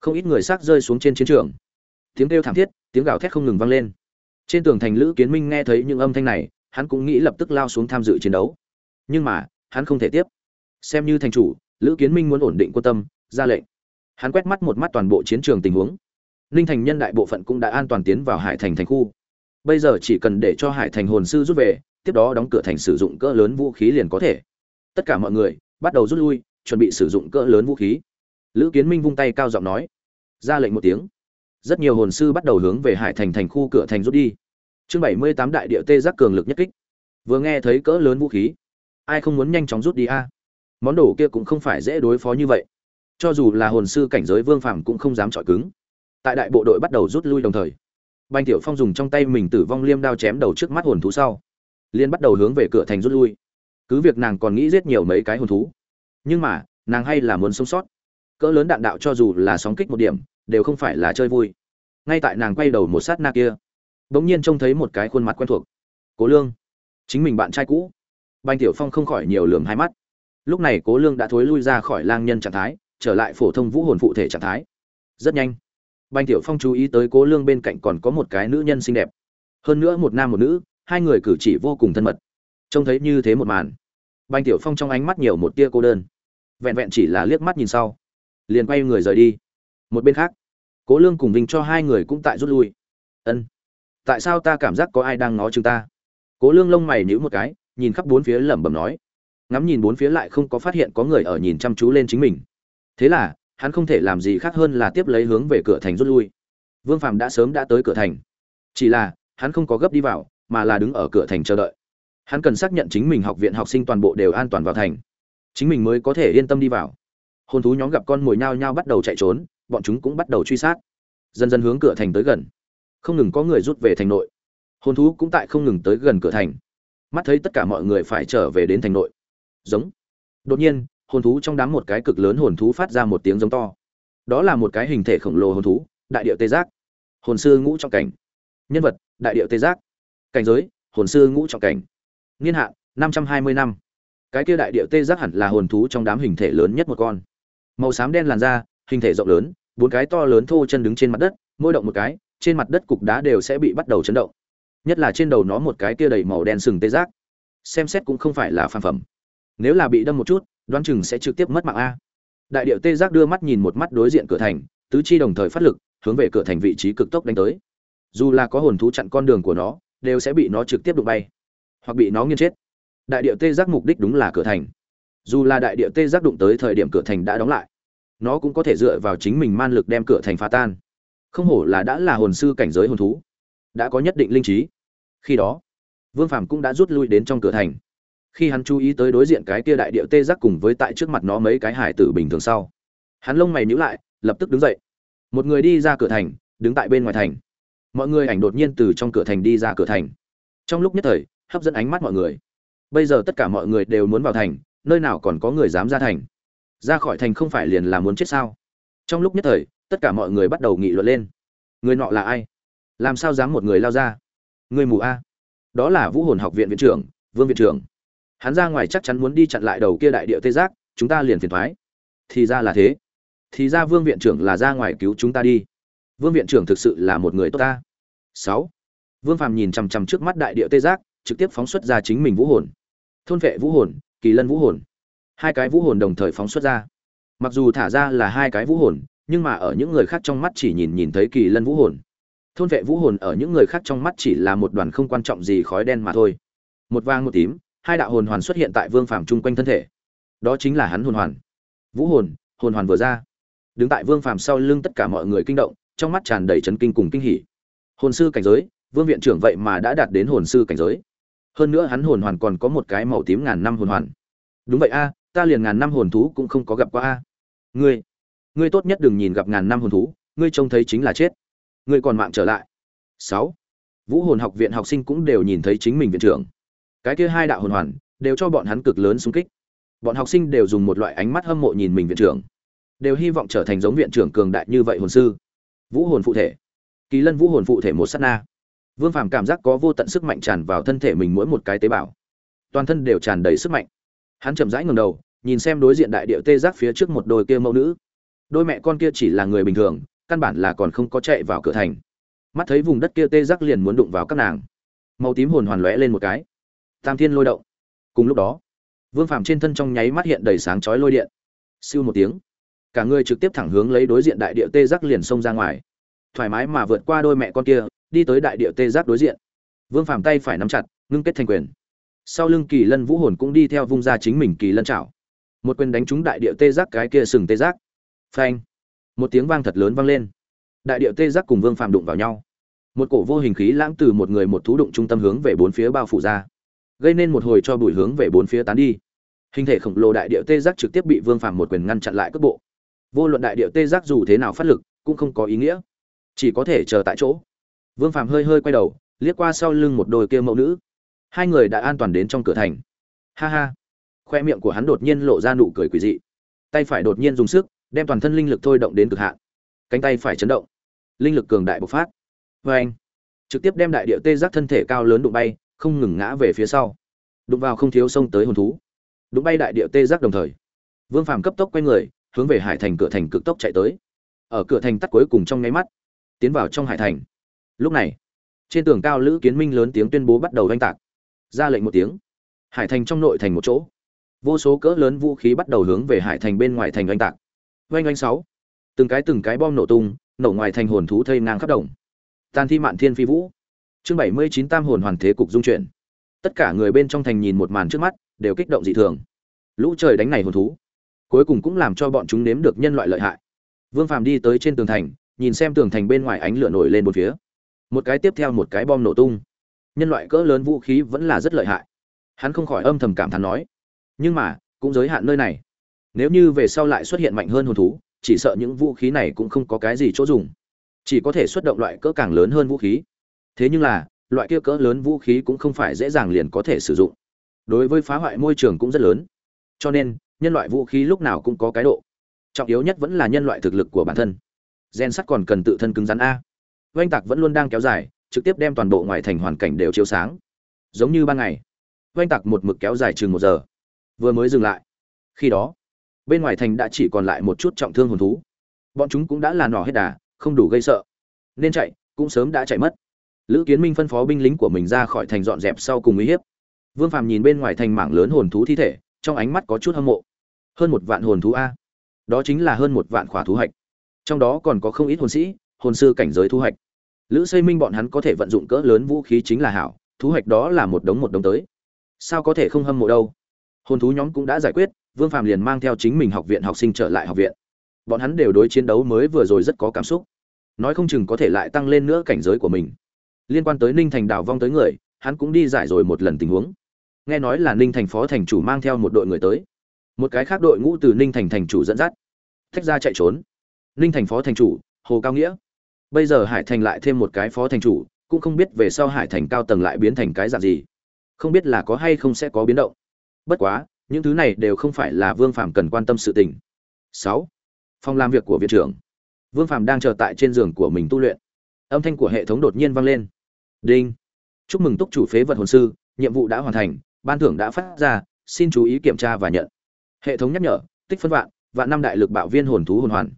không ít người xác rơi xuống trên chiến trường. Tiếng kêu thảm thiết, tiếng gào thét không ngừng vang lên. Trên tường thành lữ kiến minh nghe thấy những âm thanh này, hắn cũng nghĩ lập tức lao xuống tham dự chiến đấu. Nhưng mà, hắn không thể tiếp. Xem như thành chủ, lữ kiến minh muốn ổn định quan tâm, ra lệnh. Hắn quét mắt một mắt toàn bộ chiến trường tình huống. Ninh thành nhân đại bộ phận cũng đã an toàn tiến vào hải thành thành khu. Bây giờ chỉ cần để cho hải thành hồn sư rút về, tiếp đó đóng cửa thành sử dụng cỡ lớn vũ khí liền có thể. Tất cả mọi người, bắt đầu rút lui, chuẩn bị sử dụng cỡ lớn vũ khí lữ kiến minh vung tay cao giọng nói. Ra lệnh một tiếng. Rất nhiều hồn sư bắt đầu hướng về hải thành thành khu cửa thành rút đi. Chương bảy mươi tám đại địa tê giác cường lực nhất kích. Vừa nghe thấy cỡ lớn vũ khí. Ai không muốn nhanh chóng rút đi a? Món đồ kia cũng không phải dễ đối phó như vậy. Cho dù là hồn sư cảnh giới vương phàm cũng không dám chọi cứng. Tại đại bộ đội bắt đầu rút lui đồng thời banh tiểu phong dùng trong tay mình tử vong liêm đao chém đầu trước mắt hồn thú sau liên bắt đầu hướng về cửa thành rút lui. Cứ việc nàng còn nghĩ giết nhiều mấy cái hồn thú, nhưng mà, nàng hay là muốn sống sót cỡ lớn đạn đạo cho dù là sóng kích một điểm, đều không phải là chơi vui. Ngay tại nàng quay đầu một sát na kia, bỗng nhiên trông thấy một cái khuôn mặt quen thuộc. Cố lương. Chính mình bạn trai cũ. Banh tiểu phong không khỏi nhiều lườm hai mắt. Lúc này cố lương đã thối lui ra khỏi lang nhân trạng thái, trở lại phổ thông vũ hồn phụ thể trạng thái. Rất nhanh banh tiểu phong chú ý tới cố lương bên cạnh còn có một cái nữ nhân xinh đẹp. Hơn nữa một nam một nữ, hai người cử chỉ vô cùng thân mật. Trông thấy như thế một màn banh tiểu phong trong ánh mắt nhiều một tia cô đơn. Vẹn vẹn chỉ là liếc mắt nhìn sau liền quay người rời đi. Một bên khác, cố lương cùng vinh cho hai người cũng tại rút lui. Ân, tại sao ta cảm giác có ai đang ngó chừng ta? Cố lương lông mày nhíu một cái, nhìn khắp bốn phía lẩm bẩm nói. Ngắm nhìn bốn phía lại không có phát hiện có người ở nhìn chăm chú lên chính mình. Thế là, hắn không thể làm gì khác hơn là tiếp lấy hướng về cửa thành rút lui. Vương phạm đã sớm đã tới cửa thành. Chỉ là, hắn không có gấp đi vào, mà là đứng ở cửa thành chờ đợi. Hắn cần xác nhận chính mình học viện học sinh toàn bộ đều an toàn vào thành. Chính mình mới có thể yên tâm đi vào hồn thú nhóm gặp con mồi nhao nhao bắt đầu chạy trốn, bọn chúng cũng bắt đầu truy sát. Dần dần hướng cửa thành tới gần. Không ngừng có người rút về thành nội. Hồn thú cũng tại không ngừng tới gần cửa thành. Mắt thấy tất cả mọi người phải trở về đến thành nội. Giống. Đột nhiên hồn thú trong đám một cái cực lớn hồn thú phát ra một tiếng giống to. Đó là một cái hình thể khổng lồ hồn thú, đại điệu tê giác. Hồn sư ngũ trọng cảnh. Nhân vật, đại điệu tê giác. Cảnh giới, hồn sư ngũ trọng cảnh. Niên hạn, năm trăm hai mươi năm. Cái kia đại điệu tê giác hẳn là hồn thú trong đám hình thể lớn nhất một con màu xám đen làn da, hình thể rộng lớn, bốn cái to lớn thô chân đứng trên mặt đất, mỗi động một cái, trên mặt đất cục đá đều sẽ bị bắt đầu chấn động. Nhất là trên đầu nó một cái kia đầy màu đen sừng tê giác. Xem xét cũng không phải là phàm phẩm. Nếu là bị đâm một chút, đoán chừng sẽ trực tiếp mất mạng a. Đại điệu tê giác đưa mắt nhìn một mắt đối diện cửa thành, tứ chi đồng thời phát lực, hướng về cửa thành vị trí cực tốc đánh tới. Dù là có hồn thú chặn con đường của nó, đều sẽ bị nó trực tiếp đụng bay, hoặc bị nó nghiền chết. Đại điệu tê giác mục đích đúng là cửa thành dù là đại địa tê giác đụng tới thời điểm cửa thành đã đóng lại, nó cũng có thể dựa vào chính mình man lực đem cửa thành phá tan. Không hổ là đã là hồn sư cảnh giới hồn thú, đã có nhất định linh trí. Khi đó, vương phàm cũng đã rút lui đến trong cửa thành. Khi hắn chú ý tới đối diện cái kia đại điệu tê giác cùng với tại trước mặt nó mấy cái hải tử bình thường sau, hắn lông mày nhíu lại, lập tức đứng dậy. Một người đi ra cửa thành, đứng tại bên ngoài thành. Mọi người ảnh đột nhiên từ trong cửa thành đi ra cửa thành. Trong lúc nhất thời, hấp dẫn ánh mắt mọi người. Bây giờ tất cả mọi người đều muốn vào thành nơi nào còn có người dám ra thành? Ra khỏi thành không phải liền là muốn chết sao? Trong lúc nhất thời, tất cả mọi người bắt đầu nghị luận lên. Người nọ là ai? Làm sao dám một người lao ra? Người mù a. Đó là vũ hồn học viện viện trưởng, vương viện trưởng. Hắn ra ngoài chắc chắn muốn đi chặn lại đầu kia đại địa tê giác, chúng ta liền phiền thoái. Thì ra là thế. Thì ra vương viện trưởng là ra ngoài cứu chúng ta đi. Vương viện trưởng thực sự là một người tốt ta. Sáu. Vương phàm nhìn chằm chằm trước mắt đại địa tê giác, trực tiếp phóng xuất ra chính mình vũ hồn. Thôn vệ vũ hồn kỳ lân vũ hồn. Hai cái vũ hồn đồng thời phóng xuất ra. Mặc dù thả ra là hai cái vũ hồn, nhưng mà ở những người khác trong mắt chỉ nhìn nhìn thấy kỳ lân vũ hồn. Thôn vệ vũ hồn ở những người khác trong mắt chỉ là một đoàn không quan trọng gì khói đen mà thôi. Một vang một tím, hai đạo hồn hoàn xuất hiện tại vương phàm chung quanh thân thể. Đó chính là hắn hồn hoàn. Vũ hồn hồn hoàn vừa ra. Đứng tại vương phàm sau lưng tất cả mọi người kinh động, trong mắt tràn đầy chấn kinh cùng kinh hỉ. Hồn sư cảnh giới, vương viện trưởng vậy mà đã đạt đến hồn sư cảnh giới hơn nữa hắn hồn hoàn còn có một cái màu tím ngàn năm hồn hoàn. Đúng vậy a, ta liền ngàn năm hồn thú cũng không có gặp qua a. Ngươi ngươi tốt nhất đừng nhìn gặp ngàn năm hồn thú, ngươi trông thấy chính là chết. Ngươi còn mạng trở lại. Sáu, vũ hồn học viện học sinh cũng đều nhìn thấy chính mình viện trưởng. Cái kia hai đạo hồn hoàn đều cho bọn hắn cực lớn xung kích. Bọn học sinh đều dùng một loại ánh mắt hâm mộ nhìn mình viện trưởng. Đều hy vọng trở thành giống viện trưởng cường đại như vậy hồn sư. Vũ hồn phụ thể. Kỳ lân vũ hồn phụ thể một sát na vương phàm cảm giác có vô tận sức mạnh tràn vào thân thể mình mỗi một cái tế bào. Toàn thân đều tràn đầy sức mạnh. Hắn chậm rãi ngẩng đầu, nhìn xem đối diện đại điệu tê giác phía trước một đôi kia mẫu nữ. Đôi mẹ con kia chỉ là người bình thường, căn bản là còn không có chạy vào cửa thành. Mắt thấy vùng đất kia tê giác liền muốn đụng vào các nàng. Màu tím hồn hoàn lóe lên một cái. Tam thiên lôi động. Cùng lúc đó, vương phàm trên thân trong nháy mắt hiện đầy sáng chói lôi điện. Siêu một tiếng, cả người trực tiếp thẳng hướng lấy đối diện đại địa tê giác liền xông ra ngoài. Thoải mái mà vượt qua đôi mẹ con kia đi tới đại địa tê giác đối diện. Vương phàm tay phải nắm chặt, ngưng kết thành quyền. Sau lưng kỳ lân vũ hồn cũng đi theo vung ra chính mình kỳ lân chảo. Một quyền đánh trúng đại địa tê giác cái kia sừng tê giác. Phanh! Một tiếng vang thật lớn vang lên. Đại địa tê giác cùng vương phàm đụng vào nhau. Một cổ vô hình khí lãng từ một người một thú đụng trung tâm hướng về bốn phía bao phủ ra. Gây nên một hồi cho bụi hướng về bốn phía tán đi. Hình thể khổng lồ đại địa tê giác trực tiếp bị vương phàm một quyền ngăn chặn lại cước bộ. Vô luận đại địa tê giác dù thế nào phát lực, cũng không có ý nghĩa. Chỉ có thể chờ tại chỗ vương phàm hơi hơi quay đầu, liếc qua sau lưng một đôi kia mẫu nữ. Hai người đã an toàn đến trong cửa thành. Ha ha. Khoe miệng của hắn đột nhiên lộ ra nụ cười quỷ dị. Tay phải đột nhiên dùng sức, đem toàn thân linh lực thôi động đến cực hạn. Cánh tay phải chấn động. Linh lực cường đại bộc phát. Vê anh, trực tiếp đem đại địa tê giác thân thể cao lớn đụng bay, không ngừng ngã về phía sau. Đụng vào không thiếu sông tới hồn thú. Đụng bay đại địa tê giác đồng thời, vương phàm cấp tốc quay người, hướng về hải thành cửa thành cực tốc chạy tới. Ở cửa thành tắt cuối cùng trong nháy mắt, tiến vào trong hải thành lúc này, trên tường cao lữ kiến minh lớn tiếng tuyên bố bắt đầu oanh tạc. Ra lệnh một tiếng. Hải thành trong nội thành một chỗ. Vô số cỡ lớn vũ khí bắt đầu hướng về hải thành bên ngoài thành oanh tạc. Oanh oanh sáu. Từng cái từng cái bom nổ tung, nổ ngoài thành hồn thú thây ngang khắp đồng. Tàn thi mạn thiên phi vũ. Chương bảy mươi chín tam hồn hoàn thế cục dung chuyển. Tất cả người bên trong thành nhìn một màn trước mắt, đều kích động dị thường. Lũ trời đánh này hồn thú. Cuối cùng cũng làm cho bọn chúng nếm được nhân loại lợi hại. Vương phàm đi tới trên tường thành, nhìn xem tường thành bên ngoài ánh lửa nổi lên một phía một cái tiếp theo một cái bom nổ tung. Nhân loại cỡ lớn vũ khí vẫn là rất lợi hại. Hắn không khỏi âm thầm cảm thán nói, nhưng mà, cũng giới hạn nơi này. Nếu như về sau lại xuất hiện mạnh hơn hồn thú, chỉ sợ những vũ khí này cũng không có cái gì chỗ dùng. Chỉ có thể xuất động loại cỡ càng lớn hơn vũ khí. Thế nhưng là, loại kia cỡ lớn vũ khí cũng không phải dễ dàng liền có thể sử dụng. Đối với phá hoại môi trường cũng rất lớn. Cho nên, nhân loại vũ khí lúc nào cũng có cái độ. Trọng yếu nhất vẫn là nhân loại thực lực của bản thân. Gen sắt còn cần tự thân cứng rắn a oanh tạc vẫn luôn đang kéo dài, trực tiếp đem toàn bộ ngoài thành hoàn cảnh đều chiếu sáng. Giống như ban ngày, oanh tạc một mực kéo dài chừng một giờ. Vừa mới dừng lại. Khi đó, bên ngoài thành đã chỉ còn lại một chút trọng thương hồn thú. Bọn chúng cũng đã là nỏ hết đà, không đủ gây sợ. Nên chạy, cũng sớm đã chạy mất. Lữ kiến minh phân phó binh lính của mình ra khỏi thành dọn dẹp sau cùng uy hiếp. Vương phàm nhìn bên ngoài thành mảng lớn hồn thú thi thể, trong ánh mắt có chút hâm mộ. Hơn một vạn hồn thú a. Đó chính là hơn một vạn khỏa thú hạch. Trong đó còn có không ít hồn sĩ hồn sư cảnh giới thu hoạch. Lữ xây minh bọn hắn có thể vận dụng cỡ lớn vũ khí chính là hảo, thu hoạch đó là một đống một đống tới. Sao có thể không hâm mộ đâu? Hồn thú nhóm cũng đã giải quyết, vương phàm liền mang theo chính mình học viện học sinh trở lại học viện. Bọn hắn đều đối chiến đấu mới vừa rồi rất có cảm xúc. Nói không chừng có thể lại tăng lên nữa cảnh giới của mình. Liên quan tới ninh thành đào vong tới người, hắn cũng đi giải rồi một lần tình huống. Nghe nói là ninh thành phó thành chủ mang theo một đội người tới. Một cái khác đội ngũ từ ninh thành thành chủ dẫn dắt. Thách ra chạy trốn. Ninh thành phó thành chủ, hồ cao nghĩa bây giờ hải thành lại thêm một cái phó thành chủ, cũng không biết về sau hải thành cao tầng lại biến thành cái dạng gì. Không biết là có hay không sẽ có biến động. Bất quá, những thứ này đều không phải là vương phạm cần quan tâm sự tình. Sáu, phòng làm việc của viện trưởng. Vương phạm đang chờ tại trên giường của mình tu luyện. Âm thanh của hệ thống đột nhiên vang lên. Đinh. Chúc mừng túc chủ phế vật hồn sư, nhiệm vụ đã hoàn thành, ban thưởng đã phát ra, xin chú ý kiểm tra và nhận. Hệ thống nhắc nhở, tích phân vạn vạn năm đại lực bạo viên hồn thú hồn hoàn.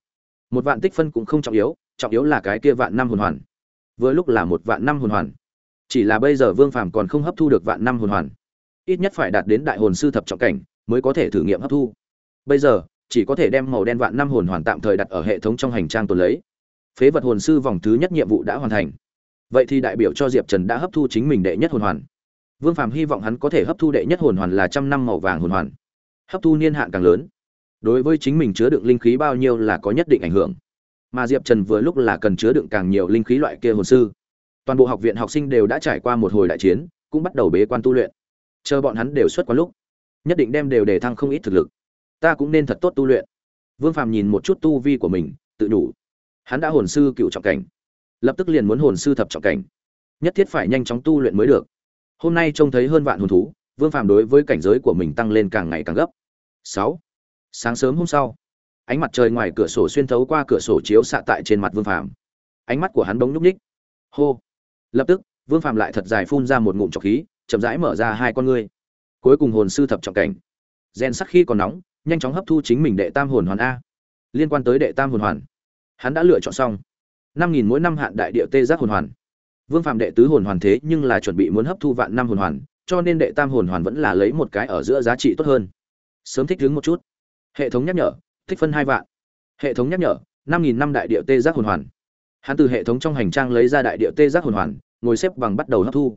Một vạn tích phân cũng không trọng yếu trọng yếu là cái kia vạn năm hồn hoàn. Vừa lúc là một vạn năm hồn hoàn. Chỉ là bây giờ vương phàm còn không hấp thu được vạn năm hồn hoàn. Ít nhất phải đạt đến đại hồn sư thập trọng cảnh mới có thể thử nghiệm hấp thu. Bây giờ, chỉ có thể đem màu đen vạn năm hồn hoàn tạm thời đặt ở hệ thống trong hành trang tồn lấy. Phế vật hồn sư vòng thứ nhất nhiệm vụ đã hoàn thành. Vậy thì đại biểu cho diệp trần đã hấp thu chính mình đệ nhất hồn hoàn. Vương phàm hy vọng hắn có thể hấp thu đệ nhất hồn hoàn là trăm năm màu vàng hồn hoàn. Hấp thu niên hạn càng lớn. Đối với chính mình chứa đựng linh khí bao nhiêu là có nhất định ảnh hưởng mà diệp trần vừa lúc là cần chứa đựng càng nhiều linh khí loại kia hồn sư. Toàn bộ học viện học sinh đều đã trải qua một hồi đại chiến, cũng bắt đầu bế quan tu luyện. Chờ bọn hắn đều xuất quá lúc, nhất định đem đều để thăng không ít thực lực. Ta cũng nên thật tốt tu luyện. Vương phàm nhìn một chút tu vi của mình, tự đủ. Hắn đã hồn sư cựu trọng cảnh. Lập tức liền muốn hồn sư thập trọng cảnh. Nhất thiết phải nhanh chóng tu luyện mới được. Hôm nay trông thấy hơn vạn hồn thú, vương phàm đối với cảnh giới của mình tăng lên càng ngày càng gấp. Sáu. Sáng sớm hôm sau ánh mặt trời ngoài cửa sổ xuyên thấu qua cửa sổ chiếu xạ tại trên mặt vương phàm. Ánh mắt của hắn bỗng nhúc ních hô! Lập tức, vương phàm lại thật dài phun ra một ngụm trọc khí, chậm rãi mở ra hai con ngươi. Cuối cùng hồn sư thập trọng cảnh. Gen sắc khi còn nóng, nhanh chóng hấp thu chính mình đệ tam hồn hoàn a. Liên quan tới đệ tam hồn hoàn, hắn đã lựa chọn xong. Năm nghìn mỗi năm hạn đại địa tê giác hồn hoàn. Vương phạm đệ tứ hồn hoàn thế nhưng là chuẩn bị muốn hấp thu vạn năm hồn hoàn, cho nên đệ tam hồn hoàn vẫn là lấy một cái ở giữa giá trị tốt hơn. Sớm thích đứng một chút. Hệ thống nhắc nhở thích phân hai vạn. Hệ thống nhắc nhở, năm nghìn năm đại điệu tê giác hồn hoàn. Hắn từ hệ thống trong hành trang lấy ra đại điệu tê giác hồn hoàn, ngồi xếp bằng bắt đầu hấp thu.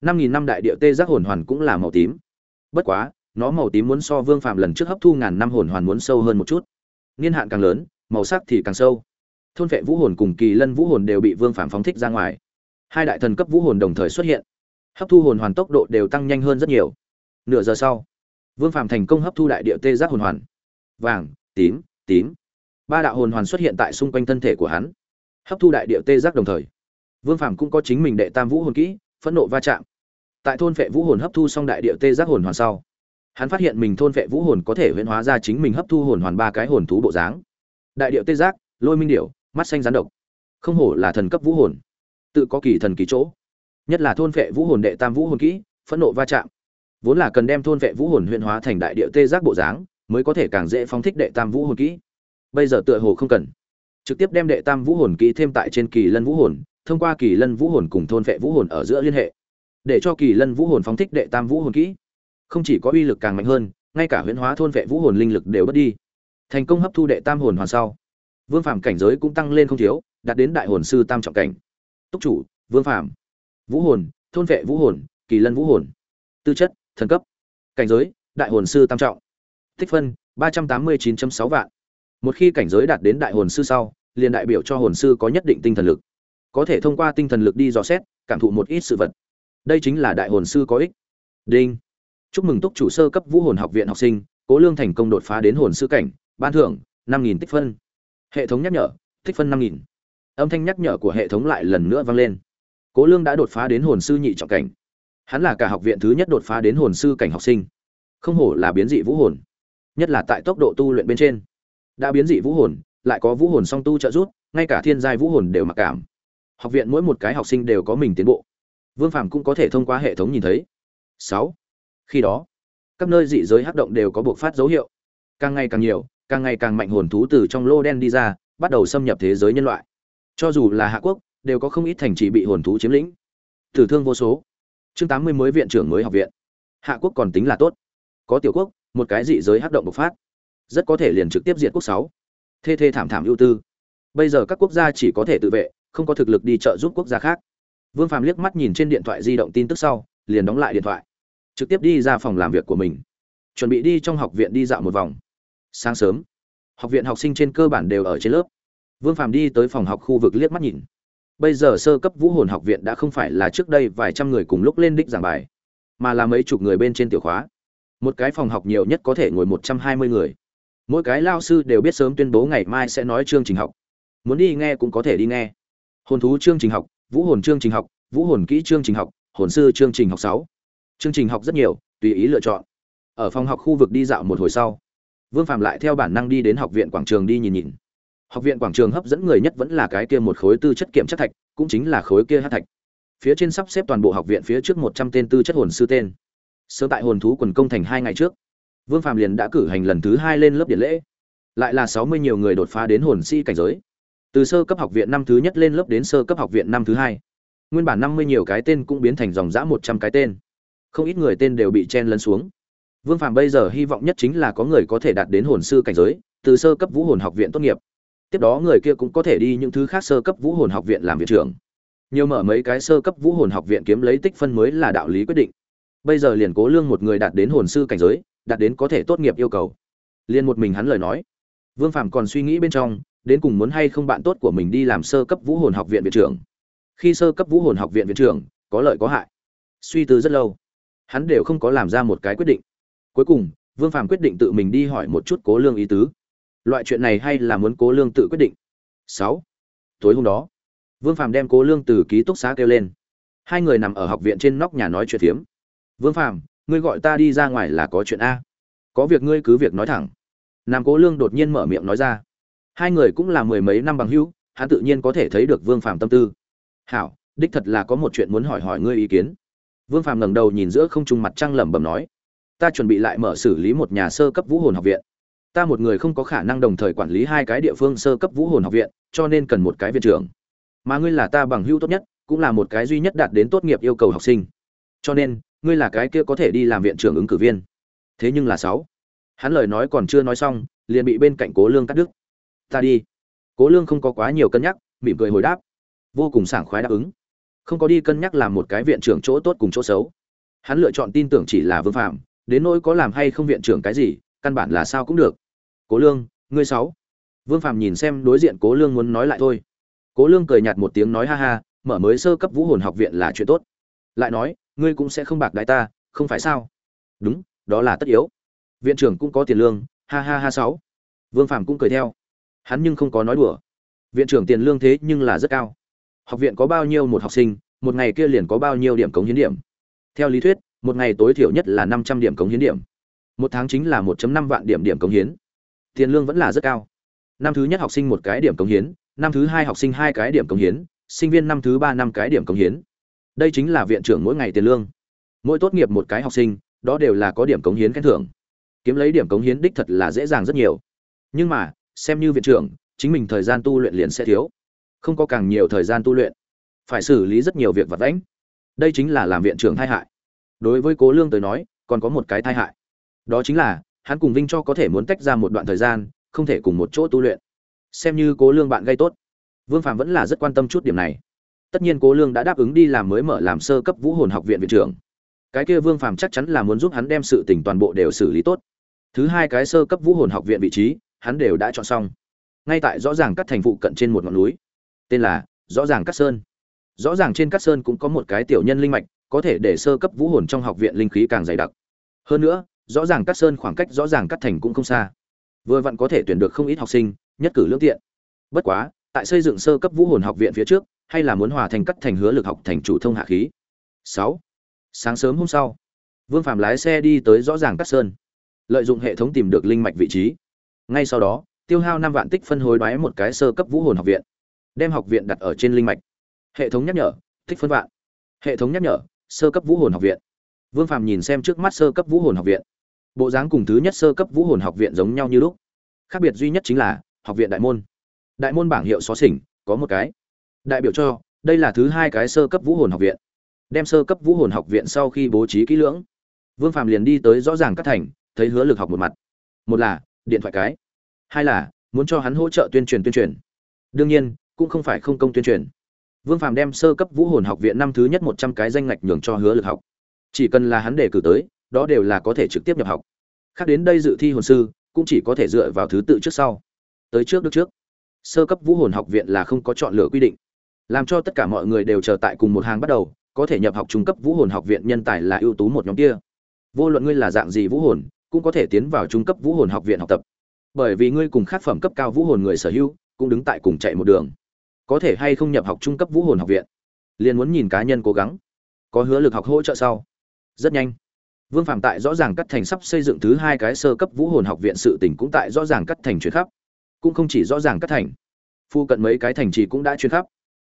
Năm nghìn năm đại điệu tê giác hồn hoàn cũng là màu tím. Bất quá, nó màu tím muốn so vương phạm lần trước hấp thu ngàn năm hồn hoàn muốn sâu hơn một chút. Niên hạn càng lớn, màu sắc thì càng sâu. Thôn vệ vũ hồn cùng kỳ lân vũ hồn đều bị vương phạm phóng thích ra ngoài. Hai đại thần cấp vũ hồn đồng thời xuất hiện. Hấp thu hồn hoàn tốc độ đều tăng nhanh hơn rất nhiều. Nửa giờ sau, vương phạm thành công hấp thu đại địa tê giác hồn hoàn. Vàng tím tím. Ba đạo hồn hoàn xuất hiện tại xung quanh thân thể của hắn. Hấp thu đại địa tê giác đồng thời, vương phàm cũng có chính mình đệ tam vũ hồn kỹ, phẫn nộ va chạm. Tại thôn vệ vũ hồn hấp thu xong đại địa tê giác hồn hoàn sau, hắn phát hiện mình thôn vệ vũ hồn có thể huyễn hóa ra chính mình hấp thu hồn hoàn ba cái hồn thú bộ dáng. Đại địa tê giác, lôi minh điểu, mắt xanh rắn độc. Không hổ là thần cấp vũ hồn. Tự có kỳ thần kỳ chỗ. Nhất là thôn vệ vũ hồn đệ tam vũ hồn kỹ, phẫn nộ va chạm. Vốn là cần đem thôn vệ vũ hồn huyễn hóa thành đại địa tê giác bộ dáng mới có thể càng dễ phóng thích đệ tam vũ hồn kỹ. Bây giờ tựa hồ không cần. Trực tiếp đem đệ tam vũ hồn kỹ thêm tại trên kỳ lân vũ hồn thông qua kỳ lân vũ hồn cùng thôn vệ vũ hồn ở giữa liên hệ. Để cho kỳ lân vũ hồn phóng thích đệ tam vũ hồn kỹ. Không chỉ có uy lực càng mạnh hơn ngay cả huyễn hóa thôn vệ vũ hồn linh lực đều bất đi. Thành công hấp thu đệ tam hồn hoàn sau. Vương phàm cảnh giới cũng tăng lên không thiếu đạt đến đại hồn sư tam trọng cảnh. Túc chủ vương phàm, vũ hồn thôn vệ vũ hồn kỳ lân vũ hồn. Tư chất thần cấp. Cảnh giới đại hồn sư tam trọng tích phân, ba trăm tám mươi chín sáu vạn. Một khi cảnh giới đạt đến đại hồn sư sau, liền đại biểu cho hồn sư có nhất định tinh thần lực. Có thể thông qua tinh thần lực đi dò xét, cảm thụ một ít sự vật. Đây chính là đại hồn sư có ích. Đinh. Chúc mừng túc chủ sơ cấp vũ hồn học viện học sinh, cố lương thành công đột phá đến hồn sư cảnh, ban thưởng năm nghìn tích phân. Hệ thống nhắc nhở, tích phân năm nghìn. Âm thanh nhắc nhở của hệ thống lại lần nữa vang lên. Cố lương đã đột phá đến hồn sư nhị trọng cảnh. Hắn là cả học viện thứ nhất đột phá đến hồn sư cảnh học sinh. Không hổ là biến dị vũ hồn nhất là tại tốc độ tu luyện bên trên. Đã biến dị vũ hồn, lại có vũ hồn song tu trợ giúp, ngay cả thiên giai vũ hồn đều mặc cảm. Học viện mỗi một cái học sinh đều có mình tiến bộ. Vương phạm cũng có thể thông qua hệ thống nhìn thấy. Sáu. Khi đó, các nơi dị giới hắc động đều có buộc phát dấu hiệu. Càng ngày càng nhiều, càng ngày càng mạnh hồn thú từ trong lô đen đi ra, bắt đầu xâm nhập thế giới nhân loại. Cho dù là hạ quốc, đều có không ít thành trì bị hồn thú chiếm lĩnh. Tử thương vô số. Chương tám mươi mới viện trưởng mới học viện. Hạ quốc còn tính là tốt. Có tiểu quốc một cái dị giới hắc động bộc phát, rất có thể liền trực tiếp diệt quốc sáu. Thê thê thảm thảm ưu tư. Bây giờ các quốc gia chỉ có thể tự vệ, không có thực lực đi trợ giúp quốc gia khác. Vương phàm liếc mắt nhìn trên điện thoại di động tin tức sau, liền đóng lại điện thoại, trực tiếp đi ra phòng làm việc của mình. Chuẩn bị đi trong học viện đi dạo một vòng. Sáng sớm, học viện học sinh trên cơ bản đều ở trên lớp. Vương phàm đi tới phòng học khu vực liếc mắt nhìn. Bây giờ sơ cấp vũ hồn học viện đã không phải là trước đây vài trăm người cùng lúc lên đích giảng bài, mà là mấy chục người bên trên tiểu khóa một cái phòng học nhiều nhất có thể ngồi một trăm hai mươi người. Mỗi cái lao sư đều biết sớm tuyên bố ngày mai sẽ nói chương trình học. Muốn đi nghe cũng có thể đi nghe. Hồn thú chương trình học, vũ hồn chương trình học, vũ hồn kỹ chương trình học, hồn sư chương trình học sáu. Chương trình học rất nhiều, tùy ý lựa chọn. Ở phòng học khu vực đi dạo một hồi sau, vương phạm lại theo bản năng đi đến học viện quảng trường đi nhìn nhìn. Học viện quảng trường hấp dẫn người nhất vẫn là cái kia một khối tư chất kiểm chất thạch, cũng chính là khối kia hát thạch. Phía trên sắp xếp toàn bộ học viện phía trước một trăm tên tư chất hồn sư tên sớm tại hồn thú quần công thành hai ngày trước, vương phạm liền đã cử hành lần thứ hai lên lớp điện lễ. Lại là sáu mươi nhiều người đột phá đến hồn si cảnh giới. Từ sơ cấp học viện năm thứ nhất lên lớp đến sơ cấp học viện năm thứ hai, nguyên bản năm mươi nhiều cái tên cũng biến thành dòng dã một trăm cái tên. Không ít người tên đều bị chen lấn xuống. Vương phạm bây giờ hy vọng nhất chính là có người có thể đạt đến hồn sư cảnh giới, từ sơ cấp vũ hồn học viện tốt nghiệp. Tiếp đó người kia cũng có thể đi những thứ khác sơ cấp vũ hồn học viện làm viện trưởng. Nhiều mở mấy cái sơ cấp vũ hồn học viện kiếm lấy tích phân mới là đạo lý quyết định bây giờ liền cố lương một người đạt đến hồn sư cảnh giới, đạt đến có thể tốt nghiệp yêu cầu. Liền một mình hắn lời nói. Vương phạm còn suy nghĩ bên trong, đến cùng muốn hay không bạn tốt của mình đi làm sơ cấp vũ hồn học viện viện trưởng. Khi sơ cấp vũ hồn học viện viện trưởng, có lợi có hại. Suy tư rất lâu. Hắn đều không có làm ra một cái quyết định. Cuối cùng, vương phạm quyết định tự mình đi hỏi một chút cố lương ý tứ. Loại chuyện này hay là muốn cố lương tự quyết định? Sáu. Tối hôm đó, vương phạm đem cố lương từ ký túc xá kêu lên. Hai người nằm ở học viện trên nóc nhà nói chuyện phiếm vương phàm, ngươi gọi ta đi ra ngoài là có chuyện a. Có việc ngươi cứ việc nói thẳng. Nam cố lương đột nhiên mở miệng nói ra. Hai người cũng là mười mấy năm bằng hữu, hắn tự nhiên có thể thấy được vương phàm tâm tư. Hảo, đích thật là có một chuyện muốn hỏi hỏi ngươi ý kiến. Vương phàm ngẩng đầu nhìn giữa không trung mặt trăng lẩm bẩm nói. Ta chuẩn bị lại mở xử lý một nhà sơ cấp vũ hồn học viện. Ta một người không có khả năng đồng thời quản lý hai cái địa phương sơ cấp vũ hồn học viện, cho nên cần một cái viện trưởng. Mà ngươi là ta bằng hữu tốt nhất, cũng là một cái duy nhất đạt đến tốt nghiệp yêu cầu học sinh. Cho nên ngươi là cái kia có thể đi làm viện trưởng ứng cử viên. Thế nhưng là sáu. Hắn lời nói còn chưa nói xong, liền bị bên cạnh cố lương cắt đứt. Ta đi. Cố lương không có quá nhiều cân nhắc, mỉm cười hồi đáp. Vô cùng sảng khoái đáp ứng. Không có đi cân nhắc làm một cái viện trưởng chỗ tốt cùng chỗ xấu. Hắn lựa chọn tin tưởng chỉ là vương phạm đến nỗi có làm hay không viện trưởng cái gì, căn bản là sao cũng được. Cố lương, ngươi sáu. Vương phạm nhìn xem đối diện cố lương muốn nói lại thôi. Cố lương cười nhạt một tiếng nói ha ha, mở mới sơ cấp vũ hồn học viện là chuyện tốt. Lại nói ngươi cũng sẽ không bạc đại ta, không phải sao? Đúng, đó là tất yếu. Viện trưởng cũng có tiền lương, ha ha ha sáu. Vương phạm cũng cười theo. Hắn nhưng không có nói đùa. Viện trưởng tiền lương thế nhưng là rất cao. Học viện có bao nhiêu một học sinh, một ngày kia liền có bao nhiêu điểm cống hiến điểm. Theo lý thuyết, một ngày tối thiểu nhất là năm trăm điểm cống hiến điểm. Một tháng chính là 1 năm vạn điểm điểm cống hiến. Tiền lương vẫn là rất cao. Năm thứ nhất học sinh một cái điểm cống hiến, năm thứ hai học sinh hai cái điểm cống hiến, sinh viên năm thứ ba năm cái điểm cống hiến đây chính là viện trưởng mỗi ngày tiền lương. Mỗi tốt nghiệp một cái học sinh, đó đều là có điểm cống hiến khen thưởng. Kiếm lấy điểm cống hiến đích thật là dễ dàng rất nhiều. Nhưng mà, xem như viện trưởng, chính mình thời gian tu luyện liền sẽ thiếu. Không có càng nhiều thời gian tu luyện, phải xử lý rất nhiều việc vặt vãnh. Đây chính là làm viện trưởng tai hại. Đối với cố lương tới nói, còn có một cái tai hại. Đó chính là, hắn cùng vinh cho có thể muốn tách ra một đoạn thời gian, không thể cùng một chỗ tu luyện. Xem như cố lương bạn gây tốt, vương phạm vẫn là rất quan tâm chút điểm này tất nhiên cố lương đã đáp ứng đi làm mới mở làm sơ cấp vũ hồn học viện viện trưởng. Cái kia vương phàm chắc chắn là muốn giúp hắn đem sự tình toàn bộ đều xử lý tốt. Thứ hai cái sơ cấp vũ hồn học viện vị trí, hắn đều đã chọn xong. Ngay tại rõ ràng cắt thành phụ cận trên một ngọn núi. Tên là rõ ràng cắt sơn. Rõ ràng trên cắt sơn cũng có một cái tiểu nhân linh mạch, có thể để sơ cấp vũ hồn trong học viện linh khí càng dày đặc. Hơn nữa, rõ ràng cắt sơn khoảng cách rõ ràng cắt thành cũng không xa. Vừa vặn có thể tuyển được không ít học sinh, nhất cử lương tiện. Bất quá, tại xây dựng sơ cấp vũ hồn học viện phía trước hay là muốn hòa thành cắt thành hứa lực học thành chủ thông hạ khí? Sáu. Sáng sớm hôm sau, vương phạm lái xe đi tới rõ ràng cắt sơn, lợi dụng hệ thống tìm được linh mạch vị trí. Ngay sau đó, tiêu hao năm vạn tích phân hối đoái một cái sơ cấp vũ hồn học viện, đem học viện đặt ở trên linh mạch. Hệ thống nhắc nhở, tích phân vạn. Hệ thống nhắc nhở, sơ cấp vũ hồn học viện. Vương phạm nhìn xem trước mắt sơ cấp vũ hồn học viện. Bộ dáng cùng thứ nhất sơ cấp vũ hồn học viện giống nhau như lúc. Khác biệt duy nhất chính là, học viện đại môn. Đại môn bảng hiệu xó xỉnh, có một cái đại biểu cho, đây là thứ hai cái sơ cấp vũ hồn học viện. Đem sơ cấp vũ hồn học viện sau khi bố trí kỹ lưỡng, vương phạm liền đi tới rõ ràng các thành, thấy hứa lực học một mặt. Một là, điện thoại cái. Hai là, muốn cho hắn hỗ trợ tuyên truyền tuyên truyền. Đương nhiên, cũng không phải không công tuyên truyền. Vương phạm đem sơ cấp vũ hồn học viện năm thứ nhất một trăm cái danh ngạch nhường cho hứa lực học. Chỉ cần là hắn đề cử tới, đó đều là có thể trực tiếp nhập học. Khác đến đây dự thi hồn sư, cũng chỉ có thể dựa vào thứ tự trước sau. Tới trước được trước. Sơ cấp vũ hồn học viện là không có chọn lựa quy định làm cho tất cả mọi người đều chờ tại cùng một hàng bắt đầu, có thể nhập học trung cấp vũ hồn học viện nhân tài là ưu tú một nhóm kia. Vô luận ngươi là dạng gì vũ hồn, cũng có thể tiến vào trung cấp vũ hồn học viện học tập. Bởi vì ngươi cùng khác phẩm cấp cao vũ hồn người sở hữu, cũng đứng tại cùng chạy một đường. Có thể hay không nhập học trung cấp vũ hồn học viện? Liền muốn nhìn cá nhân cố gắng. Có hứa lực học hỗ trợ sau. Rất nhanh. Vương phạm tại rõ ràng cắt thành sắp xây dựng thứ hai cái sơ cấp vũ hồn học viện sự tỉnh cũng tại rõ ràng cắt thành chuyển khắp. Cũng không chỉ rõ ràng cắt thành. Phu cận mấy cái thành trì cũng đã chuyển khắp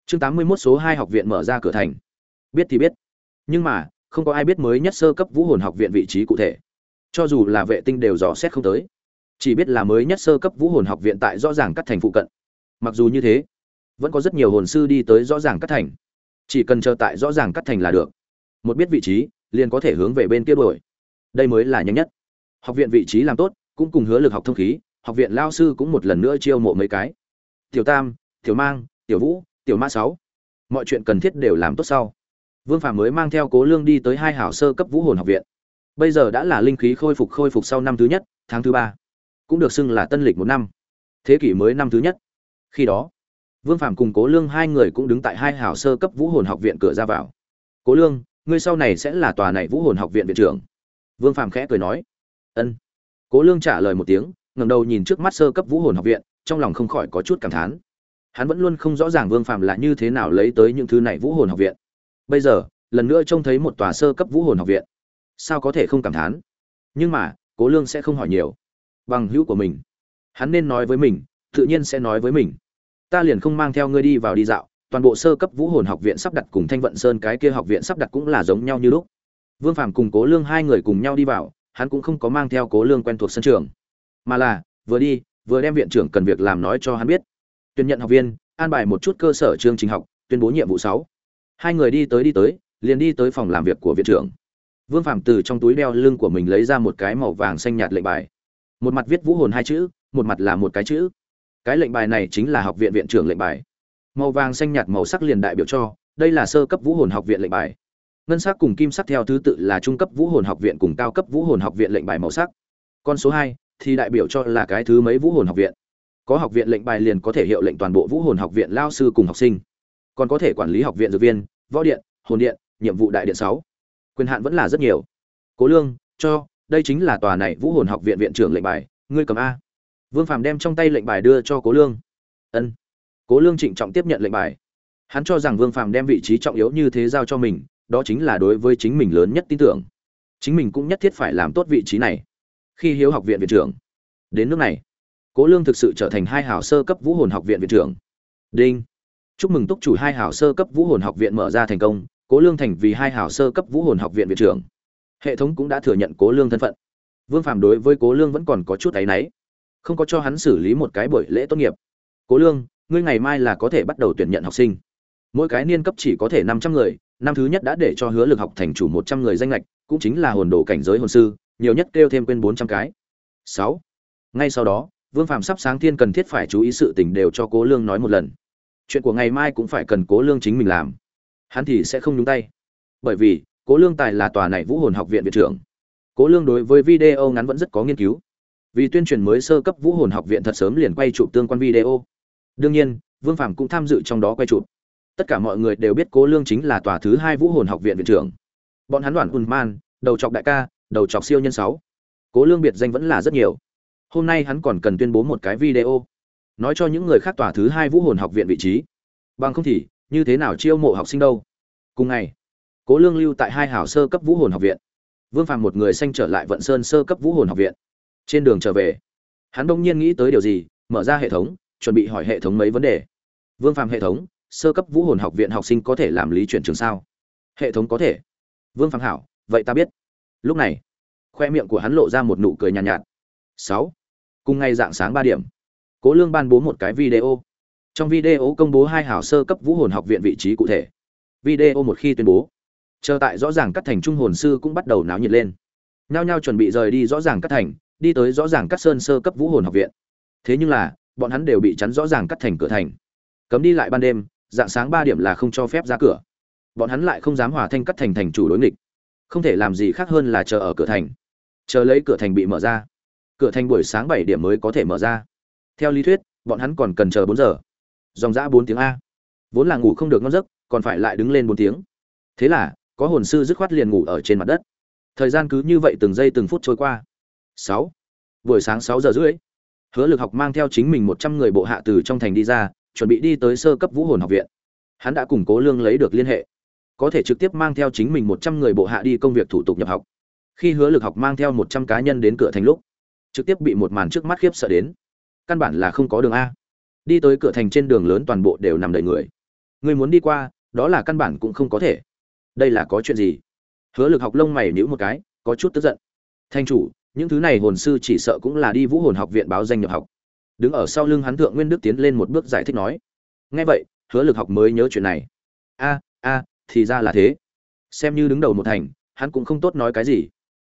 chương tám mươi 81 số hai học viện mở ra cửa thành. Biết thì biết. Nhưng mà, không có ai biết mới nhất sơ cấp vũ hồn học viện vị trí cụ thể. Cho dù là vệ tinh đều dò xét không tới. Chỉ biết là mới nhất sơ cấp vũ hồn học viện tại rõ ràng cắt thành phụ cận. Mặc dù như thế, vẫn có rất nhiều hồn sư đi tới rõ ràng cắt thành. Chỉ cần chờ tại rõ ràng cắt thành là được. Một biết vị trí, liền có thể hướng về bên kia đổi đây mới là nhanh nhất. Học viện vị trí làm tốt, cũng cùng hứa lực học thông khí, học viện lao sư cũng một lần nữa chiêu mộ mấy cái. Tiểu tam, tiểu mang, tiểu vũ tiểu ma sáu, mọi chuyện cần thiết đều làm tốt sau. Vương phàm mới mang theo cố lương đi tới hai hảo sơ cấp vũ hồn học viện. Bây giờ đã là linh khí khôi phục khôi phục sau năm thứ nhất, tháng thứ ba, cũng được xưng là tân lịch một năm. Thế kỷ mới năm thứ nhất. Khi đó, vương phàm cùng cố lương hai người cũng đứng tại hai hảo sơ cấp vũ hồn học viện cửa ra vào. Cố lương, ngươi sau này sẽ là tòa này vũ hồn học viện viện trưởng. Vương phàm khẽ cười nói. Ân. Cố lương trả lời một tiếng, ngẩng đầu nhìn trước mắt sơ cấp vũ hồn học viện, trong lòng không khỏi có chút cảm thán hắn vẫn luôn không rõ ràng vương phàm là như thế nào lấy tới những thứ này vũ hồn học viện. Bây giờ, lần nữa trông thấy một tòa sơ cấp vũ hồn học viện. Sao có thể không cảm thán? Nhưng mà, cố lương sẽ không hỏi nhiều. Bằng hữu của mình. Hắn nên nói với mình, tự nhiên sẽ nói với mình. Ta liền không mang theo ngươi đi vào đi dạo. Toàn bộ sơ cấp vũ hồn học viện sắp đặt cùng thanh vận sơn cái kia học viện sắp đặt cũng là giống nhau như lúc. Vương phàm cùng cố lương hai người cùng nhau đi vào, hắn cũng không có mang theo cố lương quen thuộc sân trường. Mà là, vừa đi, vừa đem viện trưởng cần việc làm nói cho hắn biết tuyển nhận học viên, an bài một chút cơ sở chương trình học, tuyên bố nhiệm vụ sáu. Hai người đi tới đi tới, liền đi tới phòng làm việc của viện trưởng. Vương phạm từ trong túi đeo lưng của mình lấy ra một cái màu vàng xanh nhạt lệnh bài. Một mặt viết vũ hồn hai chữ, một mặt là một cái chữ. Cái lệnh bài này chính là học viện viện trưởng lệnh bài. Màu vàng xanh nhạt màu sắc liền đại biểu cho, đây là sơ cấp vũ hồn học viện lệnh bài. Ngân sắc cùng kim sắc theo thứ tự là trung cấp vũ hồn học viện cùng cao cấp vũ hồn học viện lệnh bài màu sắc. Con số hai thì đại biểu cho là cái thứ mấy vũ hồn học viện có học viện lệnh bài liền có thể hiệu lệnh toàn bộ vũ hồn học viện lao sư cùng học sinh. Còn có thể quản lý học viện dược viên, võ điện, hồn điện, nhiệm vụ đại điện sáu. Quyền hạn vẫn là rất nhiều. Cố lương, cho, đây chính là tòa này vũ hồn học viện viện trưởng lệnh bài, ngươi cầm a. Vương phàm đem trong tay lệnh bài đưa cho cố lương. Ân. Cố lương trịnh trọng tiếp nhận lệnh bài. Hắn cho rằng vương phàm đem vị trí trọng yếu như thế giao cho mình, đó chính là đối với chính mình lớn nhất tin tưởng. Chính mình cũng nhất thiết phải làm tốt vị trí này. Khi hiếu học viện viện trưởng. Đến nước này cố lương thực sự trở thành hai hảo sơ cấp vũ hồn học viện viện trưởng. Đinh. Chúc mừng túc chủ hai hảo sơ cấp vũ hồn học viện mở ra thành công, cố lương thành vì hai hảo sơ cấp vũ hồn học viện viện trưởng. Hệ thống cũng đã thừa nhận cố lương thân phận. Vương phạm đối với cố lương vẫn còn có chút áy náy. Không có cho hắn xử lý một cái buổi lễ tốt nghiệp. Cố lương, ngươi ngày mai là có thể bắt đầu tuyển nhận học sinh. Mỗi cái niên cấp chỉ có thể năm trăm người, năm thứ nhất đã để cho hứa lực học thành chủ một trăm người danh lệch cũng chính là hồn đồ cảnh giới hồn sư, nhiều nhất kêu thêm quên bốn trăm cái. Sáu. Ngay sau đó vương phạm sắp sáng thiên cần thiết phải chú ý sự tình đều cho cố lương nói một lần. Chuyện của ngày mai cũng phải cần cố lương chính mình làm. Hắn thì sẽ không nhúng tay. Bởi vì, cố lương tài là tòa này vũ hồn học viện viện trưởng. Cố lương đối với video ngắn vẫn rất có nghiên cứu. Vì tuyên truyền mới sơ cấp vũ hồn học viện thật sớm liền quay chụp tương quan video. Đương nhiên, vương phạm cũng tham dự trong đó quay chụp. Tất cả mọi người đều biết cố lương chính là tòa thứ hai vũ hồn học viện viện trưởng. Bọn hắn đoàn un man, đầu chọc đại ca, đầu chọc siêu nhân sáu. Cố lương biệt danh vẫn là rất nhiều hôm nay hắn còn cần tuyên bố một cái video nói cho những người khác tòa thứ hai vũ hồn học viện vị trí. Bằng không thì như thế nào chiêu mộ học sinh đâu? Cùng ngày cố lương lưu tại hai hảo sơ cấp vũ hồn học viện. Vương phàm một người xanh trở lại vận sơn sơ cấp vũ hồn học viện. Trên đường trở về hắn đông nhiên nghĩ tới điều gì mở ra hệ thống chuẩn bị hỏi hệ thống mấy vấn đề. Vương phàm hệ thống sơ cấp vũ hồn học viện học sinh có thể làm lý chuyển trường sao? Hệ thống có thể. Vương phàm hảo vậy ta biết. Lúc này khoe miệng của hắn lộ ra một nụ cười nhàn nhạt, nhạt. Sáu cùng ngày dạng sáng ba điểm. Cố lương ban bố một cái video. Trong video công bố hai hảo sơ cấp vũ hồn học viện vị trí cụ thể. Video một khi tuyên bố, chờ tại rõ ràng cắt thành trung hồn sư cũng bắt đầu náo nhiệt lên. Nhao nhao chuẩn bị rời đi rõ ràng cắt thành, đi tới rõ ràng cắt sơn sơ cấp vũ hồn học viện. Thế nhưng là, bọn hắn đều bị chắn rõ ràng cắt thành cửa thành. Cấm đi lại ban đêm, dạng sáng ba điểm là không cho phép ra cửa. Bọn hắn lại không dám hòa thanh cắt thành thành chủ đối nghịch. Không thể làm gì khác hơn là chờ ở cửa thành. Chờ lấy cửa thành bị mở ra cửa thành buổi sáng bảy điểm mới có thể mở ra. Theo lý thuyết, bọn hắn còn cần chờ bốn giờ. Dòng dã bốn tiếng a. Vốn là ngủ không được ngon giấc, còn phải lại đứng lên bốn tiếng. Thế là, có hồn sư dứt khoát liền ngủ ở trên mặt đất. Thời gian cứ như vậy từng giây từng phút trôi qua. Sáu. Buổi sáng sáu giờ rưỡi. Hứa lực học mang theo chính mình một trăm người bộ hạ từ trong thành đi ra, chuẩn bị đi tới sơ cấp vũ hồn học viện. Hắn đã củng cố lương lấy được liên hệ. Có thể trực tiếp mang theo chính mình một trăm người bộ hạ đi công việc thủ tục nhập học. Khi hứa lực học mang theo một trăm cá nhân đến cửa thành lúc trực tiếp bị một màn trước mắt khiếp sợ đến. Căn bản là không có đường a. Đi tới cửa thành trên đường lớn toàn bộ đều nằm đầy người. Người muốn đi qua, đó là căn bản cũng không có thể. Đây là có chuyện gì? Hứa lực học lông mày nhíu một cái, có chút tức giận. Thanh chủ, những thứ này hồn sư chỉ sợ cũng là đi vũ hồn học viện báo danh nhập học. Đứng ở sau lưng hắn thượng nguyên đức tiến lên một bước giải thích nói. Nghe vậy, hứa lực học mới nhớ chuyện này. A a, thì ra là thế. Xem như đứng đầu một thành, hắn cũng không tốt nói cái gì.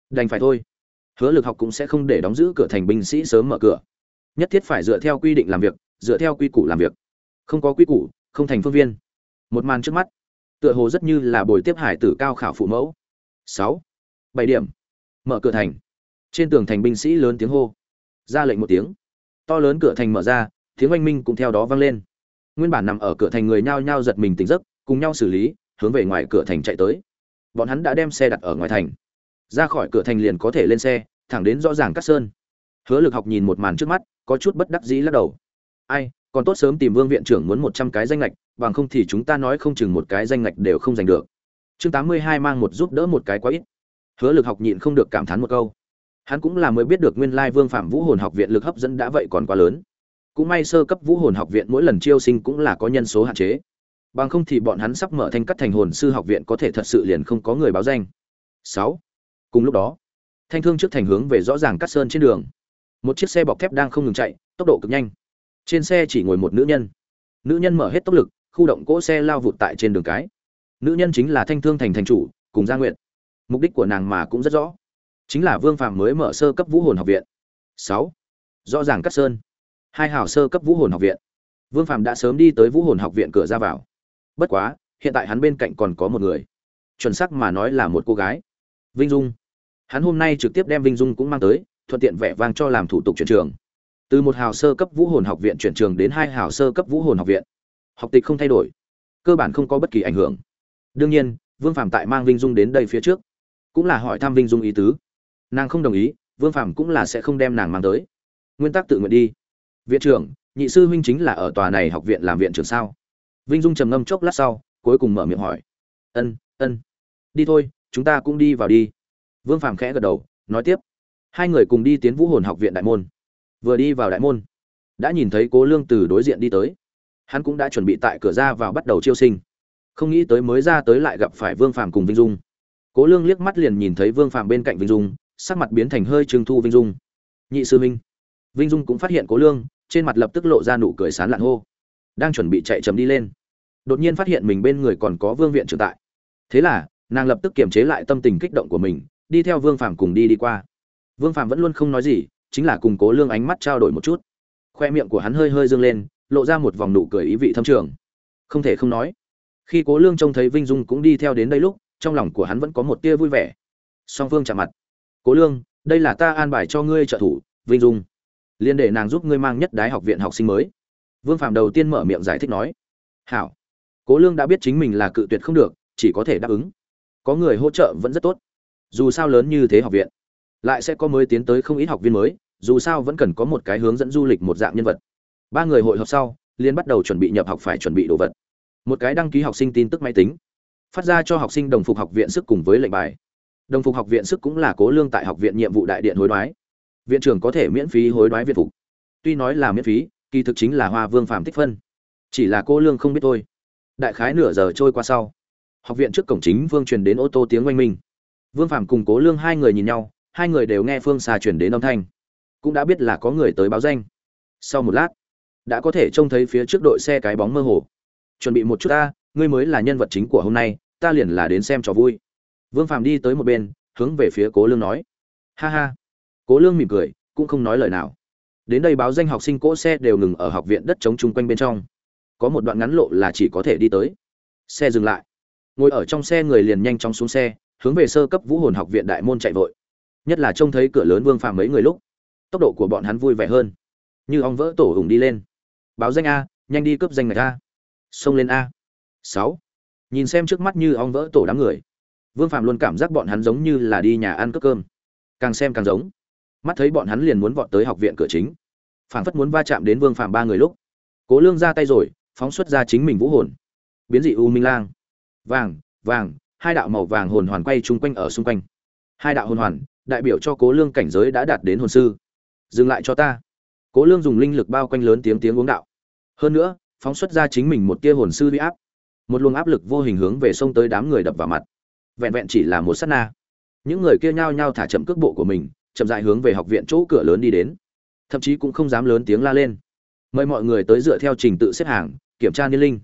Đành phải thôi hứa lực học cũng sẽ không để đóng giữ cửa thành binh sĩ sớm mở cửa. Nhất thiết phải dựa theo quy định làm việc, dựa theo quy củ làm việc. Không có quy củ, không thành phương viên. Một màn trước mắt, tựa hồ rất như là buổi tiếp hải tử cao khảo phụ mẫu. Sáu, bảy điểm, mở cửa thành. Trên tường thành binh sĩ lớn tiếng hô. Ra lệnh một tiếng. To lớn cửa thành mở ra, tiếng oanh minh cũng theo đó vang lên. Nguyên bản nằm ở cửa thành người nhao nhao giật mình tỉnh giấc, cùng nhau xử lý, hướng về ngoài cửa thành chạy tới. Bọn hắn đã đem xe đặt ở ngoài thành ra khỏi cửa thành liền có thể lên xe, thẳng đến rõ ràng cắt sơn. Hứa lực học nhìn một màn trước mắt, có chút bất đắc dĩ lắc đầu. Ai, còn tốt sớm tìm vương viện trưởng muốn một trăm cái danh lệch bằng không thì chúng ta nói không chừng một cái danh lệch đều không giành được. Chương tám mươi hai mang một giúp đỡ một cái quá ít. Hứa lực học nhịn không được cảm thán một câu. Hắn cũng là mới biết được nguyên lai vương phạm vũ hồn học viện lực hấp dẫn đã vậy còn quá lớn. Cũng may sơ cấp vũ hồn học viện mỗi lần chiêu sinh cũng là có nhân số hạn chế. Bằng không thì bọn hắn sắp mở thanh cắt thành hồn sư học viện có thể thật sự liền không có người báo danh. Sáu cùng lúc đó, thanh thương trước thành hướng về rõ ràng cắt sơn trên đường. Một chiếc xe bọc thép đang không ngừng chạy, tốc độ cực nhanh. Trên xe chỉ ngồi một nữ nhân. Nữ nhân mở hết tốc lực, khu động cỗ xe lao vụt tại trên đường cái. Nữ nhân chính là thanh thương thành thành chủ, cùng gia nguyện mục đích của nàng mà cũng rất rõ. Chính là vương phạm mới mở sơ cấp vũ hồn học viện. Sáu. Rõ ràng cắt sơn. Hai hào sơ cấp vũ hồn học viện. Vương phạm đã sớm đi tới vũ hồn học viện cửa ra vào. Bất quá, hiện tại hắn bên cạnh còn có một người. Chuẩn xác mà nói là một cô gái vinh dung. Hắn hôm nay trực tiếp đem vinh dung cũng mang tới, thuận tiện vẻ vang cho làm thủ tục chuyển trường. Từ một hào sơ cấp vũ hồn học viện chuyển trường đến hai hào sơ cấp vũ hồn học viện. Học tịch không thay đổi, cơ bản không có bất kỳ ảnh hưởng. Đương nhiên, vương Phàm tại mang vinh dung đến đây phía trước, cũng là hỏi thăm vinh dung ý tứ. Nàng không đồng ý, vương Phàm cũng là sẽ không đem nàng mang tới. Nguyên tắc tự nguyện đi. Viện trưởng, nhị sư huynh chính là ở tòa này học viện làm viện trưởng sao? Vinh dung trầm ngâm chốc lát sau, cuối cùng mở miệng hỏi. Ân ân. Đi thôi chúng ta cũng đi vào đi. Vương phạm khẽ gật đầu, nói tiếp. Hai người cùng đi tiến vũ hồn học viện đại môn. Vừa đi vào đại môn, đã nhìn thấy cố lương từ đối diện đi tới. Hắn cũng đã chuẩn bị tại cửa ra vào bắt đầu chiêu sinh. Không nghĩ tới mới ra tới lại gặp phải vương phàm cùng vinh dung. Cố lương liếc mắt liền nhìn thấy vương phàm bên cạnh vinh dung, sắc mặt biến thành hơi trương thu vinh dung. Nhị sư minh vinh dung cũng phát hiện cố lương, trên mặt lập tức lộ ra nụ cười sán lạn hô. Đang chuẩn bị chạy chấm đi lên, đột nhiên phát hiện mình bên người còn có vương viện trưởng tại. Thế là nàng lập tức kiềm chế lại tâm tình kích động của mình, đi theo vương phàm cùng đi đi qua. Vương phàm vẫn luôn không nói gì, chính là cùng cố lương ánh mắt trao đổi một chút. Khoe miệng của hắn hơi hơi dương lên, lộ ra một vòng nụ cười ý vị thâm trường. Không thể không nói, khi cố lương trông thấy vinh dung cũng đi theo đến đây lúc, trong lòng của hắn vẫn có một tia vui vẻ. Song phương chạm mặt. Cố lương, đây là ta an bài cho ngươi trợ thủ, vinh dung. Liên để nàng giúp ngươi mang nhất đái học viện học sinh mới. Vương phạm đầu tiên mở miệng giải thích nói. Hảo. Cố lương đã biết chính mình là cự tuyệt không được, chỉ có thể đáp ứng có người hỗ trợ vẫn rất tốt. Dù sao lớn như thế học viện, lại sẽ có mới tiến tới không ít học viên mới, dù sao vẫn cần có một cái hướng dẫn du lịch một dạng nhân vật. Ba người hội họp sau liên bắt đầu chuẩn bị nhập học phải chuẩn bị đồ vật. Một cái đăng ký học sinh tin tức máy tính, phát ra cho học sinh đồng phục học viện sức cùng với lệnh bài. Đồng phục học viện sức cũng là cố lương tại học viện nhiệm vụ đại điện hối đoái. Viện trưởng có thể miễn phí hối đoái viện phục. Tuy nói là miễn phí, kỳ thực chính là hoa vương phạm tích phân. Chỉ là cô lương không biết thôi. Đại khái nửa giờ trôi qua sau học viện trước cổng chính vương truyền đến ô tô tiếng oanh minh. Vương phạm cùng cố lương hai người nhìn nhau, hai người đều nghe phương xa truyền đến âm thanh. Cũng đã biết là có người tới báo danh. Sau một lát, đã có thể trông thấy phía trước đội xe cái bóng mơ hồ. Chuẩn bị một chút ta, ngươi mới là nhân vật chính của hôm nay, ta liền là đến xem trò vui. Vương phàm đi tới một bên, hướng về phía cố lương nói. Ha ha. Cố lương mỉm cười, cũng không nói lời nào. Đến đây báo danh học sinh cỗ xe đều ngừng ở học viện đất trống chung quanh bên trong. Có một đoạn ngắn lộ là chỉ có thể đi tới. Xe dừng lại ngồi ở trong xe người liền nhanh chóng xuống xe, hướng về sơ cấp vũ hồn học viện đại môn chạy vội. Nhất là trông thấy cửa lớn vương phàm mấy người lúc, tốc độ của bọn hắn vui vẻ hơn. Như ong vỡ tổ hùng đi lên. Báo danh a, nhanh đi cướp danh ngạch a. Xông lên a. Sáu. Nhìn xem trước mắt như ong vỡ tổ đám người, vương phạm luôn cảm giác bọn hắn giống như là đi nhà ăn cướp cơm. Càng xem càng giống. Mắt thấy bọn hắn liền muốn vọt tới học viện cửa chính. Phảng phất muốn va chạm đến vương phạm ba người lúc. Cố lương ra tay rồi, phóng xuất ra chính mình vũ hồn. Biến dị u minh lang vàng vàng, hai đạo màu vàng hồn hoàn quay chung quanh ở xung quanh. Hai đạo hồn hoàn, đại biểu cho cố lương cảnh giới đã đạt đến hồn sư. Dừng lại cho ta. Cố lương dùng linh lực bao quanh lớn tiếng tiếng uống đạo. Hơn nữa, phóng xuất ra chính mình một tia hồn sư huy áp. Một luồng áp lực vô hình hướng về sông tới đám người đập vào mặt. Vẹn vẹn chỉ là một sát na. Những người kia nhao nhao thả chậm cước bộ của mình, chậm dại hướng về học viện chỗ cửa lớn đi đến. Thậm chí cũng không dám lớn tiếng la lên. Mời mọi người tới dựa theo trình tự xếp hàng, kiểm tra niên linh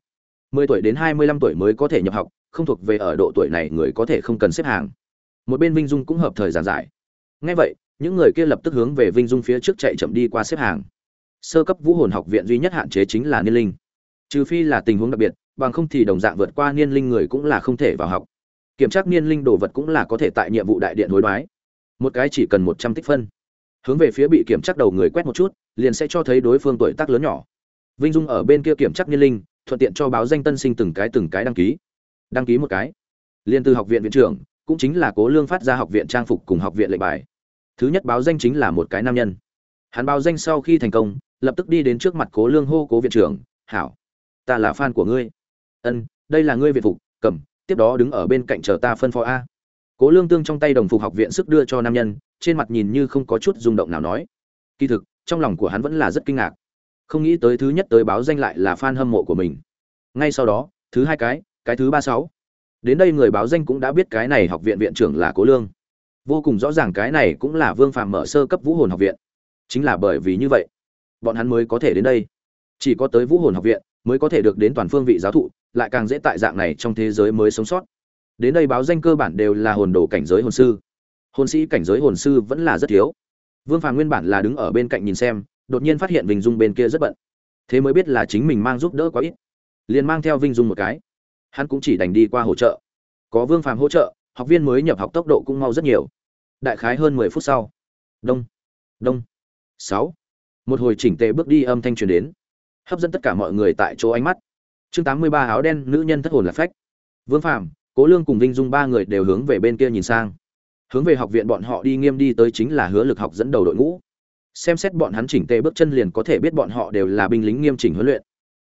mười tuổi đến hai mươi lăm tuổi mới có thể nhập học, không thuộc về ở độ tuổi này người có thể không cần xếp hàng. Một bên vinh dung cũng hợp thời giảng giải. Ngay vậy, những người kia lập tức hướng về vinh dung phía trước chạy chậm đi qua xếp hàng. Sơ cấp vũ hồn học viện duy nhất hạn chế chính là niên linh. Trừ phi là tình huống đặc biệt, bằng không thì đồng dạng vượt qua niên linh người cũng là không thể vào học. Kiểm tra niên linh đồ vật cũng là có thể tại nhiệm vụ đại điện hối đoái. Một cái chỉ cần một trăm tích phân. Hướng về phía bị kiểm tra đầu người quét một chút, liền sẽ cho thấy đối phương tuổi tác lớn nhỏ. Vinh dung ở bên kia kiểm tra niên linh thuận tiện cho báo danh tân sinh từng cái từng cái đăng ký. Đăng ký một cái. Liên từ học viện viện trưởng, cũng chính là cố lương phát ra học viện trang phục cùng học viện lệnh bài. Thứ nhất báo danh chính là một cái nam nhân. Hắn báo danh sau khi thành công, lập tức đi đến trước mặt cố lương hô cố viện trưởng, hảo, ta là fan của ngươi. Ân, đây là ngươi viện phục, cầm, tiếp đó đứng ở bên cạnh chờ ta phân phó a. Cố lương tương trong tay đồng phục học viện sức đưa cho nam nhân, trên mặt nhìn như không có chút rung động nào nói. Kỳ thực, trong lòng của hắn vẫn là rất kinh ngạc không nghĩ tới thứ nhất tới báo danh lại là fan hâm mộ của mình. Ngay sau đó, thứ hai cái cái thứ ba sáu. Đến đây người báo danh cũng đã biết cái này học viện viện trưởng là cố lương. Vô cùng rõ ràng cái này cũng là vương phạm mở sơ cấp vũ hồn học viện. Chính là bởi vì như vậy, bọn hắn mới có thể đến đây. Chỉ có tới vũ hồn học viện mới có thể được đến toàn phương vị giáo thụ, lại càng dễ tại dạng này trong thế giới mới sống sót. Đến đây báo danh cơ bản đều là hồn đồ cảnh giới hồn sư. Hồn sĩ cảnh giới hồn sư vẫn là rất thiếu. Vương phàm nguyên bản là đứng ở bên cạnh nhìn xem đột nhiên phát hiện vinh dung bên kia rất bận. Thế mới biết là chính mình mang giúp đỡ quá ít. Liền mang theo vinh dung một cái. Hắn cũng chỉ đành đi qua hỗ trợ. Có vương phàm hỗ trợ, học viên mới nhập học tốc độ cũng mau rất nhiều. Đại khái hơn mười phút sau. Đông. Đông. Sáu. Một hồi chỉnh tề bước đi âm thanh truyền đến. Hấp dẫn tất cả mọi người tại chỗ ánh mắt. Chương tám mươi ba áo đen, nữ nhân thất hồn là phách. Vương phàm, cố lương cùng vinh dung ba người đều hướng về bên kia nhìn sang. Hướng về học viện bọn họ đi, nghiêm đi tới chính là hứa lực học dẫn đầu đội ngũ xem xét bọn hắn chỉnh tề bước chân liền có thể biết bọn họ đều là binh lính nghiêm chỉnh huấn luyện.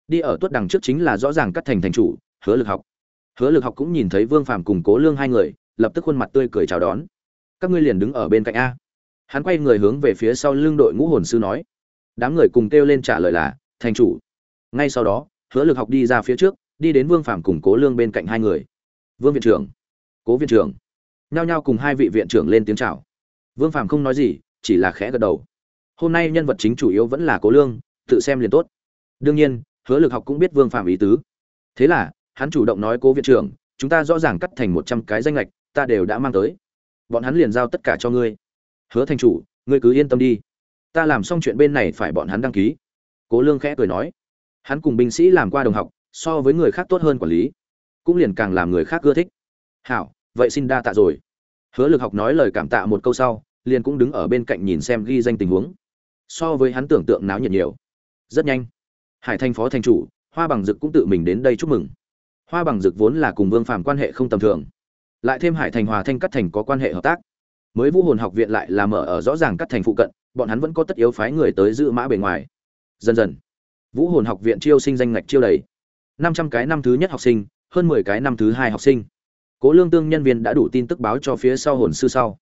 Đi ở tuất đằng trước chính là rõ ràng cắt thành thành chủ, hứa lực học. Hứa lực học cũng nhìn thấy vương phàm cùng cố lương hai người, lập tức khuôn mặt tươi cười chào đón. Các ngươi liền đứng ở bên cạnh a. Hắn quay người hướng về phía sau lưng đội ngũ hồn sư nói. Đám người cùng kêu lên trả lời là, thành chủ. Ngay sau đó, hứa lực học đi ra phía trước, đi đến vương phàm cùng cố lương bên cạnh hai người. Vương viện trưởng. Cố viện trưởng. Nhao nhao cùng hai vị viện trưởng lên tiếng chào. Vương phàm không nói gì, chỉ là khẽ gật đầu hôm nay nhân vật chính chủ yếu vẫn là cố lương tự xem liền tốt đương nhiên hứa lực học cũng biết vương phạm ý tứ thế là hắn chủ động nói cố viện trưởng chúng ta rõ ràng cắt thành một trăm cái danh lệch, ta đều đã mang tới. Bọn hắn liền giao tất cả cho ngươi. Hứa thành chủ, ngươi cứ yên tâm đi. Ta làm xong chuyện bên này phải bọn hắn đăng ký. Cố lương khẽ cười nói. Hắn cùng binh sĩ làm qua đồng học, so với người khác tốt hơn quản lý. Cũng liền càng làm người khác ưa thích. Hảo, vậy xin đa tạ rồi. Hứa lực học nói lời cảm tạ một câu sau, liền cũng đứng ở bên cạnh nhìn xem ghi danh tình huống so với hắn tưởng tượng náo nhiệt nhiều. Rất nhanh, hải thành phó thành chủ, hoa bằng dực cũng tự mình đến đây chúc mừng. Hoa bằng dực vốn là cùng vương phàm quan hệ không tầm thường, lại thêm hải thành hòa thanh cắt thành có quan hệ hợp tác. Mới vũ hồn học viện lại là mở ở rõ ràng cắt thành phụ cận, bọn hắn vẫn có tất yếu phái người tới giữ mã bề ngoài. Dần dần, vũ hồn học viện chiêu sinh danh ngạch chiêu đầy. Năm trăm cái năm thứ nhất học sinh, hơn mười cái năm thứ hai học sinh. Cố lương tương nhân viên đã đủ tin tức báo cho phía sau hồn sư sau.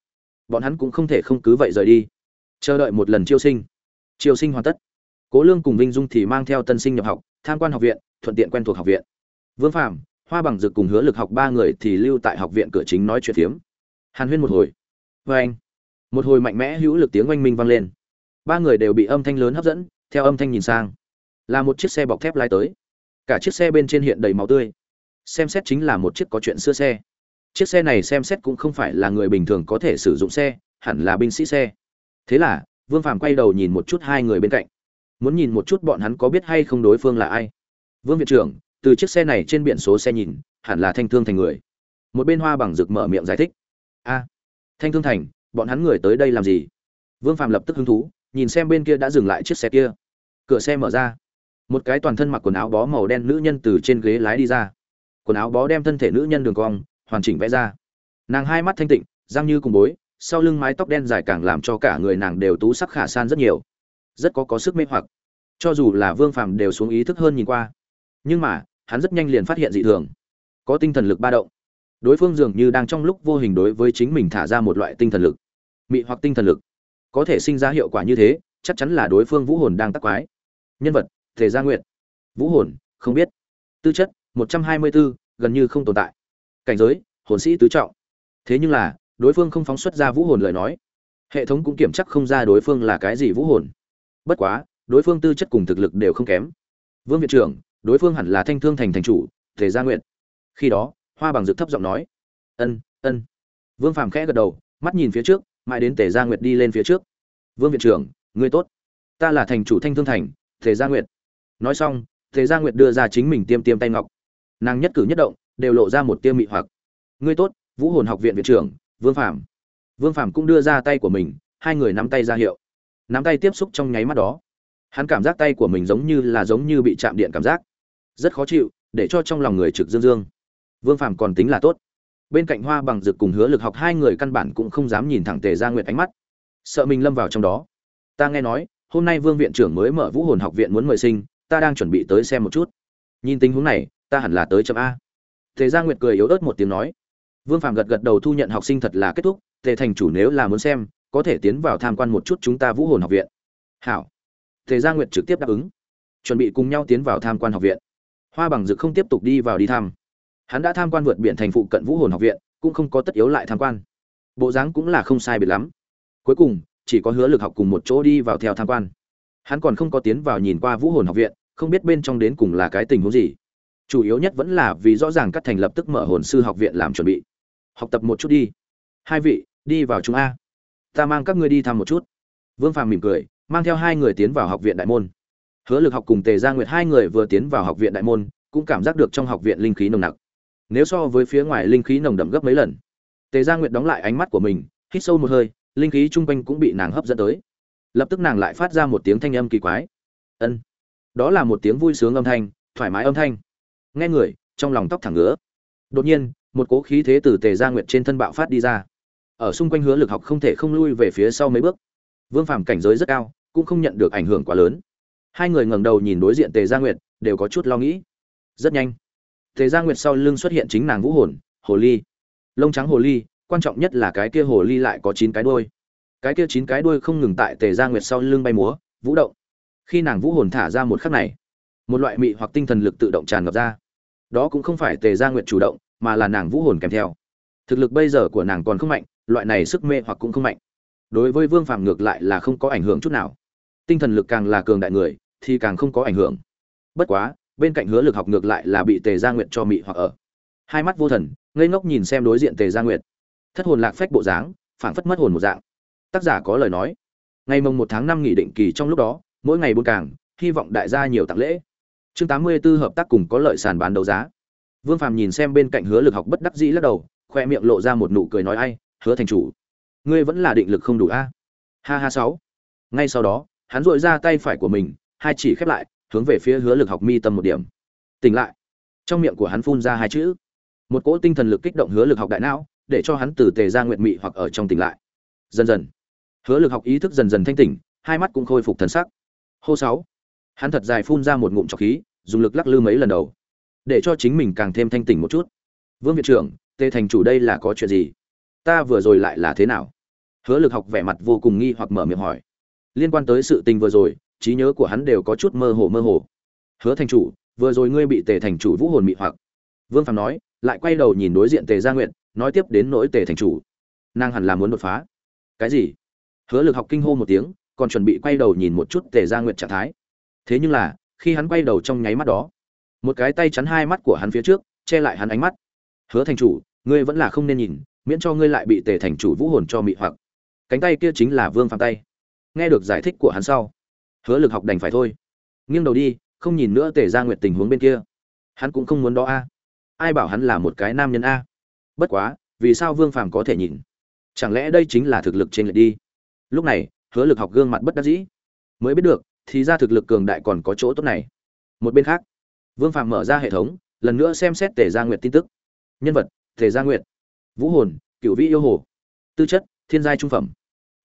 Bọn hắn cũng không thể không cứ vậy rời đi. Chờ đợi một lần chiêu sinh. Triều sinh hoàn tất. Cố lương cùng vinh dung thì mang theo tân sinh nhập học, tham quan học viện, thuận tiện quen thuộc học viện. Vương phạm hoa bằng dực cùng hứa lực học ba người thì lưu tại học viện cửa chính nói chuyện phiếm. Hàn huyên một hồi. Vê anh. Một hồi mạnh mẽ hữu lực tiếng oanh minh vang lên. Ba người đều bị âm thanh lớn hấp dẫn, theo âm thanh nhìn sang. Là một chiếc xe bọc thép lái tới. Cả chiếc xe bên trên hiện đầy máu tươi. Xem xét chính là một chiếc có chuyện xưa xe. Chiếc xe này xem xét cũng không phải là người bình thường có thể sử dụng xe, hẳn là binh sĩ xe. Thế là vương phàm quay đầu nhìn một chút hai người bên cạnh. Muốn nhìn một chút bọn hắn có biết hay không đối phương là ai. Vương viện trưởng, từ chiếc xe này trên biển số xe nhìn, hẳn là thanh thương thành người. Một bên hoa bằng rực mở miệng giải thích. A, thanh thương thành, bọn hắn người tới đây làm gì? Vương phạm lập tức hứng thú, nhìn xem bên kia đã dừng lại chiếc xe kia. Cửa xe mở ra. Một cái toàn thân mặc quần áo bó màu đen nữ nhân từ trên ghế lái đi ra. Quần áo bó đem thân thể nữ nhân đường cong, hoàn chỉnh vẽ ra. Nàng hai mắt thanh tịnh, răng như cùng bối sau lưng mái tóc đen dài càng làm cho cả người nàng đều tú sắc khả san rất nhiều. Rất có có sức mê hoặc. Cho dù là vương phàm đều xuống ý thức hơn nhìn qua. Nhưng mà, hắn rất nhanh liền phát hiện dị thường. Có tinh thần lực ba động. Đối phương dường như đang trong lúc vô hình đối với chính mình thả ra một loại tinh thần lực. Mị hoặc tinh thần lực. Có thể sinh ra hiệu quả như thế, chắc chắn là đối phương vũ hồn đang tắc quái. Nhân vật thể gia nguyện vũ hồn, không biết. Tư chất, một trăm hai mươi bốn gần như không tồn tại. Cảnh giới, hồn sĩ tứ trọng. Thế nhưng là đối phương không phóng xuất ra vũ hồn lời nói. Hệ thống cũng kiểm chắc không ra đối phương là cái gì vũ hồn. Bất quá, đối phương tư chất cùng thực lực đều không kém. Vương viện trưởng, đối phương hẳn là thanh thương thành thành chủ thể gia nguyện khi đó, hoa bằng dực thấp giọng nói, ân ân. Vương phàm khẽ gật đầu, mắt nhìn phía trước, mãi đến tề gia nguyệt đi lên phía trước. Vương viện trưởng, ngươi tốt. Ta là thành chủ thanh thương thành, tề gia nguyệt. Nói xong, tề gia nguyệt đưa ra chính mình tiêm tiêm tay ngọc. Nàng nhất cử nhất động, đều lộ ra một tiêm mị hoặc. Ngươi tốt, vũ hồn học viện viện trưởng vương Phạm, vương Phạm cũng đưa ra tay của mình hai người nắm tay ra hiệu. Nắm tay tiếp xúc trong nháy mắt đó. Hắn cảm giác tay của mình giống như là giống như bị chạm điện cảm giác. Rất khó chịu để cho trong lòng người trực dương dương. Vương Phạm còn tính là tốt. Bên cạnh hoa bằng dực cùng hứa lực học hai người căn bản cũng không dám nhìn thẳng tề gia nguyệt ánh mắt. Sợ mình lâm vào trong đó. Ta nghe nói hôm nay vương viện trưởng mới mở vũ hồn học viện muốn mời sinh ta đang chuẩn bị tới xem một chút. Nhìn tình huống này ta hẳn là tới chậm a. Tề gia nguyệt cười yếu ớt một tiếng nói vương Phạm gật gật đầu thu nhận học sinh thật là kết thúc, tề thành chủ nếu là muốn xem, có thể tiến vào tham quan một chút chúng ta vũ hồn học viện. Hảo. Tề gia nguyệt trực tiếp đáp ứng. Chuẩn bị cùng nhau tiến vào tham quan học viện. Hoa bằng dực không tiếp tục đi vào đi thăm. Hắn đã tham quan vượt biển thành phụ cận vũ hồn học viện, cũng không có tất yếu lại tham quan. Bộ dáng cũng là không sai biệt lắm. Cuối cùng, chỉ có hứa lực học cùng một chỗ đi vào theo tham quan. Hắn còn không có tiến vào nhìn qua vũ hồn học viện, không biết bên trong đến cùng là cái tình huống gì. Chủ yếu nhất vẫn là vì rõ ràng các thành lập tức mở hồn sư học viện làm chuẩn bị học tập một chút đi. Hai vị, đi vào chúng a. Ta mang các ngươi đi thăm một chút. Vương phàm mỉm cười, mang theo hai người tiến vào học viện đại môn. Hứa lực học cùng tề gia nguyệt hai người vừa tiến vào học viện đại môn, cũng cảm giác được trong học viện linh khí nồng nặc. Nếu so với phía ngoài linh khí nồng đậm gấp mấy lần, tề gia nguyệt đóng lại ánh mắt của mình, hít sâu một hơi, linh khí chung quanh cũng bị nàng hấp dẫn tới. Lập tức nàng lại phát ra một tiếng thanh âm kỳ quái. Ân. Đó là một tiếng vui sướng âm thanh, thoải mái âm thanh. Nghe người, trong lòng tóc thẳng ngứa. Đột nhiên một cố khí thế từ tề gia nguyệt trên thân bạo phát đi ra. Ở xung quanh hứa lực học không thể không lui về phía sau mấy bước. Vương phàm cảnh giới rất cao, cũng không nhận được ảnh hưởng quá lớn. Hai người ngẩng đầu nhìn đối diện tề gia nguyệt, đều có chút lo nghĩ. Rất nhanh, tề gia nguyệt sau lưng xuất hiện chính nàng vũ hồn, hồ ly. Lông trắng hồ ly, quan trọng nhất là cái kia hồ ly lại có chín cái đuôi. Cái kia chín cái đuôi không ngừng tại tề gia nguyệt sau lưng bay múa, vũ động. Khi nàng vũ hồn thả ra một khắc này, một loại mị hoặc tinh thần lực tự động tràn ngập ra. Đó cũng không phải tề gia nguyệt chủ động mà là nàng vũ hồn kèm theo. Thực lực bây giờ của nàng còn không mạnh, loại này sức mê hoặc cũng không mạnh. Đối với vương phàm ngược lại là không có ảnh hưởng chút nào. Tinh thần lực càng là cường đại người, thì càng không có ảnh hưởng. Bất quá, bên cạnh hứa lực học ngược lại là bị tề gia nguyệt cho mị hoặc ở. Hai mắt vô thần, ngây ngốc nhìn xem đối diện tề gia nguyệt. Thất hồn lạc phách bộ dáng, phảng phất mất hồn một dạng. Tác giả có lời nói. Ngày mồng một tháng năm nghỉ định kỳ trong lúc đó, mỗi ngày buôn càng, hy vọng đại gia nhiều tặng lễ. Chương tám mươi 84 hợp tác cùng có lợi sàn bán đấu giá vương phàm nhìn xem bên cạnh hứa lực học bất đắc dĩ lắc đầu, khoe miệng lộ ra một nụ cười nói ai, hứa thành chủ. Ngươi vẫn là định lực không đủ a? Ha ha sáu. Ngay sau đó, hắn rũa ra tay phải của mình, hai chỉ khép lại, hướng về phía hứa lực học mi tâm một điểm. Tỉnh lại. Trong miệng của hắn phun ra hai chữ. Một cỗ tinh thần lực kích động hứa lực học đại não, để cho hắn từ tề ra nguyện mị hoặc ở trong tỉnh lại. Dần dần, hứa lực học ý thức dần dần thanh tỉnh, hai mắt cũng khôi phục thần sắc. Hô sáu. Hắn thật dài phun ra một ngụm trọc khí, dùng lực lắc lư mấy lần đầu để cho chính mình càng thêm thanh tỉnh một chút. Vương viện trưởng, tề thành chủ đây là có chuyện gì? Ta vừa rồi lại là thế nào? Hứa lực học vẻ mặt vô cùng nghi hoặc mở miệng hỏi. Liên quan tới sự tình vừa rồi, trí nhớ của hắn đều có chút mơ hồ mơ hồ. Hứa thành chủ, vừa rồi ngươi bị tề thành chủ vũ hồn mị hoặc. Vương phàm nói, lại quay đầu nhìn đối diện tề gia nguyện nói tiếp đến nỗi tề thành chủ. Nàng hẳn là muốn đột phá. Cái gì? Hứa lực học kinh hô một tiếng, còn chuẩn bị quay đầu nhìn một chút tề gia nguyện trạng thái. Thế nhưng là, khi hắn quay đầu trong nháy mắt đó một cái tay chắn hai mắt của hắn phía trước, che lại hắn ánh mắt. Hứa thành chủ, ngươi vẫn là không nên nhìn, miễn cho ngươi lại bị tề thành chủ vũ hồn cho mị hoặc. Cánh tay kia chính là vương phạm tay. Nghe được giải thích của hắn sau, hứa lực học đành phải thôi. Nghiêng đầu đi, không nhìn nữa tề ra nguyệt tình huống bên kia. Hắn cũng không muốn đó a. Ai bảo hắn là một cái nam nhân a? Bất quá, vì sao vương phàm có thể nhìn? Chẳng lẽ đây chính là thực lực trên lệch đi? Lúc này, hứa lực học gương mặt bất đắc dĩ. Mới biết được, thì ra thực lực cường đại còn có chỗ tốt này. Một bên khác vương phàm mở ra hệ thống, lần nữa xem xét tề gia nguyệt tin tức. Nhân vật, tề gia nguyệt. Vũ hồn, cửu vĩ yêu hồ. Tư chất, thiên giai trung phẩm.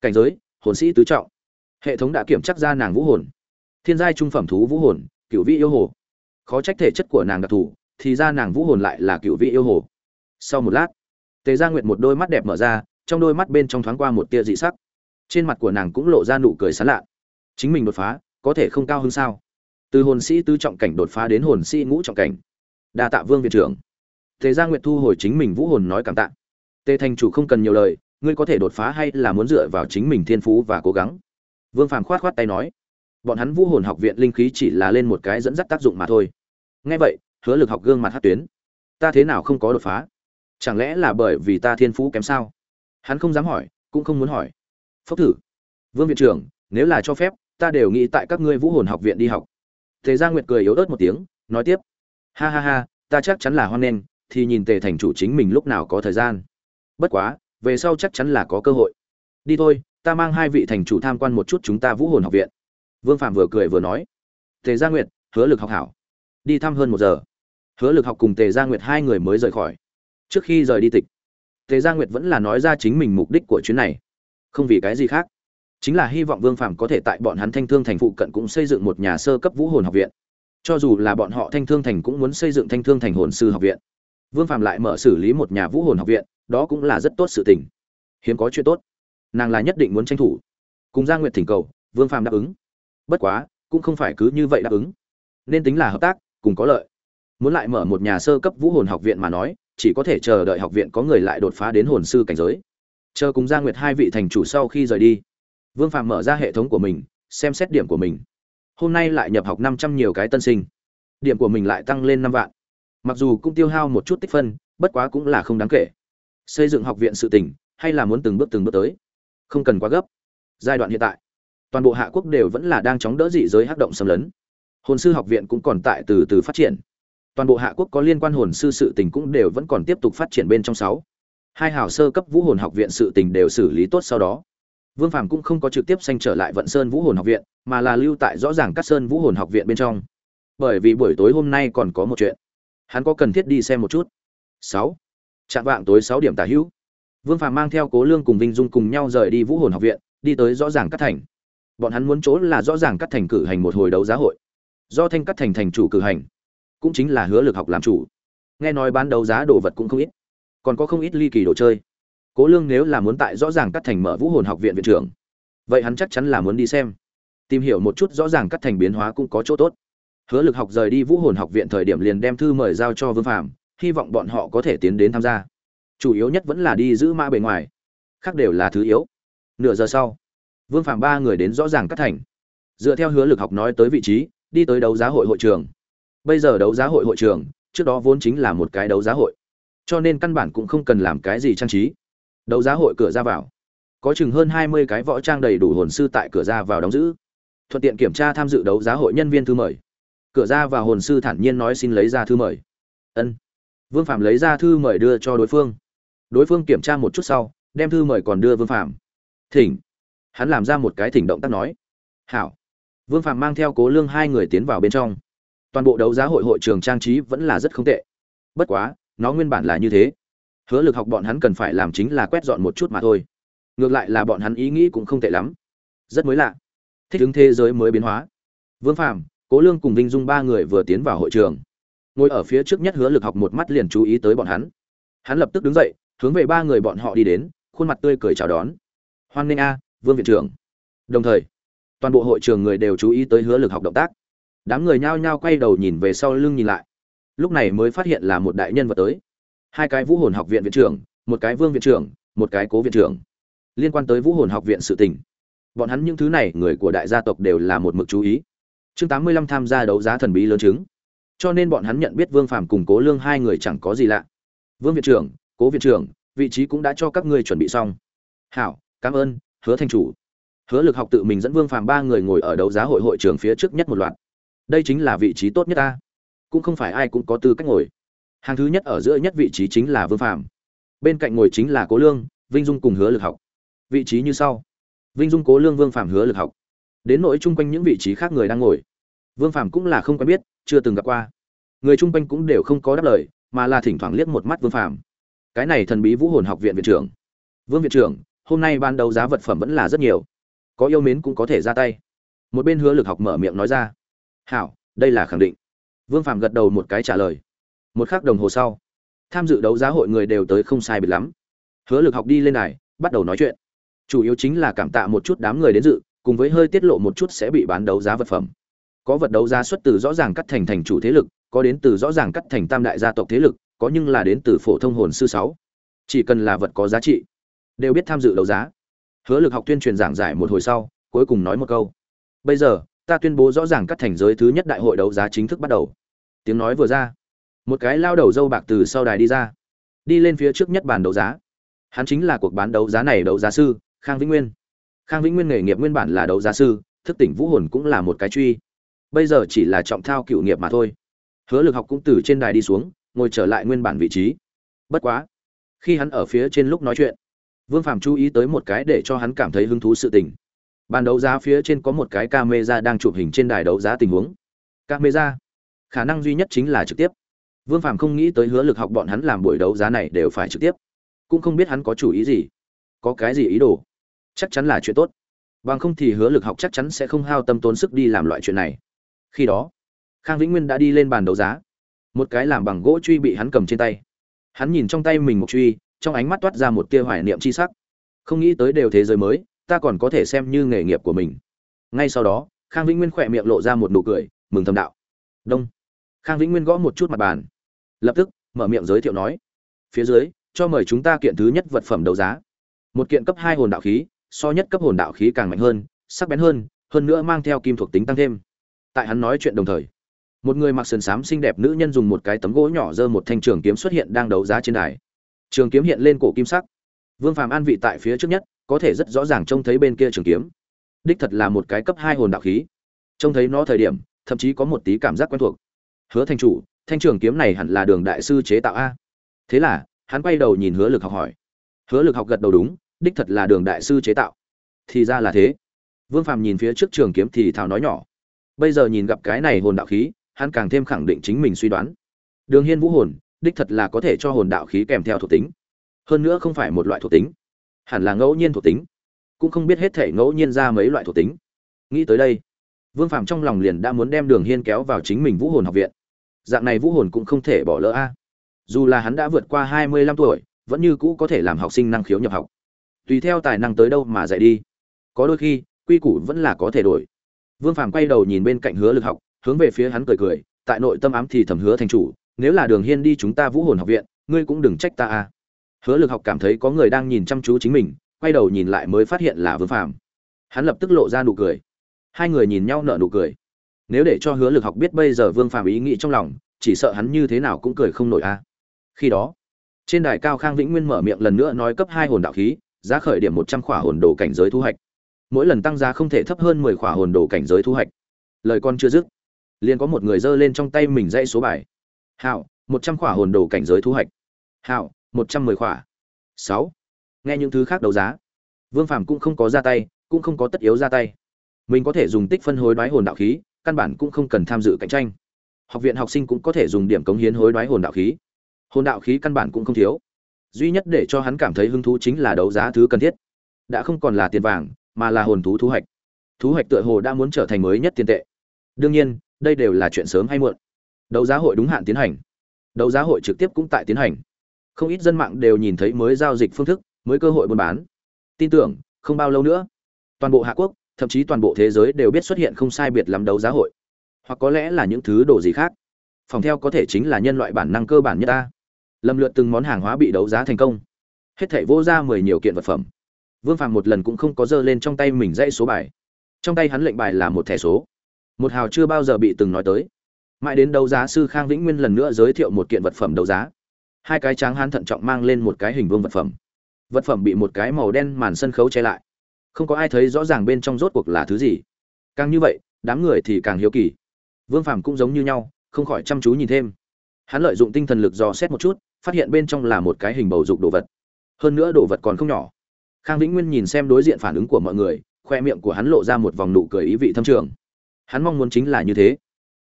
Cảnh giới, hồn sĩ tứ trọng. Hệ thống đã kiểm tra ra nàng vũ hồn. Thiên giai trung phẩm thú vũ hồn, cửu vị yêu hồ. Khó trách thể chất của nàng đặc thù, thì ra nàng vũ hồn lại là cửu vị yêu hồ. Sau một lát, tề gia nguyệt một đôi mắt đẹp mở ra, trong đôi mắt bên trong thoáng qua một tia dị sắc. Trên mặt của nàng cũng lộ ra nụ cười sán lạ. Chính mình đột phá, có thể không cao hơn sao? Từ hồn sĩ tứ trọng cảnh đột phá đến hồn sĩ ngũ trọng cảnh. Đa tạ vương viện trưởng. Tề gia nguyệt thu hồi chính mình vũ hồn nói cảm tạ. Tề thành chủ không cần nhiều lời, ngươi có thể đột phá hay là muốn dựa vào chính mình thiên phú và cố gắng? Vương phàm khoát khoát tay nói. Bọn hắn vũ hồn học viện linh khí chỉ là lên một cái dẫn dắt tác dụng mà thôi. Nghe vậy, hứa lực học gương mặt hát tuyến. Ta thế nào không có đột phá? Chẳng lẽ là bởi vì ta thiên phú kém sao? Hắn không dám hỏi, cũng không muốn hỏi. Phốc thử. Vương viện trưởng, nếu là cho phép, ta đều nghĩ tại các ngươi vũ hồn học viện đi học tề gia nguyệt cười yếu ớt một tiếng, nói tiếp. Ha ha ha, ta chắc chắn là hoan nghênh, thì nhìn tề thành chủ chính mình lúc nào có thời gian. Bất quá, về sau chắc chắn là có cơ hội. Đi thôi, ta mang hai vị thành chủ tham quan một chút chúng ta vũ hồn học viện. Vương phạm vừa cười vừa nói. Tề gia nguyệt, hứa lực học hảo. Đi thăm hơn một giờ. Hứa lực học cùng tề gia nguyệt hai người mới rời khỏi. Trước khi rời đi tịch, tề gia nguyệt vẫn là nói ra chính mình mục đích của chuyến này. Không vì cái gì khác chính là hy vọng vương phạm có thể tại bọn hắn thanh thương thành phụ cận cũng xây dựng một nhà sơ cấp vũ hồn học viện. Cho dù là bọn họ thanh thương thành cũng muốn xây dựng thanh thương thành hồn sư học viện. Vương phạm lại mở xử lý một nhà vũ hồn học viện, đó cũng là rất tốt sự tình. Hiếm có chuyện tốt. Nàng là nhất định muốn tranh thủ. Cùng gia nguyệt thỉnh cầu, vương phàm đáp ứng. Bất quá, cũng không phải cứ như vậy đáp ứng. Nên tính là hợp tác, cùng có lợi. Muốn lại mở một nhà sơ cấp vũ hồn học viện mà nói, chỉ có thể chờ đợi học viện có người lại đột phá đến hồn sư cảnh giới. Chờ cùng gia nguyệt hai vị thành chủ sau khi rời đi vương phạm mở ra hệ thống của mình, xem xét điểm của mình. Hôm nay lại nhập học năm trăm nhiều cái tân sinh. Điểm của mình lại tăng lên năm vạn. Mặc dù cũng tiêu hao một chút tích phân, bất quá cũng là không đáng kể. Xây dựng học viện sự tỉnh hay là muốn từng bước từng bước tới? Không cần quá gấp. Giai đoạn hiện tại, toàn bộ hạ quốc đều vẫn là đang chống đỡ dị giới hắc động xâm lấn. Hồn sư học viện cũng còn tại từ từ phát triển. Toàn bộ hạ quốc có liên quan hồn sư sự tình cũng đều vẫn còn tiếp tục phát triển bên trong sáu. Hai hào sơ cấp vũ hồn học viện sự tình đều xử lý tốt sau đó vương phàm cũng không có trực tiếp sanh trở lại vận sơn vũ hồn học viện, mà là lưu tại rõ ràng Cát sơn vũ hồn học viện bên trong. Bởi vì buổi tối hôm nay còn có một chuyện. Hắn có cần thiết đi xem một chút. Sáu. Trạng vạng tối sáu điểm tả hữu. Vương phàm mang theo cố lương cùng vinh dung cùng nhau rời đi vũ hồn học viện, đi tới rõ ràng Cát thành. Bọn hắn muốn chỗ là rõ ràng Cát thành cử hành một hồi đấu giá hội. Do thanh Cát thành thành chủ cử hành, cũng chính là hứa lực học làm chủ. Nghe nói bán đấu giá đồ vật cũng không ít. Còn có không ít ly kỳ đồ chơi cố lương nếu là muốn tại rõ ràng cắt thành mở vũ hồn học viện viện trưởng, vậy hắn chắc chắn là muốn đi xem. Tìm hiểu một chút rõ ràng cắt thành biến hóa cũng có chỗ tốt. Hứa lực học rời đi vũ hồn học viện thời điểm liền đem thư mời giao cho vương phạm hy vọng bọn họ có thể tiến đến tham gia. Chủ yếu nhất vẫn là đi giữ mã bề ngoài, khác đều là thứ yếu. Nửa giờ sau, vương phạm ba người đến rõ ràng cắt thành. Dựa theo hứa lực học nói tới vị trí, đi tới đấu giá hội hội trường. Bây giờ đấu giá hội hội trường, trước đó vốn chính là một cái đấu giá hội, cho nên căn bản cũng không cần làm cái gì trang trí đấu giá hội cửa ra vào. Có chừng hơn hai mươi cái võ trang đầy đủ hồn sư tại cửa ra vào đóng giữ. Thuận tiện kiểm tra tham dự đấu giá hội nhân viên thư mời. Cửa ra vào hồn sư thản nhiên nói xin lấy ra thư mời. Ân. Vương phạm lấy ra thư mời đưa cho đối phương. Đối phương kiểm tra một chút sau, đem thư mời còn đưa vương phạm. Thỉnh. Hắn làm ra một cái thỉnh động tác nói. Hảo. Vương phạm mang theo cố lương hai người tiến vào bên trong. Toàn bộ đấu giá hội hội trường trang trí vẫn là rất không tệ. Bất quá, nó nguyên bản là như thế hứa lực học bọn hắn cần phải làm chính là quét dọn một chút mà thôi. Ngược lại là bọn hắn ý nghĩ cũng không tệ lắm. Rất mới lạ. Thích ứng thế giới mới biến hóa. Vương phạm cố lương cùng vinh dung ba người vừa tiến vào hội trường. Ngồi ở phía trước nhất hứa lực học một mắt liền chú ý tới bọn hắn. Hắn lập tức đứng dậy, hướng về ba người bọn họ đi đến, khuôn mặt tươi cười chào đón. Hoan nghênh a, vương viện trưởng. Đồng thời, toàn bộ hội trường người đều chú ý tới hứa lực học động tác. Đám người nhao nhao quay đầu nhìn về sau lưng nhìn lại. Lúc này mới phát hiện là một đại nhân vật tới hai cái vũ hồn học viện viện trưởng, một cái vương viện trưởng, một cái cố viện trưởng. Liên quan tới vũ hồn học viện sự tình, bọn hắn những thứ này người của đại gia tộc đều là một mực chú ý. Chương tám mươi lăm tham gia đấu giá thần bí lớn chứng. Cho nên bọn hắn nhận biết vương phàm cùng cố lương hai người chẳng có gì lạ. Vương viện trưởng, cố viện trưởng, vị trí cũng đã cho các ngươi chuẩn bị xong. Hảo, cảm ơn, hứa thanh chủ. Hứa lực học tự mình dẫn vương phàm ba người ngồi ở đấu giá hội hội trường phía trước nhất một loạt. Đây chính là vị trí tốt nhất ta. Cũng không phải ai cũng có tư cách ngồi hàng thứ nhất ở giữa nhất vị trí chính là vương Phạm, bên cạnh ngồi chính là cố lương vinh dung cùng hứa lực học. Vị trí như sau. Vinh dung cố lương vương Phạm, hứa lực học. Đến nỗi chung quanh những vị trí khác người đang ngồi. Vương Phạm cũng là không quen biết chưa từng gặp qua. Người chung quanh cũng đều không có đáp lời mà là thỉnh thoảng liếc một mắt vương Phạm. cái này thần bí vũ hồn học viện viện trưởng. Vương viện trưởng hôm nay ban đầu giá vật phẩm vẫn là rất nhiều. Có yêu mến cũng có thể ra tay. Một bên hứa lực học mở miệng nói ra. Hảo đây là khẳng định. Vương Phạm gật đầu một cái trả lời một khắc đồng hồ sau, tham dự đấu giá hội người đều tới không sai biệt lắm. Hứa lực học đi lên này bắt đầu nói chuyện. Chủ yếu chính là cảm tạ một chút đám người đến dự, cùng với hơi tiết lộ một chút sẽ bị bán đấu giá vật phẩm. Có vật đấu giá xuất từ rõ ràng cắt thành thành chủ thế lực, có đến từ rõ ràng cắt thành tam đại gia tộc thế lực, có nhưng là đến từ phổ thông hồn sư sáu. Chỉ cần là vật có giá trị, đều biết tham dự đấu giá. Hứa lực học tuyên truyền giảng giải một hồi sau, cuối cùng nói một câu. Bây giờ, ta tuyên bố rõ ràng cắt thành giới thứ nhất đại hội đấu giá chính thức bắt đầu. Tiếng nói vừa ra một cái lao đầu dâu bạc từ sau đài đi ra, đi lên phía trước nhất bàn đấu giá. Hắn chính là cuộc bán đấu giá này đấu giá sư, khang vĩnh nguyên. Khang vĩnh nguyên nghề nghiệp nguyên bản là đấu giá sư, thức tỉnh vũ hồn cũng là một cái truy. Bây giờ chỉ là trọng thao cựu nghiệp mà thôi. Hứa lực học cũng từ trên đài đi xuống, ngồi trở lại nguyên bản vị trí. Bất quá, khi hắn ở phía trên lúc nói chuyện, vương phạm chú ý tới một cái để cho hắn cảm thấy hứng thú sự tình. Bàn đấu giá phía trên có một cái camera đang chụp hình trên đài đấu giá tình huống. Camera, khả năng duy nhất chính là trực tiếp vương phạm không nghĩ tới hứa lực học bọn hắn làm buổi đấu giá này đều phải trực tiếp. Cũng không biết hắn có chủ ý gì. Có cái gì ý đồ? Chắc chắn là chuyện tốt. Bằng không thì hứa lực học chắc chắn sẽ không hao tâm tốn sức đi làm loại chuyện này. Khi đó, khang vĩnh nguyên đã đi lên bàn đấu giá. Một cái làm bằng gỗ truy bị hắn cầm trên tay. Hắn nhìn trong tay mình một truy, trong ánh mắt toát ra một tia hoài niệm chi sắc. Không nghĩ tới đều thế giới mới, ta còn có thể xem như nghề nghiệp của mình. Ngay sau đó, khang vĩnh nguyên khỏe miệng lộ ra một nụ cười, mừng thầm đạo. Đông. Khang vĩnh nguyên gõ một chút mặt bàn lập tức, mở miệng giới thiệu nói, phía dưới, cho mời chúng ta kiện thứ nhất vật phẩm đấu giá. Một kiện cấp hai hồn đạo khí, so nhất cấp hồn đạo khí càng mạnh hơn, sắc bén hơn hơn nữa mang theo kim thuộc tính tăng thêm. Tại hắn nói chuyện đồng thời, một người mặc sườn xám xinh đẹp nữ nhân dùng một cái tấm gỗ nhỏ dơ một thanh trường kiếm xuất hiện đang đấu giá trên đài. Trường kiếm hiện lên cổ kim sắc. Vương phàm an vị tại phía trước nhất, có thể rất rõ ràng trông thấy bên kia trường kiếm. Đích thật là một cái cấp hai hồn đạo khí. Trông thấy nó thời điểm, thậm chí có một tí cảm giác quen thuộc. Hứa thanh chủ thanh trường kiếm này hẳn là đường đại sư chế tạo a. Thế là, hắn quay đầu nhìn hứa lực học hỏi. Hứa lực học gật đầu đúng, đích thật là đường đại sư chế tạo. Thì ra là thế. Vương phàm nhìn phía trước trường kiếm thì thào nói nhỏ. Bây giờ nhìn gặp cái này hồn đạo khí, hắn càng thêm khẳng định chính mình suy đoán. Đường hiên vũ hồn, đích thật là có thể cho hồn đạo khí kèm theo thuộc tính. Hơn nữa không phải một loại thuộc tính. Hẳn là ngẫu nhiên thuộc tính. Cũng không biết hết thể ngẫu nhiên ra mấy loại thuộc tính. Nghĩ tới đây, vương Phạm trong lòng liền đã muốn đem đường hiên kéo vào chính mình vũ hồn học viện dạng này vũ hồn cũng không thể bỏ lỡ a. Dù là hắn đã vượt qua hai mươi lăm tuổi, vẫn như cũ có thể làm học sinh năng khiếu nhập học. Tùy theo tài năng tới đâu mà dạy đi. Có đôi khi, quy củ vẫn là có thể đổi. Vương phàm quay đầu nhìn bên cạnh hứa lực học, hướng về phía hắn cười cười, tại nội tâm ám thì thầm hứa thành chủ, nếu là đường hiên đi chúng ta vũ hồn học viện, ngươi cũng đừng trách ta a. Hứa lực học cảm thấy có người đang nhìn chăm chú chính mình, quay đầu nhìn lại mới phát hiện là vương phàm. Hắn lập tức lộ ra nụ cười. Hai người nhìn nhau nở nụ cười nếu để cho hứa lực học biết bây giờ vương phàm ý nghĩ trong lòng, chỉ sợ hắn như thế nào cũng cười không nổi a. Khi đó, trên đài cao khang vĩnh nguyên mở miệng lần nữa nói cấp hai hồn đạo khí, giá khởi điểm một trăm khỏa hồn đồ cảnh giới thu hoạch. Mỗi lần tăng giá không thể thấp hơn mười khỏa hồn đồ cảnh giới thu hoạch. Lời con chưa dứt, liền có một người giơ lên trong tay mình dãy số bài. Hạo, một trăm khỏa hồn đồ cảnh giới thu hoạch. Hạo, một trăm mười khỏa. Sáu. Nghe những thứ khác đấu giá, vương phàm cũng không có ra tay, cũng không có tất yếu ra tay. Mình có thể dùng tích phân hối đoái hồn đạo khí căn bản cũng không cần tham dự cạnh tranh. Học viện học sinh cũng có thể dùng điểm cống hiến hối đoái hồn đạo khí. Hồn đạo khí căn bản cũng không thiếu. Duy nhất để cho hắn cảm thấy hứng thú chính là đấu giá thứ cần thiết. Đã không còn là tiền vàng, mà là hồn thú thu hoạch. Thu hoạch tựa hồ đã muốn trở thành mới nhất tiền tệ. Đương nhiên, đây đều là chuyện sớm hay muộn. Đấu giá hội đúng hạn tiến hành. Đấu giá hội trực tiếp cũng tại tiến hành. Không ít dân mạng đều nhìn thấy mới giao dịch phương thức, mới cơ hội buôn bán. Tin tưởng, không bao lâu nữa, toàn bộ hạ quốc thậm chí toàn bộ thế giới đều biết xuất hiện không sai biệt lắm đấu giá hội. Hoặc có lẽ là những thứ đồ gì khác. Phòng theo có thể chính là nhân loại bản năng cơ bản nhất ta. Lâm lượt từng món hàng hóa bị đấu giá thành công. Hết thảy vô ra mười nhiều kiện vật phẩm. Vương phàm một lần cũng không có dơ lên trong tay mình dãy số bài. Trong tay hắn lệnh bài là một thẻ số. Một hào chưa bao giờ bị từng nói tới. Mãi đến đấu giá sư khang vĩnh nguyên lần nữa giới thiệu một kiện vật phẩm đấu giá. Hai cái tráng hán thận trọng mang lên một cái hình vuông vật phẩm. Vật phẩm bị một cái màu đen màn sân khấu che lại không có ai thấy rõ ràng bên trong rốt cuộc là thứ gì. Càng như vậy, đám người thì càng hiếu kỳ. Vương phàm cũng giống như nhau, không khỏi chăm chú nhìn thêm. Hắn lợi dụng tinh thần lực dò xét một chút, phát hiện bên trong là một cái hình bầu dục đồ vật. Hơn nữa đồ vật còn không nhỏ. Khang vĩnh nguyên nhìn xem đối diện phản ứng của mọi người, khoe miệng của hắn lộ ra một vòng nụ cười ý vị thâm trường. Hắn mong muốn chính là như thế.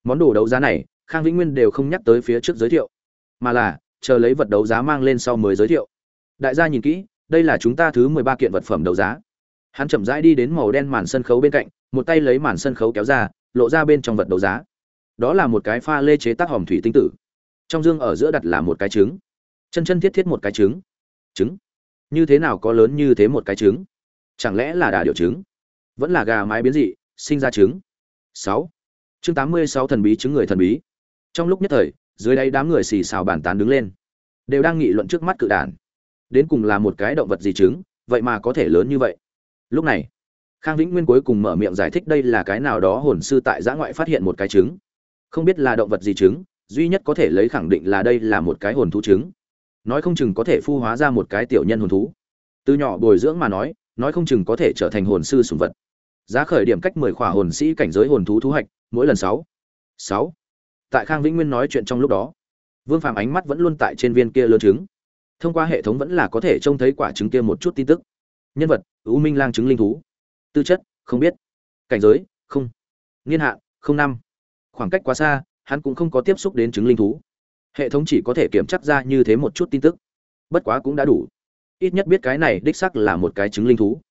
Món đồ đấu giá này, khang vĩnh nguyên đều không nhắc tới phía trước giới thiệu, mà là chờ lấy vật đấu giá mang lên sau mới giới thiệu. Đại gia nhìn kỹ, đây là chúng ta thứ mười ba kiện vật phẩm đấu giá hắn chậm rãi đi đến màu đen màn sân khấu bên cạnh, một tay lấy màn sân khấu kéo ra, lộ ra bên trong vật đấu giá. Đó là một cái pha lê chế tác hòm thủy tinh tử. Trong dương ở giữa đặt là một cái trứng. Chân chân thiết thiết một cái trứng. Trứng? Như thế nào có lớn như thế một cái trứng? Chẳng lẽ là đà điệu trứng? Vẫn là gà mái biến dị, sinh ra trứng. Sáu. Chương tám mươi sáu thần bí trứng người thần bí. Trong lúc nhất thời, dưới đây đám người xì xào bàn tán đứng lên. Đều đang nghị luận trước mắt cự đản đến cùng là một cái động vật gì trứng? Vậy mà có thể lớn như vậy lúc này, khang vĩnh nguyên cuối cùng mở miệng giải thích đây là cái nào đó hồn sư tại giã ngoại phát hiện một cái trứng. Không biết là động vật gì trứng, duy nhất có thể lấy khẳng định là đây là một cái hồn thú trứng. Nói không chừng có thể phu hóa ra một cái tiểu nhân hồn thú. Từ nhỏ bồi dưỡng mà nói nói không chừng có thể trở thành hồn sư sùng vật. Giá khởi điểm cách mười khỏa hồn sĩ cảnh giới hồn thú thu hoạch, mỗi lần sáu. Sáu. Tại khang vĩnh nguyên nói chuyện trong lúc đó, vương phàm ánh mắt vẫn luôn tại trên viên kia lớn trứng. Thông qua hệ thống vẫn là có thể trông thấy quả trứng kia một chút tin tức nhân vật, u minh lang chứng linh thú. Tư chất, không biết. Cảnh giới, không. Niên hạn, không năm. Khoảng cách quá xa, hắn cũng không có tiếp xúc đến chứng linh thú. Hệ thống chỉ có thể kiểm chắc ra như thế một chút tin tức. Bất quá cũng đã đủ. Ít nhất biết cái này đích sắc là một cái chứng linh thú.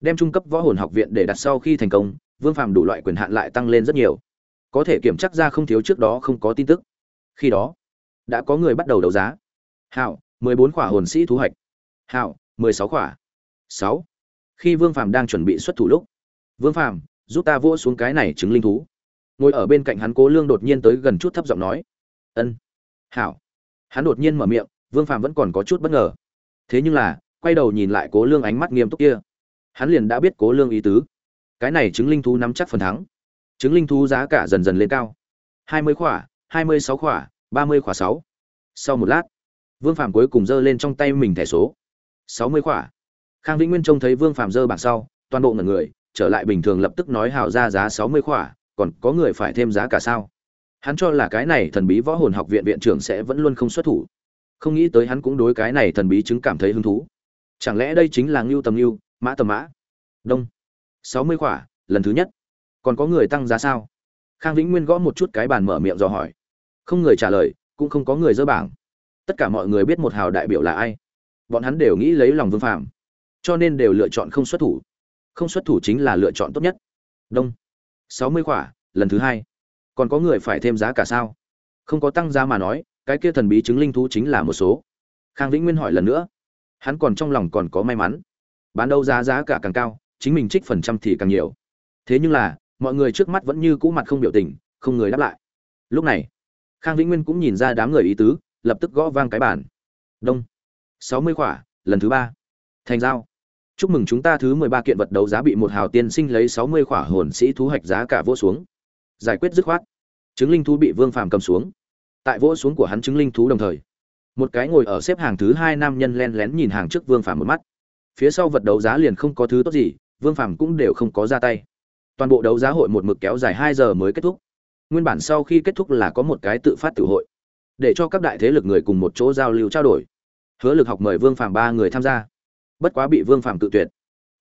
Đem trung cấp võ hồn học viện để đặt sau khi thành công, vương phàm đủ loại quyền hạn lại tăng lên rất nhiều. Có thể kiểm chắc ra không thiếu trước đó không có tin tức. Khi đó, đã có người bắt đầu đấu giá. Hảo mười bốn khỏa hồn sĩ thu hoạch. Hảo mười sáu khỏa sáu. Khi vương phàm đang chuẩn bị xuất thủ lúc, vương phàm, giúp ta vỗ xuống cái này trứng linh thú. Ngồi ở bên cạnh hắn cố lương đột nhiên tới gần chút thấp giọng nói, ân, hảo. Hắn đột nhiên mở miệng, vương phàm vẫn còn có chút bất ngờ. Thế nhưng là, quay đầu nhìn lại cố lương ánh mắt nghiêm túc kia, hắn liền đã biết cố lương ý tứ. Cái này chứng linh thú nắm chắc phần thắng. Chứng linh thú giá cả dần dần lên cao. Hai mươi khỏa, hai mươi sáu khỏa, ba mươi khỏa sáu. Sau một lát, vương phàm cuối cùng giơ lên trong tay mình thẻ số. Sáu mươi khỏa khang vĩnh nguyên trông thấy vương phạm giơ bảng sau, toàn bộ ngẩn người, trở lại bình thường lập tức nói hào ra giá sáu mươi khỏa, còn có người phải thêm giá cả sao? Hắn cho là cái này thần bí võ hồn học viện viện trưởng sẽ vẫn luôn không xuất thủ. Không nghĩ tới hắn cũng đối cái này thần bí chứng cảm thấy hứng thú. Chẳng lẽ đây chính là ngưu tầm ngưu, mã tầm mã? Đông. Sáu mươi khỏa, lần thứ nhất. Còn có người tăng giá sao? Khang vĩnh nguyên gõ một chút cái bàn mở miệng dò hỏi. Không người trả lời, cũng không có người dỡ bảng. Tất cả mọi người biết một hào đại biểu là ai. Bọn hắn đều nghĩ lấy lòng vương phạm cho nên đều lựa chọn không xuất thủ. Không xuất thủ chính là lựa chọn tốt nhất. Đông. Sáu mươi khỏa, lần thứ hai. Còn có người phải thêm giá cả sao? Không có tăng giá mà nói, cái kia thần bí chứng linh thú chính là một số. Khang vĩnh nguyên hỏi lần nữa. Hắn còn trong lòng còn có may mắn. Bán đấu giá giá cả càng cao, chính mình trích phần trăm thì càng nhiều. Thế nhưng là, mọi người trước mắt vẫn như cũ mặt không biểu tình, không người đáp lại. Lúc này, khang vĩnh nguyên cũng nhìn ra đám người ý tứ, lập tức gõ vang cái bản đông. Sáu mươi khỏa, lần thứ ba. Thành giao chúc mừng chúng ta thứ mười ba kiện vật đấu giá bị một hào tiên sinh lấy sáu mươi khỏa hồn sĩ thú hạch giá cả vỗ xuống. Giải quyết dứt khoát. Chứng linh thú bị vương phàm cầm xuống. Tại vỗ xuống của hắn chứng linh thú đồng thời, một cái ngồi ở xếp hàng thứ hai nam nhân len lén nhìn hàng trước vương phàm một mắt. Phía sau vật đấu giá liền không có thứ tốt gì, vương phàm cũng đều không có ra tay. Toàn bộ đấu giá hội một mực kéo dài hai giờ mới kết thúc. Nguyên bản sau khi kết thúc là có một cái tự phát tử hội, để cho các đại thế lực người cùng một chỗ giao lưu trao đổi. Hứa lực học mời vương phàm ba người tham gia bất quá bị vương phàm tự tuyệt.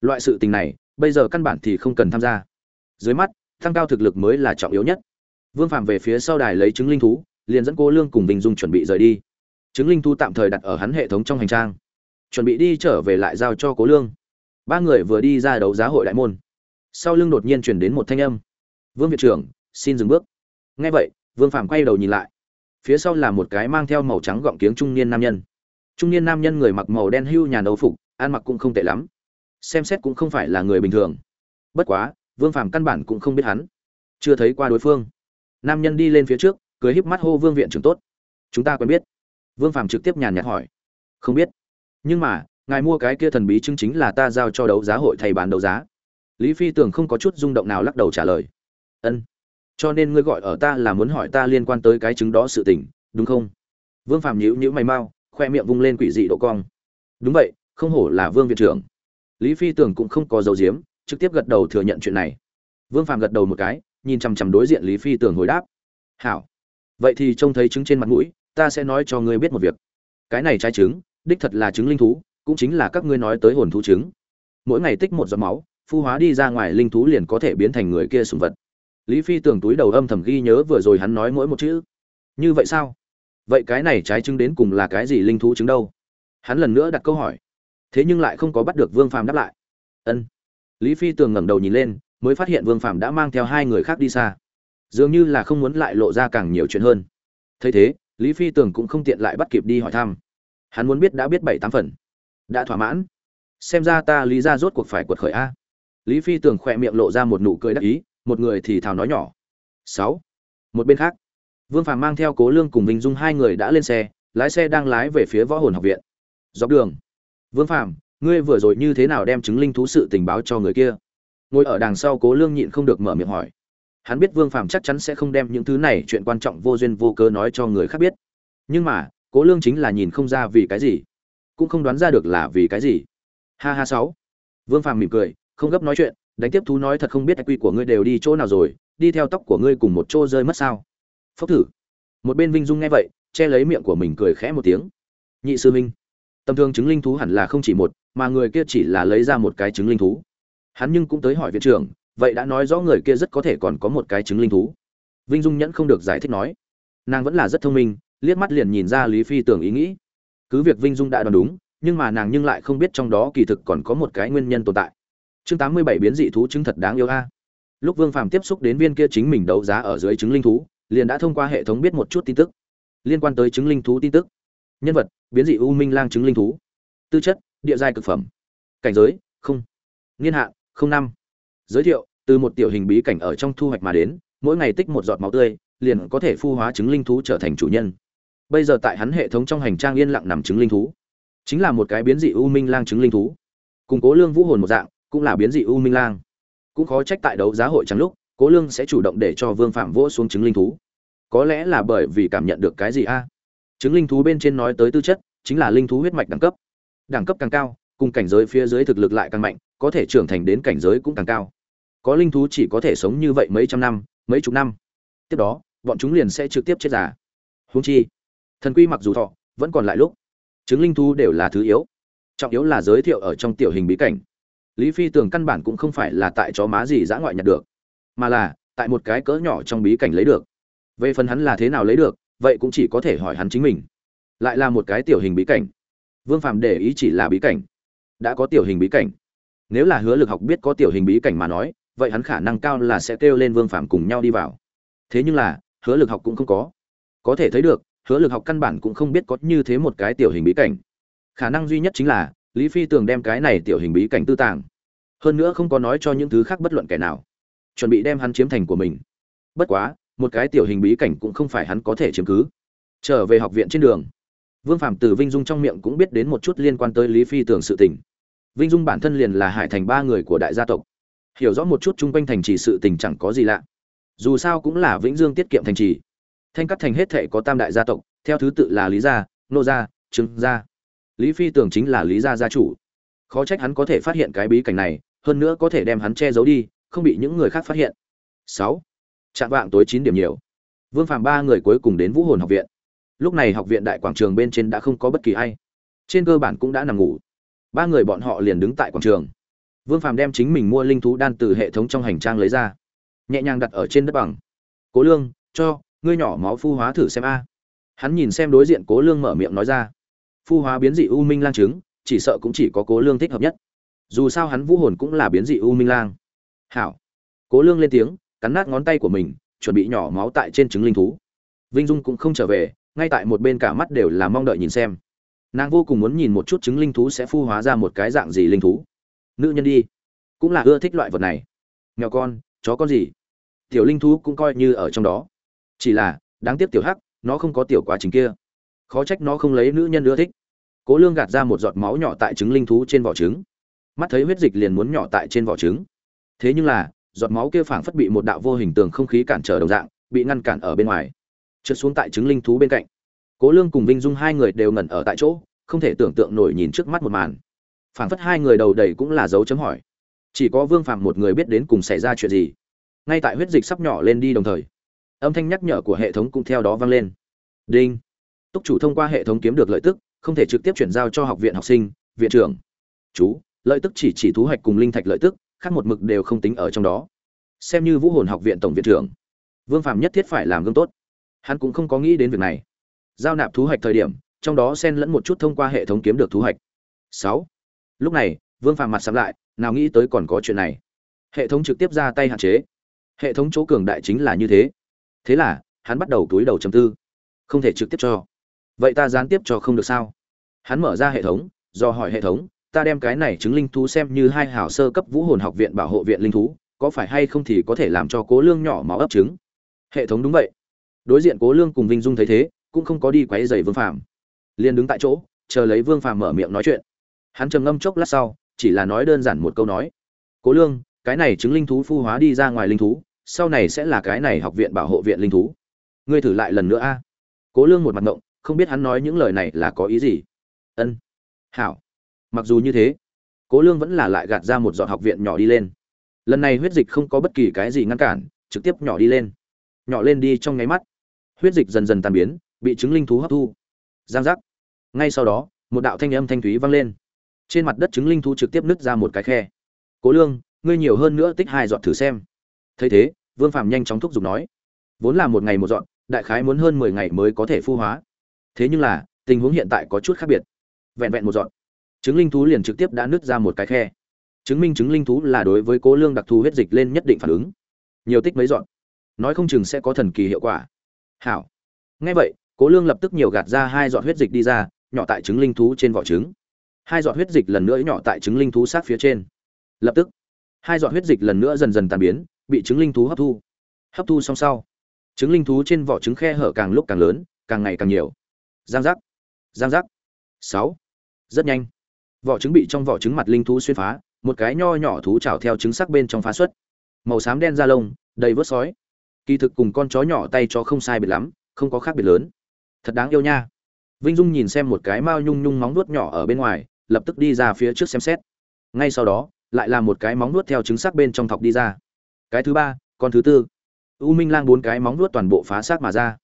Loại sự tình này, bây giờ căn bản thì không cần tham gia. Dưới mắt tăng cao thực lực mới là trọng yếu nhất. Vương phàm về phía sau đài lấy chứng linh thú, liền dẫn cô lương cùng bình dung chuẩn bị rời đi. Chứng linh thú tạm thời đặt ở hắn hệ thống trong hành trang. Chuẩn bị đi trở về lại giao cho cố lương. Ba người vừa đi ra đấu giá hội đại môn. Sau lưng đột nhiên chuyển đến một thanh âm. Vương viện trưởng, xin dừng bước. Nghe vậy, vương phàm quay đầu nhìn lại. Phía sau là một cái mang theo màu trắng gọng kiếng trung niên nam nhân. Trung niên nam nhân người mặc màu đen hưu nhà đấu phục ăn mặc cũng không tệ lắm. Xem xét cũng không phải là người bình thường. Bất quá, vương phàm căn bản cũng không biết hắn. Chưa thấy qua đối phương. Nam nhân đi lên phía trước, cười híp mắt hô vương viện trưởng tốt. Chúng ta quen biết. Vương phàm trực tiếp nhàn nhạt hỏi. Không biết. Nhưng mà, ngài mua cái kia thần bí chứng chính là ta giao cho đấu giá hội thay bán đấu giá. Lý phi tưởng không có chút rung động nào lắc đầu trả lời. Ân. Cho nên ngươi gọi ở ta là muốn hỏi ta liên quan tới cái chứng đó sự tình, đúng không? Vương phàm nhíu nhíu mày mau, khoe miệng vung lên quỷ dị độ cong. Đúng vậy không hổ là vương viện trưởng. Lý phi tưởng cũng không có dấu diếm trực tiếp gật đầu thừa nhận chuyện này. Vương phàm gật đầu một cái, nhìn chằm chằm đối diện lý phi tưởng hồi đáp. Hảo. Vậy thì trông thấy trứng trên mặt mũi, ta sẽ nói cho ngươi biết một việc. Cái này trái trứng, đích thật là trứng linh thú, cũng chính là các ngươi nói tới hồn thú trứng. Mỗi ngày tích một giọt máu, phu hóa đi ra ngoài linh thú liền có thể biến thành người kia sùng vật. Lý phi tưởng túi đầu âm thầm ghi nhớ vừa rồi hắn nói mỗi một chữ. Như vậy sao? Vậy cái này trái trứng đến cùng là cái gì linh thú trứng đâu? Hắn lần nữa đặt câu hỏi thế nhưng lại không có bắt được vương phàm đáp lại. Ân. Lý phi tường ngẩng đầu nhìn lên, mới phát hiện vương phàm đã mang theo hai người khác đi xa. Dường như là không muốn lại lộ ra càng nhiều chuyện hơn. Thấy thế, lý phi tường cũng không tiện lại bắt kịp đi hỏi thăm. Hắn muốn biết đã biết bảy tám phần. Đã thỏa mãn. Xem ra ta lý ra rốt cuộc phải quật khởi a. Lý phi tường khỏe miệng lộ ra một nụ cười đắc ý, một người thì thào nói nhỏ. Sáu. Một bên khác, vương phàm mang theo cố lương cùng vinh dung hai người đã lên xe, lái xe đang lái về phía võ hồn học viện. Dọc đường vương phàm, ngươi vừa rồi như thế nào đem chứng linh thú sự tình báo cho người kia? Ngồi ở đằng sau cố lương nhịn không được mở miệng hỏi. Hắn biết vương phàm chắc chắn sẽ không đem những thứ này chuyện quan trọng vô duyên vô cớ nói cho người khác biết. Nhưng mà, cố lương chính là nhìn không ra vì cái gì. Cũng không đoán ra được là vì cái gì. Ha ha sáu. Vương phàm mỉm cười, không gấp nói chuyện, đánh tiếp thú nói thật không biết quy của ngươi đều đi chỗ nào rồi, đi theo tóc của ngươi cùng một chỗ rơi mất sao? Phốc thử. Một bên vinh dung nghe vậy, che lấy miệng của mình cười khẽ một tiếng. Nhị sư minh tầm thường chứng linh thú hẳn là không chỉ một, mà người kia chỉ là lấy ra một cái chứng linh thú. Hắn nhưng cũng tới hỏi viện trưởng, vậy đã nói rõ người kia rất có thể còn có một cái chứng linh thú. Vinh dung nhẫn không được giải thích nói. Nàng vẫn là rất thông minh, liếc mắt liền nhìn ra lý phi tưởng ý nghĩ. Cứ việc vinh dung đã đoán đúng, nhưng mà nàng nhưng lại không biết trong đó kỳ thực còn có một cái nguyên nhân tồn tại. Chương tám mươi bảy biến dị thú chứng thật đáng yêu a. Lúc vương phàm tiếp xúc đến viên kia chính mình đấu giá ở dưới chứng linh thú, liền đã thông qua hệ thống biết một chút tin tức. Liên quan tới chứng linh thú tin tức nhân vật, biến dị u minh lang chứng linh thú. Tư chất, địa giai cực phẩm. Cảnh giới, không. Niên hạn, không năm. Giới thiệu, từ một tiểu hình bí cảnh ở trong thu hoạch mà đến, mỗi ngày tích một giọt máu tươi, liền có thể phu hóa chứng linh thú trở thành chủ nhân. Bây giờ tại hắn hệ thống trong hành trang yên lặng nằm chứng linh thú. Chính là một cái biến dị u minh lang chứng linh thú. Củng cố lương vũ hồn một dạng, cũng là biến dị u minh lang. Cũng khó trách tại đấu giá hội trắng lúc, cố lương sẽ chủ động để cho vương phạm vỗ xuống trứng linh thú. Có lẽ là bởi vì cảm nhận được cái gì a? Chứng linh thú bên trên nói tới tư chất, chính là linh thú huyết mạch đẳng cấp. Đẳng cấp càng cao, cùng cảnh giới phía dưới thực lực lại càng mạnh, có thể trưởng thành đến cảnh giới cũng càng cao. Có linh thú chỉ có thể sống như vậy mấy trăm năm, mấy chục năm. Tiếp đó, bọn chúng liền sẽ trực tiếp chết giả húng chi, thần quy mặc dù thọ, vẫn còn lại lúc. Chứng linh thú đều là thứ yếu. Trọng yếu là giới thiệu ở trong tiểu hình bí cảnh. Lý phi tường căn bản cũng không phải là tại chó má gì dã ngoại nhặt được, mà là tại một cái cỡ nhỏ trong bí cảnh lấy được. Về phần hắn là thế nào lấy được vậy cũng chỉ có thể hỏi hắn chính mình. Lại là một cái tiểu hình bí cảnh. Vương phạm để ý chỉ là bí cảnh. Đã có tiểu hình bí cảnh. Nếu là hứa lực học biết có tiểu hình bí cảnh mà nói, vậy hắn khả năng cao là sẽ kêu lên vương phạm cùng nhau đi vào. Thế nhưng là, hứa lực học cũng không có. Có thể thấy được, hứa lực học căn bản cũng không biết có như thế một cái tiểu hình bí cảnh. Khả năng duy nhất chính là, lý phi tường đem cái này tiểu hình bí cảnh tư tàng. Hơn nữa không có nói cho những thứ khác bất luận kẻ nào. Chuẩn bị đem hắn chiếm thành của mình. Bất quá một cái tiểu hình bí cảnh cũng không phải hắn có thể chiếm cứ. Trở về học viện trên đường, vương phạm từ vinh dung trong miệng cũng biết đến một chút liên quan tới lý phi tường sự tình. Vinh dung bản thân liền là hải thành ba người của đại gia tộc. Hiểu rõ một chút chung quanh thành trì sự tình chẳng có gì lạ. Dù sao cũng là vĩnh dương tiết kiệm thành trì. Thanh cắt thành hết thệ có tam đại gia tộc, theo thứ tự là lý gia, nô gia, trương gia. Lý phi tưởng chính là lý gia gia chủ. Khó trách hắn có thể phát hiện cái bí cảnh này, hơn nữa có thể đem hắn che giấu đi, không bị những người khác phát hiện. Sáu trạng vạng tối chín điểm nhiều. Vương phàm ba người cuối cùng đến vũ hồn học viện. Lúc này học viện đại quảng trường bên trên đã không có bất kỳ ai. Trên cơ bản cũng đã nằm ngủ. Ba người bọn họ liền đứng tại quảng trường. Vương phàm đem chính mình mua linh thú đan từ hệ thống trong hành trang lấy ra. Nhẹ nhàng đặt ở trên đất bằng. Cố lương, cho, ngươi nhỏ máu phu hóa thử xem a. Hắn nhìn xem đối diện cố lương mở miệng nói ra. Phu hóa biến dị u minh lang trứng chỉ sợ cũng chỉ có cố lương thích hợp nhất. Dù sao hắn vũ hồn cũng là biến dị u minh lang. Hảo. Cố lương lên tiếng cắn nát ngón tay của mình, chuẩn bị nhỏ máu tại trên trứng linh thú. Vinh dung cũng không trở về, ngay tại một bên cả mắt đều là mong đợi nhìn xem. Nàng vô cùng muốn nhìn một chút trứng linh thú sẽ phu hóa ra một cái dạng gì linh thú. Nữ nhân đi, cũng là ưa thích loại vật này. Nghèo con, chó con gì? Tiểu linh thú cũng coi như ở trong đó. Chỉ là, đáng tiếc tiểu hắc, nó không có tiểu quá trình kia. Khó trách nó không lấy nữ nhân ưa thích. Cố lương gạt ra một giọt máu nhỏ tại trứng linh thú trên vỏ trứng. Mắt thấy huyết dịch liền muốn nhỏ tại trên vỏ trứng. Thế nhưng là giọt máu kia phảng phất bị một đạo vô hình tường không khí cản trở đồng dạng, bị ngăn cản ở bên ngoài. Trượt xuống tại trứng linh thú bên cạnh. Cố lương cùng vinh dung hai người đều ngẩn ở tại chỗ, không thể tưởng tượng nổi nhìn trước mắt một màn. Phảng phất hai người đầu đầy cũng là dấu chấm hỏi. Chỉ có vương phàm một người biết đến cùng xảy ra chuyện gì. Ngay tại huyết dịch sắp nhỏ lên đi đồng thời, âm thanh nhắc nhở của hệ thống cũng theo đó vang lên. Đinh. Túc chủ thông qua hệ thống kiếm được lợi tức, không thể trực tiếp chuyển giao cho học viện học sinh, viện trưởng. Chú, lợi tức chỉ chỉ thú hoạch cùng linh thạch lợi tức khác một mực đều không tính ở trong đó. Xem như vũ hồn học viện tổng viện trưởng, vương phạm nhất thiết phải làm gương tốt. Hắn cũng không có nghĩ đến việc này. Giao nạp thú hoạch thời điểm, trong đó xen lẫn một chút thông qua hệ thống kiếm được thú hoạch. Sáu. Lúc này, vương phạm mặt sắm lại, nào nghĩ tới còn có chuyện này. Hệ thống trực tiếp ra tay hạn chế. Hệ thống chỗ cường đại chính là như thế. Thế là, hắn bắt đầu túi đầu trầm tư. Không thể trực tiếp cho. Vậy ta gián tiếp cho không được sao? Hắn mở ra hệ thống, do hỏi hệ thống ta đem cái này chứng linh thú xem như hai hảo sơ cấp vũ hồn học viện bảo hộ viện linh thú, có phải hay không thì có thể làm cho cố lương nhỏ máu ấp trứng? Hệ thống đúng vậy. Đối diện cố lương cùng vinh dung thấy thế, cũng không có đi quấy dày vương phàm. Liền đứng tại chỗ, chờ lấy vương phàm mở miệng nói chuyện. Hắn trầm ngâm chốc lát sau, chỉ là nói đơn giản một câu nói. Cố lương, cái này chứng linh thú phu hóa đi ra ngoài linh thú, sau này sẽ là cái này học viện bảo hộ viện linh thú. Ngươi thử lại lần nữa a. Cố lương một mặt ngộng, không biết hắn nói những lời này là có ý gì. Ân. Hảo mặc dù như thế, cố lương vẫn là lại gạt ra một giọt học viện nhỏ đi lên. Lần này huyết dịch không có bất kỳ cái gì ngăn cản, trực tiếp nhỏ đi lên. Nhỏ lên đi trong nháy mắt. Huyết dịch dần dần tan biến, bị chứng linh thú hấp thu. Giang giác. Ngay sau đó, một đạo thanh âm thanh thúy vang lên. Trên mặt đất chứng linh thú trực tiếp nứt ra một cái khe. Cố lương, ngươi nhiều hơn nữa tích hai giọt thử xem. Thấy thế, vương phạm nhanh chóng thúc giục nói. Vốn là một ngày một dọn đại khái muốn hơn mười ngày mới có thể phu hóa. Thế nhưng là, tình huống hiện tại có chút khác biệt. Vẹn vẹn một dọn chứng linh thú liền trực tiếp đã nứt ra một cái khe. Chứng minh chứng linh thú là đối với cố lương đặc thù huyết dịch lên nhất định phản ứng. Nhiều tích mấy dọn. Nói không chừng sẽ có thần kỳ hiệu quả. Hảo. Ngay vậy, cố lương lập tức nhiều gạt ra hai dọn huyết dịch đi ra, nhỏ tại trứng linh thú trên vỏ trứng. Hai dọn huyết dịch lần nữa nhỏ tại trứng linh thú sát phía trên. Lập tức, hai dọn huyết dịch lần nữa dần dần tàn biến, bị trứng linh thú hấp thu. Hấp thu xong sau trứng linh thú trên vỏ trứng khe hở càng lúc càng lớn, càng ngày càng nhiều. Giang giác. Giang giác. Sáu. Rất nhanh vỏ trứng bị trong vỏ trứng mặt linh thú xuyên phá, một cái nho nhỏ thú chảo theo trứng sắc bên trong phá xuất. Màu xám đen da lông, đầy vớt sói. Kỳ thực cùng con chó nhỏ tay chó không sai biệt lắm, không có khác biệt lớn. Thật đáng yêu nha. Vinh dung nhìn xem một cái mao nhung nhung móng nuốt nhỏ ở bên ngoài, lập tức đi ra phía trước xem xét. Ngay sau đó, lại là một cái móng nuốt theo trứng sắc bên trong thọc đi ra. Cái thứ ba, con thứ tư. U minh lang bốn cái móng nuốt toàn bộ phá xác mà ra.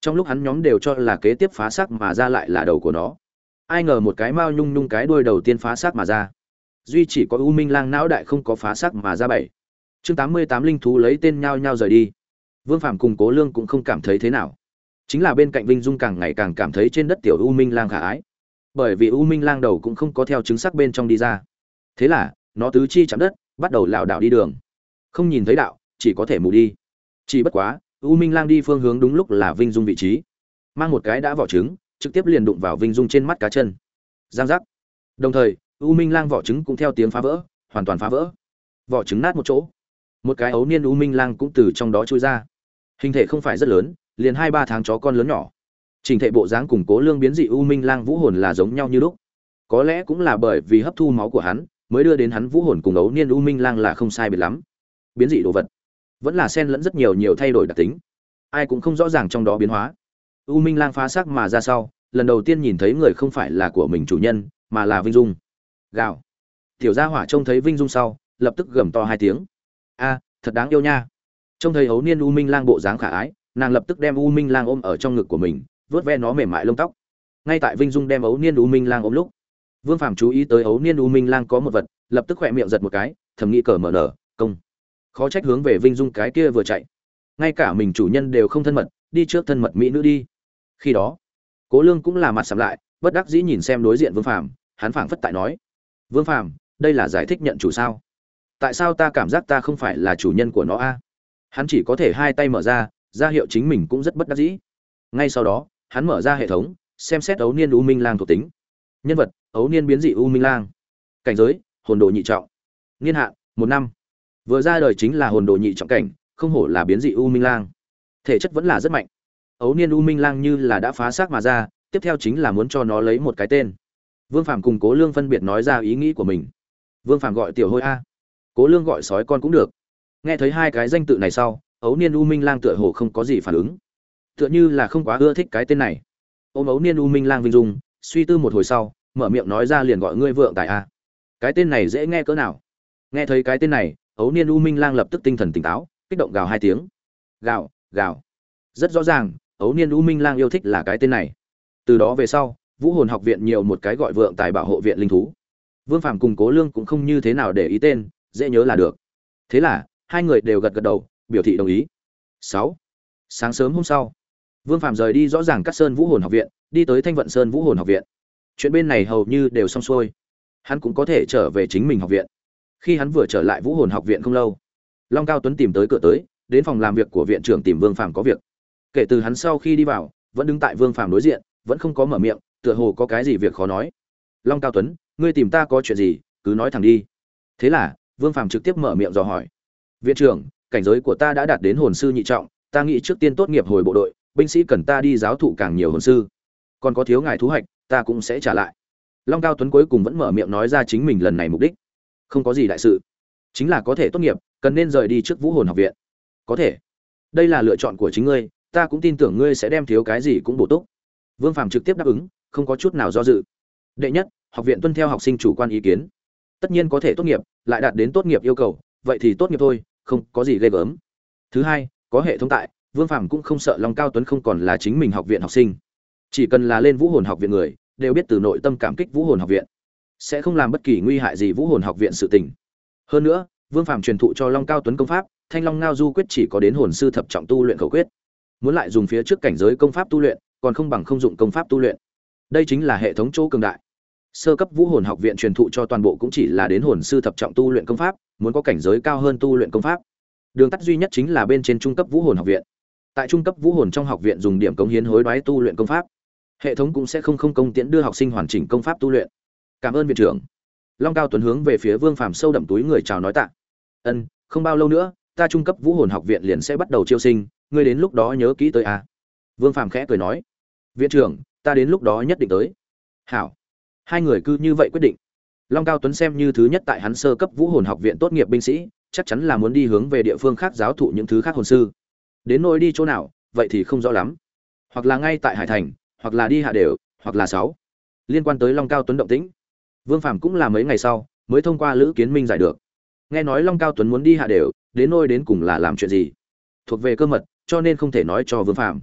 Trong lúc hắn nhóm đều cho là kế tiếp phá xác mà ra lại là đầu của nó ai ngờ một cái mao nhung nhung cái đuôi đầu tiên phá xác mà ra. Duy chỉ có u minh lang não đại không có phá xác mà ra bảy. Chương tám mươi tám linh thú lấy tên nhao nhao rời đi. Vương phạm cùng cố lương cũng không cảm thấy thế nào. Chính là bên cạnh vinh dung càng ngày càng cảm thấy trên đất tiểu u minh lang khả ái. Bởi vì u minh lang đầu cũng không có theo chứng sắc bên trong đi ra. Thế là, nó tứ chi chạm đất, bắt đầu lảo đảo đi đường. Không nhìn thấy đạo, chỉ có thể mù đi. Chỉ bất quá, u minh lang đi phương hướng đúng lúc là vinh dung vị trí. Mang một cái đã vỏ trứng trực tiếp liền đụng vào vinh dung trên mắt cá chân. Giang giác. Đồng thời, u minh lang vỏ trứng cũng theo tiếng phá vỡ, hoàn toàn phá vỡ. Vỏ trứng nát một chỗ. Một cái ấu niên u minh lang cũng từ trong đó trôi ra. Hình thể không phải rất lớn, liền hai ba tháng chó con lớn nhỏ. Trình thể bộ dáng cùng cố lương biến dị u minh lang vũ hồn là giống nhau như lúc. Có lẽ cũng là bởi vì hấp thu máu của hắn, mới đưa đến hắn vũ hồn cùng ấu niên u minh lang là không sai biệt lắm. Biến dị đồ vật. Vẫn là xen lẫn rất nhiều nhiều thay đổi đặc tính. Ai cũng không rõ ràng trong đó biến hóa u minh lang phá xác mà ra sau, lần đầu tiên nhìn thấy người không phải là của mình chủ nhân, mà là vinh dung. Gào. Tiểu gia hỏa trông thấy vinh dung sau, lập tức gầm to hai tiếng. A, thật đáng yêu nha. Trông thấy ấu niên u minh lang bộ dáng khả ái, nàng lập tức đem u minh lang ôm ở trong ngực của mình vớt ve nó mềm mại lông tóc. Ngay tại vinh dung đem ấu niên u minh lang ôm lúc, vương phàm chú ý tới ấu niên u minh lang có một vật, lập tức khỏe miệng giật một cái, thầm nghĩ cờ mở nở, công. Khó trách hướng về vinh dung cái kia vừa chạy. Ngay cả mình chủ nhân đều không thân mật, đi trước thân mật mỹ nữ đi khi đó, cố lương cũng là mặt sầm lại, bất đắc dĩ nhìn xem đối diện vương phàm, hắn phảng phất tại nói, vương phàm, đây là giải thích nhận chủ sao? Tại sao ta cảm giác ta không phải là chủ nhân của nó a? Hắn chỉ có thể hai tay mở ra ra hiệu chính mình cũng rất bất đắc dĩ. Ngay sau đó, hắn mở ra hệ thống, xem xét ấu niên u minh lang thuộc tính. Nhân vật, ấu niên biến dị u minh lang. Cảnh giới, hồn đồ nhị trọng. Niên hạn, một năm. Vừa ra đời chính là hồn đồ nhị trọng cảnh, không hổ là biến dị u minh lang. Thể chất vẫn là rất mạnh ấu niên u minh lang như là đã phá xác mà ra, tiếp theo chính là muốn cho nó lấy một cái tên. Vương phạm cùng cố lương phân biệt nói ra ý nghĩ của mình. Vương phạm gọi tiểu hôi a. Cố lương gọi sói con cũng được. Nghe thấy hai cái danh tự này sau, ấu niên u minh lang tựa hồ không có gì phản ứng. Tựa như là không quá ưa thích cái tên này. Ôm ấu niên u minh lang vinh dung, suy tư một hồi sau, mở miệng nói ra liền gọi ngươi vượng tại a. Cái tên này dễ nghe cỡ nào? Nghe thấy cái tên này, ấu niên u minh lang lập tức tinh thần tỉnh táo, kích động gào hai tiếng. Gào gào. Rất rõ ràng ấu niên u minh lang yêu thích là cái tên này. Từ đó về sau, vũ hồn học viện nhiều một cái gọi vượng tài bảo hộ viện linh thú. Vương phạm cùng cố lương cũng không như thế nào để ý tên, dễ nhớ là được. Thế là, hai người đều gật gật đầu, biểu thị đồng ý. Sáu. Sáng sớm hôm sau, vương phạm rời đi rõ ràng cắt sơn vũ hồn học viện, đi tới thanh vận sơn vũ hồn học viện. Chuyện bên này hầu như đều xong xuôi. Hắn cũng có thể trở về chính mình học viện. Khi hắn vừa trở lại vũ hồn học viện không lâu, long cao tuấn tìm tới cửa tới, đến phòng làm việc của viện trưởng tìm vương phạm có việc kể từ hắn sau khi đi vào, vẫn đứng tại vương Phàm đối diện, vẫn không có mở miệng, tựa hồ có cái gì việc khó nói. Long cao tuấn, ngươi tìm ta có chuyện gì, cứ nói thẳng đi. Thế là, vương Phàm trực tiếp mở miệng dò hỏi. Viện trưởng, cảnh giới của ta đã đạt đến hồn sư nhị trọng, ta nghĩ trước tiên tốt nghiệp hồi bộ đội, binh sĩ cần ta đi giáo thụ càng nhiều hồn sư. Còn có thiếu ngài thú hoạch ta cũng sẽ trả lại. Long cao tuấn cuối cùng vẫn mở miệng nói ra chính mình lần này mục đích. Không có gì đại sự. Chính là có thể tốt nghiệp, cần nên rời đi trước vũ hồn học viện. Có thể. Đây là lựa chọn của chính ngươi ta cũng tin tưởng ngươi sẽ đem thiếu cái gì cũng bổ túc. Vương phàm trực tiếp đáp ứng, không có chút nào do dự. Đệ nhất, học viện tuân theo học sinh chủ quan ý kiến. Tất nhiên có thể tốt nghiệp, lại đạt đến tốt nghiệp yêu cầu, vậy thì tốt nghiệp thôi, không có gì ghê gớm. Thứ hai, có hệ thống tại, vương phàm cũng không sợ long cao tuấn không còn là chính mình học viện học sinh. Chỉ cần là lên vũ hồn học viện người, đều biết từ nội tâm cảm kích vũ hồn học viện. Sẽ không làm bất kỳ nguy hại gì vũ hồn học viện sự tình. Hơn nữa, vương phàm truyền thụ cho long cao tuấn công pháp, thanh long ngao du quyết chỉ có đến hồn sư thập trọng tu luyện khẩu quyết muốn lại dùng phía trước cảnh giới công pháp tu luyện, còn không bằng không dụng công pháp tu luyện. Đây chính là hệ thống chỗ cường đại. Sơ cấp vũ hồn học viện truyền thụ cho toàn bộ cũng chỉ là đến hồn sư thập trọng tu luyện công pháp, muốn có cảnh giới cao hơn tu luyện công pháp. Đường tắt duy nhất chính là bên trên trung cấp vũ hồn học viện. Tại trung cấp vũ hồn trong học viện dùng điểm cống hiến hối đoái tu luyện công pháp. Hệ thống cũng sẽ không không công tiễn đưa học sinh hoàn chỉnh công pháp tu luyện. Cảm ơn viện trưởng. Long cao tuấn hướng về phía vương phàm sâu đậm túi người chào nói tạ. Ân, không bao lâu nữa, ta trung cấp vũ hồn học viện liền sẽ bắt đầu chiêu sinh ngươi đến lúc đó nhớ kỹ tới a vương phàm khẽ cười nói. Viện trưởng, ta đến lúc đó nhất định tới. Hảo. Hai người cứ như vậy quyết định. Long cao tuấn xem như thứ nhất tại hắn sơ cấp vũ hồn học viện tốt nghiệp binh sĩ, chắc chắn là muốn đi hướng về địa phương khác giáo thụ những thứ khác hồn sư. Đến nỗi đi chỗ nào, vậy thì không rõ lắm. Hoặc là ngay tại hải thành, hoặc là đi hạ đều, hoặc là sáu. Liên quan tới long cao tuấn động tĩnh, vương phàm cũng là mấy ngày sau mới thông qua lữ kiến minh giải được. Nghe nói long cao tuấn muốn đi hạ đều, đến nơi đến cùng là làm chuyện gì? Thuộc về cơ mật cho nên không thể nói cho vương Phạm.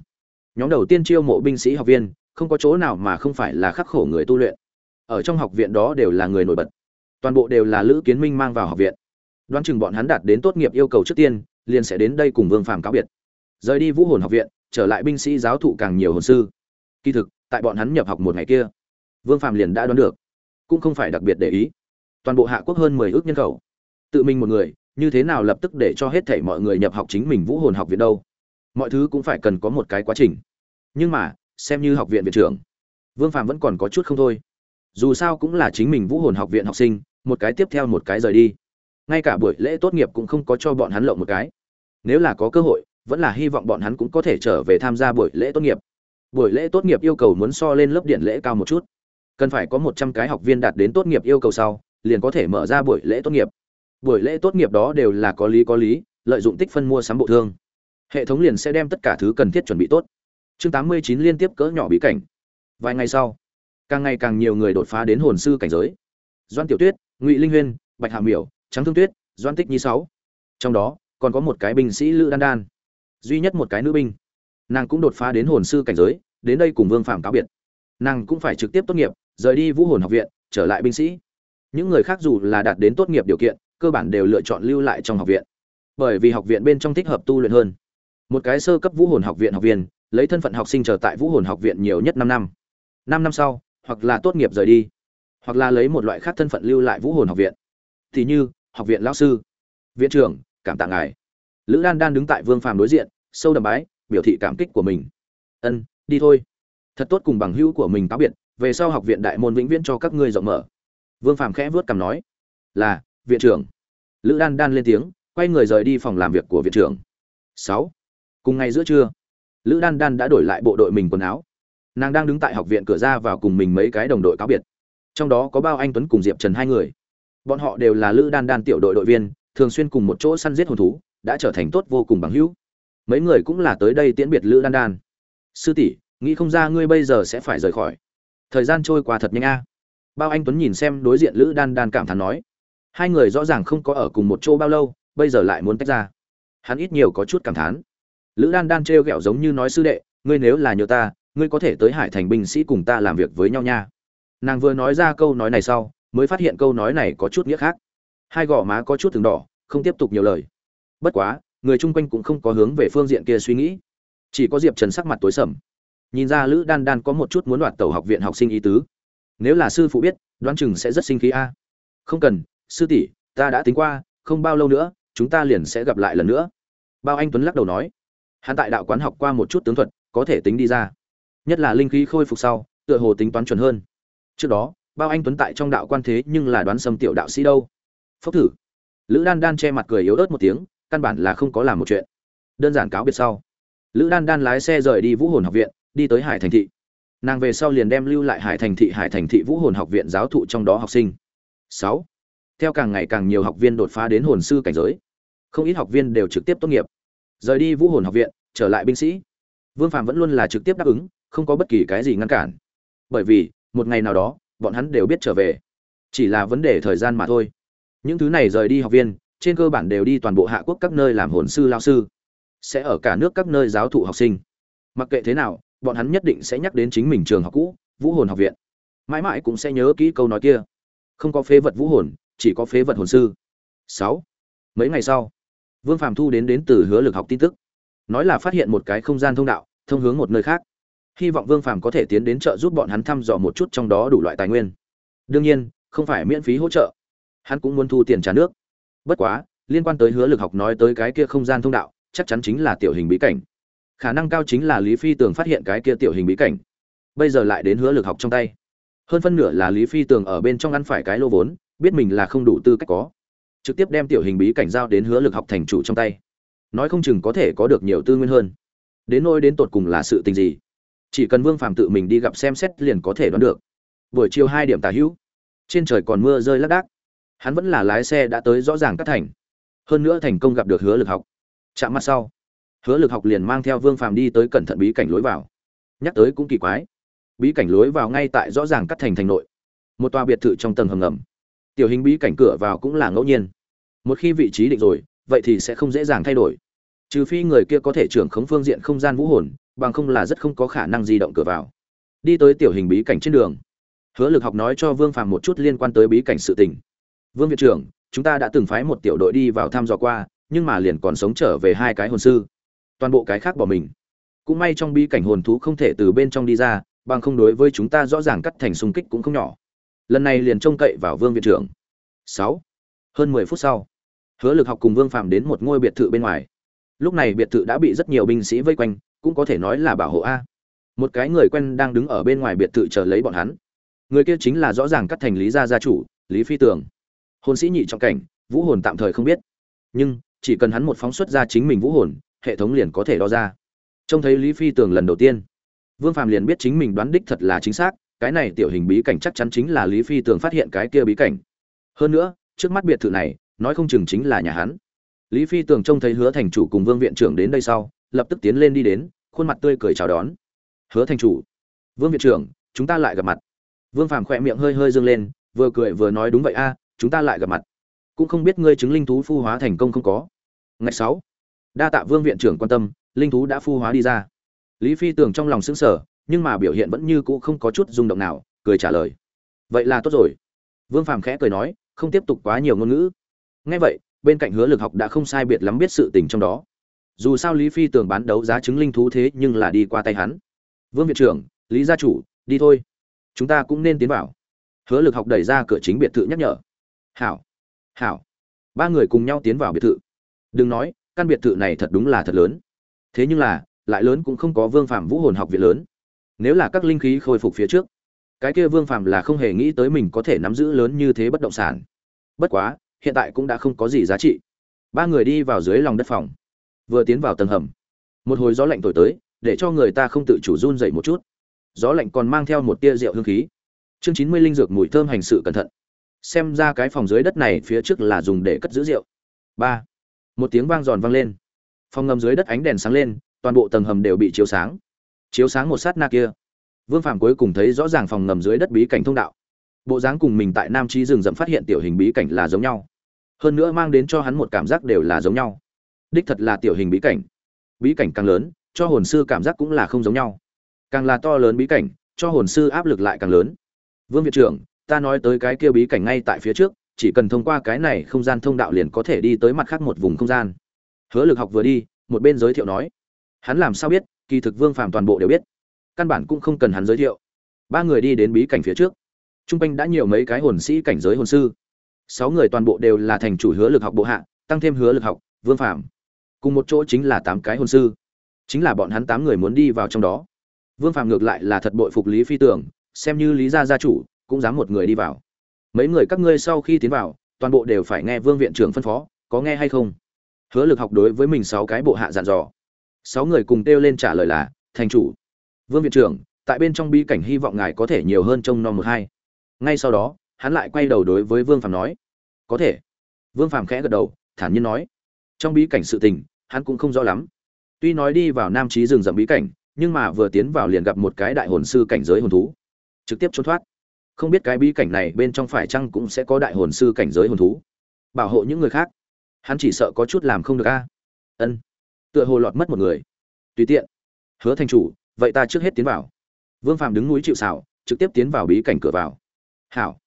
nhóm đầu tiên chiêu mộ binh sĩ học viên, không có chỗ nào mà không phải là khắc khổ người tu luyện. Ở trong học viện đó đều là người nổi bật. Toàn bộ đều là lữ kiến minh mang vào học viện. Đoán chừng bọn hắn đạt đến tốt nghiệp yêu cầu trước tiên, liền sẽ đến đây cùng vương Phạm cáo biệt. Rời đi vũ hồn học viện, trở lại binh sĩ giáo thụ càng nhiều hồn sư. Kỳ thực, tại bọn hắn nhập học một ngày kia, vương Phạm liền đã đoán được. Cũng không phải đặc biệt để ý. Toàn bộ hạ quốc hơn mười ước nhân khẩu. Tự mình một người, như thế nào lập tức để cho hết thảy mọi người nhập học chính mình vũ hồn học viện đâu? Mọi thứ cũng phải cần có một cái quá trình. Nhưng mà, xem như học viện viện trưởng, vương phạm vẫn còn có chút không thôi. Dù sao cũng là chính mình vũ hồn học viện học sinh, một cái tiếp theo một cái rời đi. Ngay cả buổi lễ tốt nghiệp cũng không có cho bọn hắn lộng một cái. Nếu là có cơ hội, vẫn là hy vọng bọn hắn cũng có thể trở về tham gia buổi lễ tốt nghiệp. Buổi lễ tốt nghiệp yêu cầu muốn so lên lớp điện lễ cao một chút. Cần phải có một trăm cái học viên đạt đến tốt nghiệp yêu cầu sau, liền có thể mở ra buổi lễ tốt nghiệp. Buổi lễ tốt nghiệp đó đều là có lý có lý, lợi dụng tích phân mua sắm bộ thương hệ thống liền sẽ đem tất cả thứ cần thiết chuẩn bị tốt. Chương tám mươi chín liên tiếp cỡ nhỏ bí cảnh. Vài ngày sau, càng ngày càng nhiều người đột phá đến hồn sư cảnh giới. Doan tiểu tuyết, ngụy linh huyên, bạch hạ miểu, trắng thương tuyết, doan tích nhi sáu. Trong đó, còn có một cái binh sĩ lữ đan đan. Duy nhất một cái nữ binh. Nàng cũng đột phá đến hồn sư cảnh giới, đến đây cùng vương phạm cáo biệt. Nàng cũng phải trực tiếp tốt nghiệp, rời đi vũ hồn học viện, trở lại binh sĩ. Những người khác dù là đạt đến tốt nghiệp điều kiện, cơ bản đều lựa chọn lưu lại trong học viện. Bởi vì học viện bên trong thích hợp tu luyện hơn một cái sơ cấp vũ hồn học viện học viên, lấy thân phận học sinh chờ tại vũ hồn học viện nhiều nhất năm năm. Năm năm sau, hoặc là tốt nghiệp rời đi, hoặc là lấy một loại khác thân phận lưu lại vũ hồn học viện. Thì như, học viện lão sư, viện trưởng, cảm tạ ngài. Lữ đan đan đứng tại vương phàm đối diện, sâu đầm bái, biểu thị cảm kích của mình. Ân, đi thôi. Thật tốt cùng bằng hữu của mình cáo biệt, về sau học viện đại môn vĩnh viễn cho các ngươi rộng mở. Vương phàm khẽ vớt cằm nói, là, viện trưởng. Lữ đan đan lên tiếng, quay người rời đi phòng làm việc của viện trưởng. Sáu cùng ngày giữa trưa, lữ đan đan đã đổi lại bộ đội mình quần áo. Nàng đang đứng tại học viện cửa ra vào cùng mình mấy cái đồng đội cáo biệt. Trong đó có bao anh tuấn cùng diệp trần hai người. Bọn họ đều là lữ đan đan tiểu đội đội viên, thường xuyên cùng một chỗ săn giết hồn thú, đã trở thành tốt vô cùng bằng hữu. Mấy người cũng là tới đây tiễn biệt lữ đan đan. Sư tỷ, nghĩ không ra ngươi bây giờ sẽ phải rời khỏi. Thời gian trôi qua thật nhanh a. Bao anh tuấn nhìn xem đối diện lữ đan đan cảm thán nói. Hai người rõ ràng không có ở cùng một chỗ bao lâu, bây giờ lại muốn tách ra. Hắn ít nhiều có chút cảm thán lữ đan đan trêu ghẹo giống như nói sư đệ, ngươi nếu là nhờ ta, ngươi có thể tới hải thành binh sĩ cùng ta làm việc với nhau nha. Nàng vừa nói ra câu nói này sau, mới phát hiện câu nói này có chút nghĩa khác. Hai gò má có chút từng đỏ, không tiếp tục nhiều lời. Bất quá, người chung quanh cũng không có hướng về phương diện kia suy nghĩ. Chỉ có diệp trần sắc mặt tối sầm. Nhìn ra lữ đan đan có một chút muốn đoạt tàu học viện học sinh ý tứ. Nếu là sư phụ biết, đoán chừng sẽ rất sinh khí a. Không cần, sư tỷ, ta đã tính qua, không bao lâu nữa, chúng ta liền sẽ gặp lại lần nữa. Bao anh tuấn lắc đầu nói hắn tại đạo quán học qua một chút tướng thuật, có thể tính đi ra. Nhất là linh khí khôi phục sau, tựa hồ tính toán chuẩn hơn. Trước đó, bao anh tuấn tại trong đạo quan thế nhưng là đoán xâm tiểu đạo sĩ đâu. Phốc thử. Lữ đan đan che mặt cười yếu ớt một tiếng, căn bản là không có làm một chuyện. Đơn giản cáo biệt sau. Lữ đan đan lái xe rời đi vũ hồn học viện, đi tới hải thành thị. Nàng về sau liền đem lưu lại hải thành thị, hải thành thị vũ hồn học viện giáo thụ trong đó học sinh. Sáu. Theo càng ngày càng nhiều học viên đột phá đến hồn sư cảnh giới, không ít học viên đều trực tiếp tốt nghiệp rời đi vũ hồn học viện, trở lại binh sĩ. Vương phạm vẫn luôn là trực tiếp đáp ứng, không có bất kỳ cái gì ngăn cản. Bởi vì, một ngày nào đó, bọn hắn đều biết trở về. Chỉ là vấn đề thời gian mà thôi. Những thứ này rời đi học viên, trên cơ bản đều đi toàn bộ hạ quốc các nơi làm hồn sư, lao sư. Sẽ ở cả nước các nơi giáo thụ học sinh. Mặc kệ thế nào, bọn hắn nhất định sẽ nhắc đến chính mình trường học cũ, vũ hồn học viện. Mãi mãi cũng sẽ nhớ kỹ câu nói kia. Không có phế vật vũ hồn, chỉ có phế vật hồn sư. Sáu. Mấy ngày sau vương phạm thu đến đến từ hứa lực học tin tức. Nói là phát hiện một cái không gian thông đạo, thông hướng một nơi khác. Hy vọng vương phạm có thể tiến đến trợ giúp bọn hắn thăm dò một chút trong đó đủ loại tài nguyên. Đương nhiên, không phải miễn phí hỗ trợ. Hắn cũng muốn thu tiền trả nước. Bất quá, liên quan tới hứa lực học nói tới cái kia không gian thông đạo, chắc chắn chính là tiểu hình bí cảnh. Khả năng cao chính là lý phi tường phát hiện cái kia tiểu hình bí cảnh. Bây giờ lại đến hứa lực học trong tay. Hơn phân nửa là lý phi tường ở bên trong ăn phải cái lô vốn, biết mình là không đủ tư cách có trực tiếp đem tiểu hình bí cảnh giao đến hứa lực học thành chủ trong tay. Nói không chừng có thể có được nhiều tư nguyên hơn. Đến nôi đến tột cùng là sự tình gì? Chỉ cần vương phàm tự mình đi gặp xem xét liền có thể đoán được. Buổi chiều hai điểm tà hữu. Trên trời còn mưa rơi lác đác. Hắn vẫn là lái xe đã tới rõ ràng các thành. Hơn nữa thành công gặp được hứa lực học. Chạm mặt sau, hứa lực học liền mang theo vương phàm đi tới cẩn thận bí cảnh lối vào. Nhắc tới cũng kỳ quái. Bí cảnh lối vào ngay tại rõ ràng các thành thành nội. Một tòa biệt thự trong tầng hầm ngầm tiểu hình bí cảnh cửa vào cũng là ngẫu nhiên. Một khi vị trí định rồi, vậy thì sẽ không dễ dàng thay đổi. Trừ phi người kia có thể trưởng khống phương diện không gian vũ hồn, bằng không là rất không có khả năng di động cửa vào. Đi tới tiểu hình bí cảnh trên đường. Hứa lực học nói cho vương phàm một chút liên quan tới bí cảnh sự tình. Vương viện trưởng, chúng ta đã từng phái một tiểu đội đi vào thăm dò qua, nhưng mà liền còn sống trở về hai cái hồn sư. Toàn bộ cái khác bỏ mình. Cũng may trong bí cảnh hồn thú không thể từ bên trong đi ra, bằng không đối với chúng ta rõ ràng cắt thành xung kích cũng không nhỏ lần này liền trông cậy vào vương viện trưởng. Sáu. Hơn mười phút sau, hứa lực học cùng vương phạm đến một ngôi biệt thự bên ngoài. Lúc này biệt thự đã bị rất nhiều binh sĩ vây quanh, cũng có thể nói là bảo hộ a. Một cái người quen đang đứng ở bên ngoài biệt thự chờ lấy bọn hắn. Người kia chính là rõ ràng cắt thành lý gia gia chủ, lý phi tường. Hồn sĩ nhị trọng cảnh, vũ hồn tạm thời không biết. Nhưng, chỉ cần hắn một phóng xuất ra chính mình vũ hồn, hệ thống liền có thể đo ra. Trông thấy lý phi tường lần đầu tiên, vương phạm liền biết chính mình đoán đích thật là chính xác cái này tiểu hình bí cảnh chắc chắn chính là lý phi tường phát hiện cái kia bí cảnh. Hơn nữa, trước mắt biệt thự này, nói không chừng chính là nhà hắn. Lý phi tường trông thấy hứa thành chủ cùng vương viện trưởng đến đây sau, lập tức tiến lên đi đến, khuôn mặt tươi cười chào đón. Hứa thành chủ, vương viện trưởng, chúng ta lại gặp mặt. Vương phàm khỏe miệng hơi hơi dâng lên, vừa cười vừa nói đúng vậy a, chúng ta lại gặp mặt. Cũng không biết ngươi chứng linh thú phu hóa thành công không có. Ngày sáu, đa tạ vương viện trưởng quan tâm, linh thú đã phu hóa đi ra. Lý phi tường trong lòng xứng sở nhưng mà biểu hiện vẫn như cũ không có chút rung động nào, cười trả lời. Vậy là tốt rồi. Vương phàm khẽ cười nói, không tiếp tục quá nhiều ngôn ngữ. Ngay vậy, bên cạnh hứa lực học đã không sai biệt lắm biết sự tình trong đó. Dù sao lý phi tường bán đấu giá chứng linh thú thế nhưng là đi qua tay hắn. Vương viện trưởng, lý gia chủ, đi thôi. Chúng ta cũng nên tiến vào. Hứa lực học đẩy ra cửa chính biệt thự nhắc nhở. Hảo hảo. Ba người cùng nhau tiến vào biệt thự. Đừng nói, căn biệt thự này thật đúng là thật lớn. Thế nhưng là, lại lớn cũng không có vương phạm vũ hồn học viện lớn nếu là các linh khí khôi phục phía trước, cái kia vương phàm là không hề nghĩ tới mình có thể nắm giữ lớn như thế bất động sản. Bất quá, hiện tại cũng đã không có gì giá trị. Ba người đi vào dưới lòng đất phòng, vừa tiến vào tầng hầm, một hồi gió lạnh thổi tới, để cho người ta không tự chủ run dậy một chút. Gió lạnh còn mang theo một tia rượu hương khí. Chương chín mươi linh dược mùi thơm hành sự cẩn thận. Xem ra cái phòng dưới đất này phía trước là dùng để cất giữ rượu. Ba, một tiếng vang giòn vang lên. Phòng ngầm dưới đất ánh đèn sáng lên, toàn bộ tầng hầm đều bị chiếu sáng chiếu sáng một sát na kia. Vương phạm cuối cùng thấy rõ ràng phòng ngầm dưới đất bí cảnh thông đạo. Bộ dáng cùng mình tại nam trí rừng rậm phát hiện tiểu hình bí cảnh là giống nhau. Hơn nữa mang đến cho hắn một cảm giác đều là giống nhau. Đích thật là tiểu hình bí cảnh. Bí cảnh càng lớn, cho hồn sư cảm giác cũng là không giống nhau. Càng là to lớn bí cảnh, cho hồn sư áp lực lại càng lớn. Vương viện trưởng, ta nói tới cái kia bí cảnh ngay tại phía trước, chỉ cần thông qua cái này không gian thông đạo liền có thể đi tới mặt khác một vùng không gian. Hứa lực học vừa đi, một bên giới thiệu nói hắn làm sao biết, kỳ thực vương phàm toàn bộ đều biết. Căn bản cũng không cần hắn giới thiệu. Ba người đi đến bí cảnh phía trước. T r u n g quanh đã nhiều mấy cái hồn sĩ cảnh giới hồn sư. Sáu người toàn bộ đều là thành chủ hứa lực học bộ hạ, tăng thêm hứa lực học, vương phàm. Cùng một chỗ chính là tám cái hồn sư. Chính là bọn hắn tám người muốn đi vào trong đó. Vương phàm ngược lại là thật bội phục lý phi tưởng, xem như lý gia gia chủ, cũng dám một người đi vào. Mấy người các ngươi sau khi tiến vào, toàn bộ đều phải nghe vương viện trưởng phân phó, có nghe hay không? Hứa lực học đối với mình sáu cái bộ hạ dặn dò sáu người cùng kêu lên trả lời là, thành chủ, vương viện trưởng, tại bên trong bi cảnh hy vọng ngài có thể nhiều hơn trông nom một hai. Ngay sau đó, hắn lại quay đầu đối với vương phàm nói, có thể. Vương phàm khẽ gật đầu, thản nhiên nói, trong bí cảnh sự tình, hắn cũng không rõ lắm. Tuy nói đi vào nam trí rừng rậm bí cảnh, nhưng mà vừa tiến vào liền gặp một cái đại hồn sư cảnh giới hồn thú. Trực tiếp trốn thoát. Không biết cái bí cảnh này bên trong phải chăng cũng sẽ có đại hồn sư cảnh giới hồn thú. Bảo hộ những người khác. Hắn chỉ sợ có chút làm không được a. Ân tựa hồ lọt mất một người. Tùy tiện. Hứa thành chủ, vậy ta trước hết tiến vào. Vương phạm đứng núi chịu xảo trực tiếp tiến vào bí cảnh cửa vào. Hảo.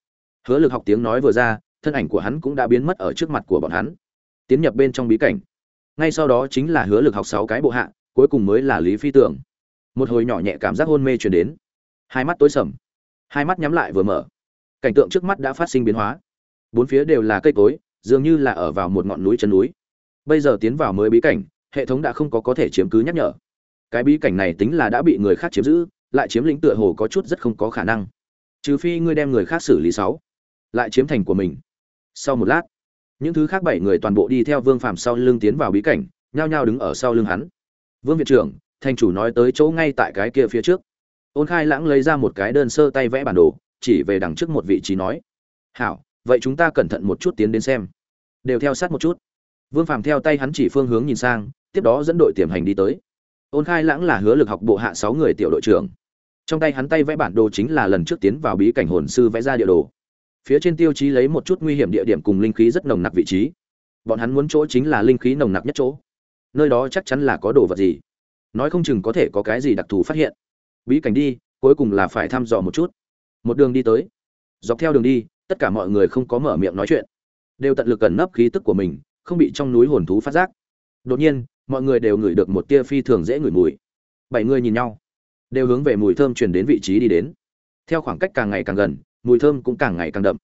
Hứa lực học tiếng nói vừa ra, thân ảnh của hắn cũng đã biến mất ở trước mặt của bọn hắn. Tiến nhập bên trong bí cảnh. Ngay sau đó chính là hứa lực học sáu cái bộ hạ, cuối cùng mới là lý phi tưởng một hồi nhỏ nhẹ cảm giác hôn mê chuyển đến. Hai mắt tối sầm. Hai mắt nhắm lại vừa mở. Cảnh tượng trước mắt đã phát sinh biến hóa. Bốn phía đều là cây cối, dường như là ở vào một ngọn núi chân núi. Bây giờ tiến vào mới bí cảnh hệ thống đã không có có thể chiếm cứ nhắc nhở. Cái bí cảnh này tính là đã bị người khác chiếm giữ, lại chiếm lĩnh tựa hồ có chút rất không có khả năng. Trừ phi ngươi đem người khác xử lý sáu, lại chiếm thành của mình. Sau một lát, những thứ khác bảy người toàn bộ đi theo vương phàm sau lưng tiến vào bí cảnh, nhao nhao đứng ở sau lưng hắn. Vương viện trưởng, thành chủ nói tới chỗ ngay tại cái kia phía trước. Ôn khai lãng lấy ra một cái đơn sơ tay vẽ bản đồ, chỉ về đằng trước một vị trí nói, hảo, vậy chúng ta cẩn thận một chút tiến đến xem. Đều theo sát một chút. Vương phàm theo tay hắn chỉ phương hướng nhìn sang tiếp đó dẫn đội tiềm hành đi tới. Ôn khai lãng là hứa lực học bộ hạ sáu người tiểu đội trưởng. Trong tay hắn tay vẽ bản đồ chính là lần trước tiến vào bí cảnh hồn sư vẽ ra địa đồ. Phía trên tiêu chí lấy một chút nguy hiểm địa điểm cùng linh khí rất nồng nặc vị trí. Bọn hắn muốn chỗ chính là linh khí nồng nặc nhất chỗ. Nơi đó chắc chắn là có đồ vật gì. Nói không chừng có thể có cái gì đặc thù phát hiện. Bí cảnh đi, cuối cùng là phải thăm dò một chút. Một đường đi tới. Dọc theo đường đi, tất cả mọi người không có mở miệng nói chuyện. Đều tận lực cẩn nấp khí tức của mình, không bị trong núi hồn thú phát giác. Đột nhiên mọi người đều ngửi được một tia phi thường dễ ngửi mùi. Bảy người nhìn nhau, đều hướng về mùi thơm truyền đến vị trí đi đến. Theo khoảng cách càng ngày càng gần, mùi thơm cũng càng ngày càng đậm.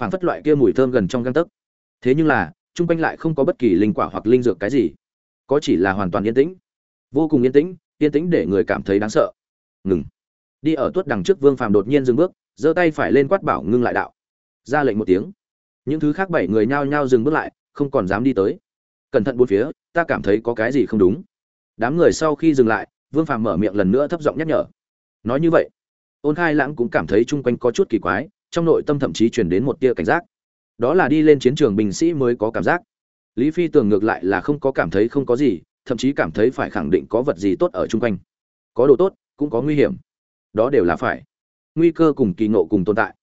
Phảng phất loại kia mùi thơm gần trong găng tấc. Thế nhưng là, chung quanh lại không có bất kỳ linh quả hoặc linh dược cái gì. Có chỉ là hoàn toàn yên tĩnh. Vô cùng yên tĩnh yên tĩnh để người cảm thấy đáng sợ. Ngừng. Đi ở tuốt đằng trước vương phàm đột nhiên dừng bước, giơ tay phải lên quát bảo ngưng lại đạo. Ra lệnh một tiếng. Những thứ khác bảy người nhao nhao dừng bước lại, không còn dám đi tới cẩn thận bốn phía, ta cảm thấy có cái gì không đúng. Đám người sau khi dừng lại, vương phàm mở miệng lần nữa thấp giọng nhắc nhở. Nói như vậy, ôn khai lãng cũng cảm thấy chung quanh có chút kỳ quái, trong nội tâm thậm chí chuyển đến một tia cảnh giác. Đó là đi lên chiến trường binh sĩ mới có cảm giác. Lý phi tường ngược lại là không có cảm thấy không có gì, thậm chí cảm thấy phải khẳng định có vật gì tốt ở chung quanh. Có đồ tốt, cũng có nguy hiểm. Đó đều là phải. Nguy cơ cùng kỳ ngộ cùng tồn tại.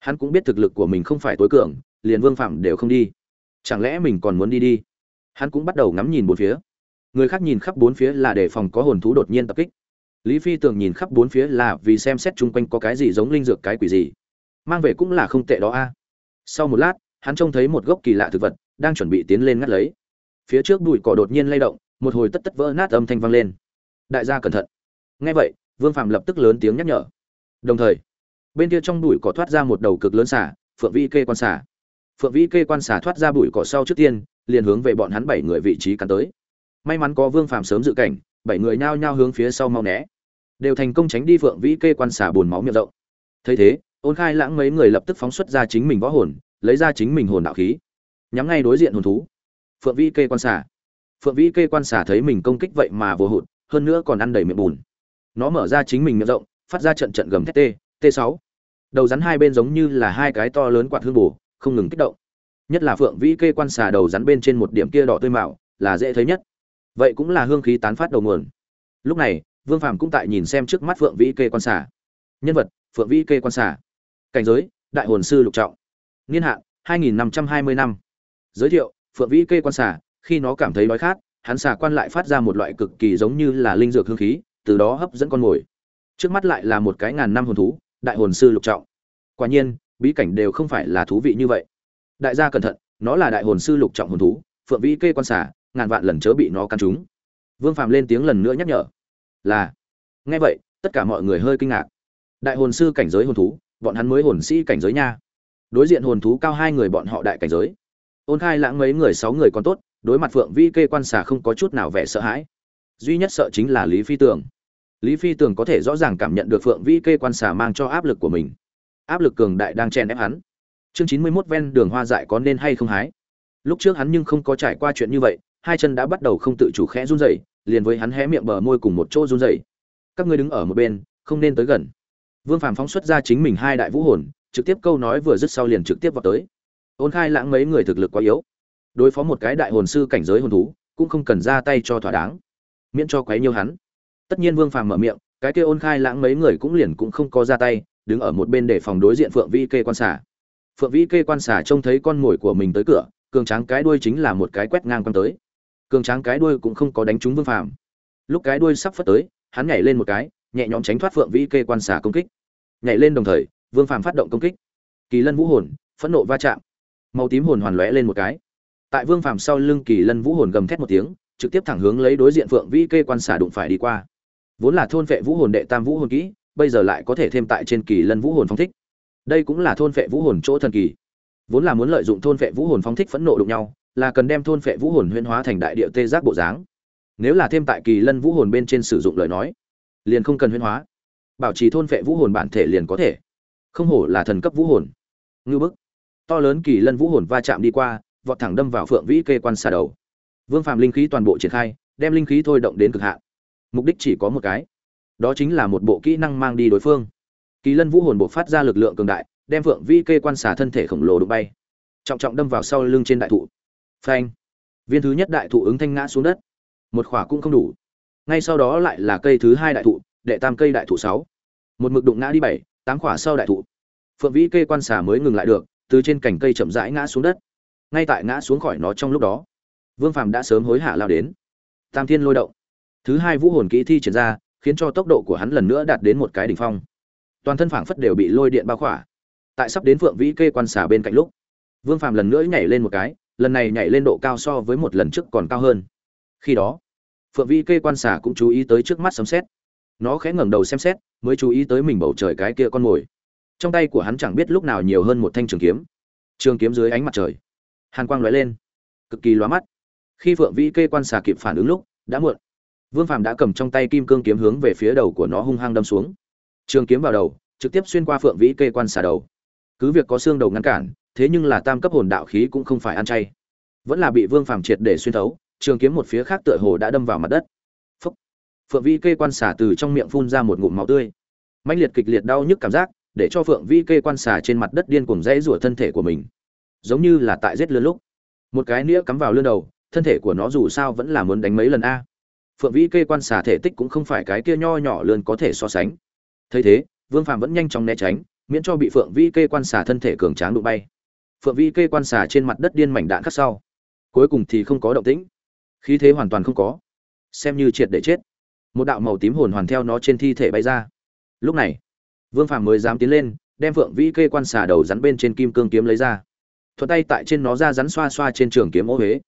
Hắn cũng biết thực lực của mình không phải tối cường, liền vương phạm đều không đi. Chẳng lẽ mình còn muốn đi đi? Hắn cũng bắt đầu ngắm nhìn bốn phía. Người khác nhìn khắp bốn phía là để phòng có hồn thú đột nhiên tập kích. Lý phi tường nhìn khắp bốn phía là vì xem xét chung quanh có cái gì giống linh dược cái quỷ gì. Mang về cũng là không tệ đó a. Sau một lát, hắn trông thấy một gốc kỳ lạ thực vật đang chuẩn bị tiến lên ngắt lấy. Phía trước bụi cỏ đột nhiên lay động, một hồi tất tất vỡ nát âm thanh vang lên. Đại gia cẩn thận. Nghe vậy, vương phạm lập tức lớn tiếng nhắc nhở. Đồng thời, bên kia trong bụi cỏ thoát ra một đầu cực lớn xả phượng vĩ kê quan xả phượng vĩ kê quan xả thoát ra bụi cỏ sau trước tiên liền hướng về bọn hắn bảy người vị trí cắn tới. May mắn có vương phàm sớm dự cảnh, bảy người nhao nhao hướng phía sau mau né. Đều thành công tránh đi phượng vĩ kê quan xả buồn máu miệng rộng. Thấy thế, ôn khai lãng mấy người lập tức phóng xuất ra chính mình võ hồn, lấy ra chính mình hồn đạo khí. Nhắm ngay đối diện hồn thú. Phượng vĩ kê quan xả. Phượng vĩ kê quan xả thấy mình công kích vậy mà vô hụt, hơn nữa còn ăn đầy miệng bùn. Nó mở ra chính mình miệng rộng, phát ra trận trận gầm thét t t sáu. Đầu rắn hai bên giống như là hai cái to lớn quạt hương bù không ngừng kích động nhất là phượng vĩ kê quan xà đầu rắn bên trên một điểm kia đỏ tươi mạo, là dễ thấy nhất. Vậy cũng là hương khí tán phát đầu nguồn. Lúc này, vương phàm cũng tại nhìn xem trước mắt phượng vĩ kê quan xà. Nhân vật, phượng vĩ kê quan xà. Cảnh giới, đại hồn sư lục trọng. Niên hạn 2520 năm. Giới thiệu, phượng vĩ kê quan xà, khi nó cảm thấy đói khát, hắn xà quan lại phát ra một loại cực kỳ giống như là linh dược hương khí, từ đó hấp dẫn con mồi. Trước mắt lại là một cái ngàn năm hồn thú, đại hồn sư lục trọng. Quả nhiên, bí cảnh đều không phải là thú vị như vậy đại gia cẩn thận, nó là đại hồn sư lục trọng hồn thú, phượng vĩ kê quan xả ngàn vạn lần chớ bị nó cắn trúng vương Phạm lên tiếng lần nữa nhắc nhở. Là. Nghe vậy, tất cả mọi người hơi kinh ngạc. Đại hồn sư cảnh giới hồn thú, bọn hắn mới hồn sĩ cảnh giới nha. Đối diện hồn thú cao hai người bọn họ đại cảnh giới. Ôn khai lãng mấy người sáu người còn tốt, đối mặt phượng vĩ kê quan xả không có chút nào vẻ sợ hãi. Duy nhất sợ chính là lý phi tường. Lý phi tường có thể rõ ràng cảm nhận được phượng vĩ kê quan xả mang cho áp lực của mình. Áp lực cường đại đang chen ép hắn chương chín mươi mốt ven đường hoa dại có nên hay không hái? Lúc trước hắn nhưng không có trải qua chuyện như vậy, hai chân đã bắt đầu không tự chủ khẽ run rẩy, liền với hắn hé miệng bờ môi cùng một chỗ run rẩy. Các ngươi đứng ở một bên, không nên tới gần. Vương phàm phóng xuất ra chính mình hai đại vũ hồn, trực tiếp câu nói vừa dứt sau liền trực tiếp vào tới. Ôn khai lãng mấy người thực lực quá yếu. Đối phó một cái đại hồn sư cảnh giới hồn thú, cũng không cần ra tay cho thỏa đáng. Miễn cho quấy nhiêu hắn. Tất nhiên vương phàm mở miệng, cái kia ôn khai lãng mấy người cũng liền cũng không có ra tay, đứng ở một bên để phòng đối diện phượng Vi kê quan xả phượng vĩ kê quan xả trông thấy con mồi của mình tới cửa, cường tráng cái đuôi chính là một cái quét ngang quan tới. Cường tráng cái đuôi cũng không có đánh trúng vương phàm. Lúc cái đuôi sắp phất tới, hắn nhảy lên một cái, nhẹ nhõm tránh thoát phượng vĩ kê quan xả công kích. Nhảy lên đồng thời, vương phàm phát động công kích. Kỳ lân vũ hồn, phẫn nộ va chạm. Màu tím hồn hoàn lóe lên một cái. Tại vương phàm sau lưng kỳ lân vũ hồn gầm thét một tiếng, trực tiếp thẳng hướng lấy đối diện phượng vĩ kê quan xả đụng phải đi qua. Vốn là thôn vệ vũ hồn đệ tam vũ hồn kỹ, bây giờ lại có thể thêm tại trên kỳ lân vũ hồn phong thích đây cũng là thôn vệ vũ hồn chỗ thần kỳ. Vốn là muốn lợi dụng thôn vệ vũ hồn phóng thích phẫn nộ đụng nhau, là cần đem thôn vệ vũ hồn huyễn hóa thành đại địa tê giác bộ dáng. Nếu là thêm tại kỳ lân vũ hồn bên trên sử dụng lời nói, liền không cần huyễn hóa. Bảo trì thôn vệ vũ hồn bản thể liền có thể. Không hổ là thần cấp vũ hồn. Ngư bức. To lớn kỳ lân vũ hồn va chạm đi qua, vọt thẳng đâm vào phượng vĩ kê quan xà đầu. Vương phạm linh khí toàn bộ triển khai, đem linh khí thôi động đến cực hạn. Mục đích chỉ có một cái. Đó chính là một bộ kỹ năng mang đi đối phương kỳ lân vũ hồn buộc phát ra lực lượng cường đại, đem phượng vi kê quan xà thân thể khổng lồ đụng bay. Trọng trọng đâm vào sau lưng trên đại thụ. Phanh. Viên thứ nhất đại thụ ứng thanh ngã xuống đất. Một khỏa cũng không đủ. Ngay sau đó lại là cây thứ hai đại thụ, đệ tam cây đại thụ sáu. Một mực đụng ngã đi bảy, tám khỏa sau đại thụ. Phượng vĩ kê quan xà mới ngừng lại được, từ trên cành cây chậm rãi ngã xuống đất. Ngay tại ngã xuống khỏi nó trong lúc đó, vương phàm đã sớm hối hả lao đến. Tam thiên lôi động. Thứ hai vũ hồn kỹ thi triển ra, khiến cho tốc độ của hắn lần nữa đạt đến một cái đỉnh phong toàn thân phảng phất đều bị lôi điện bao khỏa. Tại sắp đến phượng vĩ kê quan xả bên cạnh lúc, vương phàm lần nữa nhảy lên một cái, lần này nhảy lên độ cao so với một lần trước còn cao hơn. Khi đó, phượng vĩ kê quan xả cũng chú ý tới trước mắt sấm xét nó khẽ ngẩng đầu xem xét, mới chú ý tới mình bầu trời cái kia con mồi. Trong tay của hắn chẳng biết lúc nào nhiều hơn một thanh trường kiếm. Trường kiếm dưới ánh mặt trời. Hàn quang lóe lên. Cực kỳ lóa mắt. Khi phượng vĩ kê quan xà kịp phản ứng lúc, đã muộn. Vương phàm đã cầm trong tay kim cương kiếm hướng về phía đầu của nó hung hăng đâm xuống trường kiếm vào đầu, trực tiếp xuyên qua phượng vĩ kê quan xà đầu. Cứ việc có xương đầu ngăn cản, thế nhưng là tam cấp hồn đạo khí cũng không phải ăn chay. Vẫn là bị vương phàm triệt để xuyên thấu, trường kiếm một phía khác tựa hồ đã đâm vào mặt đất. Phúc. phượng vĩ kê quan xà từ trong miệng phun ra một ngụm máu tươi. Mạnh liệt kịch liệt đau nhức cảm giác, để cho phượng vĩ kê quan xà trên mặt đất điên cuồng dãy rủa thân thể của mình. Giống như là tại giết lươn lúc. Một cái nĩa cắm vào lươn đầu, thân thể của nó dù sao vẫn là muốn đánh mấy lần a. Phượng vĩ kê quan xà thể tích cũng không phải cái kia nho nhỏ lươn có thể so sánh thấy thế, vương phàm vẫn nhanh chóng né tránh, miễn cho bị phượng vi kê quan xả thân thể cường tráng đụng bay. Phượng vi kê quan xả trên mặt đất điên mảnh đạn khắc sau. Cuối cùng thì không có động tĩnh. Khí thế hoàn toàn không có. Xem như triệt để chết. Một đạo màu tím hồn hoàn theo nó trên thi thể bay ra. Lúc này, vương phàm mới dám tiến lên, đem phượng vĩ kê quan xà đầu rắn bên trên kim cương kiếm lấy ra. Thuận tay tại trên nó ra rắn xoa xoa trên trường kiếm ô huế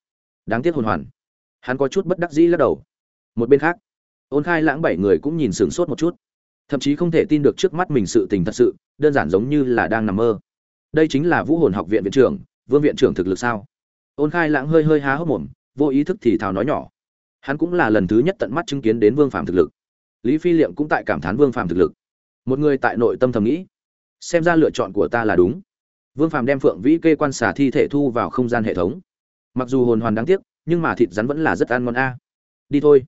đáng tiếc hồn hoàn. Hắn có chút bất đắc dĩ lắc đầu. Một bên khác, ôn khai lãng bảy người cũng nhìn sửng sốt một chút thậm chí không thể tin được trước mắt mình sự tình thật sự, đơn giản giống như là đang nằm mơ. Đây chính là vũ hồn học viện viện trưởng, vương viện trưởng thực lực sao? Ôn khai lãng hơi hơi há hốc mồm, vô ý thức thì thào nói nhỏ. Hắn cũng là lần thứ nhất tận mắt chứng kiến đến vương phàm thực lực. Lý phi liệm cũng tại cảm thán vương phàm thực lực. Một người tại nội tâm thầm nghĩ, xem ra lựa chọn của ta là đúng. Vương phàm đem phượng vĩ kê quan xả thi thể thu vào không gian hệ thống. Mặc dù hồn hoàn đáng tiếc, nhưng mà thịt rắn vẫn là rất ăn ngon a. Đi thôi.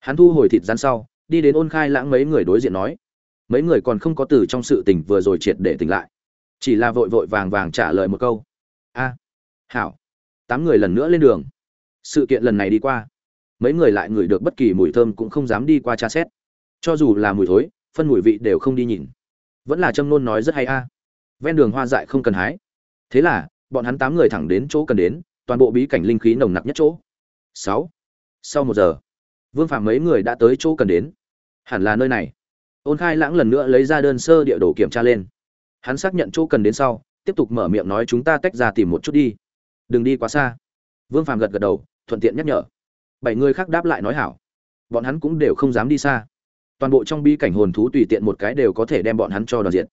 Hắn thu hồi thịt rắn sau, đi đến ôn khai lãng mấy người đối diện nói mấy người còn không có từ trong sự tình vừa rồi triệt để tỉnh lại. Chỉ là vội vội vàng vàng trả lời một câu. A, hảo, tám người lần nữa lên đường. Sự kiện lần này đi qua, mấy người lại ngửi được bất kỳ mùi thơm cũng không dám đi qua tra xét. Cho dù là mùi thối, phân mùi vị đều không đi nhìn. Vẫn là trâm nôn nói rất hay a. Ven đường hoa dại không cần hái. Thế là, bọn hắn tám người thẳng đến chỗ cần đến, toàn bộ bí cảnh linh khí nồng nặc nhất chỗ. Sáu, sau một giờ, vương phạm mấy người đã tới chỗ cần đến. Hẳn là nơi này ôn khai lãng lần nữa lấy ra đơn sơ địa đồ kiểm tra lên. Hắn xác nhận chỗ cần đến sau, tiếp tục mở miệng nói chúng ta tách ra tìm một chút đi. Đừng đi quá xa. Vương Phàm gật gật đầu, thuận tiện nhắc nhở. Bảy người khác đáp lại nói hảo. Bọn hắn cũng đều không dám đi xa. Toàn bộ trong bi cảnh hồn thú tùy tiện một cái đều có thể đem bọn hắn cho đoàn diện.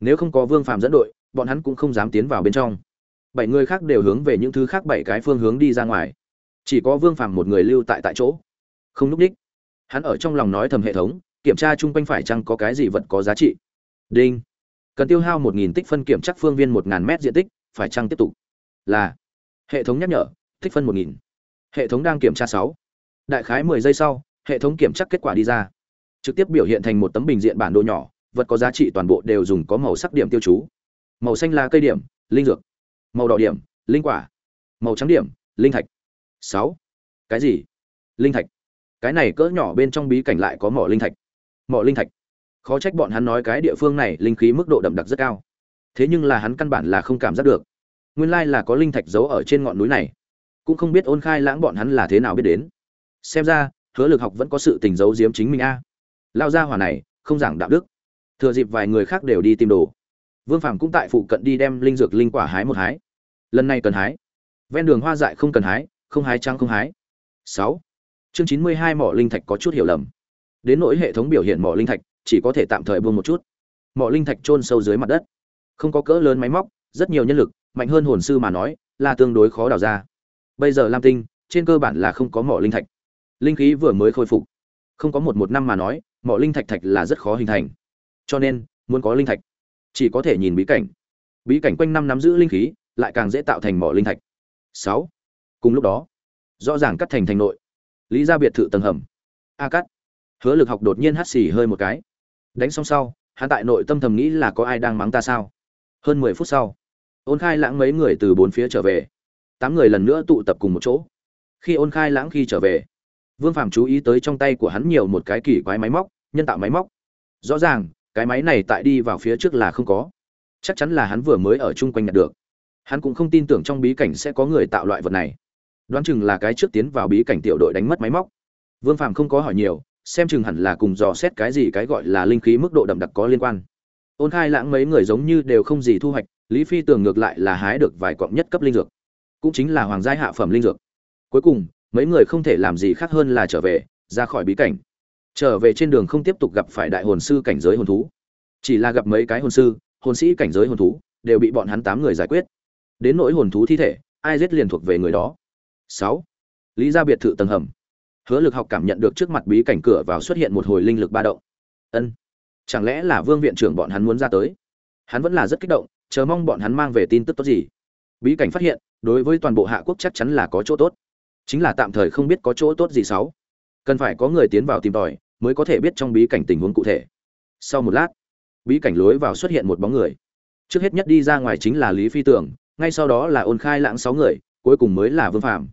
Nếu không có vương Phàm dẫn đội, bọn hắn cũng không dám tiến vào bên trong. Bảy người khác đều hướng về những thứ khác bảy cái phương hướng đi ra ngoài. Chỉ có vương Phàm một người lưu tại tại chỗ. Không núp đích hắn ở trong lòng nói thầm hệ thống kiểm tra chung quanh phải chăng có cái gì vật có giá trị. Đinh. Cần tiêu hao một nghìn tích phân kiểm chắc phương viên một ngàn mét diện tích, phải chăng tiếp tục? Là. Hệ thống nhắc nhở, tích phân một nghìn. Hệ thống đang kiểm tra sáu. Đại khái mười giây sau, hệ thống kiểm tra kết quả đi ra. Trực tiếp biểu hiện thành một tấm bình diện bản đồ nhỏ, vật có giá trị toàn bộ đều dùng có màu sắc điểm tiêu chú. Màu xanh là cây điểm, linh dược. Màu đỏ điểm, linh quả. Màu trắng điểm, linh thạch. Sáu. Cái gì? Linh thạch. Cái này cỡ nhỏ bên trong bí cảnh lại có mỏ linh thạch mỏ linh thạch. Khó trách bọn hắn nói cái địa phương này linh khí mức độ đậm đặc rất cao. Thế nhưng là hắn căn bản là không cảm giác được. Nguyên lai là có linh thạch giấu ở trên ngọn núi này. Cũng không biết ôn khai lãng bọn hắn là thế nào biết đến. Xem ra, hứa lực học vẫn có sự tình giấu giếm chính mình a. Lao ra hỏa này, không giảng đạo đức. Thừa dịp vài người khác đều đi tìm đồ. Vương phàm cũng tại phụ cận đi đem linh dược linh quả hái một hái. Lần này cần hái. Ven đường hoa dại không cần hái, không hái trăng không hái. Sáu. Chương chín mươi hai mỏ linh thạch có chút hiểu lầm đến nỗi hệ thống biểu hiện mỏ linh thạch, chỉ có thể tạm thời buông một chút. Mỏ linh thạch chôn sâu dưới mặt đất. Không có cỡ lớn máy móc, rất nhiều nhân lực, mạnh hơn hồn sư mà nói, là tương đối khó đào ra. Bây giờ lam tinh, trên cơ bản là không có mỏ linh thạch. Linh khí vừa mới khôi phục. Không có một một năm mà nói, mỏ linh thạch thạch là rất khó hình thành. Cho nên, muốn có linh thạch, chỉ có thể nhìn bí cảnh. Bí cảnh quanh năm nắm giữ linh khí, lại càng dễ tạo thành mỏ linh thạch. Sáu. Cùng lúc đó, rõ ràng cắt thành thành nội. Lý ra biệt thự tầng hầm. A cắt hứa lực học đột nhiên hắt xì hơi một cái. Đánh xong sau, hắn tại nội tâm thầm nghĩ là có ai đang mắng ta sao? Hơn mười phút sau, ôn khai lãng mấy người từ bốn phía trở về. Tám người lần nữa tụ tập cùng một chỗ. Khi ôn khai lãng khi trở về, vương phạm chú ý tới trong tay của hắn nhiều một cái kỳ quái máy móc, nhân tạo máy móc. Rõ ràng, cái máy này tại đi vào phía trước là không có. Chắc chắn là hắn vừa mới ở chung quanh nhặt được. Hắn cũng không tin tưởng trong bí cảnh sẽ có người tạo loại vật này. Đoán chừng là cái trước tiến vào bí cảnh tiểu đội đánh mất máy móc. Vương phạm không có hỏi nhiều xem chừng hẳn là cùng dò xét cái gì cái gọi là linh khí mức độ đậm đặc có liên quan. Ôn khai lãng mấy người giống như đều không gì thu hoạch, lý phi tường ngược lại là hái được vài cọng nhất cấp linh dược. Cũng chính là hoàng gia hạ phẩm linh dược. Cuối cùng, mấy người không thể làm gì khác hơn là trở về, ra khỏi bí cảnh. Trở về trên đường không tiếp tục gặp phải đại hồn sư cảnh giới hồn thú. Chỉ là gặp mấy cái hồn sư, hồn sĩ cảnh giới hồn thú, đều bị bọn hắn tám người giải quyết. Đến nỗi hồn thú thi thể, ai giết liền thuộc về người đó. Sáu. Lý gia biệt thự tầng hầm hứa lực học cảm nhận được trước mặt bí cảnh cửa vào xuất hiện một hồi linh lực ba động. Ân, chẳng lẽ là vương viện trưởng bọn hắn muốn ra tới? Hắn vẫn là rất kích động, chờ mong bọn hắn mang về tin tức tốt gì. Bí cảnh phát hiện, đối với toàn bộ hạ quốc chắc chắn là có chỗ tốt. Chính là tạm thời không biết có chỗ tốt gì sáu. Cần phải có người tiến vào tìm tòi, mới có thể biết trong bí cảnh tình huống cụ thể. Sau một lát, bí cảnh lối vào xuất hiện một bóng người. Trước hết nhất đi ra ngoài chính là lý phi tưởng, ngay sau đó là ôn khai lãng sáu người, cuối cùng mới là vương phạm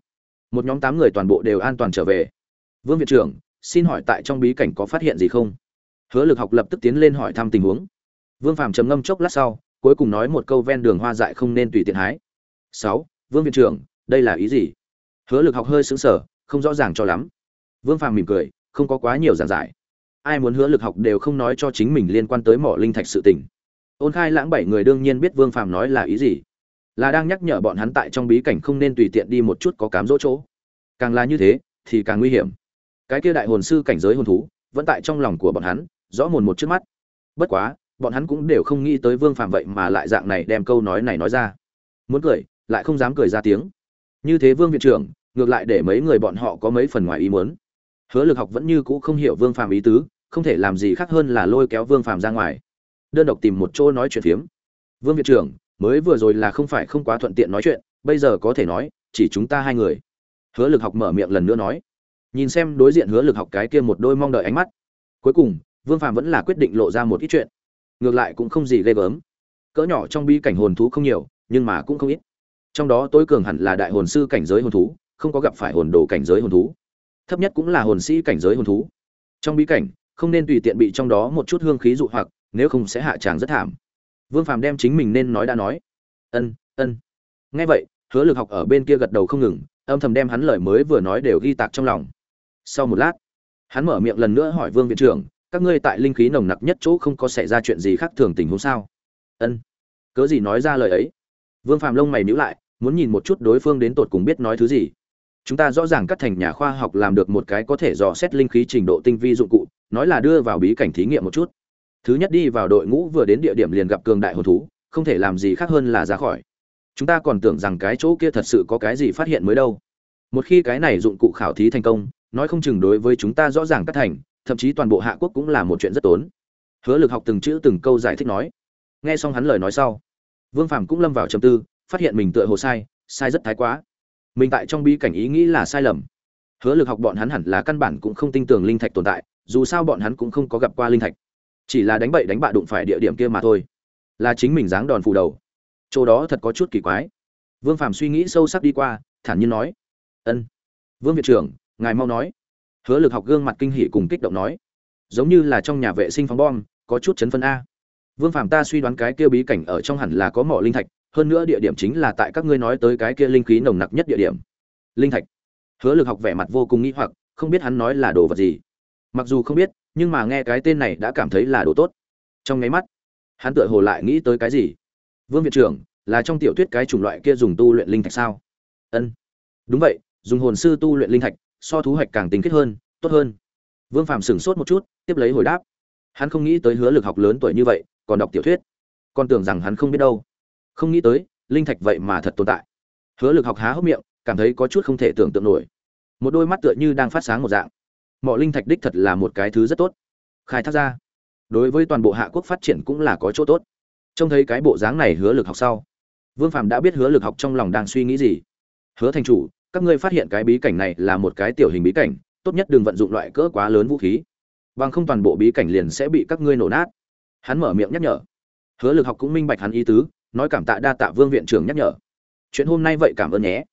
một nhóm tám người toàn bộ đều an toàn trở về vương viện trưởng, xin hỏi tại trong bí cảnh có phát hiện gì không? Hứa lực học lập tức tiến lên hỏi thăm tình huống. Vương phạm trầm ngâm chốc lát sau, cuối cùng nói một câu ven đường hoa dại không nên tùy tiện hái. Sáu, vương viện trưởng, đây là ý gì? Hứa lực học hơi sững sờ, không rõ ràng cho lắm. Vương phàm mỉm cười, không có quá nhiều giảng giải. Ai muốn hứa lực học đều không nói cho chính mình liên quan tới mỏ linh thạch sự tình. Ôn khai lãng bảy người đương nhiên biết vương phàm nói là ý gì. Là đang nhắc nhở bọn hắn tại trong bí cảnh không nên tùy tiện đi một chút có cám dỗ chỗ. Càng là như thế, thì càng nguy hiểm cái kia đại hồn sư cảnh giới hồn thú, vẫn tại trong lòng của bọn hắn, rõ mồn một trước mắt. Bất quá, bọn hắn cũng đều không nghĩ tới vương phàm vậy mà lại dạng này đem câu nói này nói ra. Muốn cười, lại không dám cười ra tiếng. Như thế vương viện trưởng, ngược lại để mấy người bọn họ có mấy phần ngoài ý muốn. Hứa lực học vẫn như cũ không hiểu vương phàm ý tứ, không thể làm gì khác hơn là lôi kéo vương phàm ra ngoài. Đơn độc tìm một chỗ nói chuyện phiếm. Vương viện trưởng, mới vừa rồi là không phải không quá thuận tiện nói chuyện, bây giờ có thể nói, chỉ chúng ta hai người. Hứa lực học mở miệng lần nữa nói nhìn xem đối diện hứa lực học cái kia một đôi mong đợi ánh mắt. Cuối cùng, vương phàm vẫn là quyết định lộ ra một ít chuyện. Ngược lại cũng không gì ghê gớm. Cỡ nhỏ trong bi cảnh hồn thú không nhiều, nhưng mà cũng không ít. Trong đó tối cường hẳn là đại hồn sư cảnh giới hồn thú, không có gặp phải hồn đồ cảnh giới hồn thú. Thấp nhất cũng là hồn sĩ cảnh giới hồn thú. Trong bí cảnh, không nên tùy tiện bị trong đó một chút hương khí dụ hoặc, nếu không sẽ hạ tràng rất thảm. Vương phàm đem chính mình nên nói đã nói. Ân ân. Nghe vậy, hứa lực học ở bên kia gật đầu không ngừng, âm thầm đem hắn lời mới vừa nói đều ghi tạc trong lòng sau một lát, hắn mở miệng lần nữa hỏi vương viện trưởng, các ngươi tại linh khí nồng nặc nhất chỗ không có xảy ra chuyện gì khác thường tình huống sao? Ân, cớ gì nói ra lời ấy? Vương Phạm lông mày nhíu lại, muốn nhìn một chút đối phương đến tột cùng biết nói thứ gì. Chúng ta rõ ràng các thành nhà khoa học làm được một cái có thể dò xét linh khí trình độ tinh vi dụng cụ, nói là đưa vào bí cảnh thí nghiệm một chút. Thứ nhất đi vào đội ngũ vừa đến địa điểm liền gặp cường đại hồn thú, không thể làm gì khác hơn là ra khỏi. Chúng ta còn tưởng rằng cái chỗ kia thật sự có cái gì phát hiện mới đâu. Một khi cái này dụng cụ khảo thí thành công nói không chừng đối với chúng ta rõ ràng cắt thành, thậm chí toàn bộ hạ quốc cũng là một chuyện rất tốn. Hứa lực học từng chữ từng câu giải thích nói. Nghe xong hắn lời nói sau, vương phàm cũng lâm vào trầm tư, phát hiện mình tựa hồ sai sai rất thái quá. Mình tại trong bi cảnh ý nghĩ là sai lầm. Hứa lực học bọn hắn hẳn là căn bản cũng không tin tưởng linh thạch tồn tại, dù sao bọn hắn cũng không có gặp qua linh thạch. Chỉ là đánh bậy đánh bạ đụng phải địa điểm kia mà thôi. Là chính mình dáng đòn phủ đầu. Chỗ đó thật có chút kỳ quái. Vương phàm suy nghĩ sâu sắc đi qua, thản nhiên nói. Ân, vương viện trưởng ngài mau nói. Hứa lực học gương mặt kinh hỉ cùng kích động nói. Giống như là trong nhà vệ sinh phóng bom, có chút chấn phân a. Vương Phạm ta suy đoán cái kia bí cảnh ở trong hẳn là có mỏ linh thạch, hơn nữa địa điểm chính là tại các ngươi nói tới cái kia linh khí nồng nặc nhất địa điểm. Linh thạch. Hứa lực học vẻ mặt vô cùng nghĩ hoặc, không biết hắn nói là đồ vật gì. Mặc dù không biết, nhưng mà nghe cái tên này đã cảm thấy là đồ tốt. Trong nháy mắt, hắn tựa hồ lại nghĩ tới cái gì? Vương viện trưởng, là trong tiểu thuyết cái chủng loại kia dùng tu luyện linh thạch sao? Ân. Đúng vậy, dùng hồn sư tu luyện linh thạch so thú hoạch càng tính kết hơn, tốt hơn. Vương phạm sửng sốt một chút, tiếp lấy hồi đáp. Hắn không nghĩ tới hứa lực học lớn tuổi như vậy, còn đọc tiểu thuyết. Còn tưởng rằng hắn không biết đâu. Không nghĩ tới, linh thạch vậy mà thật tồn tại. Hứa lực học há hốc miệng, cảm thấy có chút không thể tưởng tượng nổi. Một đôi mắt tựa như đang phát sáng một dạng. Mọi linh thạch đích thật là một cái thứ rất tốt. Khai thác ra. Đối với toàn bộ hạ quốc phát triển cũng là có chỗ tốt. Trông thấy cái bộ dáng này hứa lực học sau. Vương phạm đã biết hứa lực học trong lòng đang suy nghĩ gì. Hứa thành chủ các ngươi phát hiện cái bí cảnh này là một cái tiểu hình bí cảnh, tốt nhất đừng vận dụng loại cỡ quá lớn vũ khí. Bằng không toàn bộ bí cảnh liền sẽ bị các ngươi nổ nát. Hắn mở miệng nhắc nhở. Hứa lực học cũng minh bạch hắn ý tứ, nói cảm tạ đa tạ vương viện trưởng nhắc nhở. Chuyện hôm nay vậy cảm ơn nhé.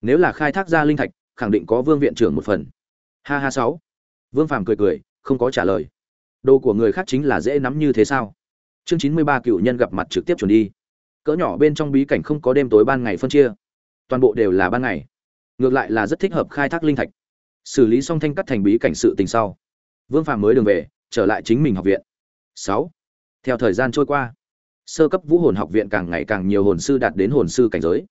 Nếu là khai thác ra linh thạch, khẳng định có vương viện trưởng một phần. Ha ha sáu. Vương phàm cười cười, không có trả lời. Đồ của người khác chính là dễ nắm như thế sao? Chương chín mươi ba cựu nhân gặp mặt trực tiếp chuẩn đi. Cỡ nhỏ bên trong bí cảnh không có đêm tối ban ngày phân chia, toàn bộ đều là ban ngày ngược lại là rất thích hợp khai thác linh thạch. Xử lý xong thanh cắt thành bí cảnh sự tình sau, vương phàm mới đường về, trở lại chính mình học viện. Sáu, theo thời gian trôi qua, sơ cấp vũ hồn học viện càng ngày càng nhiều hồn sư đạt đến hồn sư cảnh giới.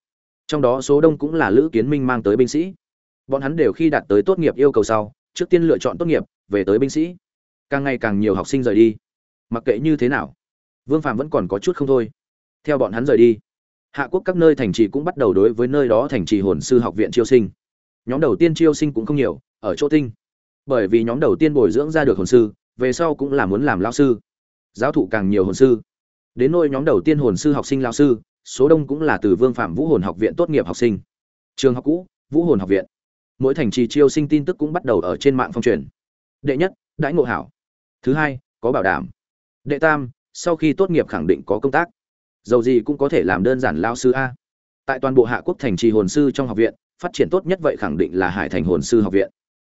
Trong đó số đông cũng là lữ kiến minh mang tới binh sĩ. Bọn hắn đều khi đạt tới tốt nghiệp yêu cầu sau, trước tiên lựa chọn tốt nghiệp, về tới binh sĩ. Càng ngày càng nhiều học sinh rời đi. Mặc kệ như thế nào, vương phạm vẫn còn có chút không thôi. Theo bọn hắn rời đi hạ quốc các nơi thành trì cũng bắt đầu đối với nơi đó thành trì hồn sư học viện chiêu sinh. Nhóm đầu tiên chiêu sinh cũng không nhiều, ở chỗ tinh. Bởi vì nhóm đầu tiên bồi dưỡng ra được hồn sư, về sau cũng là muốn làm lao sư. Giáo thụ càng nhiều hồn sư. Đến nôi nhóm đầu tiên hồn sư học sinh lao sư, số đông cũng là từ vương phạm vũ hồn học viện tốt nghiệp học sinh. Trường học cũ, vũ hồn học viện. Mỗi thành trì chiêu sinh tin tức cũng bắt đầu ở trên mạng phong truyền. Đệ nhất, đãi ngộ hảo. Thứ hai, có bảo đảm. Đệ tam, sau khi tốt nghiệp khẳng định có công tác dầu gì cũng có thể làm đơn giản lao sư a. Tại toàn bộ hạ quốc thành trì hồn sư trong học viện, phát triển tốt nhất vậy khẳng định là hải thành hồn sư học viện.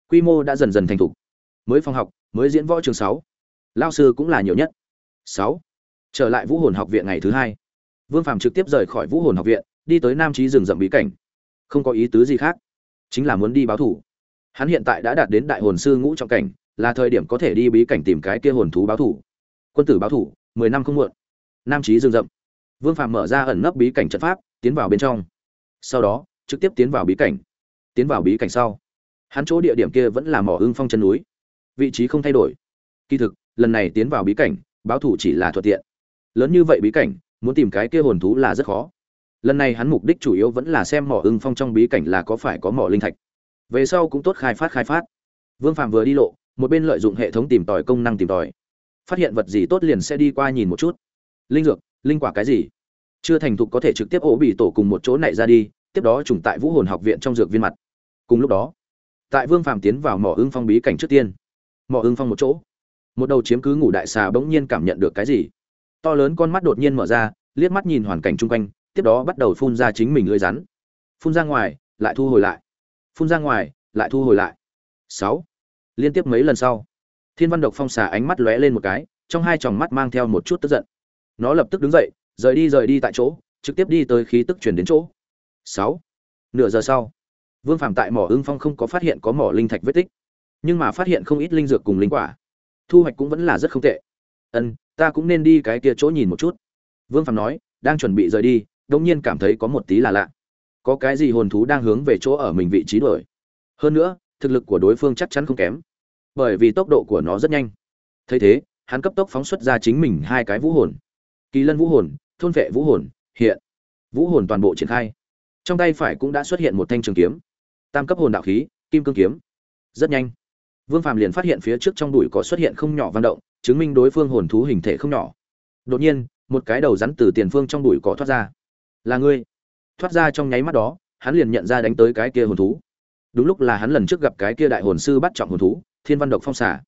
Quy mô đã dần dần thành thục. Mới phòng học, mới diễn võ trường sáu. Lao sư cũng là nhiều nhất. Sáu. Trở lại vũ hồn học viện ngày thứ hai. Vương phạm trực tiếp rời khỏi vũ hồn học viện, đi tới nam trí rừng rậm bí cảnh. Không có ý tứ gì khác, chính là muốn đi báo thủ. Hắn hiện tại đã đạt đến đại hồn sư ngũ trọng cảnh, là thời điểm có thể đi bí cảnh tìm cái kia hồn thú báo thủ. Quân tử báo thủ, mười năm không muộn. Nam trí rừng rậm vương phạm mở ra ẩn nấp bí cảnh trận pháp, tiến vào bên trong. Sau đó, trực tiếp tiến vào bí cảnh. Tiến vào bí cảnh sau, hắn chỗ địa điểm kia vẫn là mỏ ưng phong chân núi. Vị trí không thay đổi. Kỳ thực, lần này tiến vào bí cảnh, báo thủ chỉ là thuận tiện. Lớn như vậy bí cảnh, muốn tìm cái kia hồn thú là rất khó. Lần này hắn mục đích chủ yếu vẫn là xem mỏ ưng phong trong bí cảnh là có phải có mỏ linh thạch. Về sau cũng tốt khai phát khai phát. Vương phạm vừa đi lộ, một bên lợi dụng hệ thống tìm tòi công năng tìm tòi. Phát hiện vật gì tốt liền sẽ đi qua nhìn một chút. Linh dược linh quả cái gì? Chưa thành thục có thể trực tiếp ổ bị tổ cùng một chỗ này ra đi, tiếp đó trùng tại vũ hồn học viện trong dược viên mặt. Cùng lúc đó, tại vương phàm tiến vào mỏ ưng phong bí cảnh trước tiên. Mỏ ưng phong một chỗ. Một đầu chiếm cứ ngủ đại xà bỗng nhiên cảm nhận được cái gì? To lớn con mắt đột nhiên mở ra, liếc mắt nhìn hoàn cảnh chung quanh, tiếp đó bắt đầu phun ra chính mình lưới rắn. Phun ra ngoài, lại thu hồi lại. Phun ra ngoài, lại thu hồi lại. Sáu. Liên tiếp mấy lần sau, thiên văn độc phong xà ánh mắt lóe lên một cái, trong hai tròng mắt mang theo một chút tức giận nó lập tức đứng dậy, rời đi rời đi tại chỗ, trực tiếp đi tới khí tức chuyển đến chỗ. Sáu. Nửa giờ sau, vương phàm tại mỏ ưng phong không có phát hiện có mỏ linh thạch vết tích, nhưng mà phát hiện không ít linh dược cùng linh quả. Thu hoạch cũng vẫn là rất không tệ. Ân, ta cũng nên đi cái kia chỗ nhìn một chút. Vương phàm nói, đang chuẩn bị rời đi đông nhiên cảm thấy có một tí là lạ. Có cái gì hồn thú đang hướng về chỗ ở mình vị trí đuổi? Hơn nữa, thực lực của đối phương chắc chắn không kém, bởi vì tốc độ của nó rất nhanh. Thấy thế, hắn cấp tốc phóng xuất ra chính mình hai cái vũ hồn kỳ lân vũ hồn, thôn vệ vũ hồn, hiện. Vũ hồn toàn bộ triển khai. Trong tay phải cũng đã xuất hiện một thanh trường kiếm. Tam cấp hồn đạo khí, kim cương kiếm. Rất nhanh. Vương phàm liền phát hiện phía trước trong đùi có xuất hiện không nhỏ văn động, chứng minh đối phương hồn thú hình thể không nhỏ. Đột nhiên, một cái đầu rắn từ tiền phương trong đùi có thoát ra. Là ngươi. Thoát ra trong nháy mắt đó, hắn liền nhận ra đánh tới cái kia hồn thú. Đúng lúc là hắn lần trước gặp cái kia đại hồn sư bắt trọng hồn thú, thiên văn độc phong xả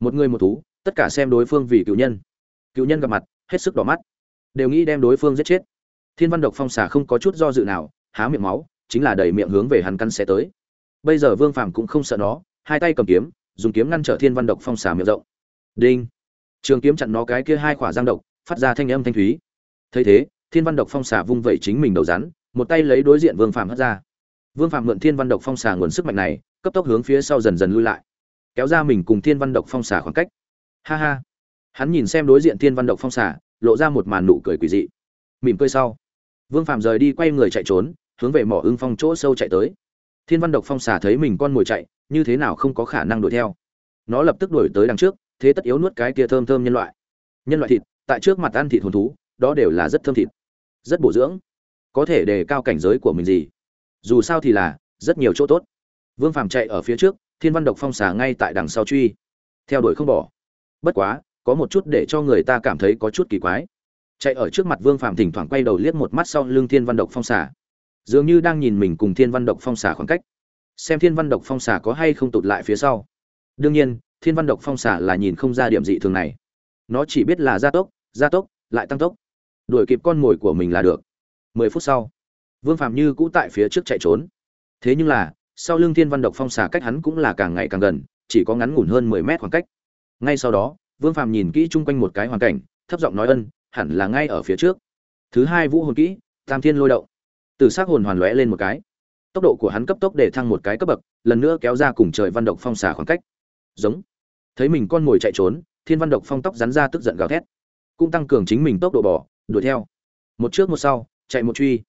một người một thú, tất cả xem đối phương vì cựu nhân. Cựu nhân gặp mặt hết sức đỏ mắt. Đều nghĩ đem đối phương giết chết. Thiên văn độc phong xả không có chút do dự nào, há miệng máu, chính là đẩy miệng hướng về hắn căn xe tới. Bây giờ vương phàm cũng không sợ nó, hai tay cầm kiếm, dùng kiếm ngăn trở thiên văn độc phong xả miệng rộng. Đinh. Trường kiếm chặn nó cái kia hai khỏa giang độc, phát ra thanh âm thanh thúy. Thấy thế, thiên văn độc phong xả vung vẩy chính mình đầu rắn, một tay lấy đối diện vương phàm hất ra. Vương phàm mượn thiên văn độc phong xả nguồn sức mạnh này, cấp tốc hướng phía sau dần dần lui lại, kéo ra mình cùng thiên văn độc phong xả khoảng cách. Ha ha hắn nhìn xem đối diện thiên văn độc phong xả, lộ ra một màn nụ cười quỷ dị. Mỉm cười sau, vương phàm rời đi quay người chạy trốn, hướng về mỏ ưng phong chỗ sâu chạy tới. Thiên văn độc phong xả thấy mình con mồi chạy, như thế nào không có khả năng đuổi theo. Nó lập tức đuổi tới đằng trước, thế tất yếu nuốt cái kia thơm thơm nhân loại. Nhân loại thịt, tại trước mặt ăn thịt hồn thú, đó đều là rất thơm thịt. Rất bổ dưỡng. Có thể đề cao cảnh giới của mình gì? Dù sao thì là, rất nhiều chỗ tốt. Vương phàm chạy ở phía trước, thiên văn độc phong xà ngay tại đằng sau truy. Theo đuổi không bỏ. Bất quá có một chút để cho người ta cảm thấy có chút kỳ quái. Chạy ở trước mặt vương phàm thỉnh thoảng quay đầu liếc một mắt sau lưng thiên văn độc phong xà. Dường như đang nhìn mình cùng thiên văn độc phong xà khoảng cách. Xem thiên văn độc phong xà có hay không tụt lại phía sau. Đương nhiên, thiên văn độc phong xà là nhìn không ra điểm dị thường này. Nó chỉ biết là gia tốc gia tốc, lại tăng tốc. Đuổi kịp con mồi của mình là được. Mười phút sau, vương phạm như cũ tại phía trước chạy trốn. Thế nhưng là, sau lưng thiên văn độc phong xà cách hắn cũng là càng ngày càng gần, chỉ có ngắn ngủn hơn mười mét khoảng cách. Ngay sau đó vương phạm nhìn kỹ chung quanh một cái hoàn cảnh, thấp giọng nói ân, hẳn là ngay ở phía trước. Thứ hai vũ hồn kỹ, tam thiên lôi động. Từ sắc hồn hoàn lóe lên một cái. Tốc độ của hắn cấp tốc để thăng một cái cấp bậc, lần nữa kéo ra cùng trời văn độc phong xà khoảng cách. Giống. Thấy mình con ngồi chạy trốn, thiên văn độc phong tóc rắn ra tức giận gào thét. Cũng tăng cường chính mình tốc độ bỏ đuổi theo. Một trước một sau, chạy một truy.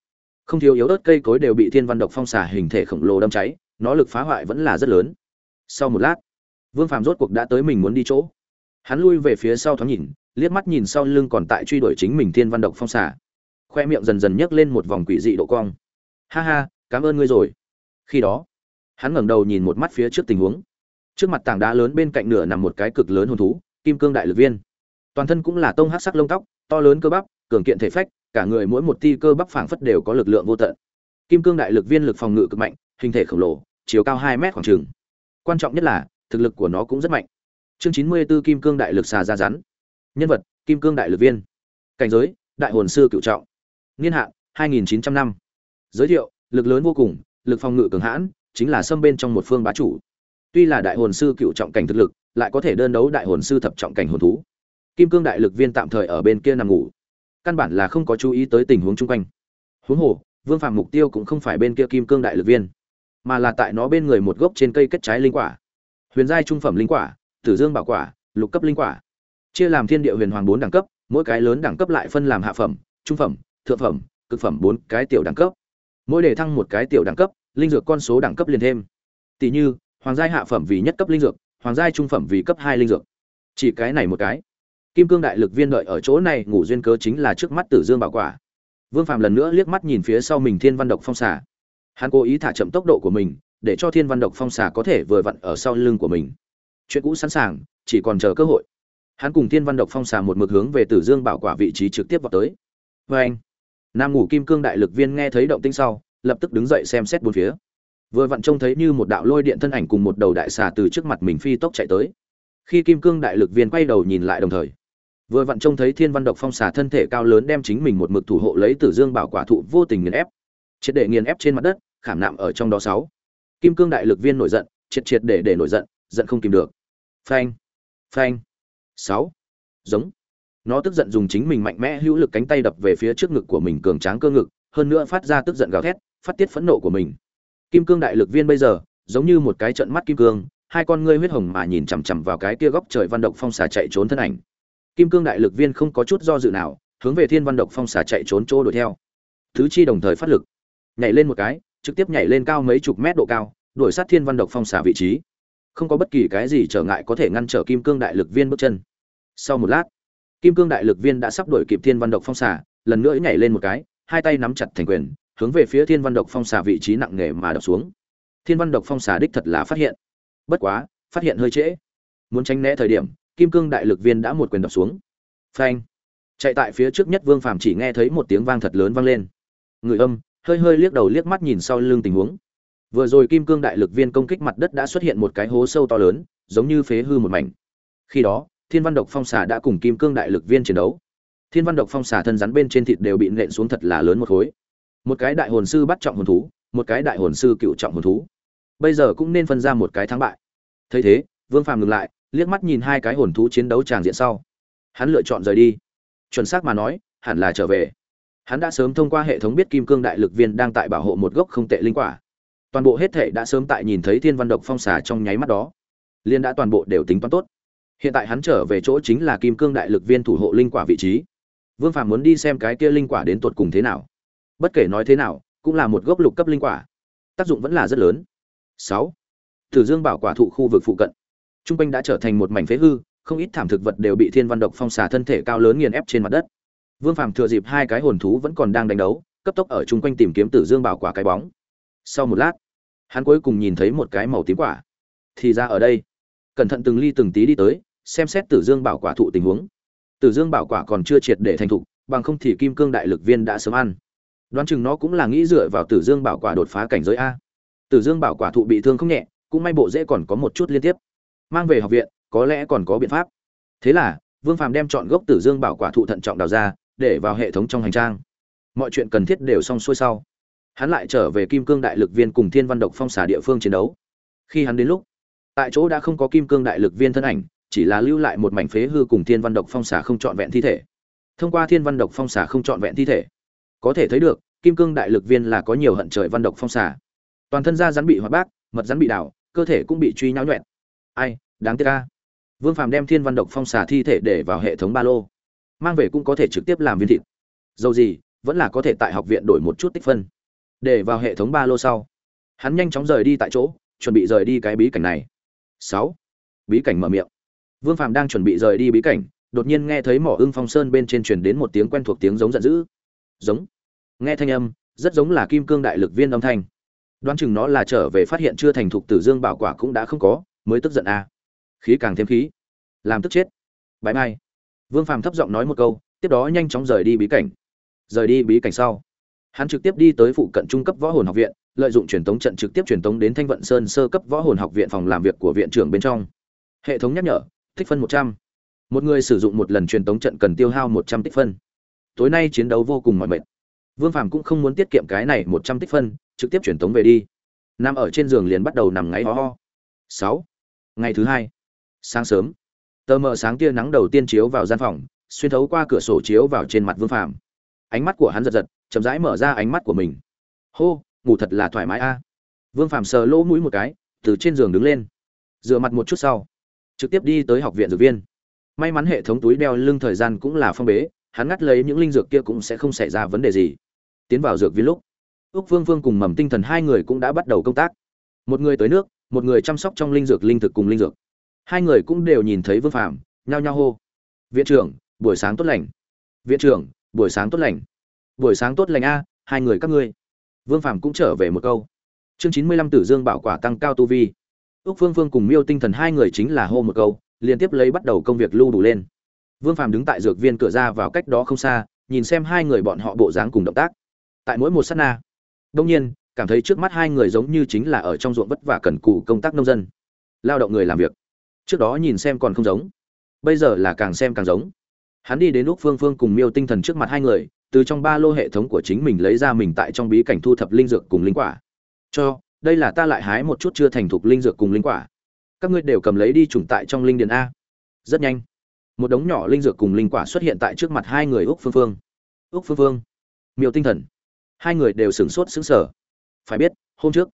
Không thiếu yếu ớt cây cối đều bị thiên văn độc phong xả hình thể khổng lồ đâm cháy, nó lực phá hoại vẫn là rất lớn. Sau một lát, vương phàm rốt cuộc đã tới mình muốn đi chỗ hắn lui về phía sau thoáng nhìn, liếc mắt nhìn sau lưng còn tại truy đuổi chính mình thiên văn độc phong xả khoe miệng dần dần nhấc lên một vòng quỷ dị độ cong. Ha ha, cảm ơn ngươi rồi. Khi đó, hắn ngẩng đầu nhìn một mắt phía trước tình huống. Trước mặt tảng đá lớn bên cạnh nửa nằm một cái cực lớn hồn thú, kim cương đại lực viên. Toàn thân cũng là tông hát sắc lông tóc, to lớn cơ bắp, cường kiện thể phách, cả người mỗi một ti cơ bắp phảng phất đều có lực lượng vô tận. Kim cương đại lực viên lực phòng ngự cực mạnh, hình thể khổng lồ, chiều cao hai mét khoảng trường quan trọng nhất là, thực lực của nó cũng rất mạnh chương chín mươi 94 kim cương đại lực xà ra rắn. Nhân vật, kim cương đại lực viên. Cảnh giới, đại hồn sư cựu trọng. Niên hạn 2900 năm. Giới thiệu, lực lớn vô cùng, lực phòng ngự cường hãn, chính là xâm bên trong một phương bá chủ. Tuy là đại hồn sư cựu trọng cảnh thực lực, lại có thể đơn đấu đại hồn sư thập trọng cảnh hồn thú. Kim cương đại lực viên tạm thời ở bên kia nằm ngủ. Căn bản là không có chú ý tới tình huống chung quanh. Huống hồ, vương phạm mục tiêu cũng không phải bên kia kim cương đại lực viên, mà là tại nó bên người một gốc trên cây kết trái linh quả. Huyền giai trung phẩm linh quả tử dương bảo quả, lục cấp linh quả. Chia làm thiên địa huyền hoàng bốn đẳng cấp, mỗi cái lớn đẳng cấp lại phân làm hạ phẩm, trung phẩm, thượng phẩm, cực phẩm bốn cái tiểu đẳng cấp. Mỗi đề thăng một cái tiểu đẳng cấp, linh dược con số đẳng cấp liền thêm. Tỷ như, hoàng giai hạ phẩm vì nhất cấp linh dược, hoàng giai trung phẩm vì cấp hai linh dược. Chỉ cái này một cái. Kim cương đại lực viên đợi ở chỗ này ngủ duyên cớ chính là trước mắt tử dương bảo quả. Vương phạm lần nữa liếc mắt nhìn phía sau mình thiên văn độc phong xà. Hắn cố ý thả chậm tốc độ của mình, để cho thiên văn độc phong xà có thể vừa vặn ở sau lưng của mình chuyện cũ sẵn sàng, chỉ còn chờ cơ hội. Hắn cùng thiên văn độc phong xà một mực hướng về tử dương bảo quả vị trí trực tiếp vào tới. Vê anh, nam ngủ kim cương đại lực viên nghe thấy động tinh sau, lập tức đứng dậy xem xét bốn phía. Vừa vặn trông thấy như một đạo lôi điện thân ảnh cùng một đầu đại xà từ trước mặt mình phi tốc chạy tới. Khi kim cương đại lực viên quay đầu nhìn lại đồng thời, vừa vặn trông thấy thiên văn độc phong xà thân thể cao lớn đem chính mình một mực thủ hộ lấy tử dương bảo quả thụ vô tình nghiền ép. Triệt để nghiền ép trên mặt đất, khảm nạm ở trong đó sáu. Kim cương đại lực viên nổi giận, triệt triệt để để nổi giận giận không kìm được phanh. Phanh. Sáu. Giống. Nó tức giận dùng chính mình mạnh mẽ hữu lực cánh tay đập về phía trước ngực của mình cường tráng cơ ngực, hơn nữa phát ra tức giận gào thét, phát tiết phẫn nộ của mình. Kim cương đại lực viên bây giờ, giống như một cái trận mắt kim cương, hai con ngươi huyết hồng mà nhìn chằm chằm vào cái kia góc trời văn độc phong xà chạy trốn thân ảnh. Kim cương đại lực viên không có chút do dự nào, hướng về thiên văn độc phong xà chạy trốn chỗ đuổi theo. Thứ chi đồng thời phát lực. Nhảy lên một cái, trực tiếp nhảy lên cao mấy chục mét độ cao, đuổi sát thiên văn độc phong xà vị trí không có bất kỳ cái gì trở ngại có thể ngăn trở kim cương đại lực viên bước chân. Sau một lát, kim cương đại lực viên đã sắp đuổi kịp thiên văn độc phong xà, lần nữa nhảy lên một cái, hai tay nắm chặt thành quyền, hướng về phía thiên văn độc phong xà vị trí nặng nề mà đập xuống. Thiên văn độc phong xà đích thật là phát hiện. Bất quá, phát hiện hơi trễ. Muốn tránh né thời điểm, kim cương đại lực viên đã một quyền đập xuống. Phanh! Chạy tại phía trước nhất vương phàm chỉ nghe thấy một tiếng vang thật lớn vang lên. Người âm, hơi hơi liếc đầu liếc mắt nhìn sau lưng tình huống vừa rồi kim cương đại lực viên công kích mặt đất đã xuất hiện một cái hố sâu to lớn, giống như phế hư một mảnh. Khi đó, thiên văn độc phong xà đã cùng kim cương đại lực viên chiến đấu. Thiên văn độc phong xà thân rắn bên trên thịt đều bị nện xuống thật là lớn một khối. Một cái đại hồn sư bắt trọng hồn thú, một cái đại hồn sư cựu trọng hồn thú. Bây giờ cũng nên phân ra một cái thắng bại. Thấy thế, vương phàm ngừng lại, liếc mắt nhìn hai cái hồn thú chiến đấu tràng diện sau. Hắn lựa chọn rời đi. Chuẩn xác mà nói, hẳn là trở về. Hắn đã sớm thông qua hệ thống biết kim cương đại lực viên đang tại bảo hộ một gốc không tệ linh quả toàn bộ hết thể đã sớm tại nhìn thấy thiên văn độc phong xà trong nháy mắt đó. Liên đã toàn bộ đều tính toán tốt. Hiện tại hắn trở về chỗ chính là kim cương đại lực viên thủ hộ linh quả vị trí. Vương phàm muốn đi xem cái kia linh quả đến tột cùng thế nào. Bất kể nói thế nào cũng là một gốc lục cấp linh quả. Tác dụng vẫn là rất lớn. Sáu. Tử Dương bảo quả thụ khu vực phụ cận, trung quanh đã trở thành một mảnh phế hư, không ít thảm thực vật đều bị Thiên Văn độc phong xà thân thể cao lớn nghiền ép trên mặt đất. Vương Phàm thừa dịp hai cái hồn thú vẫn còn đang đánh đấu, cấp tốc ở trung quanh tìm kiếm Tử Dương bảo quả cái bóng. Sau một lát, hắn cuối cùng nhìn thấy một cái màu tím quả. Thì ra ở đây, cẩn thận từng ly từng tí đi tới, xem xét Tử Dương bảo quả thụ tình huống. Tử Dương bảo quả còn chưa triệt để thành thục, bằng không thì Kim Cương đại lực viên đã sớm ăn. Đoán chừng nó cũng là nghĩ dựa vào Tử Dương bảo quả đột phá cảnh giới a. Tử Dương bảo quả thụ bị thương không nhẹ, cũng may bộ dễ còn có một chút liên tiếp mang về học viện có lẽ còn có biện pháp thế là vương phàm đem chọn gốc tử dương bảo quả thụ thận trọng đào ra để vào hệ thống trong hành trang mọi chuyện cần thiết đều xong xuôi sau hắn lại trở về kim cương đại lực viên cùng thiên văn độc phong xả địa phương chiến đấu. Khi hắn đến lúc, tại chỗ đã không có kim cương đại lực viên thân ảnh, chỉ là lưu lại một mảnh phế hư cùng thiên văn độc phong xả không trọn vẹn thi thể. Thông qua thiên văn độc phong xả không trọn vẹn thi thể, có thể thấy được, kim cương đại lực viên là có nhiều hận trời văn độc phong xả. Toàn thân da rắn bị hoạt bác mật rắn bị đảo, cơ thể cũng bị truy nháo nhuẹn. Ai, đáng tiếc ca vương phàm đem thiên văn độc phong xả thi thể để vào hệ thống ba lô. Mang về cũng có thể trực tiếp làm viên thịt. Dầu gì, vẫn là có thể tại học viện đổi một chút tích phân để vào hệ thống ba lô sau. Hắn nhanh chóng rời đi tại chỗ, chuẩn bị rời đi cái bí cảnh này. Sáu. Bí cảnh mở miệng. Vương phạm đang chuẩn bị rời đi bí cảnh, đột nhiên nghe thấy mỏ ưng phong sơn bên trên truyền đến một tiếng quen thuộc tiếng giống giận dữ. Giống. Nghe thanh âm, rất giống là kim cương đại lực viên âm thanh. Đoán chừng nó là trở về phát hiện chưa thành thục tử dương bảo quả cũng đã không có, mới tức giận a. À. khí càng thêm khí. Làm tức chết. Bãi mai. Vương phàm thấp giọng nói một câu, tiếp đó nhanh chóng rời đi bí cảnh. Rời đi bí cảnh sau hắn trực tiếp đi tới phụ cận trung cấp võ hồn học viện, lợi dụng truyền tống trận trực tiếp truyền tống đến thanh vận sơn sơ cấp võ hồn học viện phòng làm việc của viện trưởng bên trong. Hệ thống nhắc nhở, tích phân một trăm. Một người sử dụng một lần truyền tống trận cần tiêu hao một trăm tích phân. Tối nay chiến đấu vô cùng mỏi mệt. Vương phàm cũng không muốn tiết kiệm cái này một trăm tích phân, trực tiếp truyền tống về đi. Nằm ở trên giường liền bắt đầu nằm ngáy ho ho. Sáu. Ngày thứ hai. Sáng sớm. Tờ mờ sáng tia nắng đầu tiên chiếu vào gian phòng, xuyên thấu qua cửa sổ chiếu vào trên mặt vương phàm ánh mắt của hắn giật giật, chậm rãi mở ra ánh mắt của mình. Hô, ngủ thật là thoải mái a. Vương phàm sờ lỗ mũi một cái, từ trên giường đứng lên. Dựa mặt một chút sau, trực tiếp đi tới học viện dược viên. May mắn hệ thống túi đeo lưng thời gian cũng là phong bế, hắn ngắt lấy những linh dược kia cũng sẽ không xảy ra vấn đề gì. Tiến vào dược viên lúc ước vương vương cùng mầm tinh thần hai người cũng đã bắt đầu công tác. Một người tới nước, một người chăm sóc trong linh dược linh thực cùng linh dược. Hai người cũng đều nhìn thấy vương phàm, nhao nhao hô. Viện trưởng, buổi sáng tốt lành. Viện trưởng buổi sáng tốt lành. Buổi sáng tốt lành a, hai người các ngươi. Vương phàm cũng trở về một câu. Chương chín mươi lăm tử dương bảo quả tăng cao tu vi. Ước phương phương cùng miêu tinh thần hai người chính là hô một câu, liên tiếp lấy bắt đầu công việc lưu đủ lên. Vương phàm đứng tại dược viên cửa ra vào cách đó không xa, nhìn xem hai người bọn họ bộ dáng cùng động tác. Tại mỗi một s á t na, đông nhiên, cảm thấy trước mắt hai người giống như chính là ở trong ruộng vất vả cần cù công tác nông dân. Lao động người làm việc. Trước đó nhìn xem còn không giống. Bây giờ là càng xem càng giống hắn đi đến lúc phương phương cùng miêu tinh thần trước mặt hai người, từ trong ba lô hệ thống của chính mình lấy ra mình tại trong bí cảnh thu thập linh dược cùng linh quả. Cho, đây là ta lại hái một chút chưa thành thục linh dược cùng linh quả. Các ngươi đều cầm lấy đi trùng tại trong linh điền a. Rất nhanh, một đống nhỏ linh dược cùng linh quả xuất hiện tại trước mặt hai người úc phương phương. Úc phương phương, miêu tinh thần. Hai người đều sửng sốt sững sờ. Phải biết, hôm trước,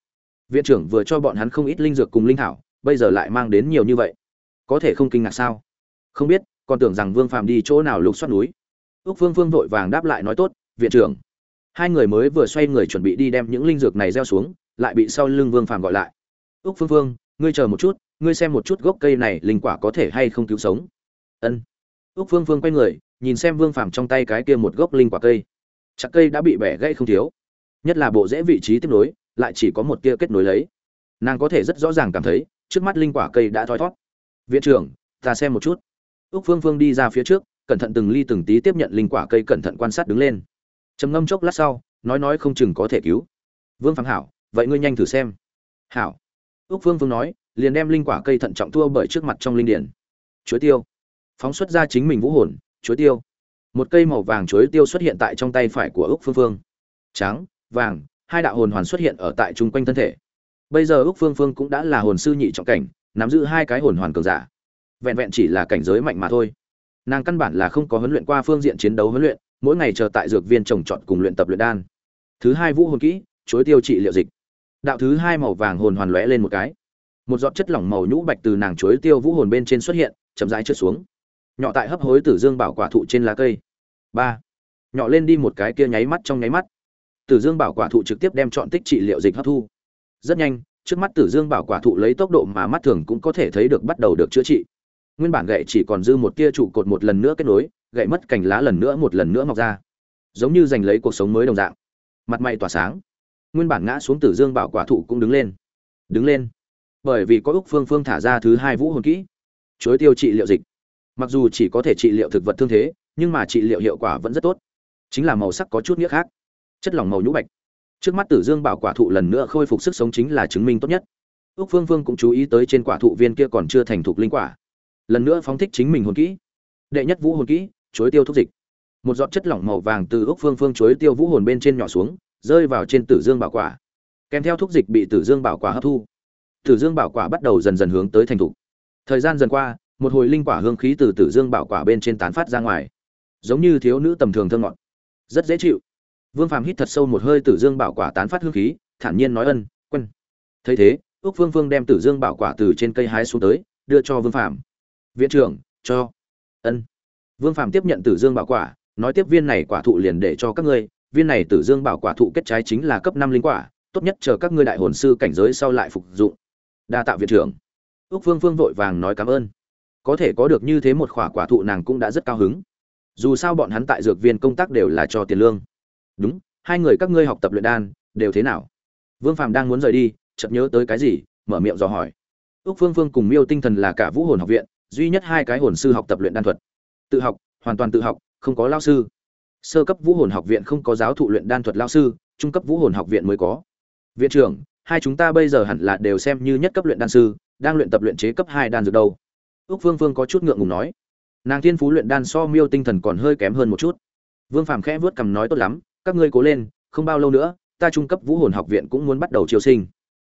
viện trưởng vừa cho bọn hắn không ít linh dược cùng linh thảo, bây giờ lại mang đến nhiều như vậy. Có thể không kinh ngạc sao? Không biết còn tưởng rằng vương phàm đi chỗ nào lục xoát núi. Ước phương phương vội vàng đáp lại nói tốt, viện trưởng. Hai người mới vừa xoay người chuẩn bị đi đem những linh dược này gieo xuống, lại bị sau lưng vương phàm gọi lại. Ước phương phương, ngươi chờ một chút, ngươi xem một chút gốc cây này linh quả có thể hay không cứu sống. Ân. Ước phương phương quay người, nhìn xem vương phàm trong tay cái kia một gốc linh quả cây. Chặt cây đã bị bẻ gãy không thiếu. Nhất là bộ rễ vị trí tiếp nối, lại chỉ có một kia kết nối lấy. Nàng có thể rất rõ ràng cảm thấy, trước mắt linh quả cây đã thoi thót. Viện trưởng, ta xem một chút. Úc phương phương đi ra phía trước, cẩn thận từng ly từng tí tiếp nhận linh quả cây cẩn thận quan sát đứng lên. Trầm ngâm chốc lát sau, nói nói không chừng có thể cứu. Vương phạm hảo, vậy ngươi nhanh thử xem. Hảo. Úc phương phương nói, liền đem linh quả cây thận trọng thua bởi trước mặt trong linh điển. Chuối tiêu. Phóng xuất ra chính mình vũ hồn, chuối tiêu. Một cây màu vàng chuối tiêu xuất hiện tại trong tay phải của Úc phương phương. Trắng, vàng, hai đạo hồn hoàn xuất hiện ở tại trung quanh thân thể. Bây giờ Úc phương phương cũng đã là hồn sư nhị trọng cảnh, nắm giữ hai cái hồn hoàn cường giả vẹn vẹn chỉ là cảnh giới mạnh mà thôi. Nàng căn bản là không có huấn luyện qua phương diện chiến đấu huấn luyện, mỗi ngày chờ tại dược viên trồng trọt cùng luyện tập luyện đan. Thứ hai vũ hồn kỹ chối tiêu trị liệu dịch. Đạo thứ hai màu vàng hồn hoàn lóe lên một cái. Một giọt chất lỏng màu nhũ bạch từ nàng chối tiêu vũ hồn bên trên xuất hiện, chậm rãi trượt xuống. Nhỏ tại hấp hối tử dương bảo quả thụ trên lá cây. Ba. Nhỏ lên đi một cái kia nháy mắt trong nháy mắt. Tử dương bảo quả thụ trực tiếp đem chọn tích trị liệu dịch hấp thu. Rất nhanh, trước mắt tử dương bảo quả thụ lấy tốc độ mà mắt thường cũng có thể thấy được bắt đầu được chữa trị nguyên bản gậy chỉ còn dư một tia trụ cột một lần nữa kết nối, gậy mất cành lá lần nữa một lần nữa mọc ra. Giống như giành lấy cuộc sống mới đồng dạng. Mặt mày tỏa sáng. Nguyên bản ngã xuống tử dương bảo quả thụ cũng đứng lên. Đứng lên. Bởi vì có úc phương phương thả ra thứ hai vũ hồn kỹ. Chối tiêu trị liệu dịch. Mặc dù chỉ có thể trị liệu thực vật thương thế, nhưng mà trị liệu hiệu quả vẫn rất tốt. Chính là màu sắc có chút nghĩa khác. Chất lỏng màu nhũ bạch. Trước mắt tử dương bảo quả thụ lần nữa khôi phục sức sống chính là chứng minh tốt nhất. Úc phương phương cũng chú ý tới trên quả thụ viên kia còn chưa thành thục linh quả lần nữa phóng thích chính mình hồn kỹ. Đệ nhất vũ hồn kỹ, chối tiêu thúc dịch. Một giọt chất lỏng màu vàng từ ốc phương phương chối tiêu vũ hồn bên trên nhỏ xuống, rơi vào trên tử dương bảo quả. Kèm theo thuốc dịch bị tử dương bảo quả hấp thu, tử dương bảo quả bắt đầu dần dần hướng tới thành thục. Thời gian dần qua, một hồi linh quả hương khí từ tử dương bảo quả bên trên tán phát ra ngoài, giống như thiếu nữ tầm thường thơ ngọt. Rất dễ chịu. Vương phàm hít thật sâu một hơi, tử dương bảo quả tán phát hương khí, thản nhiên nói ân quân thấy thế ước phương phương đem tử dương bảo quả từ trên cây hái xuống tới, đưa cho vương phàm viện trưởng, cho. Ân. Vương phàm tiếp nhận tử dương bảo quả, nói tiếp viên này quả thụ liền để cho các ngươi, viên này tử dương bảo quả thụ kết trái chính là cấp năm linh quả, tốt nhất chờ các ngươi đại hồn sư cảnh giới sau lại phục dụng. Đa tạo viện trưởng. Ước vương vương vội vàng nói cảm ơn. Có thể có được như thế một khỏa quả thụ nàng cũng đã rất cao hứng. Dù sao bọn hắn tại dược viên công tác đều là cho tiền lương. Đúng, hai người các ngươi học tập luyện đan, đều thế nào? Vương phàm đang muốn rời đi, chợt nhớ tới cái gì, mở miệng dò hỏi. Ước phương phương cùng miêu tinh thần là cả vũ hồn học viện duy nhất hai cái hồn sư học tập luyện đan thuật. Tự học, hoàn toàn tự học, không có lao sư. Sơ cấp vũ hồn học viện không có giáo thụ luyện đan thuật lao sư, trung cấp vũ hồn học viện mới có. Viện trưởng, hai chúng ta bây giờ hẳn là đều xem như nhất cấp luyện đan sư, đang luyện tập luyện chế cấp hai đan dược đâu. Ước vương vương có chút ngượng ngùng nói. Nàng thiên phú luyện đan so miêu tinh thần còn hơi kém hơn một chút. Vương phàm khẽ vớt cằm nói tốt lắm, các ngươi cố lên, không bao lâu nữa, ta trung cấp vũ hồn học viện cũng muốn bắt đầu chiêu sinh.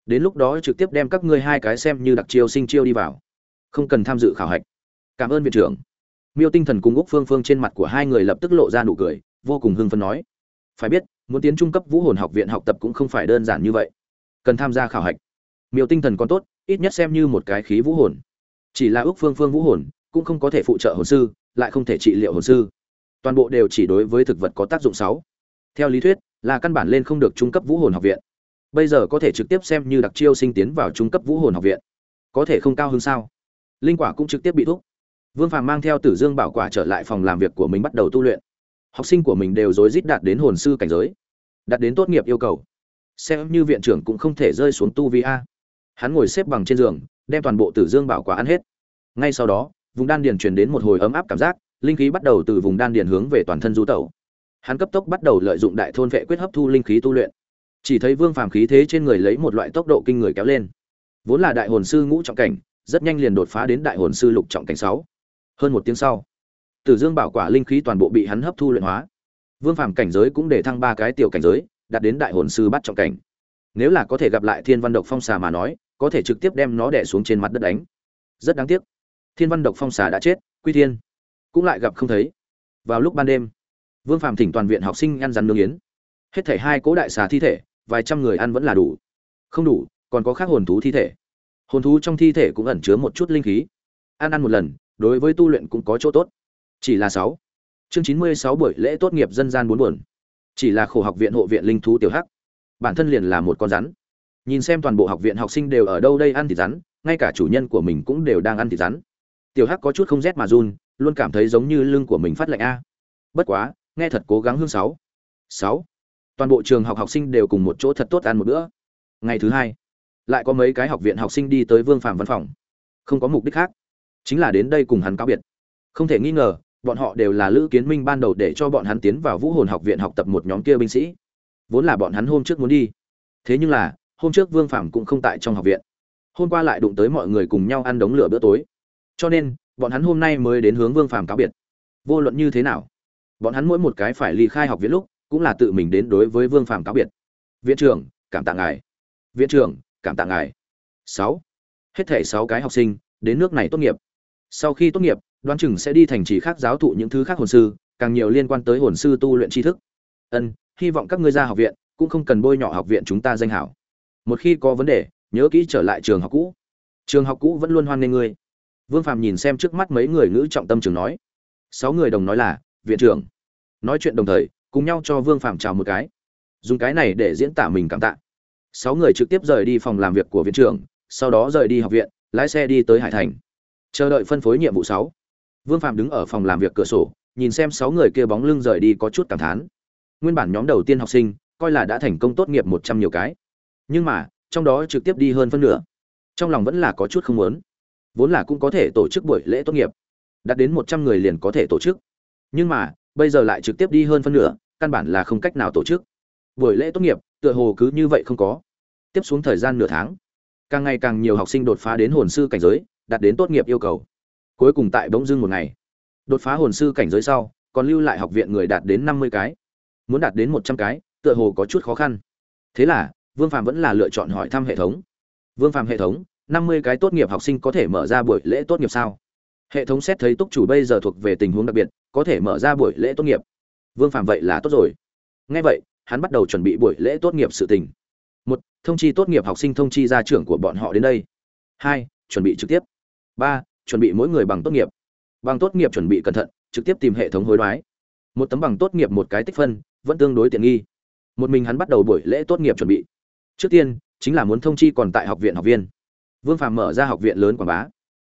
Đến lúc đó trực tiếp đem các ngươi hai cái xem như đặc chiêu sinh chiêu đi vào không cần tham dự khảo hạch. Cảm ơn viện trưởng. Miêu tinh thần cùng úc phương phương trên mặt của hai người lập tức lộ ra nụ cười, vô cùng hưng phấn nói. Phải biết, muốn tiến trung cấp vũ hồn học viện học tập cũng không phải đơn giản như vậy. Cần tham gia khảo hạch. Miêu tinh thần còn tốt, ít nhất xem như một cái khí vũ hồn. Chỉ là ước phương phương vũ hồn, cũng không có thể phụ trợ hồn sư, lại không thể trị liệu hồn sư. Toàn bộ đều chỉ đối với thực vật có tác dụng sáu. Theo lý thuyết, là căn bản lên không được trung cấp vũ hồn học viện. Bây giờ có thể trực tiếp xem như đặc chiêu sinh tiến vào trung cấp vũ hồn học viện. Có thể không cao hơn sao? Linh quả cũng trực tiếp bị thuốc. vương phàm mang theo tử dương bảo quả trở lại phòng làm việc của mình bắt đầu tu luyện. Học sinh của mình đều rối rít đạt đến hồn sư cảnh giới, đạt đến tốt nghiệp yêu cầu. Xem như viện trưởng cũng không thể rơi xuống tu vi a. Hắn ngồi xếp bằng trên giường, đem toàn bộ tử dương bảo quả ăn hết. Ngay sau đó, vùng đan điền truyền đến một hồi ấm áp cảm giác, linh khí bắt đầu từ vùng đan điền hướng về toàn thân du tẩu. Hắn cấp tốc bắt đầu lợi dụng đại thôn vệ quyết hấp thu linh khí tu luyện. Chỉ thấy vương phàm khí thế trên người lấy một loại tốc độ kinh người kéo lên. Vốn là đại hồn sư ngũ trọng cảnh rất nhanh liền đột phá đến đại hồn sư lục trọng cảnh sáu. Hơn một tiếng sau, tử dương bảo quả linh khí toàn bộ bị hắn hấp thu luyện hóa. Vương phàm cảnh giới cũng để thăng ba cái tiểu cảnh giới, đạt đến đại hồn sư bắt trọng cảnh. Nếu là có thể gặp lại thiên văn độc phong xà mà nói, có thể trực tiếp đem nó đè xuống trên mặt đất đánh. Rất đáng tiếc, thiên văn độc phong xà đã chết, quy thiên cũng lại gặp không thấy. Vào lúc ban đêm, vương phàm thỉnh toàn viện học sinh ăn rắn nương yến. Hết thảy hai cố đại xà thi thể, vài trăm người ăn vẫn là đủ. Không đủ, còn có khác hồn thú thi thể hồn thú trong thi thể cũng ẩn chứa một chút linh khí. Ăn ăn một lần, đối với tu luyện cũng có chỗ tốt. Chỉ là sáu. Chương chín mươi sáu buổi lễ tốt nghiệp dân gian bốn buồn. Chỉ là khổ học viện hộ viện linh thú tiểu hắc. Bản thân liền là một con rắn. Nhìn xem toàn bộ học viện học sinh đều ở đâu đây ăn thịt rắn, ngay cả chủ nhân của mình cũng đều đang ăn thịt rắn. Tiểu hắc có chút không rét mà run, luôn cảm thấy giống như lưng của mình phát lạnh a. Bất quá, nghe thật cố gắng hương sáu. Sáu. Toàn bộ trường học học sinh đều cùng một chỗ thật tốt ăn một bữa. Ngày thứ hai lại có mấy cái học viện học sinh đi tới vương phạm văn phòng. Không có mục đích khác, chính là đến đây cùng hắn cáo biệt. Không thể nghi ngờ, bọn họ đều là lữ kiến minh ban đầu để cho bọn hắn tiến vào vũ hồn học viện học tập một nhóm kia binh sĩ. Vốn là bọn hắn hôm trước muốn đi. Thế nhưng là, hôm trước vương phạm cũng không tại trong học viện. Hôm qua lại đụng tới mọi người cùng nhau ăn đống lửa bữa tối. Cho nên, bọn hắn hôm nay mới đến hướng vương phạm cáo biệt. Vô luận như thế nào, bọn hắn mỗi một cái phải ly khai học viện lúc, cũng là tự mình đến đối với vương phạm cáo biệt. Viện trưởng, cảm tạ ngài. Viện trưởng cảm tạ ngài. Sáu. Hết thể sáu cái học sinh, đến nước này tốt nghiệp. Sau khi tốt nghiệp, đoán chừng sẽ đi thành trì khác giáo thụ những thứ khác hồn sư, càng nhiều liên quan tới hồn sư tu luyện tri thức. Ân, hy vọng các ngươi ra học viện, cũng không cần bôi nhọ học viện chúng ta danh hảo. Một khi có vấn đề, nhớ kỹ trở lại trường học cũ. Trường học cũ vẫn luôn hoan nghênh ngươi. Vương Phạm nhìn xem trước mắt mấy người ngữ trọng tâm trường nói. Sáu người đồng nói là, viện trưởng. Nói chuyện đồng thời, cùng nhau cho vương Phạm chào một cái. Dùng cái này để diễn tả mình cảm tạ sáu người trực tiếp rời đi phòng làm việc của viện trưởng, sau đó rời đi học viện, lái xe đi tới hải thành. Chờ đợi phân phối nhiệm vụ sáu. Vương phạm đứng ở phòng làm việc cửa sổ, nhìn xem sáu người kia bóng lưng rời đi có chút cảm thán. Nguyên bản nhóm đầu tiên học sinh, coi là đã thành công tốt nghiệp một trăm nhiều cái. Nhưng mà, trong đó trực tiếp đi hơn phân nửa. Trong lòng vẫn là có chút không muốn. Vốn là cũng có thể tổ chức buổi lễ tốt nghiệp. Đạt đến một trăm người liền có thể tổ chức. Nhưng mà, bây giờ lại trực tiếp đi hơn phân nửa, căn bản là không cách nào tổ chức. Buổi lễ tốt nghiệp, tựa hồ cứ như vậy không có tiếp xuống thời gian nửa tháng. Càng ngày càng nhiều học sinh đột phá đến hồn sư cảnh giới, đạt đến tốt nghiệp yêu cầu. Cuối cùng tại bỗng dưng một ngày, đột phá hồn sư cảnh giới sau, còn lưu lại học viện người đạt đến năm mươi cái. Muốn đạt đến một trăm cái, tựa hồ có chút khó khăn. Thế là, vương phạm vẫn là lựa chọn hỏi thăm hệ thống. Vương phạm hệ thống, năm mươi cái tốt nghiệp học sinh có thể mở ra buổi lễ tốt nghiệp sao? Hệ thống xét thấy túc chủ bây giờ thuộc về tình huống đặc biệt, có thể mở ra buổi lễ tốt nghiệp. Vương phạm vậy là tốt rồi. Ngay vậy, hắn bắt đầu chuẩn bị buổi lễ tốt nghiệp sự tình một, thông chi tốt nghiệp học sinh thông chi gia trưởng của bọn họ đến đây. Hai, chuẩn bị trực tiếp. Ba, chuẩn bị mỗi người bằng tốt nghiệp. Bằng tốt nghiệp chuẩn bị cẩn thận, trực tiếp tìm hệ thống hối đoái. Một tấm bằng tốt nghiệp một cái tích phân, vẫn tương đối tiện nghi. Một mình hắn bắt đầu buổi lễ tốt nghiệp chuẩn bị. Trước tiên, chính là muốn thông chi còn tại học viện học viên. Vương phạm mở ra học viện lớn quảng bá.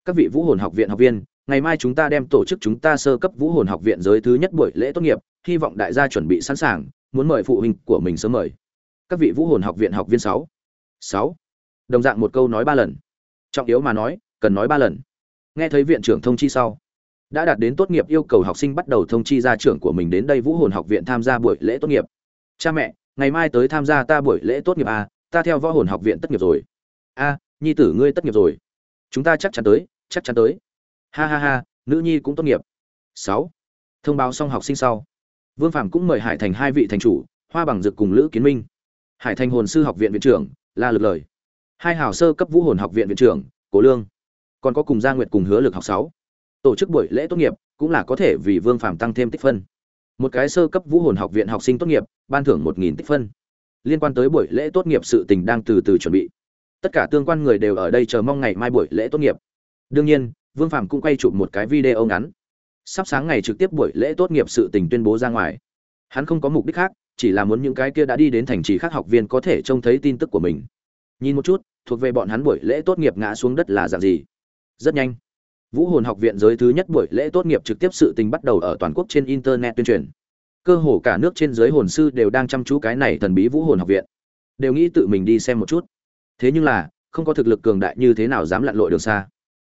Các vị vũ hồn học viện học viên, ngày mai chúng ta đem tổ chức chúng ta sơ cấp vũ hồn học viện giới thứ nhất buổi lễ tốt nghiệp, hy vọng đại gia chuẩn bị sẵn sàng, muốn mời phụ huynh của mình sớm mời các vị vũ hồn học viện học viên sáu. Sáu. Đồng dạng một câu nói ba lần. Trọng yếu mà nói cần nói ba lần. Nghe thấy viện trưởng thông chi sau đã đạt đến tốt nghiệp yêu cầu học sinh bắt đầu thông chi gia trưởng của mình đến đây vũ hồn học viện tham gia buổi lễ tốt nghiệp. Cha mẹ ngày mai tới tham gia ta buổi lễ tốt nghiệp à, ta theo võ hồn học viện tất nghiệp rồi. A nhi tử ngươi tất nghiệp rồi. Chúng ta chắc chắn tới chắc chắn tới. Ha ha ha nữ nhi cũng tốt nghiệp. Sáu. Thông báo xong học sinh sau vương phạm cũng mời hải thành hai vị thành chủ hoa bằng dực cùng lữ kiến minh hải thành hồn sư học viện viện trưởng, la lực lời. Hai hào sơ cấp vũ hồn học viện viện trưởng cố lương. Còn có cùng gia nguyệt cùng hứa lực học sáu. Tổ chức buổi lễ tốt nghiệp, cũng là có thể vì vương phạm tăng thêm tích phân. Một cái sơ cấp vũ hồn học viện học sinh tốt nghiệp, ban thưởng một nghìn tích phân. Liên quan tới buổi lễ tốt nghiệp sự tình đang từ từ chuẩn bị. Tất cả tương quan người đều ở đây chờ mong ngày mai buổi lễ tốt nghiệp. Đương nhiên, vương phạm cũng quay chụp một cái video ngắn. Sắp sáng ngày trực tiếp buổi lễ tốt nghiệp sự tình tuyên bố ra ngoài. Hắn không có mục đích khác chỉ là muốn những cái kia đã đi đến thành trì khác học viên có thể trông thấy tin tức của mình. Nhìn một chút, thuộc về bọn hắn buổi lễ tốt nghiệp ngã xuống đất là dạng gì? Rất nhanh. Vũ hồn học viện giới thứ nhất buổi lễ tốt nghiệp trực tiếp sự tình bắt đầu ở toàn quốc trên internet tuyên truyền. Cơ hồ cả nước trên giới hồn sư đều đang chăm chú cái này thần bí vũ hồn học viện. Đều nghĩ tự mình đi xem một chút. Thế nhưng là, không có thực lực cường đại như thế nào dám lặn lội đường xa.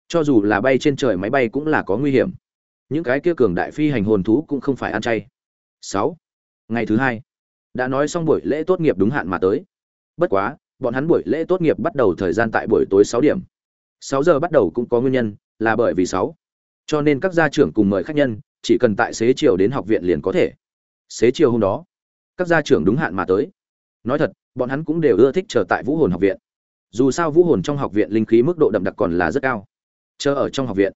Cho dù là bay trên trời máy bay cũng là có nguy hiểm. Những cái kia cường đại phi hành hồn thú cũng không phải ăn chay. Sáu. Ngày thứ hai đã nói xong buổi lễ tốt nghiệp đúng hạn mà tới. Bất quá, bọn hắn buổi lễ tốt nghiệp bắt đầu thời gian tại buổi tối sáu điểm. Sáu giờ bắt đầu cũng có nguyên nhân, là bởi vì sáu. Cho nên các gia trưởng cùng mời khách nhân, chỉ cần tại xế chiều đến học viện liền có thể. Xế chiều hôm đó, các gia trưởng đúng hạn mà tới. Nói thật, bọn hắn cũng đều ưa thích chờ tại vũ hồn học viện. Dù sao vũ hồn trong học viện linh khí mức độ đậm đặc còn là rất cao. Chờ ở trong học viện,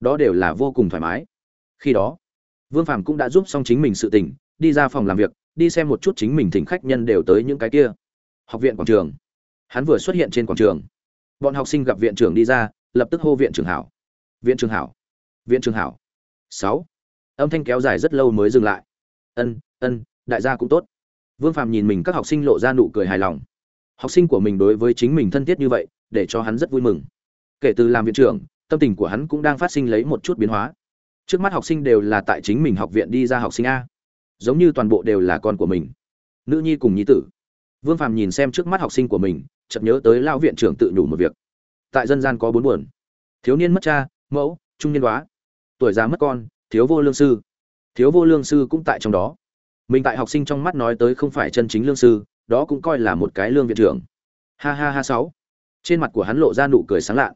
đó đều là vô cùng thoải mái. Khi đó, vương phàm cũng đã giúp xong chính mình sự tình, đi ra phòng làm việc đi xem một chút chính mình thỉnh khách nhân đều tới những cái kia. Học viện quảng trường. Hắn vừa xuất hiện trên quảng trường. Bọn học sinh gặp viện trưởng đi ra, lập tức hô viện trưởng hảo. Viện trưởng hảo. Viện trưởng hảo. Sáu. Âm thanh kéo dài rất lâu mới dừng lại. Ân ân, đại gia cũng tốt. Vương phàm nhìn mình các học sinh lộ ra nụ cười hài lòng. Học sinh của mình đối với chính mình thân thiết như vậy, để cho hắn rất vui mừng. Kể từ làm viện trưởng, tâm tình của hắn cũng đang phát sinh lấy một chút biến hóa. Trước mắt học sinh đều là tại chính mình học viện đi ra học sinh a giống như toàn bộ đều là con của mình. Nữ nhi cùng nhi tử. Vương phàm nhìn xem trước mắt học sinh của mình, chợt nhớ tới lao viện trưởng tự nhủ một việc. Tại dân gian có bốn buồn. Thiếu niên mất cha, mẫu, trung niên đoá tuổi già mất con, thiếu vô lương sư. Thiếu vô lương sư cũng tại trong đó. Mình tại học sinh trong mắt nói tới không phải chân chính lương sư, đó cũng coi là một cái lương viện trưởng. Ha ha ha sáu. Trên mặt của hắn lộ ra nụ cười sáng lạ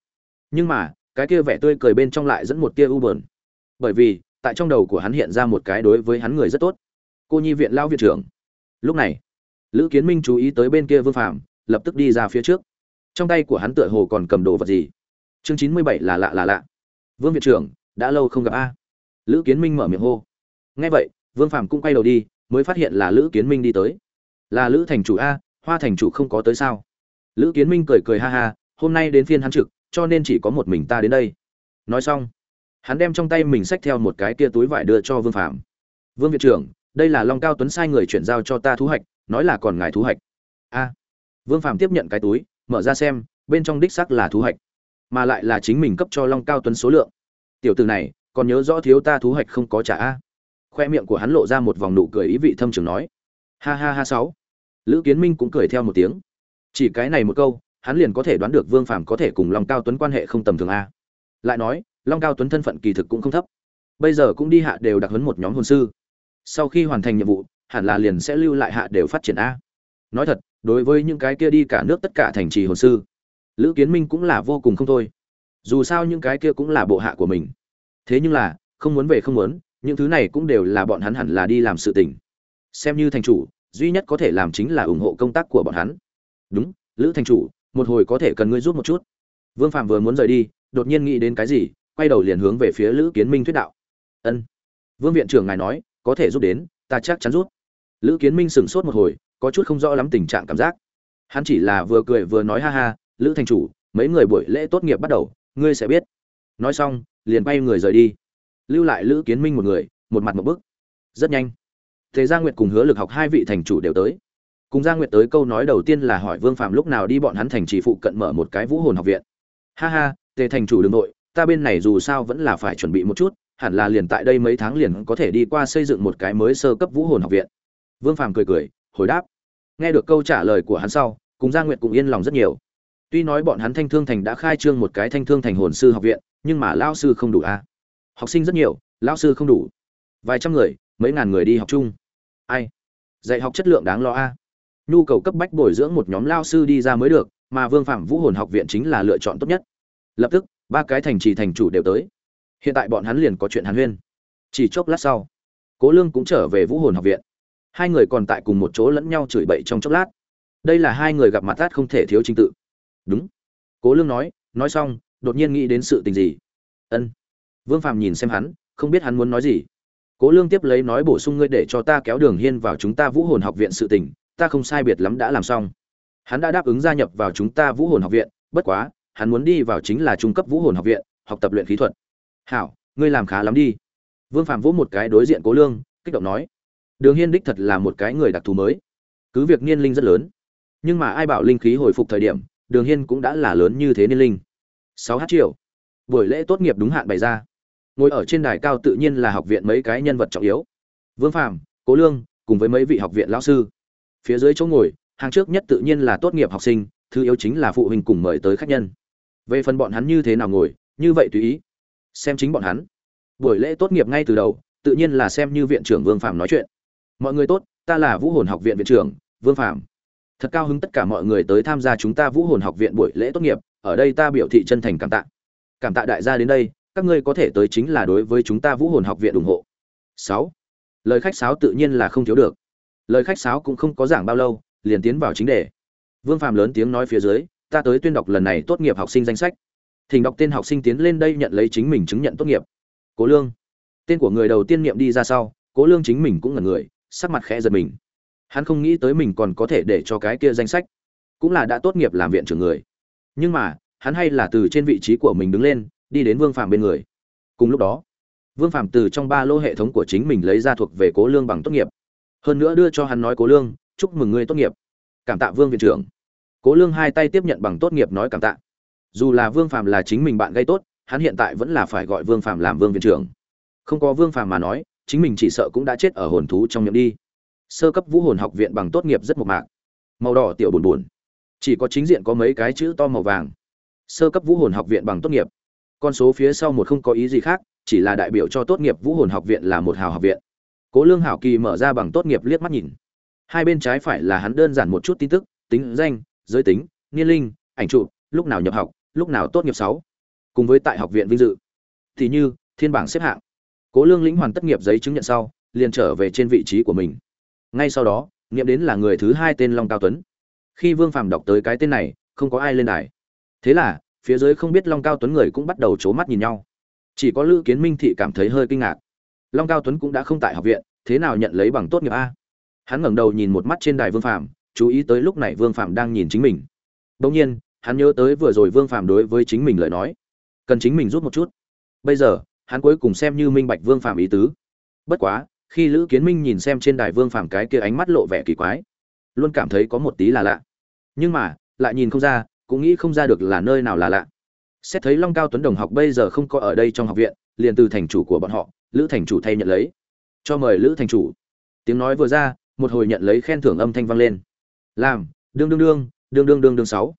nhưng mà, cái kia vẻ tươi cười bên trong lại dẫn một tia u bờn bởi vì, tại trong đầu của hắn hiện ra một cái đối với hắn người rất tốt cô nhi viện lao viện trưởng. Lúc này, lữ kiến minh chú ý tới bên kia vương phạm lập tức đi ra phía trước. Trong tay của hắn tựa hồ còn cầm đồ vật gì? Chương chín mươi bảy là lạ là lạ. Vương viện trưởng, đã lâu không gặp a. Lữ kiến minh mở miệng hô. Nghe vậy, vương phạm cũng quay đầu đi, mới phát hiện là lữ kiến minh đi tới. Là lữ thành chủ a, hoa thành chủ không có tới sao? Lữ kiến minh cười cười ha ha, hôm nay đến phiên hắn trực, cho nên chỉ có một mình ta đến đây. Nói xong, hắn đem trong tay mình xách theo một cái kia túi vải đưa cho vương phạm vương viện trưởng đây là long cao tuấn sai người chuyển giao cho ta thu hoạch nói là còn ngài thu hoạch a. Vương phạm tiếp nhận cái túi, mở ra xem, bên trong đích sắc là thu hoạch mà lại là chính mình cấp cho long cao tuấn số lượng. Tiểu từ này, còn nhớ rõ thiếu ta thu hoạch không có trả a? Khoe miệng của hắn lộ ra một vòng nụ cười ý vị thâm trường nói. Ha ha ha sáu. Lữ kiến minh cũng cười theo một tiếng. Chỉ cái này một câu, hắn liền có thể đoán được vương phàm có thể cùng long cao tuấn quan hệ không tầm thường a. Lại nói, long cao tuấn thân phận kỳ thực cũng không thấp. Bây giờ cũng đi hạ đều đặc huấn một nhóm hồn sư sau khi hoàn thành nhiệm vụ, hẳn là liền sẽ lưu lại hạ đều phát triển a. Nói thật, đối với những cái kia đi cả nước tất cả thành trì hồn sư, lữ kiến minh cũng là vô cùng không thôi. Dù sao những cái kia cũng là bộ hạ của mình. Thế nhưng là, không muốn về không muốn, những thứ này cũng đều là bọn hắn hẳn là đi làm sự tình. Xem như thành chủ, duy nhất có thể làm chính là ủng hộ công tác của bọn hắn. Đúng, lữ thành chủ, một hồi có thể cần ngươi giúp một chút. Vương phạm vừa muốn rời đi, đột nhiên nghĩ đến cái gì, quay đầu liền hướng về phía lữ kiến minh thuyết đạo. Ân. Vương viện trưởng ngài nói có thể giúp đến, ta chắc chắn giúp. Lữ kiến minh sửng sốt một hồi, có chút không rõ lắm tình trạng cảm giác. Hắn chỉ là vừa cười vừa nói ha ha, lữ thành chủ, mấy người buổi lễ tốt nghiệp bắt đầu, ngươi sẽ biết. Nói xong, liền bay người rời đi. Lưu lại lữ kiến minh một người, một mặt một bức. Rất nhanh. Thế gia nguyệt cùng hứa lực học hai vị thành chủ đều tới. Cùng gia nguyệt tới câu nói đầu tiên là hỏi vương phạm lúc nào đi bọn hắn thành trì phụ cận mở một cái vũ hồn học viện. Ha ha, tề thành chủ đ ư n g nội ta bên này dù sao vẫn là phải chuẩn bị một chút hẳn là liền tại đây mấy tháng liền có thể đi qua xây dựng một cái mới sơ cấp vũ hồn học viện. Vương phàm cười cười, hồi đáp. Nghe được câu trả lời của hắn sau, cùng gia nguyệt cũng yên lòng rất nhiều. Tuy nói bọn hắn thanh thương thành đã khai trương một cái thanh thương thành hồn sư học viện, nhưng mà lao sư không đủ a. Học sinh rất nhiều lao sư không đủ. Vài trăm người, mấy ngàn người đi học chung. Ai? Dạy học chất lượng đáng lo a. Nhu cầu cấp bách bồi dưỡng một nhóm lao sư đi ra mới được, mà vương phạm vũ hồn học viện chính là lựa chọn tốt nhất. Lập tức, ba cái thành trì thành chủ đều tới hiện tại bọn hắn liền có chuyện hàn huyên. Chỉ chốc lát sau, cố lương cũng trở về vũ hồn học viện. Hai người còn tại cùng một chỗ lẫn nhau chửi bậy trong chốc lát. Đây là hai người gặp mặt tát không thể thiếu trình tự. Đúng. Cố lương nói nói xong, đột nhiên nghĩ đến sự tình gì? Ân. Vương phạm nhìn xem hắn, không biết hắn muốn nói gì. Cố lương tiếp lấy nói bổ sung ngươi để cho ta kéo đường hiên vào chúng ta vũ hồn học viện sự tình, ta không sai biệt lắm đã làm xong. Hắn đã đáp ứng gia nhập vào chúng ta vũ hồn học viện, bất quá, hắn muốn đi vào chính là trung cấp vũ hồn học viện, học tập luyện khí thuật hảo, ngươi làm khá lắm đi. Vương phạm vỗ một cái đối diện cố lương, kích động nói, đường hiên đích thật là một cái người đặc thù mới. Cứ việc niên linh rất lớn, nhưng mà ai bảo linh khí hồi phục thời điểm, đường hiên cũng đã là lớn như thế niên linh. Sáu h triệu. Buổi lễ tốt nghiệp đúng hạn bày ra. Ngồi ở trên đài cao tự nhiên là học viện mấy cái nhân vật trọng yếu. Vương phạm cố lương, cùng với mấy vị học viện lão sư. Phía dưới chỗ ngồi, hàng trước nhất tự nhiên là tốt nghiệp học sinh, thứ yếu chính là phụ huynh cùng mời tới khách nhân. Về phần bọn hắn như thế nào ngồi, như vậy tùy ý xem chính bọn hắn. Buổi lễ tốt nghiệp ngay từ đầu, tự nhiên là xem như viện trưởng vương phạm nói chuyện. Mọi người tốt, ta là vũ hồn học viện viện trưởng, vương phạm thật cao hứng tất cả mọi người tới tham gia chúng ta vũ hồn học viện buổi lễ tốt nghiệp, ở đây ta biểu thị chân thành cảm tạ. Cảm tạ đại gia đến đây, các ngươi có thể tới chính là đối với chúng ta vũ hồn học viện ủng hộ. Sáu. Lời khách sáo tự nhiên là không thiếu được. Lời khách sáo cũng không có giảng bao lâu, liền tiến vào chính đề. Vương phạm lớn tiếng nói phía dưới, ta tới tuyên đọc lần này tốt nghiệp học sinh danh sách thỉnh đọc tên học sinh tiến lên đây nhận lấy chính mình chứng nhận tốt nghiệp. Cố lương. Tên của người đầu tiên niệm đi ra sau, cố lương chính mình cũng là người, sắc mặt khẽ giật mình. Hắn không nghĩ tới mình còn có thể để cho cái kia danh sách. Cũng là đã tốt nghiệp làm viện trưởng người. Nhưng mà, hắn hay là từ trên vị trí của mình đứng lên, đi đến vương phạm bên người. Cùng lúc đó, vương phạm từ trong ba lô hệ thống của chính mình lấy ra thuộc về cố lương bằng tốt nghiệp. Hơn nữa đưa cho hắn nói, cố lương, chúc mừng ngươi tốt nghiệp. Cảm tạ vương viện trưởng. Cố lương hai tay tiếp nhận bằng tốt nghiệp nói cảm tạ dù là vương phạm là chính mình bạn gây tốt, hắn hiện tại vẫn là phải gọi vương phạm làm vương viện trưởng. Không có vương phạm mà nói, chính mình chỉ sợ cũng đã chết ở hồn thú trong miệng đi. Sơ cấp vũ hồn học viện bằng tốt nghiệp rất mộc mạc. Màu đỏ tiểu buồn buồn. Chỉ có chính diện có mấy cái chữ to màu vàng. Sơ cấp vũ hồn học viện bằng tốt nghiệp. Con số phía sau một không có ý gì khác, chỉ là đại biểu cho tốt nghiệp vũ hồn học viện là một hào học viện. Cố lương hảo kỳ mở ra bằng tốt nghiệp liếc mắt nhìn. Hai bên trái phải là hắn đơn giản một chút tin tức, tính danh, giới tính, niên linh, ảnh trụ lúc nào nhập học lúc nào tốt nghiệp sáu? Cùng với tại học viện vinh dự. Thì như, thiên bảng xếp hạng. Cố lương lĩnh hoàn tất nghiệp giấy chứng nhận sau, liền trở về trên vị trí của mình. Ngay sau đó nghiệm đến là người thứ hai tên long cao tuấn. Khi vương phàm đọc tới cái tên này, không có ai lên đài. Thế là, phía dưới không biết long cao tuấn người cũng bắt đầu c mắt nhìn nhau. Chỉ có lữ kiến minh thị cảm thấy hơi kinh ngạc. Long cao tuấn cũng đã không tại học viện, thế nào nhận lấy bằng tốt nghiệp a? Hắn ngẩng đầu nhìn một mắt trên đài vương phạm chú ý tới lúc này vương phạm đang nhìn chính mình. Đông nhiên hắn nhớ tới vừa rồi vương phạm đối với chính mình lời nói. Cần chính mình rút một chút. Bây giờ, hắn cuối cùng xem như minh bạch vương phạm ý tứ. Bất quá, khi lữ kiến minh nhìn xem trên đài vương phạm cái kia ánh mắt lộ vẻ kỳ quái, luôn cảm thấy có một tí là lạ. Nhưng mà, lại nhìn không ra, cũng nghĩ không ra được là nơi nào là lạ. Xét thấy long cao tuấn đồng học bây giờ không có ở đây trong học viện, liền từ thành chủ của bọn họ, lữ thành chủ thay nhận lấy. Cho mời lữ thành chủ. Tiếng nói vừa ra, một hồi nhận lấy khen thưởng âm thanh vang lên. Làm, đương đương đương đương đương đương đương sáu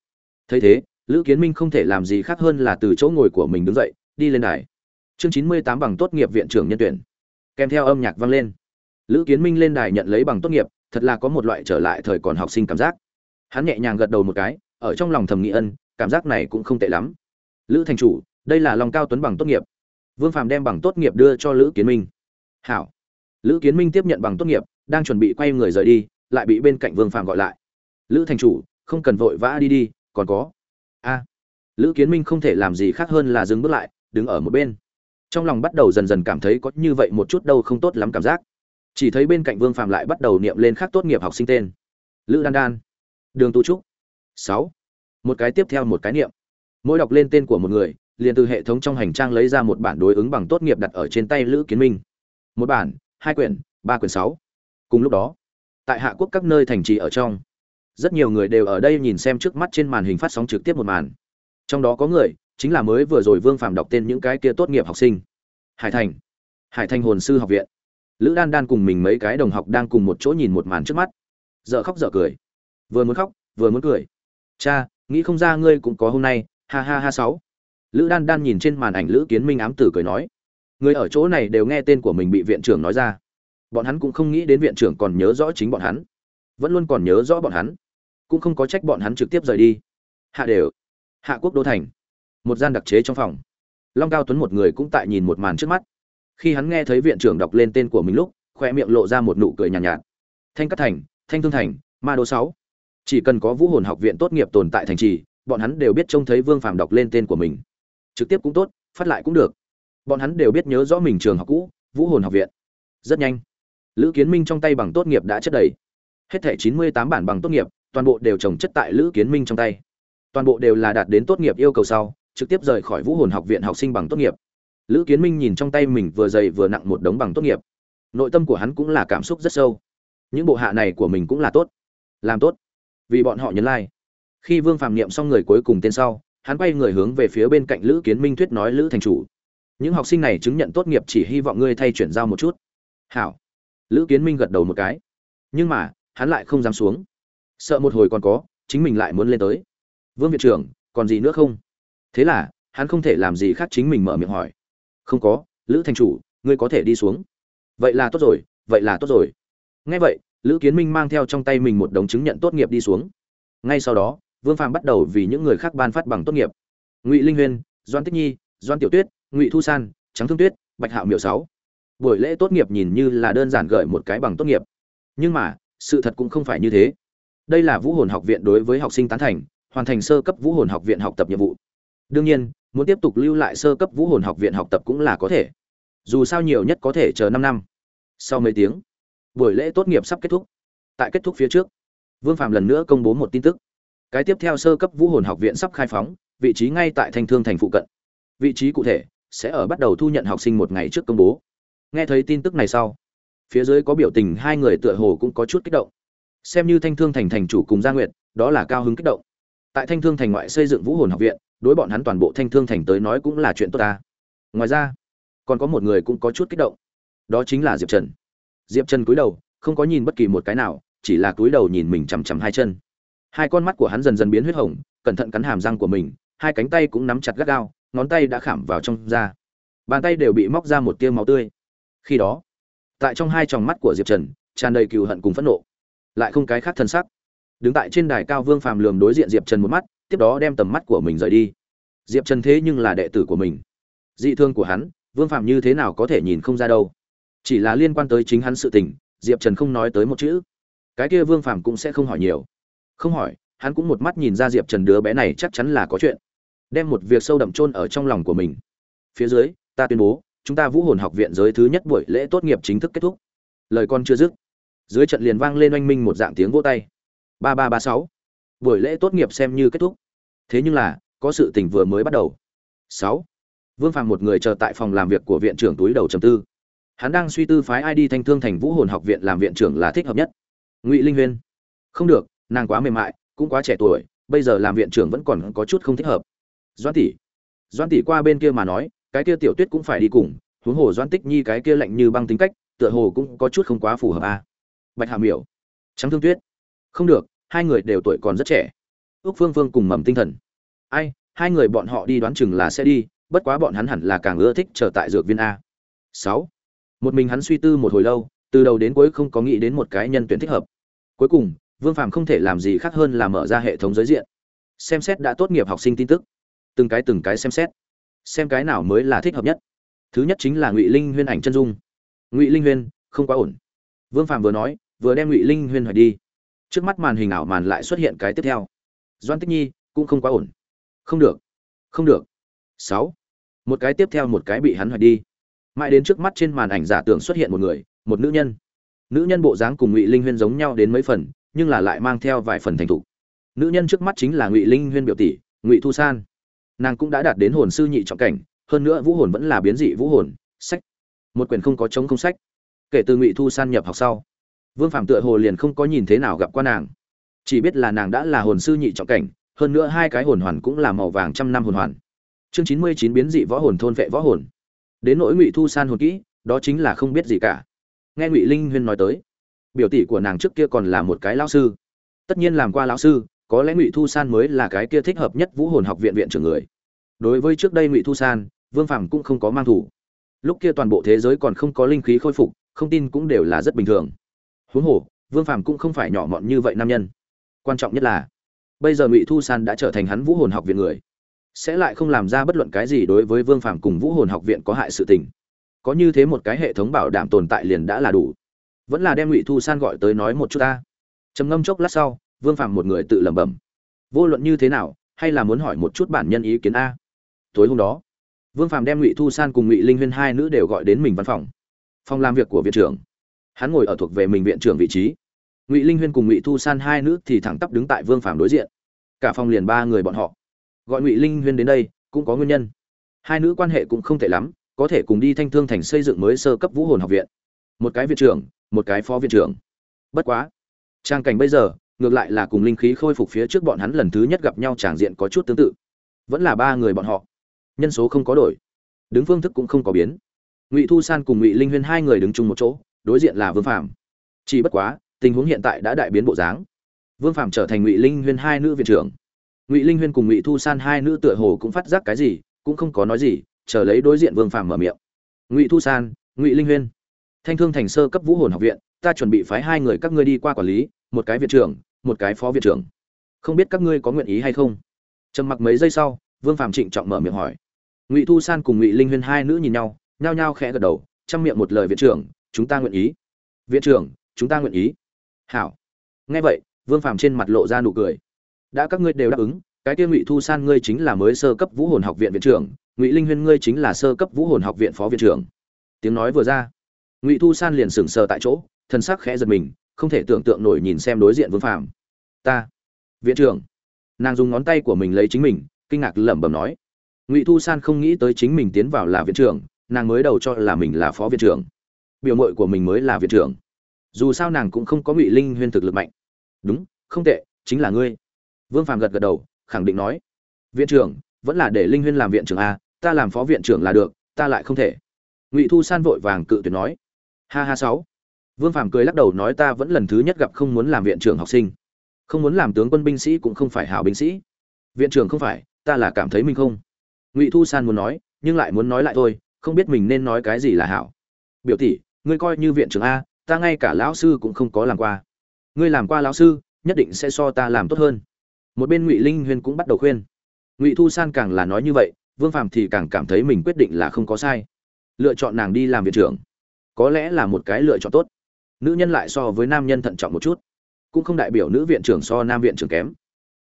thấy thế, lữ kiến minh không thể làm gì khác hơn là từ chỗ ngồi của mình đứng dậy, đi lên đài. Chương chín mươi tám bằng tốt nghiệp viện trưởng nhân tuyển. Kèm theo âm nhạc vang lên. Lữ kiến minh lên đài nhận lấy bằng tốt nghiệp, thật là có một loại trở lại thời còn học sinh cảm giác. Hắn nhẹ nhàng gật đầu một cái, ở trong lòng thầm nghĩ ân, cảm giác này cũng không tệ lắm. Lữ thành chủ, đây là lòng cao tuấn bằng tốt nghiệp. Vương phạm đem bằng tốt nghiệp đưa cho lữ kiến minh. Hảo. Lữ kiến minh tiếp nhận bằng tốt nghiệp, đang chuẩn bị quay người rời đi, lại bị bên cạnh vương phạm gọi lại. Lữ thành chủ, không cần vội vã đi đi còn có. A. Lữ kiến minh không thể làm gì khác hơn là dừng bước lại, đứng ở một bên. Trong lòng bắt đầu dần dần cảm thấy có như vậy một chút đâu không tốt lắm cảm giác. Chỉ thấy bên cạnh vương phạm lại bắt đầu niệm lên khác tốt nghiệp học sinh tên. Lữ đan đan. Đường tu trúc. Sáu. Một cái tiếp theo một cái niệm. Mỗi đọc lên tên của một người, liền từ hệ thống trong hành trang lấy ra một bản đối ứng bằng tốt nghiệp đặt ở trên tay lữ kiến minh. Một bản, hai quyển, ba quyển sáu. Cùng lúc đó, tại hạ quốc các nơi thành trì ở trong rất nhiều người đều ở đây nhìn xem trước mắt trên màn hình phát sóng trực tiếp một màn. Trong đó có người, chính là mới vừa rồi vương phạm đọc tên những cái kia tốt nghiệp học sinh. Hải thành. Hải thành hồn sư học viện. Lữ đan đan cùng mình mấy cái đồng học đang cùng một chỗ nhìn một màn trước mắt. Dợ khóc dợ cười. Vừa muốn khóc, vừa muốn cười. Cha, nghĩ không ra ngươi cũng có hôm nay. Ha ha ha sáu. Lữ đan đan nhìn trên màn ảnh lữ kiến minh ám tử cười nói. Người ở chỗ này đều nghe tên của mình bị viện trưởng nói ra. Bọn hắn cũng không nghĩ đến viện trưởng còn nhớ rõ chính bọn hắn. Vẫn luôn còn nhớ rõ bọn hắn cũng không có trách bọn hắn trực tiếp rời đi. Hạ đều hạ quốc đô thành một gian đặc chế trong phòng. Long cao tuấn một người cũng tại nhìn một màn trước mắt. Khi hắn nghe thấy viện trưởng đọc lên tên của mình lúc khoe miệng lộ ra một nụ cười nhàn nhạt, nhạt. Thanh cát thành thanh thương thành ma đô sáu. Chỉ cần có vũ hồn học viện tốt nghiệp tồn tại thành trì bọn hắn đều biết trông thấy vương phàm đọc lên tên của mình. Trực tiếp cũng tốt phát lại cũng được. Bọn hắn đều biết nhớ rõ mình trường học cũ vũ hồn học viện. Rất nhanh lữ kiến minh trong tay bằng tốt nghiệp đã chất đầy. Hết thẻ chín mươi tám bản bằng tốt nghiệp toàn bộ đều trồng chất tại lữ kiến minh trong tay. Toàn bộ đều là đạt đến tốt nghiệp yêu cầu sau, trực tiếp rời khỏi vũ hồn học viện học sinh bằng tốt nghiệp. Lữ kiến minh nhìn trong tay mình vừa dày vừa nặng một đống bằng tốt nghiệp. Nội tâm của hắn cũng là cảm xúc rất sâu. Những bộ hạ này của mình cũng là tốt. Làm tốt. Vì bọn họ nhấn lai、like. khi vương phạm niệm xong người cuối cùng tên sau, hắn quay người hướng về phía bên cạnh lữ kiến minh thuyết nói lữ thành chủ. Những học sinh này chứng nhận tốt nghiệp chỉ hy vọng ngươi thay chuyển giao một chút. Hảo. Lữ kiến minh gật đầu một cái. Nhưng mà, hắn lại không dám xuống sợ một hồi còn có, chính mình lại muốn lên tới. Vương viện trưởng, còn gì nữa không? Thế là, hắn không thể làm gì khác chính mình mở miệng hỏi. Không có, lữ thành chủ, ngươi có thể đi xuống. Vậy là tốt rồi, vậy là tốt rồi. Ngay vậy, lữ kiến minh mang theo trong tay mình một đống chứng nhận tốt nghiệp đi xuống. Ngay sau đó, vương phàm bắt đầu vì những người khác ban phát bằng tốt nghiệp. Ngụy linh huyên, doan tích nhi, doan tiểu tuyết, ngụy thu san, trắng thương tuyết, bạch hạo miểu sáu. Buổi lễ tốt nghiệp nhìn như là đơn giản gợi một cái bằng tốt nghiệp. Nhưng mà, sự thật cũng không phải như thế đây là vũ hồn học viện đối với học sinh tán thành, hoàn thành sơ cấp vũ hồn học viện học tập nhiệm vụ. Đương nhiên, muốn tiếp tục lưu lại sơ cấp vũ hồn học viện học tập cũng là có thể. Dù sao nhiều nhất có thể chờ năm năm. Sau mấy tiếng, buổi lễ tốt nghiệp sắp kết thúc. Tại kết thúc phía trước, vương phạm lần nữa công bố một tin tức. Cái tiếp theo sơ cấp vũ hồn học viện sắp khai phóng, vị trí ngay tại thanh thương thành phụ cận. Vị trí cụ thể sẽ ở bắt đầu thu nhận học sinh một ngày trước công bố. Nghe thấy tin tức này sau, phía dưới có biểu tình hai người tựa hồ cũng có chút kích động xem như thanh thương thành thành chủ cùng gia nguyệt, đó là cao hứng kích động. Tại thanh thương thành ngoại xây dựng vũ hồn học viện, đối bọn hắn toàn bộ thanh thương thành tới nói cũng là chuyện tốt ta. Ngoài ra, còn có một người cũng có chút kích động. Đó chính là diệp trần. Diệp trần cúi đầu, không có nhìn bất kỳ một cái nào, chỉ là cúi đầu nhìn mình chằm chằm hai chân. Hai con mắt của hắn dần dần biến huyết hồng, cẩn thận cắn hàm răng của mình, hai cánh tay cũng nắm chặt gắt gao, ngón tay đã khảm vào trong da. Bàn tay đều bị móc ra một tiêu máu tươi. Khi đó, tại trong hai tròng mắt của diệp trần, tràn đầy cừu hận cùng phẫn nộ lại không cái khác thân sắc. Đứng tại trên đài cao vương phàm lường đối diện diệp trần một mắt, tiếp đó đem tầm mắt của mình rời đi. Diệp trần thế nhưng là đệ tử của mình. Dị thương của hắn, vương phàm như thế nào có thể nhìn không ra đâu. Chỉ là liên quan tới chính hắn sự tình, diệp trần không nói tới một chữ. Cái kia vương phàm cũng sẽ không hỏi nhiều. Không hỏi, hắn cũng một mắt nhìn ra diệp trần đứa bé này chắc chắn là có chuyện. Đem một việc sâu đậm chôn ở trong lòng của mình. Phía dưới, ta tuyên bố, chúng ta vũ hồn học viện giới thứ nhất buổi lễ tốt nghiệp chính thức kết thúc. Lời con chưa dứt dưới trận liền vang lên oanh minh một dạng tiếng vỗ tay. Ba ba ba sáu. Buổi lễ tốt nghiệp xem như kết thúc. Thế nhưng là, có sự tình vừa mới bắt đầu. Sáu. Vương phàm một người chờ tại phòng làm việc của viện trưởng túi đầu trầm tư. Hắn đang suy tư phái ai đi thanh thương thành vũ hồn học viện làm viện trưởng là thích hợp nhất. Ngụy linh huyên. Không được, nàng quá mềm mại, cũng quá trẻ tuổi, bây giờ làm viện trưởng vẫn còn có chút không thích hợp. Doan tỷ. Doan tỷ qua bên kia mà nói, cái kia tiểu tuyết cũng phải đi cùng, huống hồ doan tích nhi cái kia lạnh như băng tính cách, tựa hồ cũng có chút không quá phù hợp a à bạch hà miểu. Trắng thương tuyết. Không được, hai người đều tuổi còn rất trẻ. Ước phương phương cùng mầm tinh thần. Ai, hai người bọn họ đi đoán chừng là sẽ đi, bất quá bọn hắn hẳn là càng ưa thích trở tại dược viên a. Sáu. Một mình hắn suy tư một hồi lâu, từ đầu đến cuối không có nghĩ đến một cái nhân tuyển thích hợp. Cuối cùng, vương phàm không thể làm gì khác hơn là mở ra hệ thống giới diện. Xem xét đã tốt nghiệp học sinh tin tức. Từng cái từng cái xem xét. Xem cái nào mới là thích hợp nhất. Thứ nhất chính là ngụy linh huyên ảnh chân dung. Ngụy linh huyên, không quá ổn. Vương phạm vừa nói vừa đem ngụy linh huyên hỏi đi trước mắt màn hình ảo màn lại xuất hiện cái tiếp theo doan tích nhi cũng không quá ổn không được không được sáu một cái tiếp theo một cái bị hắn hỏi đi mãi đến trước mắt trên màn ảnh giả tưởng xuất hiện một người một nữ nhân nữ nhân bộ dáng cùng ngụy linh huyên giống nhau đến mấy phần nhưng là lại mang theo vài phần thành thục nữ nhân trước mắt chính là ngụy linh huyên biểu tỷ ngụy thu san nàng cũng đã đạt đến hồn sư nhị trọng cảnh hơn nữa vũ hồn vẫn là biến dị vũ hồn sách một quyển không có chống không sách kể từ ngụy thu san nhập học sau vương phạm tựa hồ liền không có nhìn thế nào gặp qua nàng. Chỉ biết là nàng đã là hồn sư nhị trọng cảnh, hơn nữa hai cái hồn hoàn cũng là màu vàng trăm năm hồn hoàn. Chương chín mươi chín biến dị võ hồn, thôn vệ võ hồn. Đến nỗi ngụy thu san hồn kỹ, đó chính là không biết gì cả. Nghe ngụy linh huyên nói tới, biểu tỷ của nàng trước kia còn là một cái lão sư. Tất nhiên làm qua lão sư, có lẽ ngụy thu san mới là cái kia thích hợp nhất vũ hồn học viện viện trưởng người. Đối với trước đây ngụy thu san, vương phàm cũng không có mang thủ. Lúc kia toàn bộ thế giới còn không có linh khí khôi phục, không tin cũng đều là rất bình thường huống hồ, vương phàm cũng không phải nhỏ mọn như vậy nam nhân. Quan trọng nhất là, bây giờ ngụy thu san đã trở thành hắn vũ hồn học viện người. Sẽ lại không làm ra bất luận cái gì đối với vương phàm cùng vũ hồn học viện có hại sự tình. Có như thế một cái hệ thống bảo đảm tồn tại liền đã là đủ. Vẫn là đem ngụy thu san gọi tới nói một chút ta. Trầm ngâm chốc lát sau, vương phàm một người tự lẩm bẩm. Vô luận như thế nào, hay là muốn hỏi một chút bản nhân ý kiến a. Tối hôm đó, vương phàm đem ngụy thu san cùng ngụy linh huyên hai nữ đều gọi đến mình văn phòng. Phòng làm việc của viện trưởng hắn ngồi ở thuộc về mình viện trưởng vị trí. Ngụy linh huyên cùng ngụy thu san hai nữ thì thẳng tắp đứng tại vương phàm đối diện. Cả phòng liền ba người bọn họ. Gọi ngụy linh huyên đến đây, cũng có nguyên nhân. Hai nữ quan hệ cũng không tệ lắm, có thể cùng đi thanh thương thành xây dựng mới sơ cấp vũ hồn học viện. Một cái viện trưởng, một cái phó viện trưởng. Bất quá, trang cảnh bây giờ, ngược lại là cùng linh khí khôi phục phía trước bọn hắn lần thứ nhất gặp nhau tràng diện có chút tương tự. Vẫn là ba người bọn họ. Nhân số không có đổi. Đứng phương thức cũng không có biến. Ngụy thu san cùng ngụy linh huyên hai người đứng chung một chỗ đối diện là vương phạm chỉ bất quá, tình huống hiện tại đã đại biến bộ dáng. Vương phạm trở thành ngụy linh huyên hai nữ viện trưởng. Ngụy linh huyên cùng ngụy thu san hai nữ tựa hồ cũng phát giác cái gì, cũng không có nói gì, chờ lấy đối diện vương phạm mở miệng. Ngụy thu san, ngụy linh huyên, thanh thương thành sơ cấp vũ hồn học viện, ta chuẩn bị phái hai người các ngươi đi qua quản lý, một cái viện trưởng, một cái phó viện trưởng. Không biết các ngươi có nguyện ý hay không? Trầm mặc mấy giây sau, vương phạm trịnh trọng mở miệng hỏi. Ngụy thu san cùng ngụy linh huyên hai nữ nhìn nhau, nhao nhao khẽ gật đầu chăm miệng một lời viện trưởng chúng ta nguyện ý. Viện trưởng, chúng ta nguyện ý. Hảo. Nghe vậy, vương phàm trên mặt lộ ra nụ cười. Đã các ngươi đều đáp ứng, cái kia ngụy thu san ngươi chính là mới sơ cấp vũ hồn học viện viện trưởng, ngụy linh huyên ngươi chính là sơ cấp vũ hồn học viện phó viện trưởng. Tiếng nói vừa ra, ngụy thu san liền sững sờ tại chỗ thân sắc khẽ giật mình, không thể tưởng tượng nổi nhìn xem đối diện vương phàm. Ta, viện trưởng. Nàng dùng ngón tay của mình lấy chính mình, kinh ngạc lẩm bẩm nói. Ngụy thu san không nghĩ tới chính mình tiến vào là viện trưởng, nàng mới đầu cho là mình là phó viện trưởng biểu mội của mình mới là viện trưởng. Dù sao nàng cũng không có ngụy linh huyên thực lực mạnh. Đúng, không tệ, chính là ngươi. Vương phàm gật gật đầu, khẳng định nói. Viện trưởng, vẫn là để linh huyên làm viện trưởng a ta làm phó viện trưởng là được, ta lại không thể. Ngụy thu san vội vàng cự tuyệt nói. Ha ha sáu. Vương phàm cười lắc đầu nói ta vẫn lần thứ nhất gặp không muốn làm viện trưởng học sinh. Không muốn làm tướng quân binh sĩ cũng không phải hảo binh sĩ. Viện trưởng không phải, ta là cảm thấy mình không. Ngụy thu san muốn nói, nhưng lại muốn nói lại thôi, không biết mình nên nói cái gì là hảo. Biểu tỷ ngươi coi như viện trưởng a, ta ngay cả lão sư cũng không có làm qua. Ngươi làm qua lão sư, nhất định sẽ so ta làm tốt hơn. Một bên ngụy linh huyên cũng bắt đầu khuyên. Ngụy thu san càng là nói như vậy, vương phàm thì càng cảm thấy mình quyết định là không có sai. Lựa chọn nàng đi làm viện trưởng, có lẽ là một cái lựa chọn tốt. Nữ nhân lại so với nam nhân thận trọng một chút, cũng không đại biểu nữ viện trưởng so nam viện trưởng kém.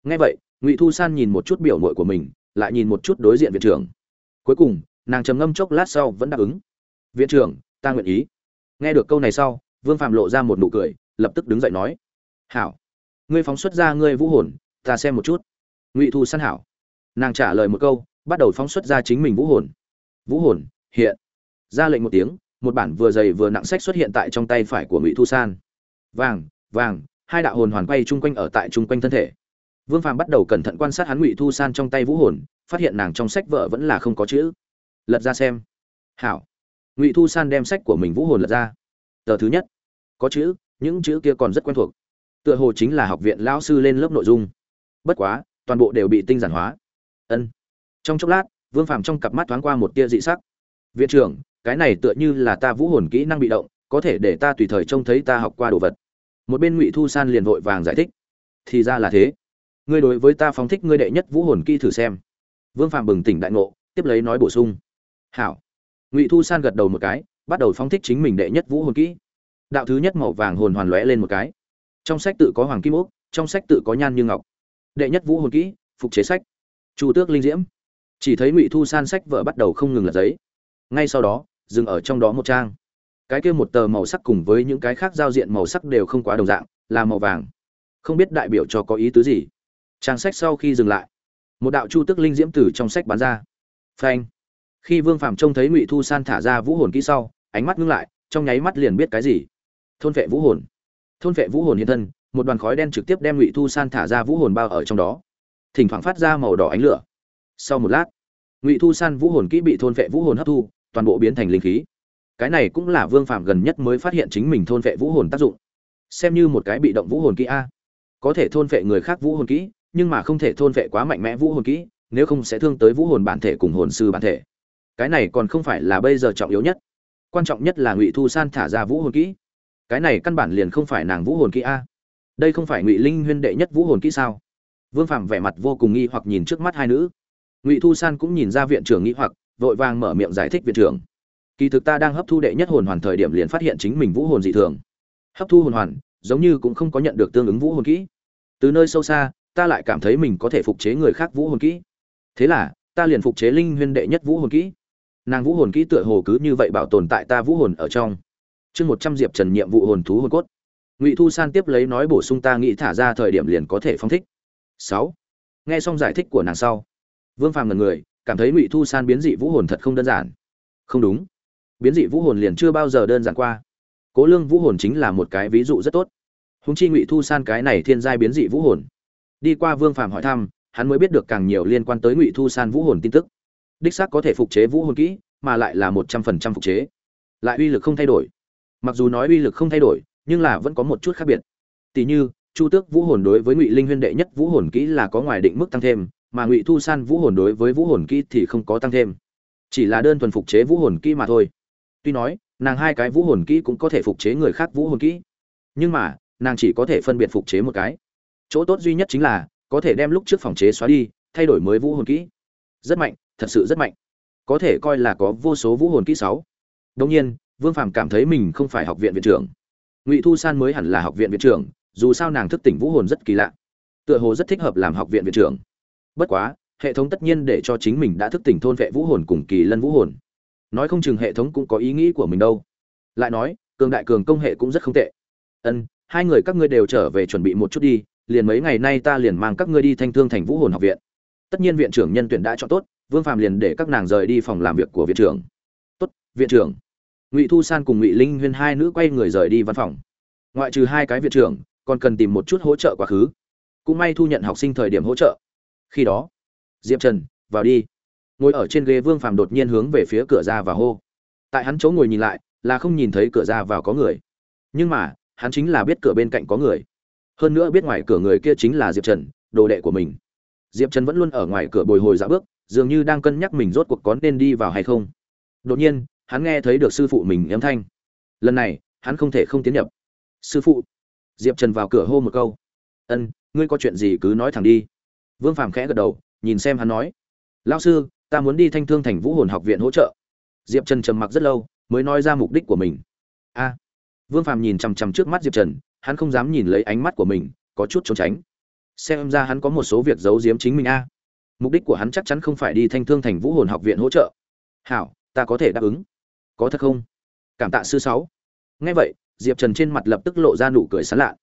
Ngay vậy, ngụy thu san nhìn một chút biểu mội của mình, lại nhìn một chút đối diện viện trưởng. Cuối cùng, nàng trầm ngâm chốc lát sau vẫn đáp ứng. Viện trưởng, ta nguyện ý nghe được câu này sau, vương phạm lộ ra một nụ cười, lập tức đứng dậy nói, hảo, ngươi phóng xuất ra ngươi vũ hồn, ta xem một chút. Ngụy thu săn hảo, nàng trả lời một câu, bắt đầu phóng xuất ra chính mình vũ hồn. Vũ hồn, hiện. Ra lệnh một tiếng, một bản vừa dày vừa nặng sách xuất hiện tại trong tay phải của ngụy thu san. Vàng vàng, hai đạo hồn hoàn quay chung quanh ở tại chung quanh thân thể. Vương phàm bắt đầu cẩn thận quan sát hắn ngụy thu san trong tay vũ hồn, phát hiện nàng trong sách vợ vẫn là không có chữ. Lật ra xem. Hảo ngụy thu san đem sách của mình vũ hồn lật ra tờ thứ nhất có chữ những chữ kia còn rất quen thuộc tựa hồ chính là học viện lão sư lên lớp nội dung bất quá toàn bộ đều bị tinh giản hóa ân trong chốc lát vương phàm trong cặp mắt thoáng qua một tia dị sắc viện trưởng cái này tựa như là ta vũ hồn kỹ năng bị động có thể để ta tùy thời trông thấy ta học qua đồ vật một bên ngụy thu san liền vội vàng giải thích thì ra là thế ngươi đối với ta phóng thích ngươi đệ nhất vũ hồn kỹ thử xem vương phạm bừng tỉnh đại ngộ tiếp lấy nói bổ sung hảo ngụy thu san gật đầu một cái bắt đầu phóng thích chính mình đệ nhất vũ hồn kỹ đạo thứ nhất màu vàng hồn hoàn lóe lên một cái trong sách tự có hoàng kim ốc trong sách tự có nhan như ngọc đệ nhất vũ hồn kỹ phục chế sách chu tước linh diễm chỉ thấy ngụy thu san sách vợ bắt đầu không ngừng lật giấy ngay sau đó dừng ở trong đó một trang cái kia một tờ màu sắc cùng với những cái khác giao diện màu sắc đều không quá đồng dạng là màu vàng không biết đại biểu cho có ý tứ gì trang sách sau khi dừng lại một đạo chu tức linh diễm từ trong sách bán ra phanh khi vương phàm trông thấy ngụy thu san thả ra vũ hồn kỹ sau ánh mắt ngưng lại trong nháy mắt liền biết cái gì thôn vệ vũ hồn thôn vệ vũ hồn hiện thân một đoàn khói đen trực tiếp đem ngụy thu san thả ra vũ hồn bao ở trong đó thỉnh thoảng phát ra màu đỏ ánh lửa sau một lát ngụy thu san vũ hồn kỹ bị thôn vệ vũ hồn hấp thu toàn bộ biến thành linh khí cái này cũng là vương phạm gần nhất mới phát hiện chính mình thôn vệ vũ hồn tác dụng xem như một cái bị động vũ hồn kỹ a có thể thôn vệ người khác vũ hồn kỹ nhưng mà không thể thôn vệ quá mạnh mẽ vũ hồn kỹ nếu không sẽ thương tới vũ hồn bản thể cùng hồn sư bản thể cái này còn không phải là bây giờ trọng yếu nhất. Quan trọng nhất là ngụy thu san thả ra vũ hồn kỹ. Cái này căn bản liền không phải nàng vũ hồn kỹ a. Đây không phải ngụy linh huyên đệ nhất vũ hồn kỹ sao? Vương phạm vẻ mặt vô cùng nghi hoặc nhìn trước mắt hai nữ. Ngụy thu san cũng nhìn ra viện trưởng nghi hoặc, vội vàng mở miệng giải thích viện trưởng. Kỳ thực ta đang hấp thu đệ nhất hồn hoàn thời điểm liền phát hiện chính mình vũ hồn dị thường. Hấp thu hồn hoàn, giống như cũng không có nhận được tương ứng vũ hồn kỹ. Từ nơi sâu xa, ta lại cảm thấy mình có thể phục chế người khác vũ hồn kỹ. Thế là, ta liền phục chế linh huyên đệ nhất vũ hồn kỹ nàng vũ hồn kỹ tựa hồ cứ như vậy bảo tồn tại ta vũ hồn ở trong. Chương một trăm diệp trần nhiệm vụ hồn thú hồn cốt. Ngụy thu san tiếp lấy nói bổ sung ta nghĩ thả ra thời điểm liền có thể phong thích. Sáu. Nghe xong giải thích của nàng sau, vương phàm ngần người, cảm thấy ngụy thu san biến dị vũ hồn thật không đơn giản. Không đúng. Biến dị vũ hồn liền chưa bao giờ đơn giản qua. Cố lương vũ hồn chính là một cái ví dụ rất tốt. Húng chi ngụy thu san cái này thiên giai biến dị vũ hồn. Đi qua vương phàm hỏi thăm, hắn mới biết được càng nhiều liên quan tới ngụy thu san vũ hồn tin tức đích xác có thể phục chế vũ hồn kỹ, mà lại là một trăm phần trăm phục chế. Lại uy lực không thay đổi. Mặc dù nói uy lực không thay đổi, nhưng là vẫn có một chút khác biệt. Tỷ như, chu tước vũ hồn đối với ngụy linh huyên đệ nhất vũ hồn kỹ là có ngoài định mức tăng thêm, mà ngụy thu san vũ hồn đối với vũ hồn kỹ thì không có tăng thêm. Chỉ là đơn thuần phục chế vũ hồn kỹ mà thôi. Tuy nói, nàng hai cái vũ hồn kỹ cũng có thể phục chế người khác vũ hồn kỹ. Nhưng mà, nàng chỉ có thể phân biệt phục chế một cái. Chỗ tốt duy nhất chính là, có thể đem lúc trước phòng chế xóa đi, thay đổi mới vũ hồn kỹ. Rất mạnh thật sự rất mạnh. Có thể coi là có vô số vũ hồn kỹ sáu. Đông nhiên, vương phàm cảm thấy mình không phải học viện viện trưởng. Ngụy thu san mới hẳn là học viện viện trưởng, dù sao nàng thức tỉnh vũ hồn rất kỳ lạ. Tựa hồ rất thích hợp làm học viện viện trưởng. Bất quá, hệ thống tất nhiên để cho chính mình đã thức tỉnh thôn vệ vũ hồn cùng kỳ lân vũ hồn. Nói không chừng hệ thống cũng có ý nghĩ của mình đâu. Lại nói, cường đại cường công hệ cũng rất không tệ. Ân, hai người các ngươi đều trở về chuẩn bị một chút đi, liền mấy ngày nay ta liền mang các ngươi đi thanh thương thành vũ hồn học viện. Tất nhiên viện trưởng nhân tuyển đã chọn tốt vương phạm liền để các nàng rời đi phòng làm việc của viện trưởng. Tốt, viện trưởng. Ngụy thu san cùng ngụy linh huyên hai nữ quay người rời đi văn phòng. Ngoại trừ hai cái viện trưởng, còn cần tìm một chút hỗ trợ quá khứ. Cũng may thu nhận học sinh thời điểm hỗ trợ. Khi đó, diệp trần, vào đi. Ngồi ở trên ghế vương phàm đột nhiên hướng về phía cửa ra và hô. Tại hắn chỗ ngồi nhìn lại, là không nhìn thấy cửa ra vào có người. Nhưng mà, hắn chính là biết cửa bên cạnh có người. Hơn nữa biết ngoài cửa người kia chính là diệp trần, đồ đệ của mình. Diệp trần vẫn luôn ở ngoài cửa bồi hồi dạ bước dường như đang cân nhắc mình rốt cuộc có nên đi vào hay không. Đột nhiên, hắn nghe thấy được sư phụ mình âm thanh. Lần này, hắn không thể không tiến nhập. Sư phụ, diệp trần vào cửa hô một câu. Ân, ngươi có chuyện gì cứ nói thẳng đi. Vương phàm khẽ gật đầu, nhìn xem hắn nói. Lao sư, ta muốn đi thanh thương thành vũ hồn học viện hỗ trợ. Diệp trần trầm mặc rất lâu, mới nói ra mục đích của mình. A. Vương phàm nhìn chằm chằm trước mắt diệp trần, hắn không dám nhìn lấy ánh mắt của mình, có chút trốn tránh. Xem ra hắn có một số việc giấu giếm chính mình a mục đích của hắn chắc chắn không phải đi thanh thương thành vũ hồn học viện hỗ trợ. Hảo, ta có thể đáp ứng. Có thật không? Cảm tạ sư sáu. Nghe vậy, diệp trần trên mặt lập tức lộ ra nụ cười sán lạ.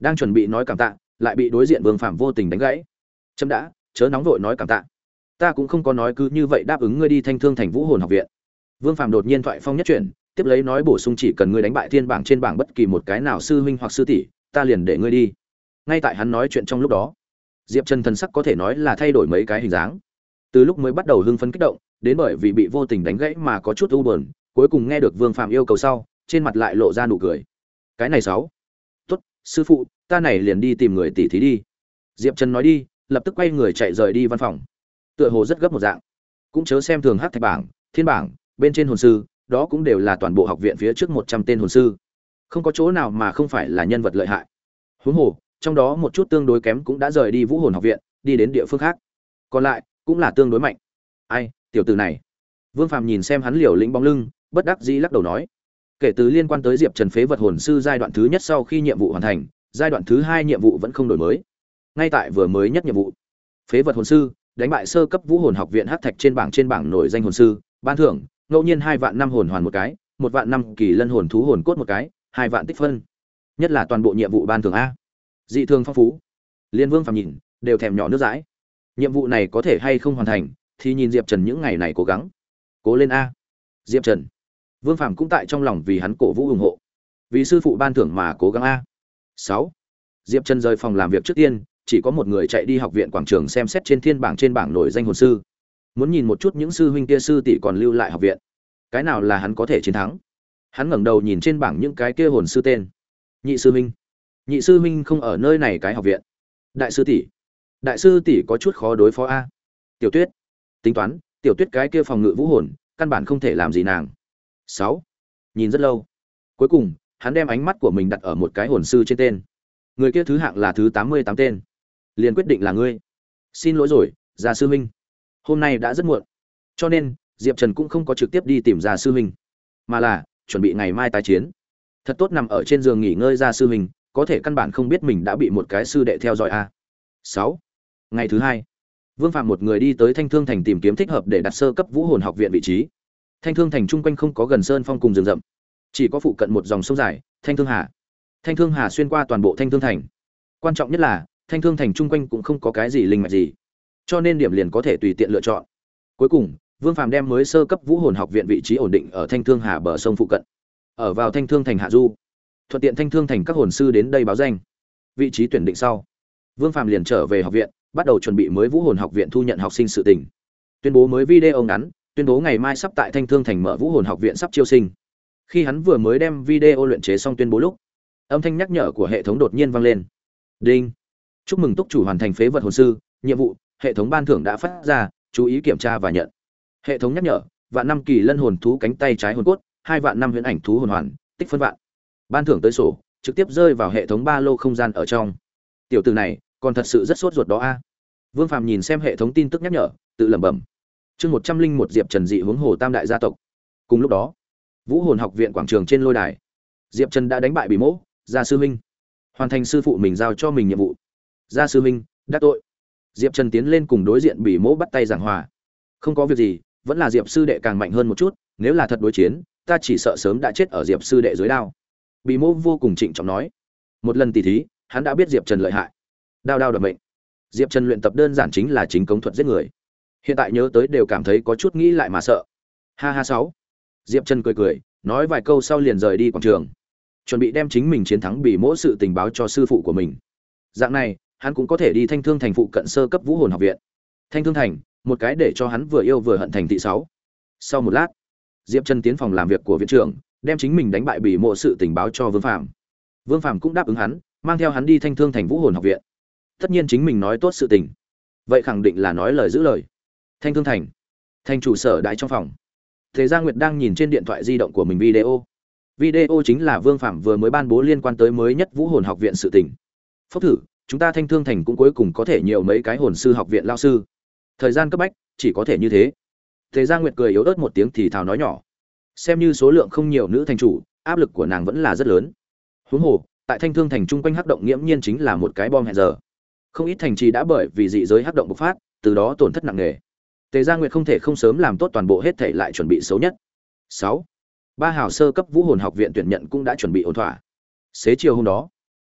Đang chuẩn bị nói cảm tạ, lại bị đối diện vương phạm vô tình đánh gãy. Chấm đã, chớ nóng vội nói cảm tạ. Ta cũng không có nói cứ như vậy đáp ứng ngươi đi thanh thương thành vũ hồn học viện. Vương phạm đột nhiên thoại phong nhất chuyển, tiếp lấy nói bổ sung chỉ cần ngươi đánh bại thiên bảng trên bảng bất kỳ một cái nào sư huynh hoặc sư tỷ, ta liền để ngươi đi. Ngay tại hắn nói chuyện trong lúc đó diệp trần thần sắc có thể nói là thay đổi mấy cái hình dáng. Từ lúc mới bắt đầu hưng phấn kích động, đến bởi vì bị vô tình đánh gãy mà có chút u buồn, cuối cùng nghe được vương phạm yêu cầu sau, trên mặt lại lộ ra nụ cười. Cái này sáu. Tốt, sư phụ, ta này liền đi tìm người tỉ thí đi. Diệp trần nói đi, lập tức quay người chạy rời đi văn phòng. Tựa hồ rất gấp một dạng. Cũng chớ xem thường hát thạch bảng, thiên bảng, bên trên hồn sư, đó cũng đều là toàn bộ học viện phía trước một trăm tên hồn sư. Không có chỗ nào mà không phải là nhân vật lợi hại. Huống hồ trong đó một chút tương đối kém cũng đã rời đi vũ hồn học viện, đi đến địa phương khác. Còn lại, cũng là tương đối mạnh. Ai, tiểu tử này. Vương phàm nhìn xem hắn liều lĩnh bóng lưng, bất đắc dĩ lắc đầu nói. Kể từ liên quan tới diệp trần phế vật hồn sư giai đoạn thứ nhất sau khi nhiệm vụ hoàn thành, giai đoạn thứ hai nhiệm vụ vẫn không đổi mới. Ngay tại vừa mới nhất nhiệm vụ, phế vật hồn sư đánh bại sơ cấp vũ hồn học viện hát thạch trên bảng trên bảng nổi danh hồn sư, ban thưởng, ngẫu nhiên hai vạn năm hồn hoàn một cái, một vạn năm kỳ lân hồn thú hồn cốt một cái, hai vạn tích phân. Nhất là toàn bộ nhiệm vụ ban thưởng a dị thường phong phú. Liên vương phàm nhìn, đều thèm nhỏ nước dãi. Nhiệm vụ này có thể hay không hoàn thành, thì nhìn diệp trần những ngày này cố gắng. Cố lên a. Diệp trần. Vương phàm cũng tại trong lòng vì hắn cổ vũ ủng hộ. Vì sư phụ ban thưởng mà cố gắng a. Sáu. Diệp trần rời phòng làm việc trước tiên, chỉ có một người chạy đi học viện quảng trường xem xét trên thiên bảng trên bảng nổi danh hồn sư. Muốn nhìn một chút những sư huynh kia sư tỷ còn lưu lại học viện. Cái nào là hắn có thể chiến thắng? Hắn ngẩng đầu nhìn trên bảng những cái kia hồn sư tên. Nhị sư huynh nhị sư huynh không ở nơi này cái học viện. Đại sư tỷ. Đại sư tỷ có chút khó đối phó a. Tiểu tuyết. Tính toán, tiểu tuyết cái kia phòng ngự vũ hồn, căn bản không thể làm gì nàng. Sáu. Nhìn rất lâu. Cuối cùng, hắn đem ánh mắt của mình đặt ở một cái hồn sư trên tên. Người kia thứ hạng là thứ tám mươi tám tên. Liền quyết định là ngươi. Xin lỗi rồi, gia sư huynh. Hôm nay đã rất muộn. Cho nên, diệp trần cũng không có trực tiếp đi tìm gia sư huynh. Mà là, chuẩn bị ngày mai tái chiến. Thật tốt nằm ở trên giường nghỉ ngơi gia sư huynh có thể căn bản không biết mình đã bị một cái sư đệ theo dõi a. Sáu. Ngày thứ hai, vương phạm một người đi tới thanh thương thành tìm kiếm thích hợp để đặt sơ cấp vũ hồn học viện vị trí. Thanh thương thành chung quanh không có gần sơn phong cùng rừng rậm, chỉ có phụ cận một dòng sông dài, thanh thương hà. Thanh thương hà xuyên qua toàn bộ thanh thương thành. Quan trọng nhất là, thanh thương thành chung quanh cũng không có cái gì linh mạch gì, cho nên điểm liền có thể tùy tiện lựa chọn. Cuối cùng, vương phạm đem mới sơ cấp vũ hồn học viện vị trí ổn định ở thanh thương hà bờ sông phụ cận, ở vào thanh thương thành hạ du thuận tiện thanh thương thành các hồn sư đến đây báo danh. Vị trí tuyển định sau. Vương phàm liền trở về học viện, bắt đầu chuẩn bị mới vũ hồn học viện thu nhận học sinh sự tỉnh tuyên bố mới video ngắn, tuyên bố ngày mai sắp tại thanh thương thành mở vũ hồn học viện sắp chiêu sinh. Khi hắn vừa mới đem video luyện chế xong tuyên bố lúc, âm thanh nhắc nhở của hệ thống đột nhiên vang lên. Đinh. Chúc mừng túc chủ hoàn thành phế vật hồn sư, nhiệm vụ, hệ thống ban thưởng đã phát ra, chú ý kiểm tra và nhận. Hệ thống nhắc nhở, vạn năm kỳ lân hồn thú cánh tay trái hồn cốt, hai vạn năm huyễn ảnh thú hồn hoàn, tích phân vạn ban thưởng tới sổ, trực tiếp rơi vào hệ thống ba lô không gian ở trong. Tiểu từ này, còn thật sự rất sốt ruột đó a. Vương phàm nhìn xem hệ thống tin tức nhắc nhở, tự lẩm bẩm. Chương một trăm linh một diệp trần dị hướng hồ tam đại gia tộc. Cùng lúc đó, vũ hồn học viện quảng trường trên lôi đài, diệp trần đã đánh bại bị mỗ, gia sư huynh hoàn thành sư phụ mình giao cho mình nhiệm vụ. Gia sư huynh đắc tội. Diệp trần tiến lên cùng đối diện bị mỗ bắt tay giảng hòa. Không có việc gì, vẫn là diệp sư đệ càng mạnh hơn một chút, nếu là thật đối chiến, ta chỉ sợ sớm đã chết ở diệp sư đệ dưới đao bị mỗ vô cùng trịnh trọng nói. Một lần tỉ thí, hắn đã biết diệp trần lợi hại. Đao đao đập mệnh. Diệp trần luyện tập đơn giản chính là chính công thuật giết người. Hiện tại nhớ tới đều cảm thấy có chút nghĩ lại mà sợ. Ha ha sáu. Diệp trần cười cười, nói vài câu sau liền rời đi quảng trường. Chuẩn bị đem chính mình chiến thắng bị mỗi sự tình báo cho sư phụ của mình. Dạng này, hắn cũng có thể đi thanh thương thành phụ cận sơ cấp vũ hồn học viện. Thanh thương thành, một cái để cho hắn vừa yêu vừa hận thành thị sáu. Sau một lát, diệp trần tiến phòng làm việc của viện trưởng đem chính mình đánh bại bị mộ sự tình báo cho vương phạm vương phạm cũng đáp ứng hắn, mang theo hắn đi thanh thương thành vũ hồn học viện. Tất nhiên chính mình nói tốt sự tình. Vậy khẳng định là nói lời giữ lời. Thanh thương thành. Thành chủ sở đại trong phòng. Thế gia nguyệt đang nhìn trên điện thoại di động của mình video. Video chính là vương phạm vừa mới ban bố liên quan tới mới nhất vũ hồn học viện sự tình. Phúc thử, chúng ta thanh thương thành cũng cuối cùng có thể nhiều mấy cái hồn sư học viện lao sư. Thời gian cấp bách, chỉ có thể như thế. Thế gia nguyệt cười yếu ớt một tiếng thì thào nói nhỏ xem như số lượng không nhiều nữ thành chủ, áp lực của nàng vẫn là rất lớn. Huống hồ, tại thanh thương thành chung quanh hắc động nghiễm nhiên chính là một cái bom hẹn giờ. Không ít thành trì đã bởi vì dị giới hắc động bộc phát, từ đó tổn thất nặng nề. Tề gia nguyệt không thể không sớm làm tốt toàn bộ hết thể lại chuẩn bị xấu nhất. Sáu, ba hào sơ cấp vũ hồn học viện tuyển nhận cũng đã chuẩn bị ổn thỏa. Xế chiều hôm đó,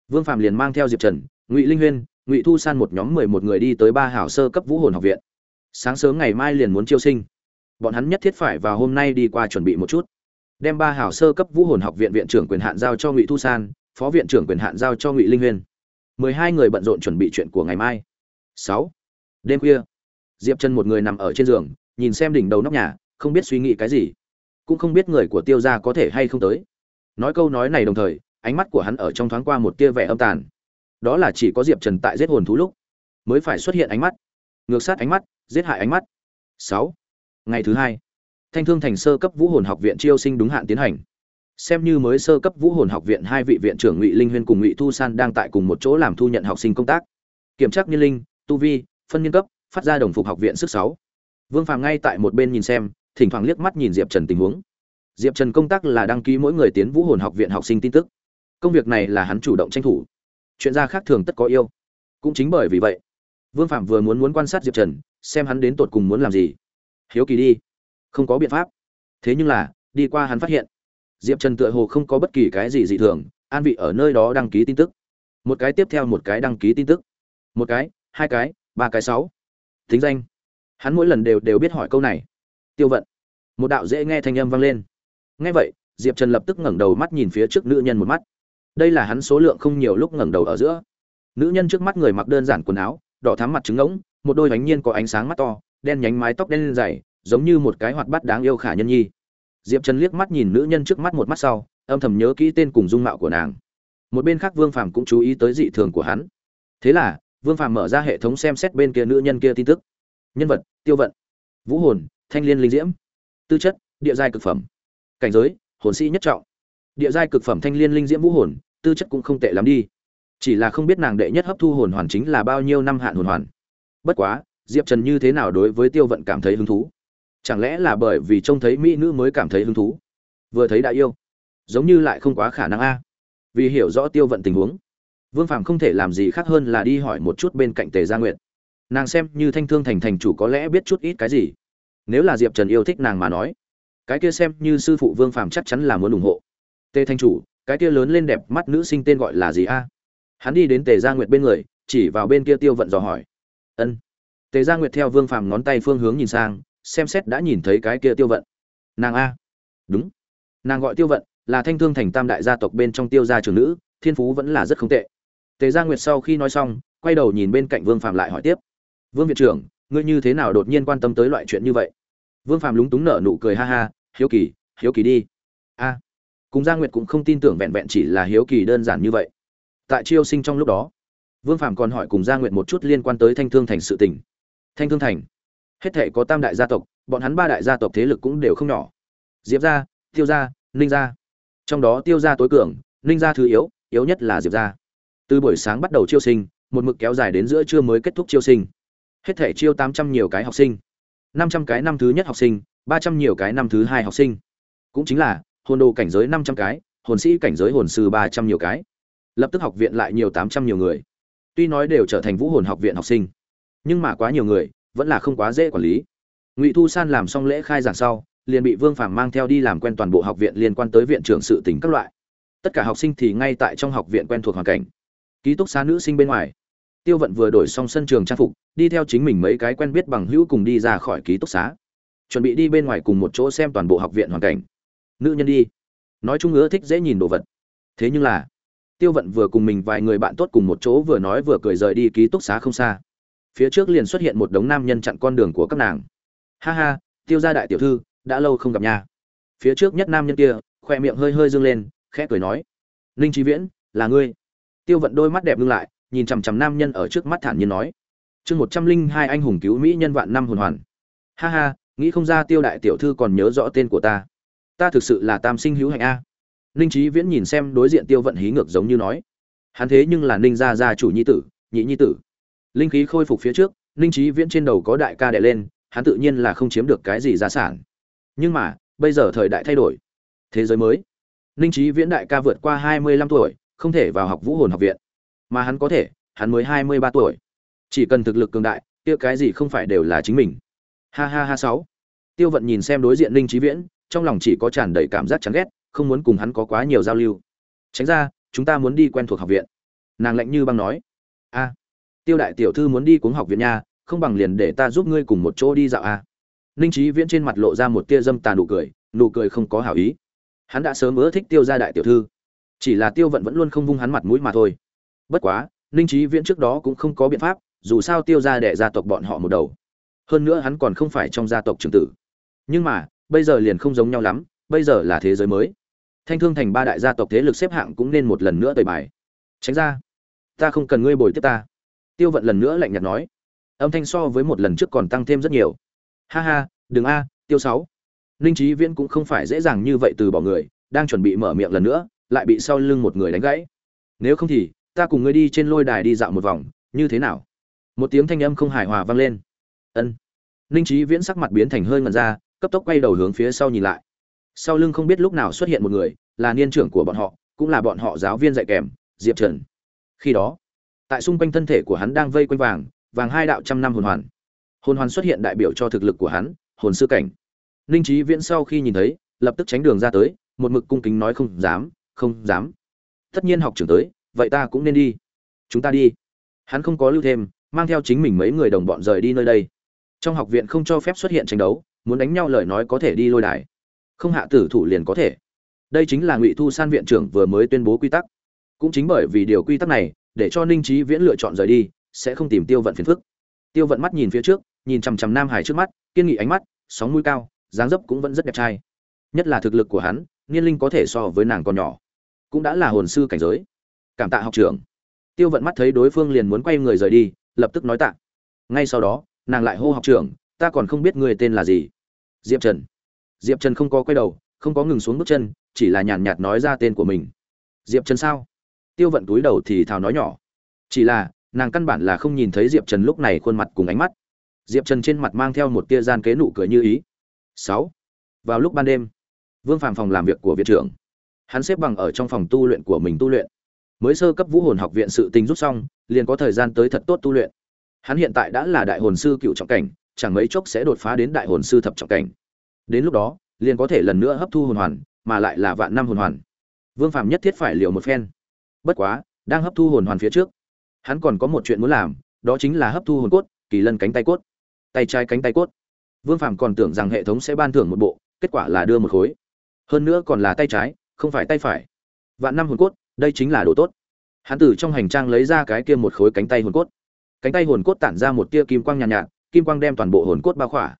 vương phạm liền mang theo diệp trần, ngụy linh huyên, ngụy thu san một nhóm mười một người đi tới ba hào sơ cấp vũ hồn học viện. Sáng sớm ngày mai liền muốn chiêu sinh bọn hắn nhất thiết phải vào hôm nay đi qua chuẩn bị một chút. Đem ba hảo sơ cấp vũ hồn học viện viện trưởng quyền hạn giao cho ngụy thu san, phó viện trưởng quyền hạn giao cho ngụy linh huyên. Mười hai người bận rộn chuẩn bị chuyện của ngày mai. Sáu. Đêm khuya, diệp trần một người nằm ở trên giường, nhìn xem đỉnh đầu nóc nhà, không biết suy nghĩ cái gì. Cũng không biết người của tiêu gia có thể hay không tới. Nói câu nói này đồng thời, ánh mắt của hắn ở trong thoáng qua một tia vẻ âm tàn. Đó là chỉ có diệp trần tại giết hồn thú lúc mới phải xuất hiện ánh mắt. Ngược sát ánh mắt, giết hại ánh mắt. Sáu ngày thứ hai. Thanh thương thành sơ cấp vũ hồn học viện chiêu sinh đúng hạn tiến hành. Xem như mới sơ cấp vũ hồn học viện hai vị viện trưởng ngụy linh huyên cùng ngụy thu san đang tại cùng một chỗ làm thu nhận học sinh công tác. Kiểm tra niên linh, tu vi, phân niên cấp, phát ra đồng phục học viện sức sáu. Vương phàm ngay tại một bên nhìn xem, thỉnh thoảng liếc mắt nhìn diệp trần tình huống. Diệp trần công tác là đăng ký mỗi người tiến vũ hồn học viện học sinh tin tức. Công việc này là hắn chủ động tranh thủ. Chuyện gia khác thường tất có yêu. Cũng chính bởi vì vậy, vương phạm vừa muốn muốn quan sát diệp trần, xem hắn đến tột cùng muốn làm gì hiếu kỳ đi. Không có biện pháp. Thế nhưng là, đi qua hắn phát hiện, diệp trần tựa hồ không có bất kỳ cái gì dị thường, an vị ở nơi đó đăng ký tin tức. Một cái tiếp theo một cái đăng ký tin tức. Một cái, hai cái, ba cái sáu. Thính danh. Hắn mỗi lần đều đều biết hỏi câu này. Tiêu vận. Một đạo dễ nghe thanh âm vang lên. Nghe vậy, diệp trần lập tức ngẩng đầu mắt nhìn phía trước nữ nhân một mắt. Đây là hắn số lượng không nhiều lúc ngẩng đầu ở giữa. Nữ nhân trước mắt người mặc đơn giản quần áo, đỏ thắm mặt trứng ngỗng, một đôi bánh nhiên có ánh sáng mắt to đen nhánh mái tóc đen dày, giống như một cái hoạt bát đáng yêu khả nhân nhi. Diệp trần liếc mắt nhìn nữ nhân trước mắt một mắt sau, âm thầm nhớ kỹ tên cùng dung mạo của nàng. Một bên khác vương phàm cũng chú ý tới dị thường của hắn. Thế là, vương phàm mở ra hệ thống xem xét bên kia nữ nhân kia tin tức. Nhân vật, tiêu vận. Vũ hồn, thanh liên linh diễm. Tư chất, địa giai cực phẩm. Cảnh giới, hồn sĩ nhất trọng. Địa giai cực phẩm thanh liên linh diễm vũ hồn, tư chất cũng không tệ lắm đi. Chỉ là không biết nàng đệ nhất hấp thu hồn hoàn chính là bao nhiêu năm hạn hồn hoàn. Bất quá diệp trần như thế nào đối với tiêu vận cảm thấy hứng thú? Chẳng lẽ là bởi vì trông thấy mỹ nữ mới cảm thấy hứng thú? Vừa thấy đã yêu. Giống như lại không quá khả năng a. Vì hiểu rõ tiêu vận tình huống, vương phàm không thể làm gì khác hơn là đi hỏi một chút bên cạnh tề gia nguyệt. Nàng xem như thanh thương thành thành chủ có lẽ biết chút ít cái gì. Nếu là diệp trần yêu thích nàng mà nói, cái kia xem như sư phụ vương phàm chắc chắn là muốn ủng hộ. Tề thanh chủ, cái kia lớn lên đẹp mắt nữ sinh tên gọi là gì a? Hắn đi đến tề gia nguyệt bên người, chỉ vào bên kia tiêu vận dò hỏi. Ân tề gia nguyệt theo vương phàm ngón tay phương hướng nhìn sang, xem xét đã nhìn thấy cái kia tiêu vận. Nàng a. Đúng. Nàng gọi tiêu vận, là thanh thương thành tam đại gia tộc bên trong tiêu gia trưởng nữ, thiên phú vẫn là rất không tệ. Tề gia nguyệt sau khi nói xong, quay đầu nhìn bên cạnh vương phàm lại hỏi tiếp. Vương viện trưởng, ngươi như thế nào đột nhiên quan tâm tới loại chuyện như vậy? Vương phàm lúng túng nở nụ cười ha ha, hiếu kỳ hiếu kỳ đi. A. Cùng gia nguyệt cũng không tin tưởng vẹn vẹn chỉ là hiếu kỳ đơn giản như vậy. Tại chiêu sinh trong lúc đó, vương phàm còn hỏi cùng gia nguyệt một chút liên quan tới thanh thương thành sự tình thanh thương thành. Hết thể có tam đại gia tộc, bọn hắn ba đại gia tộc thế lực cũng đều không nhỏ. Diệp gia, tiêu gia, ninh gia. Trong đó tiêu gia tối cường, ninh gia thứ yếu yếu nhất là diệp gia. Từ buổi sáng bắt đầu chiêu sinh, một mực kéo dài đến giữa trưa mới kết thúc chiêu sinh. Hết thể chiêu tám trăm nhiều cái học sinh. năm trăm cái năm thứ nhất học sinh, ba trăm nhiều cái năm thứ hai học sinh. Cũng chính là, hồn đồ cảnh giới năm trăm cái, hồn sĩ cảnh giới hồn sư ba trăm nhiều cái. Lập tức học viện lại nhiều tám trăm nhiều người. Tuy nói đều trở thành vũ hồn học viện học sinh nhưng mà quá nhiều người, vẫn là không quá dễ quản lý. Ngụy thu san làm xong lễ khai giảng sau, liền bị vương phàm mang theo đi làm quen toàn bộ học viện liên quan tới viện trưởng sự tỉnh các loại. Tất cả học sinh thì ngay tại trong học viện quen thuộc hoàn cảnh. Ký túc xá nữ sinh bên ngoài. Tiêu vận vừa đổi xong sân trường trang phục, đi theo chính mình mấy cái quen biết bằng hữu cùng đi ra khỏi ký túc xá. Chuẩn bị đi bên ngoài cùng một chỗ xem toàn bộ học viện hoàn cảnh. Nữ nhân đi. Nói chung ngứa thích dễ nhìn đồ vật. Thế nhưng là, tiêu vận vừa cùng mình vài người bạn tốt cùng một chỗ vừa nói vừa cười rời đi ký túc xá không xa phía trước liền xuất hiện một đống nam nhân chặn con đường của các nàng. Ha ha, tiêu gia đại tiểu thư, đã lâu không gặp nha. Phía trước nhất nam nhân kia khoe miệng hơi hơi dương lên, khẽ cười nói. Ninh trí viễn, là ngươi. Tiêu vận đôi mắt đẹp ngưng lại, nhìn chằm chằm nam nhân ở trước mắt thản nhiên nói. Chương một trăm linh hai anh hùng cứu mỹ nhân vạn năm hồn hoàn. Ha ha, nghĩ không ra tiêu đại tiểu thư còn nhớ rõ tên của ta. Ta thực sự là tam sinh hữu hạnh a. Ninh trí viễn nhìn xem đối diện tiêu vận hí ngược giống như nói. Hắn thế nhưng là ninh gia gia chủ nhi tử, nhị nhi tử linh khí khôi phục phía trước, ninh trí viễn trên đầu có đại ca đẻ lên, hắn tự nhiên là không chiếm được cái gì gia sản. Nhưng mà, bây giờ thời đại thay đổi. Thế giới mới. Ninh trí viễn đại ca vượt qua hai mươi lăm tuổi, không thể vào học vũ hồn học viện. Mà hắn có thể, hắn mới hai mươi ba tuổi. Chỉ cần thực lực cường đại, kia cái gì không phải đều là chính mình. Ha ha ha sáu. Tiêu vận nhìn xem đối diện ninh trí viễn, trong lòng chỉ có tràn đầy cảm giác chán ghét, không muốn cùng hắn có quá nhiều giao lưu. Tránh ra, chúng ta muốn đi quen thuộc học viện. Nàng lạnh như băng nói. A tiêu đại tiểu thư muốn đi cuống học viện nha, không bằng liền để ta giúp ngươi cùng một chỗ đi dạo a. Ninh trí viễn trên mặt lộ ra một tia dâm tà nụ cười nụ cười không có hảo ý. Hắn đã sớm ưa thích tiêu gia đại tiểu thư, chỉ là tiêu vận vẫn luôn không vung hắn mặt mũi mà thôi. Bất quá, ninh trí viễn trước đó cũng không có biện pháp, dù sao tiêu gia đệ gia tộc bọn họ một đầu. Hơn nữa hắn còn không phải trong gia tộc trưởng tử. Nhưng mà, bây giờ liền không giống nhau lắm, bây giờ là thế giới mới. Thanh thương thành ba đại gia tộc thế lực xếp hạng cũng nên một lần nữa tời bài. Tránh ra. Ta không cần ngươi bồi tiếp ta tiêu vận lần nữa lạnh nhạt nói. Âm thanh so với một lần trước còn tăng thêm rất nhiều. Ha ha, đừng a, tiêu sáu. Ninh trí viễn cũng không phải dễ dàng như vậy từ bỏ người, đang chuẩn bị mở miệng lần nữa, lại bị sau lưng một người đánh gãy. Nếu không thì, ta cùng ngươi đi trên lôi đài đi dạo một vòng, như thế nào? Một tiếng thanh âm không hài hòa vang lên. Ân. Ninh trí viễn sắc mặt biến thành hơi ngần ra, cấp tốc quay đầu hướng phía sau nhìn lại. Sau lưng không biết lúc nào xuất hiện một người, là niên trưởng của bọn họ, cũng là bọn họ giáo viên dạy kèm, diệp trần. Khi đó tại xung quanh thân thể của hắn đang vây quanh vàng vàng hai đạo trăm năm hồn hoàn. Hồn hoàn xuất hiện đại biểu cho thực lực của hắn, hồn sư cảnh. Ninh trí viễn sau khi nhìn thấy, lập tức tránh đường ra tới, một mực cung kính nói không dám không dám. Tất nhiên học trưởng tới, vậy ta cũng nên đi. Chúng ta đi. Hắn không có lưu thêm, mang theo chính mình mấy người đồng bọn rời đi nơi đây. Trong học viện không cho phép xuất hiện tranh đấu, muốn đánh nhau lời nói có thể đi lôi đài. Không hạ tử thủ liền có thể. Đây chính là ngụy thu san viện trưởng vừa mới tuyên bố quy tắc. Cũng chính bởi vì điều quy tắc này để cho ninh trí viễn lựa chọn rời đi, sẽ không tìm tiêu vận phiền phức. Tiêu vận mắt nhìn phía trước, nhìn chằm chằm nam hải trước mắt, kiên nghị ánh mắt, sóng mũi cao, dáng dấp cũng vẫn rất đẹp trai. Nhất là thực lực của hắn, niên linh có thể so với nàng còn nhỏ, cũng đã là hồn sư cảnh giới. Cảm tạ học trưởng. Tiêu vận mắt thấy đối phương liền muốn quay người rời đi, lập tức nói tạ. Ngay sau đó, nàng lại hô học trưởng, ta còn không biết người tên là gì. Diệp trần. Diệp trần không có quay đầu, không có ngừng xuống bước chân, chỉ là nhàn nhạt nói ra tên của mình. Diệp trần sao? Tiêu vận túi đầu thì thào nói nhỏ. Chỉ là, nàng căn bản là không nhìn thấy diệp trần lúc này khuôn mặt cùng ánh mắt. Diệp trần trên mặt mang theo một tia gian kế nụ cười như ý. Sáu. Vào lúc ban đêm, vương phàm phòng làm việc của viện trưởng. Hắn xếp bằng ở trong phòng tu luyện của mình tu luyện. Mới sơ cấp vũ hồn học viện sự tình rút xong, liền có thời gian tới thật tốt tu luyện. Hắn hiện tại đã là đại hồn sư cựu trọng cảnh, chẳng mấy chốc sẽ đột phá đến đại hồn sư thập trọng cảnh. Đến lúc đó, liền có thể lần nữa hấp thu hồn hoàn, mà lại là vạn năm hồn hoàn. Vương phàm nhất thiết phải liều một phen bất quá đang hấp thu hồn hoàn phía trước hắn còn có một chuyện muốn làm đó chính là hấp thu hồn cốt kỳ lân cánh tay cốt. Tay trái cánh tay cốt. Vương phàm còn tưởng rằng hệ thống sẽ ban thưởng một bộ kết quả là đưa một khối. Hơn nữa còn là tay trái không phải tay phải. Vạn năm hồn cốt đây chính là đồ tốt. Hắn từ trong hành trang lấy ra cái kia một khối cánh tay hồn cốt. Cánh tay hồn cốt tản ra một tia kim quang nhàn nhạt, nhạt kim quang đem toàn bộ hồn cốt bao khỏa.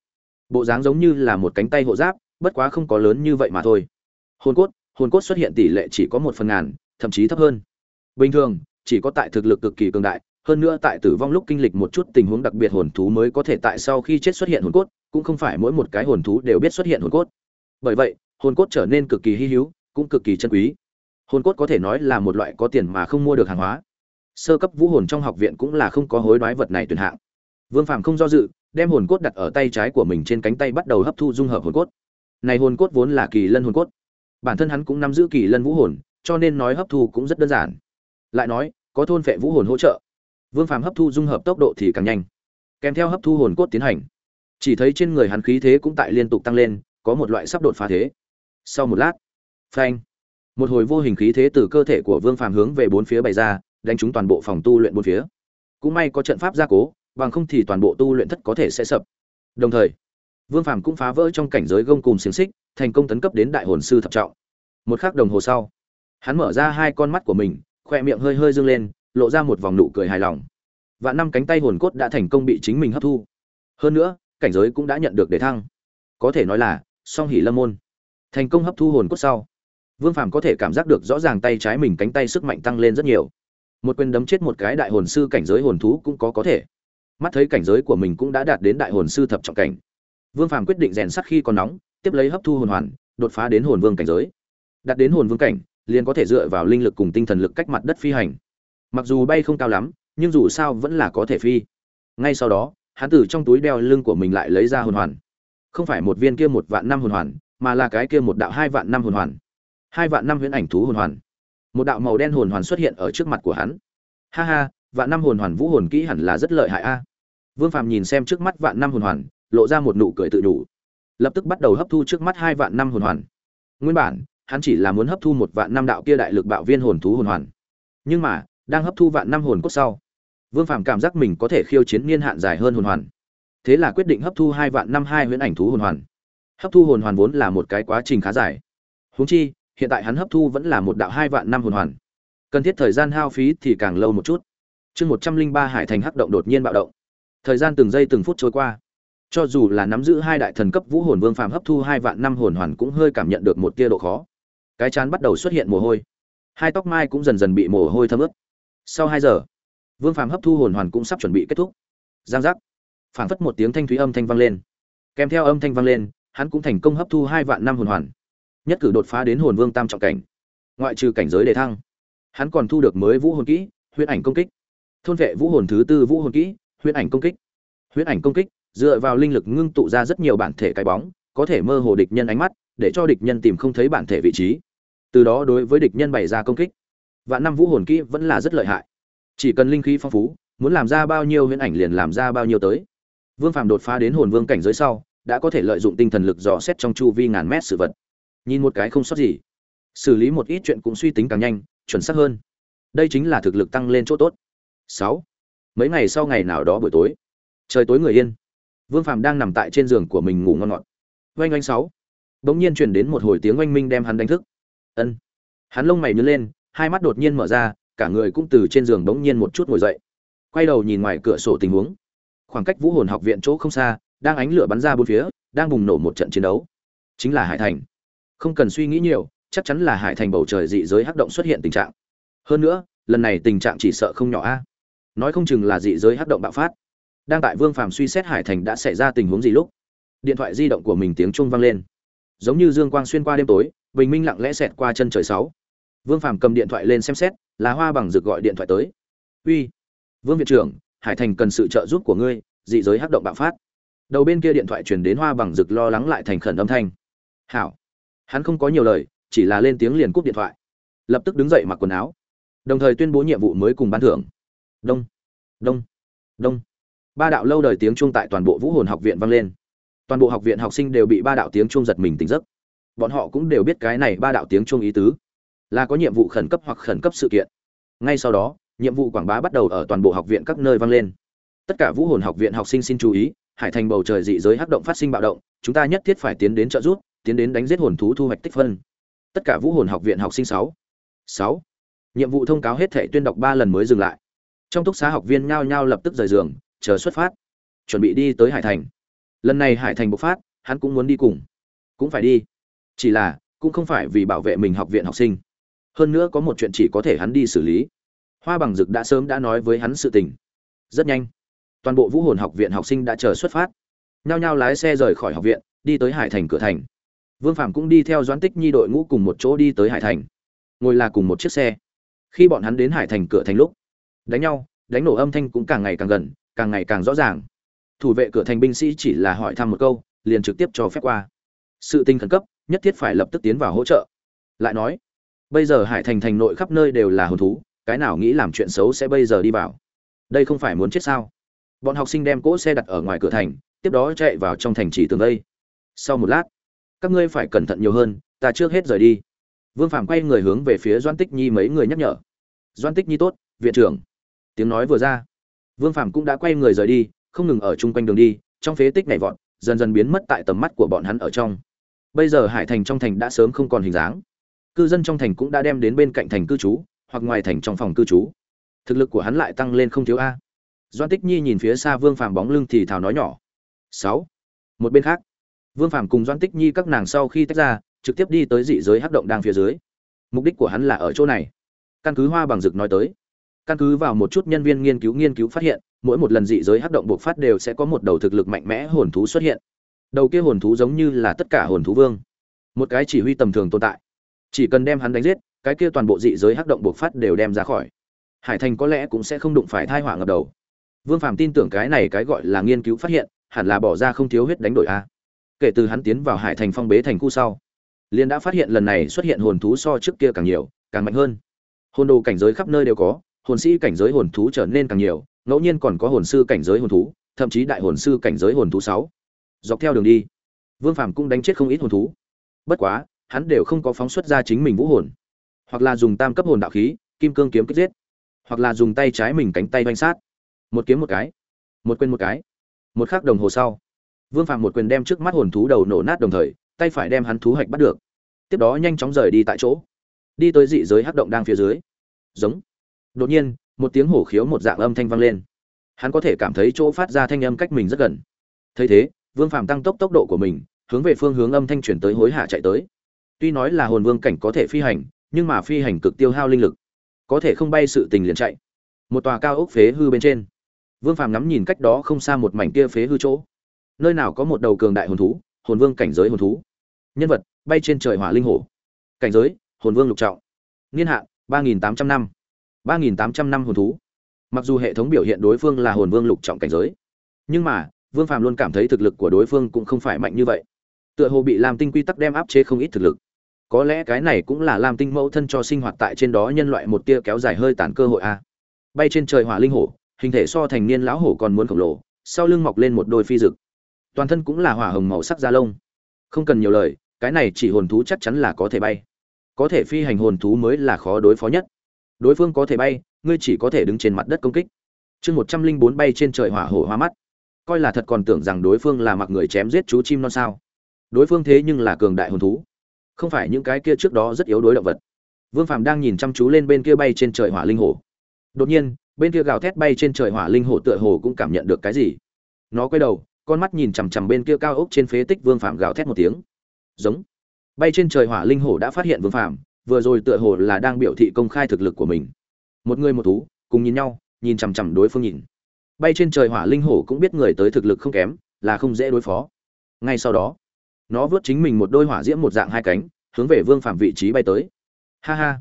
Bộ dáng giống như là một cánh tay hộ giáp bất quá không có lớn như vậy mà thôi. Hồn cốt hồn cốt xuất hiện tỷ lệ chỉ có một phần ngàn thậm chí thấp hơn bình thường, chỉ có tại thực lực cực kỳ cường đại, hơn nữa tại tử vong lúc kinh lịch một chút tình huống đặc biệt hồn thú mới có thể tại sau khi chết xuất hiện hồn cốt, cũng không phải mỗi một cái hồn thú đều biết xuất hiện hồn cốt. Bởi vậy, hồn cốt trở nên cực kỳ hy hữu, cũng cực kỳ chân quý. Hồn cốt có thể nói là một loại có tiền mà không mua được hàng hóa. Sơ cấp vũ hồn trong học viện cũng là không có hối đoái vật này tuyển hạng. Vương phàm không do dự, đem hồn cốt đặt ở tay trái của mình trên cánh tay bắt đầu hấp thu dung hợp hồn cốt. Này hồn cốt vốn là kỳ lân hồn cốt. Bản thân hắn cũng nắm giữ kỳ lân vũ hồn, cho nên nói hấp thu cũng rất đơn giản lại nói, có thôn phệ vũ hồn hỗ trợ. Vương phàm hấp thu dung hợp tốc độ thì càng nhanh. Kèm theo hấp thu hồn cốt tiến hành. Chỉ thấy trên người hắn khí thế cũng tại liên tục tăng lên, có một loại sắp đột phá thế. Sau một lát, phanh, một hồi vô hình khí thế từ cơ thể của vương phàm hướng về bốn phía bày ra, đánh trúng toàn bộ phòng tu luyện bốn phía. Cũng may có trận pháp gia cố, bằng không thì toàn bộ tu luyện thất có thể sẽ sập. Đồng thời, vương phàm cũng phá vỡ trong cảnh giới gông cùng xiềng xích, thành công tấn cấp đến đại hồn sư thập trọng. Một khắc đồng hồ sau, hắn mở ra hai con mắt của mình khoe miệng hơi hơi dương lên, lộ ra một vòng nụ cười hài lòng. Và năm cánh tay hồn cốt đã thành công bị chính mình hấp thu. Hơn nữa, cảnh giới cũng đã nhận được đề thăng. Có thể nói là, song hỉ lâm môn. Thành công hấp thu hồn cốt sau, vương phàm có thể cảm giác được rõ ràng tay trái mình cánh tay sức mạnh tăng lên rất nhiều. Một quyền đấm chết một cái đại hồn sư cảnh giới hồn thú cũng có có thể. Mắt thấy cảnh giới của mình cũng đã đạt đến đại hồn sư thập trọng cảnh. Vương phàm quyết định rèn sắt khi còn nóng, tiếp lấy hấp thu hồn hoàn, đột phá đến hồn vương cảnh giới. Đạt đến hồn vương cảnh liền có thể dựa vào linh lực cùng tinh thần lực cách mặt đất phi hành. Mặc dù bay không cao lắm, nhưng dù sao vẫn là có thể phi. Ngay sau đó, hắn từ trong túi đeo lưng của mình lại lấy ra hồn hoàn. Không phải một viên kia một vạn năm hồn hoàn, mà là cái kia một đạo hai vạn năm hồn hoàn. Hai vạn năm huyễn ảnh thú hồn hoàn. Một đạo màu đen hồn hoàn xuất hiện ở trước mặt của hắn. Ha ha, vạn năm hồn hoàn vũ hồn kỹ hẳn là rất lợi hại a. Vương phàm nhìn xem trước mắt vạn năm hồn hoàn, lộ ra một nụ cười tự đủ. Lập tức bắt đầu hấp thu trước mắt hai vạn năm hồn hoàn. Nguyên bản hắn chỉ là muốn hấp thu một vạn năm đạo kia đại lực bạo viên hồn thú hồn hoàn. Nhưng mà, đang hấp thu vạn năm hồn cốt sau, vương phàm cảm giác mình có thể khiêu chiến niên hạn dài hơn hồn hoàn. Thế là quyết định hấp thu hai vạn năm hai huyễn ảnh thú hồn hoàn. Hấp thu hồn hoàn vốn là một cái quá trình khá dài. Huống chi, hiện tại hắn hấp thu vẫn là một đạo hai vạn năm hồn hoàn. Cần thiết thời gian hao phí thì càng lâu một chút. Chương một trăm linh ba hải thành hắc động đột nhiên bạo động. Thời gian từng giây từng phút trôi qua. Cho dù là nắm giữ hai đại thần cấp vũ hồn vương phàm hấp thu hai vạn năm hồn hoàn cũng hơi cảm nhận được một tia độ khó cái chán bắt đầu xuất hiện mồ hôi. Hai tóc mai cũng dần dần bị mồ hôi thấm ướt. Sau hai giờ, vương phàm hấp thu hồn hoàn cũng sắp chuẩn bị kết thúc. Giang giác. Phảng phất một tiếng thanh thúy âm thanh vang lên. Kèm theo âm thanh vang lên, hắn cũng thành công hấp thu hai vạn năm hồn hoàn. Nhất cử đột phá đến hồn vương tam trọng cảnh. Ngoại trừ cảnh giới đề thăng, hắn còn thu được mới vũ hồn kỹ huyễn ảnh công kích. Thôn vệ vũ hồn thứ tư vũ hồn kỹ huyễn ảnh công kích. Huyễn ảnh công kích, dựa vào linh lực ngưng tụ ra rất nhiều bản thể cái bóng, có thể mơ hồ địch nhân ánh mắt, để cho địch nhân tìm không thấy bản thể vị trí từ đó đối với địch nhân bày ra công kích. Vạn năm vũ hồn kỹ vẫn là rất lợi hại. Chỉ cần linh khí phong phú, muốn làm ra bao nhiêu huyễn ảnh liền làm ra bao nhiêu tới. Vương phàm đột phá đến hồn vương cảnh giới sau, đã có thể lợi dụng tinh thần lực dò xét trong chu vi ngàn mét sự vật. Nhìn một cái không sót gì. Xử lý một ít chuyện cũng suy tính càng nhanh, chuẩn xác hơn. Đây chính là thực lực tăng lên chỗ tốt. Sáu. Mấy ngày sau ngày nào đó buổi tối. Trời tối người yên. Vương phàm đang nằm tại trên giường của mình ngủ ngon ngọt. Oanh oanh sáu. Bỗng nhiên truyền đến một hồi tiếng oanh minh đem hắn đánh thức ân. Hắn lông mày nhớ lên, hai mắt đột nhiên mở ra, cả người cũng từ trên giường bỗng nhiên một chút ngồi dậy. Quay đầu nhìn ngoài cửa sổ tình huống. Khoảng cách vũ hồn học viện chỗ không xa, đang ánh lửa bắn ra bốn phía, đang bùng nổ một trận chiến đấu. Chính là hải thành. Không cần suy nghĩ nhiều, chắc chắn là hải thành bầu trời dị giới hắc động xuất hiện tình trạng. Hơn nữa, lần này tình trạng chỉ sợ không nhỏ a. Nói không chừng là dị giới hắc động bạo phát. Đang tại vương phàm suy xét hải thành đã xảy ra tình huống gì lúc, điện thoại di động của mình tiếng chuông vang lên. Giống như dương quang xuyên qua đêm tối bình minh lặng lẽ xẹt qua chân trời sáu. Vương phàm cầm điện thoại lên xem xét, là hoa bằng rực gọi điện thoại tới. Uy, vương viện trưởng, hải thành cần sự trợ giúp của ngươi, dị giới hắc động bạo phát. Đầu bên kia điện thoại truyền đến hoa bằng rực lo lắng lại thành khẩn âm thanh. Hảo. Hắn không có nhiều lời, chỉ là lên tiếng liền cúp điện thoại. Lập tức đứng dậy mặc quần áo. Đồng thời tuyên bố nhiệm vụ mới cùng ban thưởng. Đông đông đông. Ba đạo lâu đời tiếng chuông tại toàn bộ vũ hồn học viện vang lên. Toàn bộ học viện học sinh đều bị ba đạo tiếng chuông giật mình tỉnh giấc bọn họ cũng đều biết cái này ba đạo tiếng chuông ý tứ. Là có nhiệm vụ khẩn cấp hoặc khẩn cấp sự kiện. Ngay sau đó, nhiệm vụ quảng bá bắt đầu ở toàn bộ học viện các nơi vang lên. Tất cả vũ hồn học viện học sinh xin chú ý, hải thành bầu trời dị giới hắc động phát sinh bạo động, chúng ta nhất thiết phải tiến đến trợ giúp, tiến đến đánh giết hồn thú thu hoạch tích phân. Tất cả vũ hồn học viện học sinh sáu sáu. Nhiệm vụ thông cáo hết thể tuyên đọc ba lần mới dừng lại. Trong túc xá học viên nhao nhao lập tức rời giường, chờ xuất phát. Chuẩn bị đi tới hải thành. Lần này hải thành bộc phát, hắn cũng muốn đi cùng. Cũng phải đi chỉ là, cũng không phải vì bảo vệ mình học viện học sinh. Hơn nữa có một chuyện chỉ có thể hắn đi xử lý. Hoa bằng dực đã sớm đã nói với hắn sự tình. Rất nhanh, toàn bộ vũ hồn học viện học sinh đã chờ xuất phát. Nhao nhao lái xe rời khỏi học viện, đi tới hải thành cửa thành. Vương phạm cũng đi theo doãn tích nhi đội ngũ cùng một chỗ đi tới hải thành. Ngồi là cùng một chiếc xe. Khi bọn hắn đến hải thành cửa thành lúc, đánh nhau, đánh nổ âm thanh cũng càng ngày càng gần, càng ngày càng rõ ràng. Thủ vệ cửa thành binh sĩ chỉ là hỏi thăm một câu, liền trực tiếp cho phép qua. Sự tình khẩn cấp nhất thiết phải lập tức tiến vào hỗ trợ. Lại nói, bây giờ hải thành thành nội khắp nơi đều là hồn thú, cái nào nghĩ làm chuyện xấu sẽ bây giờ đi vào. Đây không phải muốn chết sao? Bọn học sinh đem cỗ xe đặt ở ngoài cửa thành, tiếp đó chạy vào trong thành trì tường đây. Sau một lát, các ngươi phải cẩn thận nhiều hơn, ta trước hết rời đi. Vương phạm quay người hướng về phía doan tích nhi mấy người nhắc nhở. Doan tích nhi tốt, viện trưởng. Tiếng nói vừa ra, vương phạm cũng đã quay người rời đi, không ngừng ở chung quanh đường đi, trong phế tích nhảy vọt, dần dần biến mất tại tầm mắt của bọn hắn ở trong bây giờ hải thành trong thành đã sớm không còn hình dáng. Cư dân trong thành cũng đã đem đến bên cạnh thành cư trú, hoặc ngoài thành trong phòng cư trú. Thực lực của hắn lại tăng lên không thiếu a. Doan tích nhi nhìn phía xa vương phàm bóng lưng thì thào nói nhỏ. Sáu. Một bên khác. Vương phàm cùng doan tích nhi các nàng sau khi tách ra, trực tiếp đi tới dị giới hắc động đang phía dưới. Mục đích của hắn là ở chỗ này. Căn cứ hoa bằng dực nói tới. Căn cứ vào một chút nhân viên nghiên cứu nghiên cứu phát hiện, mỗi một lần dị giới hắc động bộc phát đều sẽ có một đầu thực lực mạnh mẽ hồn thú xuất hiện đầu kia hồn thú giống như là tất cả hồn thú vương. Một cái chỉ huy tầm thường tồn tại. Chỉ cần đem hắn đánh giết, cái kia toàn bộ dị giới hắc động bộc phát đều đem ra khỏi. Hải thành có lẽ cũng sẽ không đụng phải thai hỏa ngập đầu. Vương phàm tin tưởng cái này cái gọi là nghiên cứu phát hiện, hẳn là bỏ ra không thiếu huyết đánh đổi a. Kể từ hắn tiến vào hải thành phong bế thành khu sau, liền đã phát hiện lần này xuất hiện hồn thú so trước kia càng nhiều, càng mạnh hơn. Hồn đồ cảnh giới khắp nơi đều có, hồn sĩ cảnh giới hồn thú trở nên càng nhiều, ngẫu nhiên còn có hồn sư cảnh giới hồn thú, thậm chí đại hồn sư cảnh giới hồn thú sáu dọc theo đường đi. Vương phàm cũng đánh chết không ít hồn thú. Bất quá, hắn đều không có phóng xuất ra chính mình vũ hồn. Hoặc là dùng tam cấp hồn đạo khí, kim cương kiếm kích giết. Hoặc là dùng tay trái mình cánh tay oanh sát. Một kiếm một cái. Một quên một cái. Một khắc đồng hồ sau, vương phạm một quyền đem trước mắt hồn thú đầu nổ nát đồng thời, tay phải đem hắn thú hạch bắt được. Tiếp đó nhanh chóng rời đi tại chỗ. Đi tới dị giới hắc động đang phía dưới. Giống. Đột nhiên, một tiếng hổ khiếu một dạng âm thanh vang lên. Hắn có thể cảm thấy chỗ phát ra thanh âm cách mình rất gần. Thấy thế vương phạm tăng tốc tốc độ của mình, hướng về phương hướng âm thanh chuyển tới hối hạ chạy tới. Tuy nói là hồn vương cảnh có thể phi hành, nhưng mà phi hành cực tiêu hao linh lực, có thể không bay sự tình liền chạy. Một tòa cao ốc phế hư bên trên. Vương phàm ngắm nhìn cách đó không xa một mảnh kia phế hư chỗ. Nơi nào có một đầu cường đại hồn thú, hồn vương cảnh giới hồn thú. Nhân vật, bay trên trời hỏa linh hổ. Cảnh giới, hồn vương lục trọng. Niên hạn, ba nghìn tám trăm năm. Ba nghìn tám trăm năm hồn thú. Mặc dù hệ thống biểu hiện đối phương là hồn vương lục trọng cảnh giới, nhưng mà vương phàm luôn cảm thấy thực lực của đối phương cũng không phải mạnh như vậy. Tựa hồ bị lam tinh quy tắc đem áp chế không ít thực lực. Có lẽ cái này cũng là lam tinh mẫu thân cho sinh hoạt tại trên đó nhân loại một tia kéo dài hơi tàn cơ hội a. Bay trên trời hỏa linh hổ, hình thể so thành niên lão hổ còn muốn khổng lồ, sau lưng mọc lên một đôi phi rực toàn thân cũng là hỏa hồng màu sắc da lông. Không cần nhiều lời, cái này chỉ hồn thú chắc chắn là có thể bay. Có thể phi hành hồn thú mới là khó đối phó nhất. Đối phương có thể bay, ngươi chỉ có thể đứng trên mặt đất công kích. Chương một trăm linh bốn bay trên trời hỏa hổ hoa mắt coi là thật còn tưởng rằng đối phương là mặc người chém giết chú chim non sao. Đối phương thế nhưng là cường đại hồn thú. Không phải những cái kia trước đó rất yếu đối động vật. Vương Phạm đang nhìn chăm chú lên bên kia bay trên trời hỏa linh hổ. Đột nhiên bên kia gào thét bay trên trời hỏa linh hổ tựa hồ cũng cảm nhận được cái gì. Nó quay đầu con mắt nhìn chằm chằm bên kia cao ốc trên phế tích vương Phạm gào thét một tiếng. Giống. Bay trên trời hỏa linh hổ đã phát hiện vương Phạm, vừa rồi tựa hồ là đang biểu thị công khai thực lực của mình. Một người một thú cùng nhìn nhau nhìn chằm chằm đối phương nhìn bay trên trời hỏa linh hổ cũng biết người tới thực lực không kém, là không dễ đối phó. Ngay sau đó, nó vớt chính mình một đôi hỏa diễm một dạng hai cánh, hướng về vương phạm vị trí bay tới. Ha ha.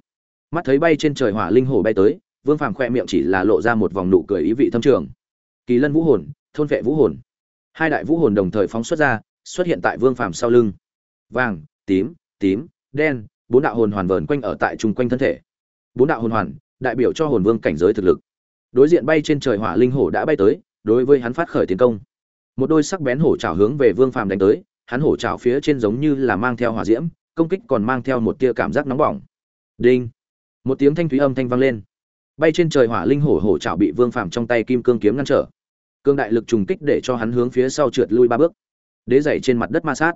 Mắt thấy bay trên trời hỏa linh hổ bay tới, vương phạm khoe miệng chỉ là lộ ra một vòng nụ cười ý vị thâm trường. Kỳ lân vũ hồn, thôn vệ vũ hồn. Hai đại vũ hồn đồng thời phóng xuất ra, xuất hiện tại vương phạm sau lưng. Vàng, tím tím, đen, bốn đạo hồn hoàn vờn quanh ở tại chung quanh thân thể. Bốn đạo hồn hoàn, đại biểu cho hồn vương cảnh giới thực lực đối diện bay trên trời hỏa linh hổ đã bay tới, đối với hắn phát khởi tiến công. Một đôi sắc bén hổ trào hướng về vương phàm đánh tới, hắn hổ trào phía trên giống như là mang theo hỏa diễm, công kích còn mang theo một tia cảm giác nóng bỏng. Đinh! Một tiếng thanh thúy âm thanh vang lên. Bay trên trời hỏa linh hổ hổ trào bị vương phàm trong tay kim cương kiếm ngăn trở. Cương đại lực trùng kích để cho hắn hướng phía sau trượt lui ba bước. Đế dày trên mặt đất ma sát.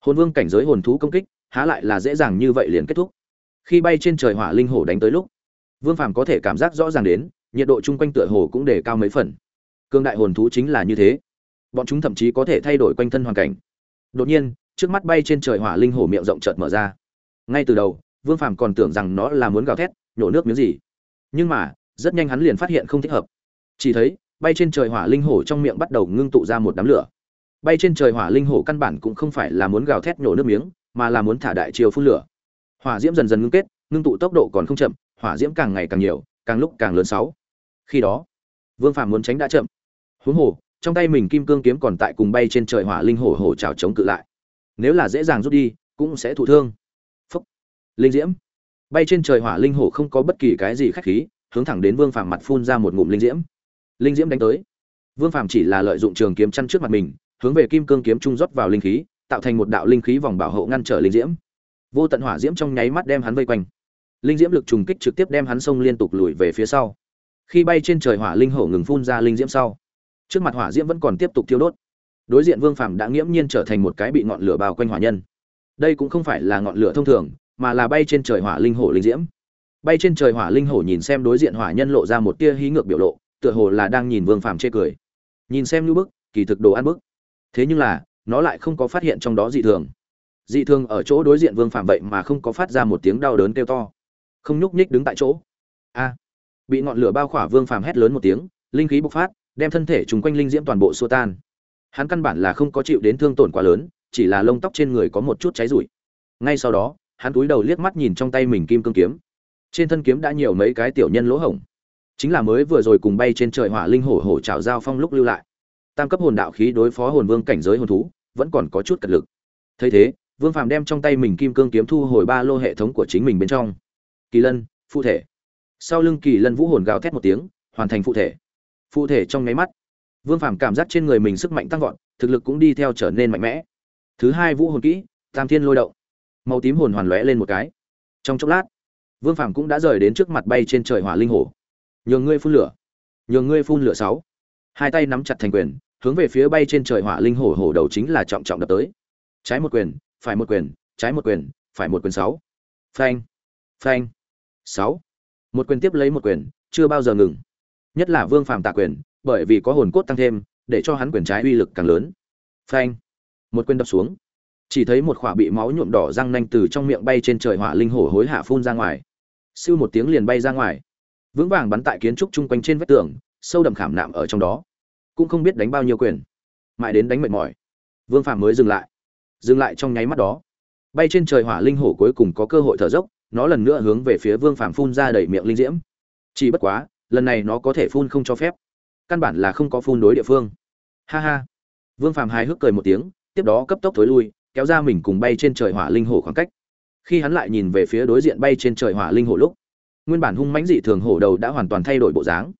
Hồn vương cảnh giới hồn thú công kích, há lại là dễ dàng như vậy liền kết thúc. Khi bay trên trời hỏa linh hổ đánh tới lúc, vương phàm có thể cảm giác rõ ràng đến nhiệt độ chung quanh tựa hồ cũng đề cao mấy phần. Cương đại hồn thú chính là như thế. Bọn chúng thậm chí có thể thay đổi quanh thân hoàn cảnh. Đột nhiên, trước mắt bay trên trời hỏa linh hổ miệng rộng chợt mở ra. Ngay từ đầu, vương phàm còn tưởng rằng nó là muốn gào thét, nhổ nước miếng gì. Nhưng mà, rất nhanh hắn liền phát hiện không thích hợp. Chỉ thấy, bay trên trời hỏa linh hổ trong miệng bắt đầu ngưng tụ ra một đám lửa. Bay trên trời hỏa linh hổ căn bản cũng không phải là muốn gào thét nhổ nước miếng, mà là muốn thả đại chiều phun lửa. Hỏa diễm dần dần ngưng kết, ngưng tụ tốc độ còn không chậm, hỏa diễm càng ngày càng nhiều, càng lúc càng lớn sáu khi đó, vương phàm muốn tránh đã chậm. Huống hồ, trong tay mình kim cương kiếm còn tại cùng bay trên trời hỏa linh hổ hổ trào chống cự lại. Nếu là dễ dàng rút đi, cũng sẽ thụ thương. Phúc. Linh diễm. Bay trên trời hỏa linh hổ không có bất kỳ cái gì khách khí, hướng thẳng đến vương phàm mặt phun ra một ngụm linh diễm. Linh diễm đánh tới. Vương phàm chỉ là lợi dụng trường kiếm chăn trước mặt mình, hướng về kim cương kiếm trung rót vào linh khí, tạo thành một đạo linh khí vòng bảo hộ ngăn trở linh diễm. Vô tận hỏa diễm trong nháy mắt đem hắn vây quanh. Linh diễm lực trùng kích trực tiếp đem hắn xông liên tục lùi về phía sau khi bay trên trời hỏa linh hổ ngừng phun ra linh diễm sau. Trước mặt hỏa diễm vẫn còn tiếp tục thiêu đốt. Đối diện vương phàm đã nghiễm nhiên trở thành một cái bị ngọn lửa bao quanh hỏa nhân. Đây cũng không phải là ngọn lửa thông thường, mà là bay trên trời hỏa linh hổ linh diễm. Bay trên trời hỏa linh hổ nhìn xem đối diện hỏa nhân lộ ra một tia hí ngược biểu lộ, tựa hồ là đang nhìn vương phàm chê cười. Nhìn xem như bức, kỳ thực đồ ăn bức. Thế nhưng là, nó lại không có phát hiện trong đó dị thường. Dị thường ở chỗ đối diện vương phàm vậy mà không có phát ra một tiếng đau đớn kêu to. Không nhúc nhích đứng tại chỗ. A! Bị ngọn lửa bao khỏa vương phàm hét lớn một tiếng, linh khí bộc phát, đem thân thể chung quanh linh diễm toàn bộ xua tan. Hắn căn bản là không có chịu đến thương tổn quá lớn, chỉ là lông tóc trên người có một chút cháy rụi. Ngay sau đó, hắn cúi đầu liếc mắt nhìn trong tay mình kim cương kiếm. Trên thân kiếm đã nhiều mấy cái tiểu nhân lỗ hổng. Chính là mới vừa rồi cùng bay trên trời hỏa linh hổ hổ trào giao phong lúc lưu lại. Tam cấp hồn đạo khí đối phó hồn vương cảnh giới hồn thú, vẫn còn có chút cật lực. Thấy thế, vương phàm đem trong tay mình kim cương kiếm thu hồi ba lô hệ thống của chính mình bên trong. Kỳ lân phụ thể sau lưng kỳ lân vũ hồn gào thét một tiếng, hoàn thành phụ thể. Phụ thể trong nháy mắt, vương phàm cảm giác trên người mình sức mạnh tăng vọt, thực lực cũng đi theo trở nên mạnh mẽ. Thứ hai vũ hồn kỹ, tam thiên lôi động. Màu tím hồn hoàn lóe lên một cái. Trong chốc lát, vương phàm cũng đã rời đến trước mặt bay trên trời hỏa linh hổ nhường ngươi phun lửa. Nhường ngươi phun lửa sáu. Hai tay nắm chặt thành quyền, hướng về phía bay trên trời hỏa linh hổ hổ đầu chính là trọng trọng đập tới. Trái một quyền, phải một quyền, trái một quyền, phải một quyền sáu. Phanh. Phanh. Sáu một quyền tiếp lấy một quyền, chưa bao giờ ngừng. Nhất là vương phàm tạ quyền, bởi vì có hồn cốt tăng thêm, để cho hắn quyền trái uy lực càng lớn. Phanh! Một quyền đập xuống. Chỉ thấy một khỏa bị máu nhuộm đỏ răng nanh từ trong miệng bay trên trời hỏa linh hổ hối hạ phun ra ngoài. Siêu một tiếng liền bay ra ngoài. Vững vàng bắn tại kiến trúc chung quanh trên vách tường, sâu đậm khảm nạm ở trong đó. Cũng không biết đánh bao nhiêu quyền. Mãi đến đánh mệt mỏi, vương phàm mới dừng lại. Dừng lại trong nháy mắt đó. Bay trên trời hỏa linh hổ cuối cùng có cơ hội thở dốc nó lần nữa hướng về phía vương phàm phun ra đầy miệng linh diễm. Chỉ bất quá, lần này nó có thể phun không cho phép. Căn bản là không có phun đối địa phương. Ha ha. Vương phàm hài hước cười một tiếng, tiếp đó cấp tốc thối lui, kéo ra mình cùng bay trên trời hỏa linh hổ khoảng cách. Khi hắn lại nhìn về phía đối diện bay trên trời hỏa linh hổ lúc, nguyên bản hung mãnh dị thường hổ đầu đã hoàn toàn thay đổi bộ dáng.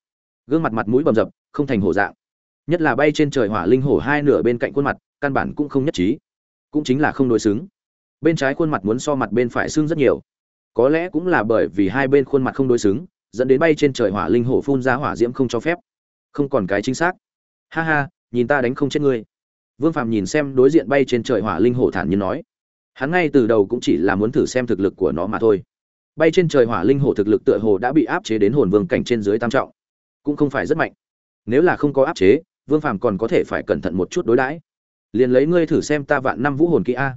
Gương mặt mặt mũi bầm dập, không thành hổ dạng. Nhất là bay trên trời hỏa linh hổ hai nửa bên cạnh khuôn mặt, căn bản cũng không nhất trí. Cũng chính là không đối xứng. Bên trái khuôn mặt muốn so mặt bên phải xương rất nhiều có lẽ cũng là bởi vì hai bên khuôn mặt không đối xứng, dẫn đến bay trên trời hỏa linh hổ phun ra hỏa diễm không cho phép. Không còn cái chính xác. Ha ha, nhìn ta đánh không chết ngươi. Vương phạm nhìn xem đối diện bay trên trời hỏa linh hổ thản nhiên nói. Hắn ngay từ đầu cũng chỉ là muốn thử xem thực lực của nó mà thôi. Bay trên trời hỏa linh hổ thực lực tựa hồ đã bị áp chế đến hồn vương cảnh trên dưới tam trọng. Cũng không phải rất mạnh. Nếu là không có áp chế, vương phàm còn có thể phải cẩn thận một chút đối đãi. Liền lấy ngươi thử xem ta vạn năm vũ hồn kỹ a.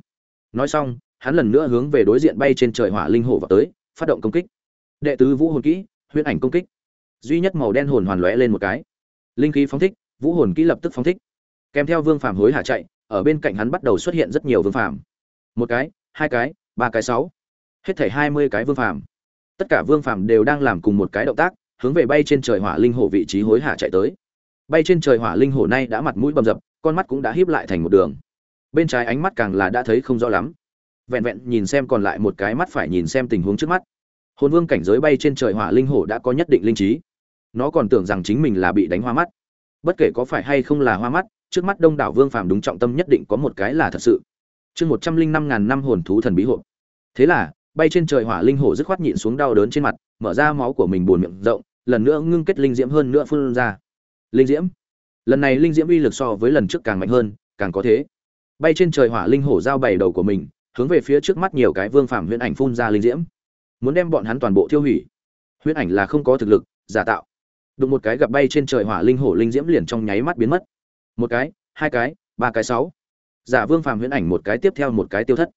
Nói xong hắn lần nữa hướng về đối diện bay trên trời hỏa linh hổ vào tới, phát động công kích. Đệ tứ vũ hồn kỹ, huyễn ảnh công kích. Duy nhất màu đen hồn hoàn lóe lên một cái. Linh khí phóng thích, vũ hồn kỹ lập tức phóng thích. Kèm theo vương phàm hối hả chạy, ở bên cạnh hắn bắt đầu xuất hiện rất nhiều vương phàm. Một cái, hai cái, ba cái sáu. Hết thảy hai mươi cái vương phàm. Tất cả vương phàm đều đang làm cùng một cái động tác, hướng về bay trên trời hỏa linh hổ vị trí hối hả chạy tới. Bay trên trời hỏa linh hổ nay đã mặt mũi bầm dập, con mắt cũng đã híp lại thành một đường. Bên trái ánh mắt càng là đã thấy không rõ lắm vẹn vẹn nhìn xem còn lại một cái mắt phải nhìn xem tình huống trước mắt. Hồn vương cảnh giới bay trên trời hỏa linh hổ đã có nhất định linh trí. Nó còn tưởng rằng chính mình là bị đánh hoa mắt. Bất kể có phải hay không là hoa mắt, trước mắt đông đảo vương phàm đúng trọng tâm nhất định có một cái là thật sự. Chương một trăm linh năm ngàn năm hồn thú thần bí hộp thế là, bay trên trời hỏa linh hổ dứt khoát nhịn xuống đau đớn trên mặt, mở ra máu của mình buồn miệng rộng, lần nữa ngưng kết linh diễm hơn nữa phun ra. Linh diễm? Lần này linh diễm uy lực so với lần trước càng mạnh hơn, càng có thế. Bay trên trời hỏa linh hổ giao bày đầu của mình hướng về phía trước mắt nhiều cái vương phàm huyễn ảnh phun ra linh diễm. Muốn đem bọn hắn toàn bộ tiêu hủy. Huyễn ảnh là không có thực lực, giả tạo. Đụng một cái gặp bay trên trời hỏa linh hổ linh diễm liền trong nháy mắt biến mất. Một cái, hai cái, ba cái, sáu. Giả vương phàm huyễn ảnh một cái tiếp theo một cái tiêu thất.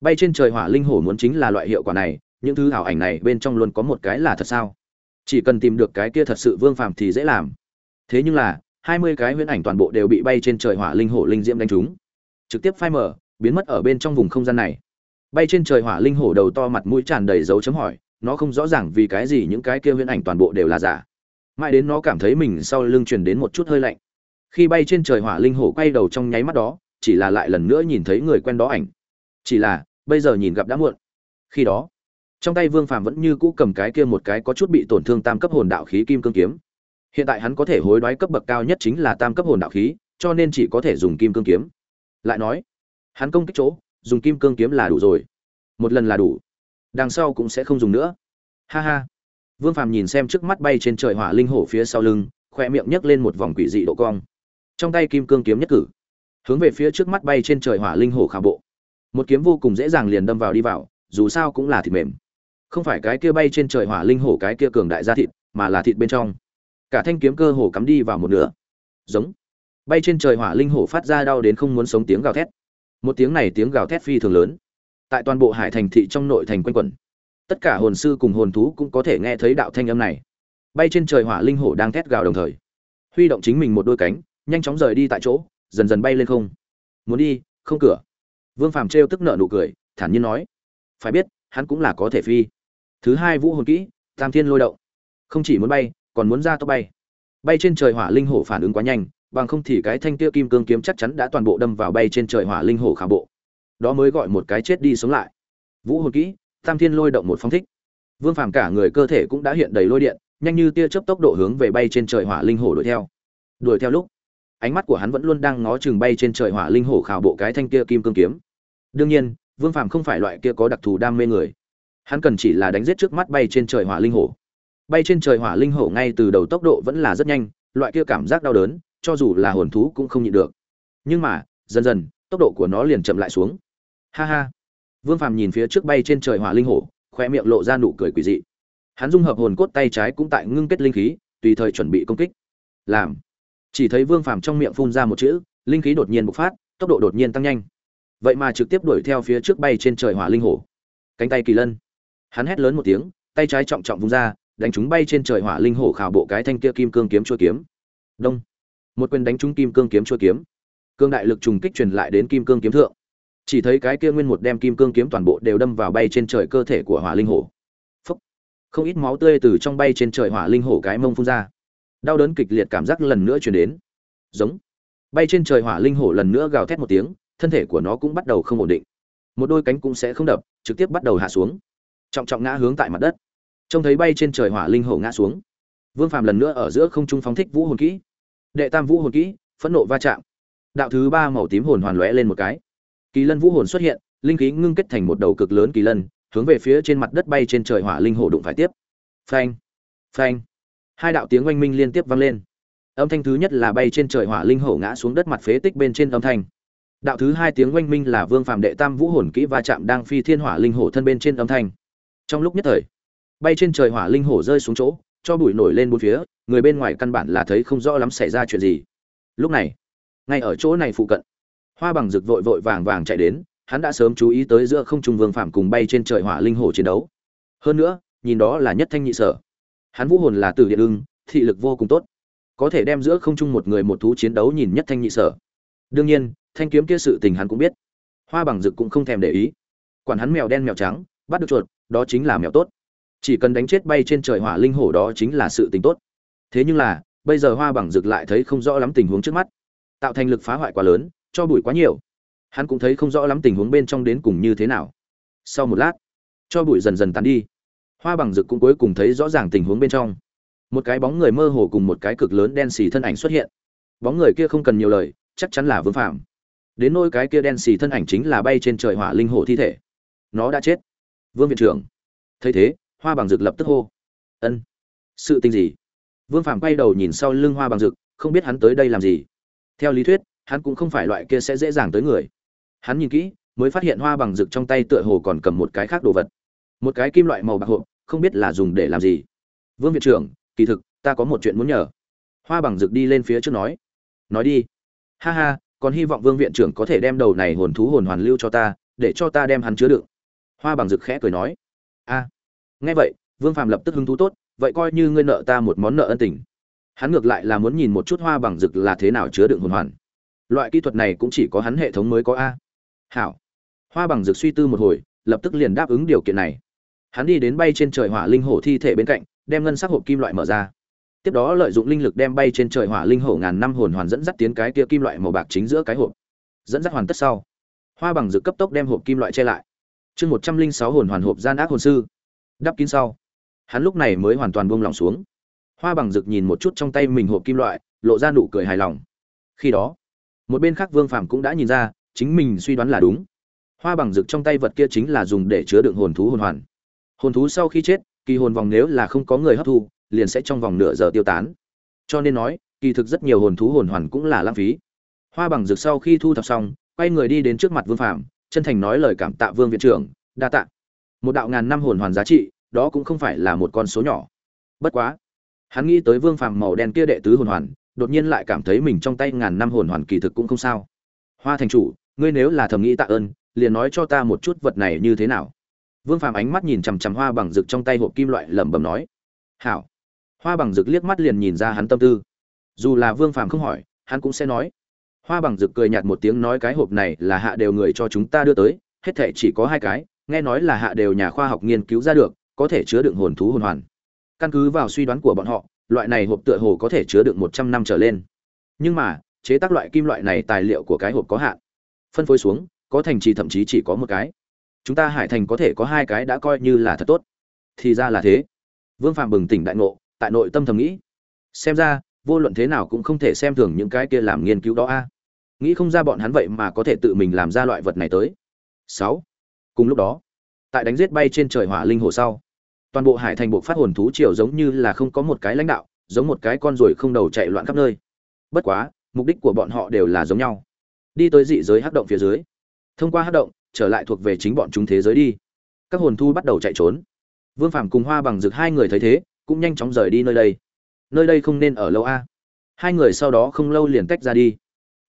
Bay trên trời hỏa linh hổ muốn chính là loại hiệu quả này, những thứ ảo ảnh này bên trong luôn có một cái là thật sao? Chỉ cần tìm được cái kia thật sự vương phàm thì dễ làm. Thế nhưng là, hai mươi cái huyễn ảnh toàn bộ đều bị bay trên trời hỏa linh hổ linh diễm đánh trúng. Trực tiếp phai mở biến mất ở bên trong vùng không gian này. Bay trên trời hỏa linh hổ đầu to mặt mũi tràn đầy dấu chấm hỏi, nó không rõ ràng vì cái gì những cái kia huyễn ảnh toàn bộ đều là giả. Mãi đến nó cảm thấy mình sau lưng truyền đến một chút hơi lạnh. Khi bay trên trời hỏa linh hổ quay đầu trong nháy mắt đó, chỉ là lại lần nữa nhìn thấy người quen đó ảnh. Chỉ là, bây giờ nhìn gặp đã muộn. Khi đó, trong tay vương phàm vẫn như cũ cầm cái kia một cái có chút bị tổn thương tam cấp hồn đạo khí kim cương kiếm. Hiện tại hắn có thể hối đoái cấp bậc cao nhất chính là tam cấp hồn đạo khí, cho nên chỉ có thể dùng kim cương kiếm. Lại nói hắn công kích chỗ, dùng kim cương kiếm là đủ rồi. Một lần là đủ. Đằng sau cũng sẽ không dùng nữa. Ha ha. Vương phàm nhìn xem trước mắt bay trên trời hỏa linh hổ phía sau lưng khoe miệng nhấc lên một vòng quỷ dị độ cong. Trong tay kim cương kiếm nhất cử. Hướng về phía trước mắt bay trên trời hỏa linh hổ khả bộ. Một kiếm vô cùng dễ dàng liền đâm vào đi vào, dù sao cũng là thịt mềm. Không phải cái kia bay trên trời hỏa linh hổ cái kia cường đại ra thịt, mà là thịt bên trong. Cả thanh kiếm cơ hồ cắm đi vào một nửa. Giống. Bay trên trời hỏa linh hổ phát ra đau đến không muốn sống tiếng gào thét một tiếng này tiếng gào thét phi thường lớn. Tại toàn bộ hải thành thị trong nội thành quanh quẩn. Tất cả hồn sư cùng hồn thú cũng có thể nghe thấy đạo thanh âm này. Bay trên trời hỏa linh hổ đang thét gào đồng thời. Huy động chính mình một đôi cánh, nhanh chóng rời đi tại chỗ, dần dần bay lên không. Muốn đi, không cửa. Vương phàm trêu tức nợ nụ cười, thản nhiên nói. Phải biết, hắn cũng là có thể phi. Thứ hai vũ hồn kỹ, tam thiên lôi động. Không chỉ muốn bay, còn muốn ra tốc bay. Bay trên trời hỏa linh hổ phản ứng quá nhanh bằng không thì cái thanh kia kim cương kiếm chắc chắn đã toàn bộ đâm vào bay trên trời hỏa linh hổ khả bộ. Đó mới gọi một cái chết đi sống lại. Vũ hồn kỹ, tam thiên lôi động một phong thích. Vương phàm cả người cơ thể cũng đã hiện đầy lôi điện, nhanh như tia chớp tốc độ hướng về bay trên trời hỏa linh hổ đuổi theo. Đuổi theo lúc, ánh mắt của hắn vẫn luôn đang ngó chừng bay trên trời hỏa linh hổ khảo bộ cái thanh kia kim cương kiếm. Đương nhiên, vương phàm không phải loại kia có đặc thù đam mê người. Hắn cần chỉ là đánh giết trước mắt bay trên trời hỏa linh hổ. Bay trên trời hỏa linh hổ ngay từ đầu tốc độ vẫn là rất nhanh, loại kia cảm giác đau đớn cho dù là hồn thú cũng không nhịn được. Nhưng mà, dần dần, tốc độ của nó liền chậm lại xuống. Ha ha. Vương phàm nhìn phía trước bay trên trời hỏa linh hổ khoe miệng lộ ra nụ cười quỷ dị. Hắn dung hợp hồn cốt tay trái cũng tại ngưng kết linh khí, tùy thời chuẩn bị công kích. Làm. Chỉ thấy vương phàm trong miệng phun ra một chữ, linh khí đột nhiên bộc phát, tốc độ đột nhiên tăng nhanh. Vậy mà trực tiếp đuổi theo phía trước bay trên trời hỏa linh hổ. Cánh tay kỳ lân. Hắn hét lớn một tiếng, tay trái trọng trọng vung ra, đánh chúng bay trên trời hỏa linh hổ khảo bộ cái thanh kia kim cương kiếm chua kiếm. Đông một quyền đánh trúng kim cương kiếm chua kiếm. Cương đại lực trùng kích truyền lại đến kim cương kiếm thượng. Chỉ thấy cái kia nguyên một đem kim cương kiếm toàn bộ đều đâm vào bay trên trời cơ thể của hỏa linh hổ. Phúc. không ít máu tươi từ trong bay trên trời hỏa linh hổ cái mông phun ra. Đau đớn kịch liệt cảm giác lần nữa truyền đến. Giống. Bay trên trời hỏa linh hổ lần nữa gào thét một tiếng, thân thể của nó cũng bắt đầu không ổn định. Một đôi cánh cũng sẽ không đập, trực tiếp bắt đầu hạ xuống. Trọng trọng ngã hướng tại mặt đất. Trông thấy bay trên trời hỏa linh hổ ngã xuống. Vương phàm lần nữa ở giữa không trung phóng thích vũ hồn kỹ đệ tam vũ hồn kỹ, phẫn nộ va chạm. Đạo thứ ba màu tím hồn hoàn lóe lên một cái. Kỳ lân vũ hồn xuất hiện, linh khí ngưng kết thành một đầu cực lớn kỳ lân, hướng về phía trên mặt đất bay trên trời hỏa linh hồ đụng phải tiếp. Phanh phanh. Hai đạo tiếng oanh minh liên tiếp vang lên. Âm thanh thứ nhất là bay trên trời hỏa linh hổ ngã xuống đất mặt phế tích bên trên âm thanh. Đạo thứ hai tiếng oanh minh là vương phàm đệ tam vũ hồn kỹ va chạm đang phi thiên hỏa linh hổ thân bên trên âm thanh. Trong lúc nhất thời, bay trên trời hỏa linh hổ rơi xuống chỗ, cho bụi nổi lên bốn phía người bên ngoài căn bản là thấy không rõ lắm xảy ra chuyện gì. Lúc này, ngay ở chỗ này phụ cận, hoa bằng rực vội vội vàng vàng chạy đến, hắn đã sớm chú ý tới giữa không trung vương phạm cùng bay trên trời hỏa linh hổ chiến đấu. Hơn nữa, nhìn đó là nhất thanh nhị sở. Hắn vũ hồn là từ điện ưng, thị lực vô cùng tốt. Có thể đem giữa không trung một người một thú chiến đấu nhìn nhất thanh nhị sở. Đương nhiên, thanh kiếm kia sự tình hắn cũng biết. Hoa bằng rực cũng không thèm để ý. Quản hắn mèo đen mèo trắng, bắt được chuột, đó chính là mèo tốt. Chỉ cần đánh chết bay trên trời hỏa linh hổ đó chính là sự tình tốt thế nhưng là, bây giờ hoa bằng rực lại thấy không rõ lắm tình huống trước mắt. Tạo thành lực phá hoại quá lớn, cho bụi quá nhiều. Hắn cũng thấy không rõ lắm tình huống bên trong đến cùng như thế nào. Sau một lát, cho bụi dần dần tàn đi. Hoa bằng rực cũng cuối cùng thấy rõ ràng tình huống bên trong. Một cái bóng người mơ hồ cùng một cái cực lớn đen xì thân ảnh xuất hiện. Bóng người kia không cần nhiều lời, chắc chắn là vương phạm đến nôi cái kia đen xì thân ảnh chính là bay trên trời hỏa linh hồ thi thể. Nó đã chết. Vương viện trưởng. Thấy thế, hoa bằng rực lập tức hô. Ân, sự tình gì? Vương phạm quay đầu nhìn sau lưng hoa bằng Dực, không biết hắn tới đây làm gì. Theo lý thuyết hắn cũng không phải loại kia sẽ dễ dàng tới người. Hắn nhìn kỹ mới phát hiện hoa bằng Dực trong tay tựa hồ còn cầm một cái khác đồ vật. Một cái kim loại màu bạc hộp không biết là dùng để làm gì. Vương viện trưởng kỳ thực ta có một chuyện muốn nhờ. Hoa bằng Dực đi lên phía trước nói. Nói đi. Ha ha còn hy vọng vương viện trưởng có thể đem đầu này hồn thú hồn hoàn lưu cho ta để cho ta đem hắn chứa đựng. Hoa bằng Dực khẽ cười nói. A. Nghe vậy vương phàm lập tức hứng thú tốt vậy coi như ngươi nợ ta một món nợ ân tình. Hắn ngược lại là muốn nhìn một chút hoa bằng rực là thế nào chứa đựng hồn hoàn. Loại kỹ thuật này cũng chỉ có hắn hệ thống mới có a. Hảo. Hoa bằng rực suy tư một hồi, lập tức liền đáp ứng điều kiện này. Hắn đi đến bay trên trời hỏa linh hổ thi thể bên cạnh, đem ngân sắc hộp kim loại mở ra. Tiếp đó lợi dụng linh lực đem bay trên trời hỏa linh hổ ngàn năm hồn hoàn dẫn dắt tiến cái kia kim loại màu bạc chính giữa cái hộp. Dẫn dắt hoàn tất sau, hoa bằng rực cấp tốc đem hộp kim loại che lại. Chương một trăm linh sáu hồn hoàn hộp gian ác hồn sư. Đắp kín sau hắn lúc này mới hoàn toàn buông lỏng xuống. Hoa bằng rực nhìn một chút trong tay mình hộp kim loại, lộ ra nụ cười hài lòng. Khi đó, một bên khác vương phàm cũng đã nhìn ra, chính mình suy đoán là đúng. Hoa bằng rực trong tay vật kia chính là dùng để chứa đựng hồn thú hồn hoàn. Hồn thú sau khi chết, kỳ hồn vòng nếu là không có người hấp thu, liền sẽ trong vòng nửa giờ tiêu tán. Cho nên nói, kỳ thực rất nhiều hồn thú hồn hoàn cũng là lãng phí. Hoa bằng rực sau khi thu thập xong, quay người đi đến trước mặt vương phàm, chân thành nói lời cảm tạ vương viện trưởng, đa tạ. Một đạo ngàn năm hồn hoàn giá trị đó cũng không phải là một con số nhỏ. Bất quá, hắn nghĩ tới vương phàm màu đen kia đệ tứ hồn hoàn, đột nhiên lại cảm thấy mình trong tay ngàn năm hồn hoàn kỳ thực cũng không sao. Hoa thành chủ, ngươi nếu là thầm nghĩ tạ ơn, liền nói cho ta một chút vật này như thế nào. Vương phàm ánh mắt nhìn chằm chằm hoa bằng rực trong tay hộp kim loại lẩm bẩm nói, hảo. Hoa bằng rực liếc mắt liền nhìn ra hắn tâm tư. Dù là vương phàm không hỏi, hắn cũng sẽ nói. Hoa bằng rực cười nhạt một tiếng nói cái hộp này là hạ đều người cho chúng ta đưa tới, hết thể chỉ có hai cái, nghe nói là hạ đều nhà khoa học nghiên cứu ra được có thể chứa đựng hồn thú hồn hoàn. Căn cứ vào suy đoán của bọn họ, loại này hộp tựa hồ có thể chứa đựng một trăm năm trở lên. Nhưng mà, chế tác loại kim loại này tài liệu của cái hộp có hạn. Phân phối xuống, có thành trì thậm chí chỉ có một cái. Chúng ta hải thành có thể có hai cái đã coi như là thật tốt. Thì ra là thế. Vương phạm bừng tỉnh đại ngộ, tại nội tâm thầm nghĩ. Xem ra, vô luận thế nào cũng không thể xem thường những cái kia làm nghiên cứu đó a. Nghĩ không ra bọn hắn vậy mà có thể tự mình làm ra loại vật này tới. Sáu. Cùng lúc đó, tại đánh giết bay trên trời hỏa linh hồ sau toàn bộ hải thành bộ phát hồn thú triều giống như là không có một cái lãnh đạo, giống một cái con ruồi không đầu chạy loạn khắp nơi. Bất quá, mục đích của bọn họ đều là giống nhau. Đi tới dị giới hắc động phía dưới. Thông qua hắc động, trở lại thuộc về chính bọn chúng thế giới đi. Các hồn thu bắt đầu chạy trốn. Vương phạm cùng hoa bằng rực hai người thấy thế, cũng nhanh chóng rời đi nơi đây. Nơi đây không nên ở lâu a. Hai người sau đó không lâu liền tách ra đi.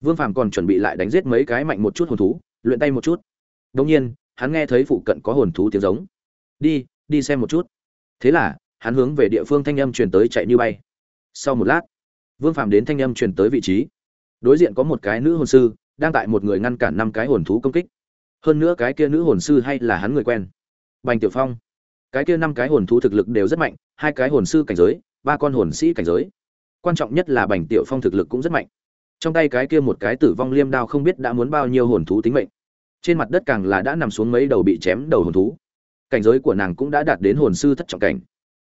Vương phạm còn chuẩn bị lại đánh giết mấy cái mạnh một chút hồn thú, luyện tay một chút. Đông nhiên, hắn nghe thấy phụ cận có hồn thú tiếng giống. Đi đi xem một chút. Thế là, hắn hướng về địa phương thanh âm truyền tới chạy như bay. Sau một lát, vương phạm đến thanh âm truyền tới vị trí. Đối diện có một cái nữ hồn sư, đang tại một người ngăn cản năm cái hồn thú công kích. Hơn nữa cái kia nữ hồn sư hay là hắn người quen. Bành tiểu phong. Cái kia năm cái hồn thú thực lực đều rất mạnh, hai cái hồn sư cảnh giới, ba con hồn sĩ cảnh giới. Quan trọng nhất là bành tiểu phong thực lực cũng rất mạnh. Trong tay cái kia một cái tử vong liêm đao không biết đã muốn bao nhiêu hồn thú tính mệnh. Trên mặt đất càng là đã nằm xuống mấy đầu bị chém đầu hồn thú cảnh giới của nàng cũng đã đạt đến hồn sư thất trọng cảnh.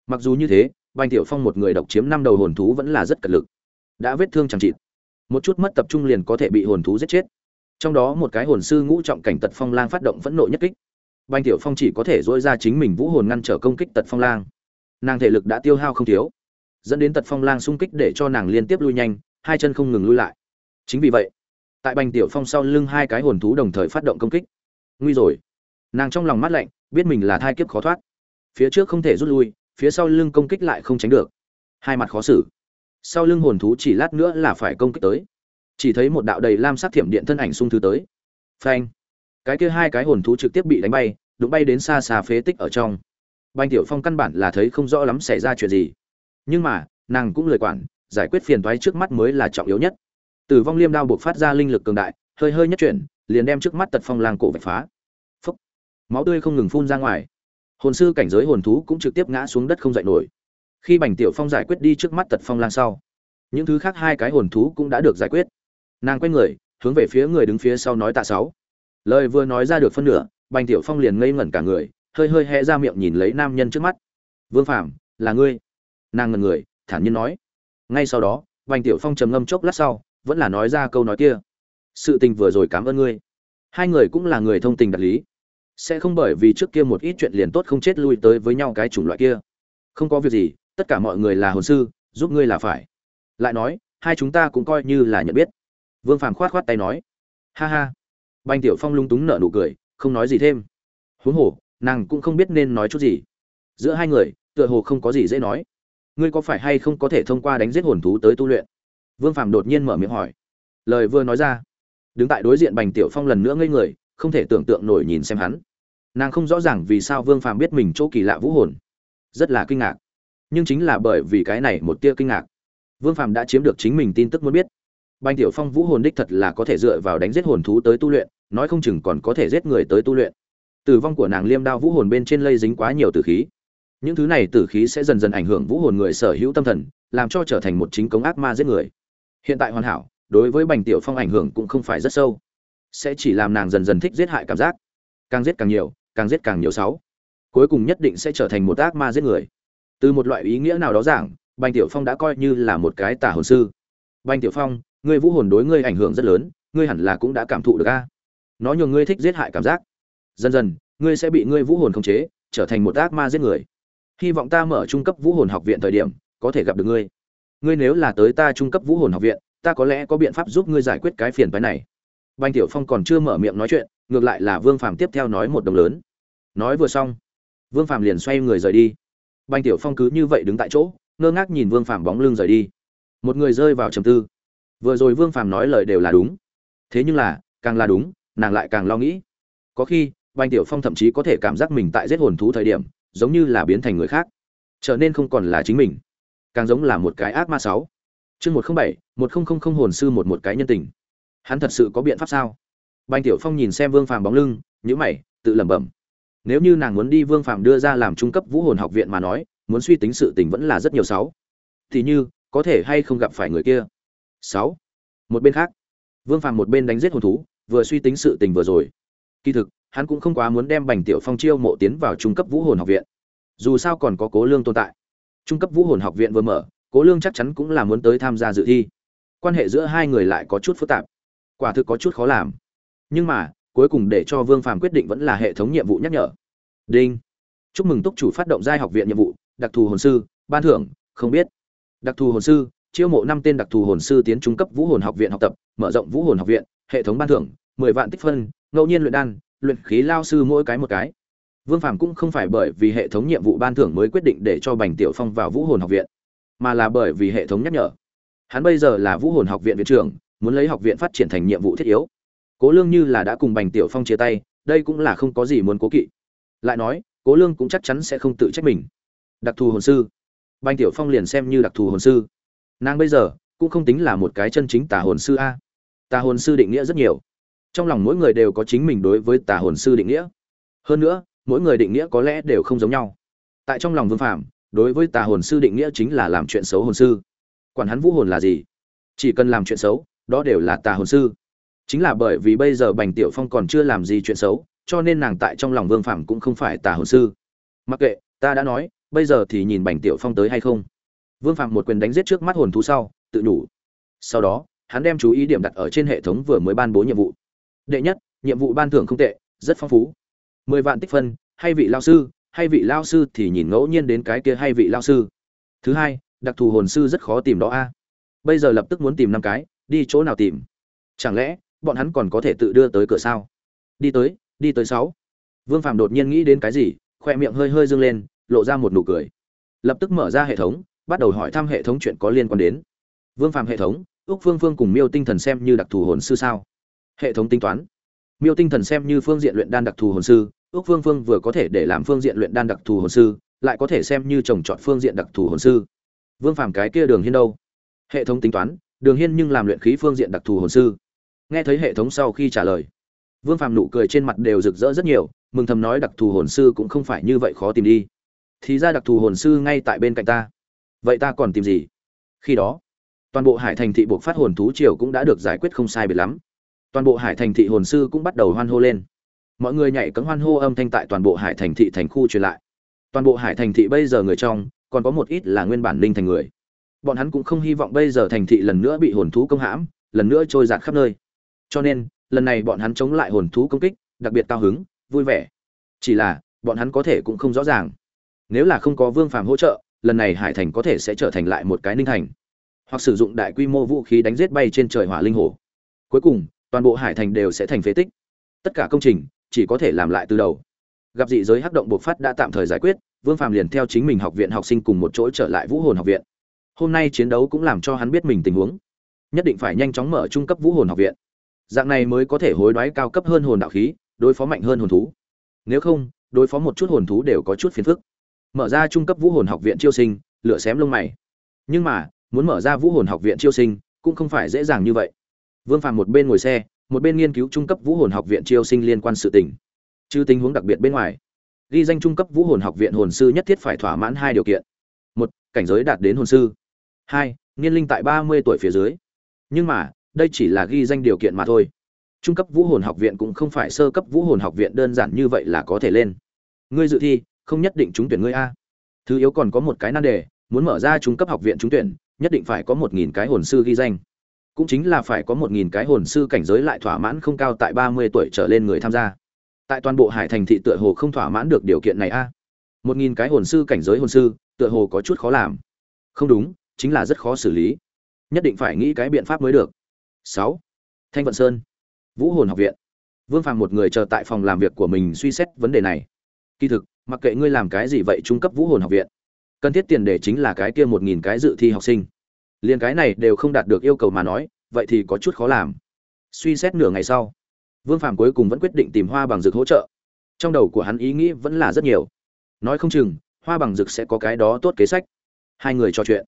Mặc dù như thế, bành tiểu phong một người độc chiếm năm đầu hồn thú vẫn là rất cật lực. Đã vết thương chẳng chịt. Một chút mất tập trung liền có thể bị hồn thú giết chết. Trong đó một cái hồn sư ngũ trọng cảnh tật phong lang phát động phẫn nộ nhất kích. Bành tiểu phong chỉ có thể dỗi ra chính mình vũ hồn ngăn trở công kích tật phong lang. Nàng thể lực đã tiêu hao không thiếu. Dẫn đến tật phong lang xung kích để cho nàng liên tiếp lui nhanh, hai chân không ngừng lui lại. Chính vì vậy, tại bành tiểu phong sau lưng hai cái hồn thú đồng thời phát động công kích. Nguy rồi. Nàng trong lòng mát lạnh biết mình là thai kiếp khó thoát. Phía trước không thể rút lui, phía sau lưng công kích lại không tránh được. Hai mặt khó xử. Sau lưng hồn thú chỉ lát nữa là phải công kích tới. Chỉ thấy một đạo đầy lam sắc thiểm điện thân ảnh xung thứ tới. Phanh. Cái kia hai cái hồn thú trực tiếp bị đánh bay, đụng bay đến xa xa phế tích ở trong. Banh tiểu phong căn bản là thấy không rõ lắm xảy ra chuyện gì. Nhưng mà, nàng cũng lời quản, giải quyết phiền toái trước mắt mới là trọng yếu nhất. Tử vong liêm đao buộc phát ra linh lực cường đại, hơi hơi nhất chuyển, liền đem trước mắt tật phong lang cổ vạch phá máu tươi không ngừng phun ra ngoài. Hồn sư cảnh giới hồn thú cũng trực tiếp ngã xuống đất không dậy nổi. Khi bành tiểu phong giải quyết đi trước mắt tật phong lan sau, những thứ khác hai cái hồn thú cũng đã được giải quyết. Nàng quay người, hướng về phía người đứng phía sau nói tạ sáu. Lời vừa nói ra được phân nửa, bành tiểu phong liền ngây ngẩn cả người, hơi hơi hé ra miệng nhìn lấy nam nhân trước mắt. Vương phàm, là ngươi? Nàng ngần người, thản nhiên nói. Ngay sau đó, bành tiểu phong trầm ngâm chốc lát sau, vẫn là nói ra câu nói kia. Sự tình vừa rồi cảm ơn ngươi. Hai người cũng là người thông tình đạt lý sẽ không bởi vì trước kia một ít chuyện liền tốt không chết lui tới với nhau cái chủng loại kia. Không có việc gì, tất cả mọi người là hồn sư, giúp ngươi là phải. Lại nói, hai chúng ta cũng coi như là nhận biết. Vương phàm khoát khoát tay nói. Ha ha. Banh tiểu phong lung túng nở nụ cười, không nói gì thêm. Huống hồ, nàng cũng không biết nên nói chút gì. Giữa hai người, tựa hồ không có gì dễ nói. Ngươi có phải hay không có thể thông qua đánh giết hồn thú tới tu luyện? Vương phàm đột nhiên mở miệng hỏi. Lời vừa nói ra. Đứng tại đối diện bành tiểu phong lần nữa ngây người, không thể tưởng tượng nổi nhìn xem hắn nàng không rõ ràng vì sao vương phàm biết mình chỗ kỳ lạ vũ hồn. Rất là kinh ngạc. Nhưng chính là bởi vì cái này một tia kinh ngạc, vương phàm đã chiếm được chính mình tin tức muốn biết. Bành tiểu phong vũ hồn đích thật là có thể dựa vào đánh giết hồn thú tới tu luyện, nói không chừng còn có thể giết người tới tu luyện. Tử vong của nàng liêm đao vũ hồn bên trên lây dính quá nhiều tử khí. Những thứ này tử khí sẽ dần dần ảnh hưởng vũ hồn người sở hữu tâm thần, làm cho trở thành một chính cống ác ma giết người. Hiện tại hoàn hảo, đối với bành tiểu phong ảnh hưởng cũng không phải rất sâu. Sẽ chỉ làm nàng dần dần thích giết hại cảm giác. Càng giết càng nhiều càng giết càng nhiều sáu. Cuối cùng nhất định sẽ trở thành một ác ma giết người. Từ một loại ý nghĩa nào đó giảng, bành tiểu phong đã coi như là một cái tả hồn sư. Bành tiểu phong, ngươi vũ hồn đối ngươi ảnh hưởng rất lớn, ngươi hẳn là cũng đã cảm thụ được a. Nó nhường ngươi thích giết hại cảm giác. Dần dần, ngươi sẽ bị ngươi vũ hồn khống chế, trở thành một ác ma giết người. Hy vọng ta mở trung cấp vũ hồn học viện thời điểm, có thể gặp được ngươi. Ngươi nếu là tới ta trung cấp vũ hồn học viện, ta có lẽ có biện pháp giúp ngươi giải quyết cái phiền phái này. Bành tiểu phong còn chưa mở miệng nói chuyện ngược lại là vương phàm tiếp theo nói một đồng lớn. Nói vừa xong, vương phàm liền xoay người rời đi. Bành tiểu phong cứ như vậy đứng tại chỗ, ngơ ngác nhìn vương phàm bóng lưng rời đi. Một người rơi vào trầm tư. Vừa rồi vương phàm nói lời đều là đúng. Thế nhưng là, càng là đúng, nàng lại càng lo nghĩ. Có khi, Bành tiểu phong thậm chí có thể cảm giác mình tại giết hồn thú thời điểm, giống như là biến thành người khác. Trở nên không còn là chính mình. Càng giống là một cái ác ma sáu. Chương một trăm bảy, một nghìn không không hồn sư một một cái nhân tình. Hắn thật sự có biện pháp sao? Bành tiểu phong nhìn xem vương phàm bóng lưng, nhíu mày, tự lẩm bẩm. Nếu như nàng muốn đi vương phàm đưa ra làm trung cấp vũ hồn học viện mà nói, muốn suy tính sự tình vẫn là rất nhiều sáu. Thì như, có thể hay không gặp phải người kia? Sáu. Một bên khác, vương phàm một bên đánh giết hồn thú, vừa suy tính sự tình vừa rồi. Kỳ thực, hắn cũng không quá muốn đem bành tiểu phong chiêu mộ tiến vào trung cấp vũ hồn học viện. Dù sao còn có cố lương tồn tại. Trung cấp vũ hồn học viện vừa mở, cố lương chắc chắn cũng là muốn tới tham gia dự thi. Quan hệ giữa hai người lại có chút phức tạp. Quả thực có chút khó làm nhưng mà, cuối cùng để cho vương phàm quyết định vẫn là hệ thống nhiệm vụ nhắc nhở. Đinh. Chúc mừng túc chủ phát động giai học viện nhiệm vụ, đặc thù hồn sư, ban thưởng, không biết. Đặc thù hồn sư, chiêu mộ năm tên đặc thù hồn sư tiến trung cấp vũ hồn học viện học tập, mở rộng vũ hồn học viện, hệ thống ban thưởng, mười vạn tích phân, ngẫu nhiên luyện đan, luyện khí lao sư mỗi cái một cái. Vương phàm cũng không phải bởi vì hệ thống nhiệm vụ ban thưởng mới quyết định để cho bành tiểu phong vào vũ hồn học viện, mà là bởi vì hệ thống nhắc nhở. Hắn bây giờ là vũ hồn học viện viện trưởng, muốn lấy học viện phát triển thành nhiệm vụ thiết yếu cố lương như là đã cùng bành tiểu phong chia tay, đây cũng là không có gì muốn cố kỵ. Lại nói, cố lương cũng chắc chắn sẽ không tự trách mình. Đặc thù hồn sư. Bành tiểu phong liền xem như đặc thù hồn sư. Nàng bây giờ cũng không tính là một cái chân chính tà hồn sư a. Tà hồn sư định nghĩa rất nhiều. Trong lòng mỗi người đều có chính mình đối với tà hồn sư định nghĩa. Hơn nữa, mỗi người định nghĩa có lẽ đều không giống nhau. Tại trong lòng vương phạm đối với tà hồn sư định nghĩa chính là làm chuyện xấu hồn sư. Quản hắn vũ hồn là gì? Chỉ cần làm chuyện xấu, đó đều là tà hồn sư chính là bởi vì bây giờ bành tiểu phong còn chưa làm gì chuyện xấu, cho nên nàng tại trong lòng vương phạm cũng không phải tà hồn sư. Mặc kệ, ta đã nói, bây giờ thì nhìn bành tiểu phong tới hay không? Vương phạm một quyền đánh giết trước mắt hồn thú sau, tự đủ. sau đó, hắn đem chú ý điểm đặt ở trên hệ thống vừa mới ban bố nhiệm vụ. Đệ nhất, nhiệm vụ ban thưởng không tệ, rất phong phú. Mười vạn tích phân, hay vị lao sư, hay vị lao sư thì nhìn ngẫu nhiên đến cái kia hay vị lao sư. Thứ hai, đặc thù hồn sư rất khó tìm đó a. Bây giờ lập tức muốn tìm năm cái, đi chỗ nào tìm? Chẳng lẽ bọn hắn còn có thể tự đưa tới cửa sao? Đi tới đi tới sáu. Vương phạm đột nhiên nghĩ đến cái gì, khoe miệng hơi hơi dâng lên, lộ ra một nụ cười. Lập tức mở ra hệ thống, bắt đầu hỏi thăm hệ thống chuyện có liên quan đến. Vương phạm hệ thống ước phương phương cùng miêu tinh thần xem như đặc thù hồn sư sao? Hệ thống tính toán. Miêu tinh thần xem như phương diện luyện đan đặc thù hồn sư ước phương phương vừa có thể để làm phương diện luyện đan đặc thù hồn sư, lại có thể xem như trồng trọt phương diện đặc thù hồn sư. Vương phàm cái kia đường hiên đâu? Hệ thống tính toán, đường hiên nhưng làm luyện khí phương diện đặc thù hồn sư nghe thấy hệ thống sau khi trả lời. Vương phàm nụ cười trên mặt đều rực rỡ rất nhiều, mừng thầm nói đặc thù hồn sư cũng không phải như vậy khó tìm đi. Thì ra đặc thù hồn sư ngay tại bên cạnh ta. Vậy ta còn tìm gì? Khi đó, toàn bộ hải thành thị buộc phát hồn thú triều cũng đã được giải quyết không sai biệt lắm. Toàn bộ hải thành thị hồn sư cũng bắt đầu hoan hô lên. Mọi người nhảy cấm hoan hô âm thanh tại toàn bộ hải thành thị thành khu truyền lại. Toàn bộ hải thành thị bây giờ người trong, còn có một ít là nguyên bản linh thành người. Bọn hắn cũng không hy vọng bây giờ thành thị lần nữa bị hồn thú công hãm, lần nữa trôi giạt khắp nơi cho nên, lần này bọn hắn chống lại hồn thú công kích, đặc biệt cao hứng, vui vẻ. Chỉ là, bọn hắn có thể cũng không rõ ràng. Nếu là không có vương phàm hỗ trợ, lần này hải thành có thể sẽ trở thành lại một cái ninh thành. Hoặc sử dụng đại quy mô vũ khí đánh giết bay trên trời hỏa linh hồ. Cuối cùng, toàn bộ hải thành đều sẽ thành phế tích. Tất cả công trình, chỉ có thể làm lại từ đầu. Gặp dị giới hắc động bộc phát đã tạm thời giải quyết, vương phàm liền theo chính mình học viện học sinh cùng một chỗ trở lại vũ hồn học viện. Hôm nay chiến đấu cũng làm cho hắn biết mình tình huống. Nhất định phải nhanh chóng mở trung cấp vũ hồn học viện dạng này mới có thể hối đoái cao cấp hơn hồn đạo khí, đối phó mạnh hơn hồn thú. Nếu không, đối phó một chút hồn thú đều có chút phiền phức. Mở ra trung cấp vũ hồn học viện chiêu sinh lựa xém lông mày. Nhưng mà, muốn mở ra vũ hồn học viện chiêu sinh, cũng không phải dễ dàng như vậy. Vương phàm một bên ngồi xe, một bên nghiên cứu trung cấp vũ hồn học viện chiêu sinh liên quan sự tình. Chứ tình huống đặc biệt bên ngoài, ghi danh trung cấp vũ hồn học viện hồn sư nhất thiết phải thỏa mãn hai điều kiện. Một, cảnh giới đạt đến hồn sư. Hai, niên linh tại ba mươi tuổi phía dưới. Nhưng mà đây chỉ là ghi danh điều kiện mà thôi. Trung cấp vũ hồn học viện cũng không phải sơ cấp vũ hồn học viện đơn giản như vậy là có thể lên. Ngươi dự thi, không nhất định trúng tuyển ngươi a. Thứ yếu còn có một cái nan đề, muốn mở ra trung cấp học viện trúng tuyển, nhất định phải có một nghìn cái hồn sư ghi danh. Cũng chính là phải có một nghìn cái hồn sư cảnh giới lại thỏa mãn không cao tại ba mươi tuổi trở lên người tham gia. Tại toàn bộ hải thành thị tựa hồ không thỏa mãn được điều kiện này a. Một nghìn cái hồn sư cảnh giới hồn sư, tựa hồ có chút khó làm. Không đúng, chính là rất khó xử lý. Nhất định phải nghĩ cái biện pháp mới được sáu. Thanh vận sơn. Vũ hồn học viện. Vương phàm một người chờ tại phòng làm việc của mình suy xét vấn đề này. Kỳ thực, mặc kệ ngươi làm cái gì vậy trung cấp vũ hồn học viện, cần thiết tiền để chính là cái kia một nghìn cái dự thi học sinh. Liền cái này đều không đạt được yêu cầu mà nói, vậy thì có chút khó làm. Suy xét nửa ngày sau, vương phàm cuối cùng vẫn quyết định tìm hoa bằng dược hỗ trợ. Trong đầu của hắn ý nghĩ vẫn là rất nhiều. Nói không chừng, hoa bằng dược sẽ có cái đó tốt kế sách. Hai người trò chuyện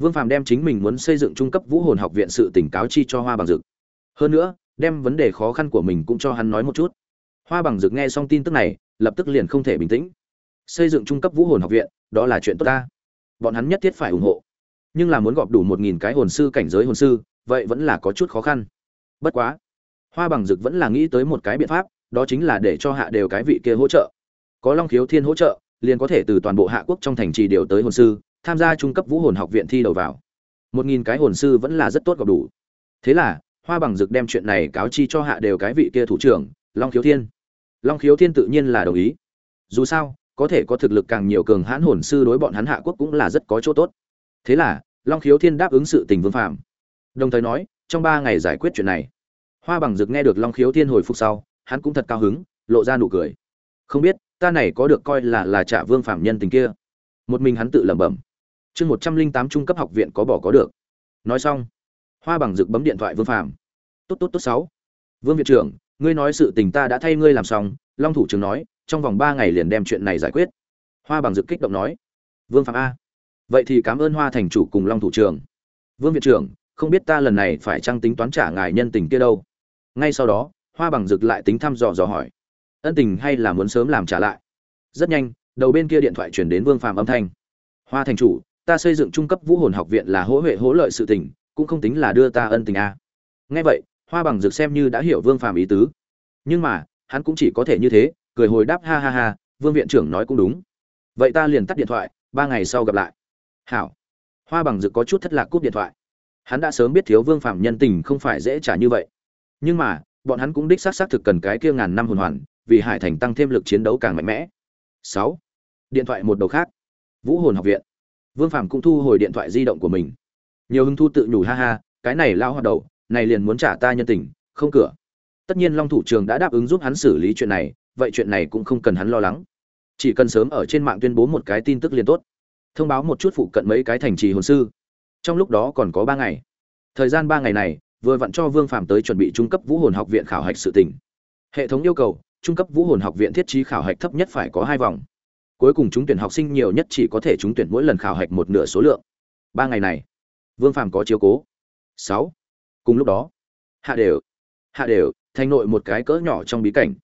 vương phàm đem chính mình muốn xây dựng trung cấp vũ hồn học viện sự tỉnh cáo chi cho hoa bằng dược hơn nữa, đem vấn đề khó khăn của mình cũng cho hắn nói một chút. Hoa bằng dược nghe xong tin tức này, lập tức liền không thể bình tĩnh. Xây dựng trung cấp vũ hồn học viện, đó là chuyện tốt ta. Bọn hắn nhất thiết phải ủng hộ. Nhưng là muốn gọp đủ một nghìn cái hồn sư cảnh giới hồn sư, vậy vẫn là có chút khó khăn. Bất quá, hoa bằng dực vẫn là nghĩ tới một cái biện pháp, đó chính là để cho hạ đều cái vị kia hỗ trợ. Có long khiếu thiên hỗ trợ, liền có thể từ toàn bộ hạ quốc trong thành trì điều tới hồn sư tham gia trung cấp vũ hồn học viện thi đầu vào. Một nghìn cái hồn sư vẫn là rất tốt gặp đủ. Thế là, hoa bằng dực đem chuyện này cáo chi cho hạ đều cái vị kia thủ trưởng, long khiếu thiên. Long khiếu thiên tự nhiên là đồng ý. Dù sao, có thể có thực lực càng nhiều cường hãn hồn sư đối bọn hắn hạ quốc cũng là rất có chỗ tốt. Thế là, long khiếu thiên đáp ứng sự tình vương phạm đồng thời nói, trong ba ngày giải quyết chuyện này. Hoa bằng dực nghe được long khiếu thiên hồi phục sau, hắn cũng thật cao hứng, lộ ra nụ cười. Không biết, ta này có được coi là là trả vương phạm nhân tình kia. Một mình hắn tự lẩm bẩm chương một trăm linh tám trung cấp học viện có bỏ có được. Nói xong, hoa bằng rực bấm điện thoại vương phạm tốt tốt tốt, sáu. Vương viện trưởng, ngươi nói sự tình ta đã thay ngươi làm xong. Long thủ trưởng nói, trong vòng ba ngày liền đem chuyện này giải quyết. Hoa bằng rực kích động nói. Vương phạm a. Vậy thì cảm ơn hoa thành chủ cùng long thủ trưởng. Vương viện trưởng, không biết ta lần này phải trăng tính toán trả ngài nhân tình kia đâu? Ngay sau đó, hoa bằng rực lại tính thăm dò dò hỏi. Ân tình hay là muốn sớm làm trả lại? Rất nhanh, đầu bên kia điện thoại chuyển đến vương phạm âm thanh. Hoa thành chủ ta xây dựng trung cấp vũ hồn học viện là hỗ huệ hỗ lợi sự tình, cũng không tính là đưa ta ân tình a. Nghe vậy, hoa bằng dược xem như đã hiểu vương phàm ý tứ. Nhưng mà, hắn cũng chỉ có thể như thế, cười hồi đáp ha ha ha, vương viện trưởng nói cũng đúng. Vậy ta liền tắt điện thoại, ba ngày sau gặp lại. Hảo. Hoa bằng dược có chút thất lạc cúp điện thoại. Hắn đã sớm biết thiếu vương phạm nhân tình không phải dễ trả như vậy. Nhưng mà, bọn hắn cũng đích xác xác thực cần cái kia ngàn năm hồn hoàn, vì hải thành tăng thêm lực chiến đấu càng mạnh mẽ. Sáu. Điện thoại một đầu khác. Vũ hồn học viện vương phạm cũng thu hồi điện thoại di động của mình. Nhiều hứng thu tự nhủ, ha ha, cái này lao hoạt đầu, này liền muốn trả ta nhân tình, không cửa. Tất nhiên long thủ trường đã đáp ứng giúp hắn xử lý chuyện này, vậy chuyện này cũng không cần hắn lo lắng. Chỉ cần sớm ở trên mạng tuyên bố một cái tin tức liền tốt. Thông báo một chút phụ cận mấy cái thành trì hồn sư. Trong lúc đó còn có ba ngày. Thời gian ba ngày này, vừa vặn cho vương phạm tới chuẩn bị trung cấp vũ hồn học viện khảo hạch sự tỉnh hệ thống yêu cầu, trung cấp vũ hồn học viện thiết trí khảo hạch thấp nhất phải có hai vòng cuối cùng chúng tuyển học sinh nhiều nhất chỉ có thể trúng tuyển mỗi lần khảo hạch một nửa số lượng. Ba ngày này, vương Phàm có chiếu cố. Sáu. Cùng lúc đó, hạ đều hạ đều, thành nội một cái cỡ nhỏ trong bí cảnh.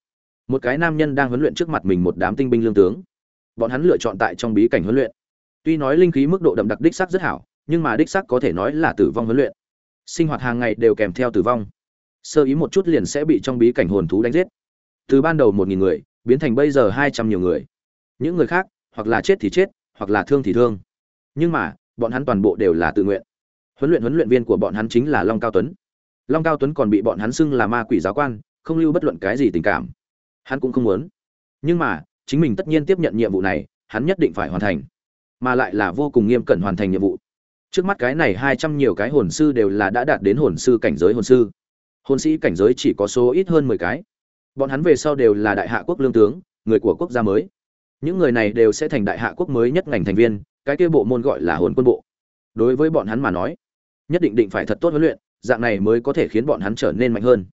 Một cái nam nhân đang huấn luyện trước mặt mình một đám tinh binh lương tướng. Bọn hắn lựa chọn tại trong bí cảnh huấn luyện. Tuy nói linh khí mức độ đậm đặc đích sắc rất hảo, nhưng mà đích sắc có thể nói là tử vong huấn luyện. Sinh hoạt hàng ngày đều kèm theo tử vong. Sơ ý một chút liền sẽ bị trong bí cảnh hồn thú đánh giết. Từ ban đầu một nghìn người, biến thành bây giờ hai trăm nhiều người những người khác, hoặc là chết thì chết, hoặc là thương thì thương. Nhưng mà, bọn hắn toàn bộ đều là tự nguyện. Huấn luyện huấn luyện viên của bọn hắn chính là long cao tuấn. Long cao tuấn còn bị bọn hắn xưng là ma quỷ giáo quan, không lưu bất luận cái gì tình cảm. Hắn cũng không muốn. Nhưng mà, chính mình tất nhiên tiếp nhận nhiệm vụ này, hắn nhất định phải hoàn thành. Mà lại là vô cùng nghiêm cẩn hoàn thành nhiệm vụ. Trước mắt cái này hai trăm nhiều cái hồn sư đều là đã đạt đến hồn sư cảnh giới hồn sư. Hồn sĩ cảnh giới chỉ có số ít hơn mười cái. Bọn hắn về sau đều là đại hạ quốc lương tướng, người của quốc gia mới những người này đều sẽ thành đại hạ quốc mới nhất ngành thành viên, cái kia bộ môn gọi là hồn quân bộ. Đối với bọn hắn mà nói, nhất định định phải thật tốt huấn luyện, dạng này mới có thể khiến bọn hắn trở nên mạnh hơn.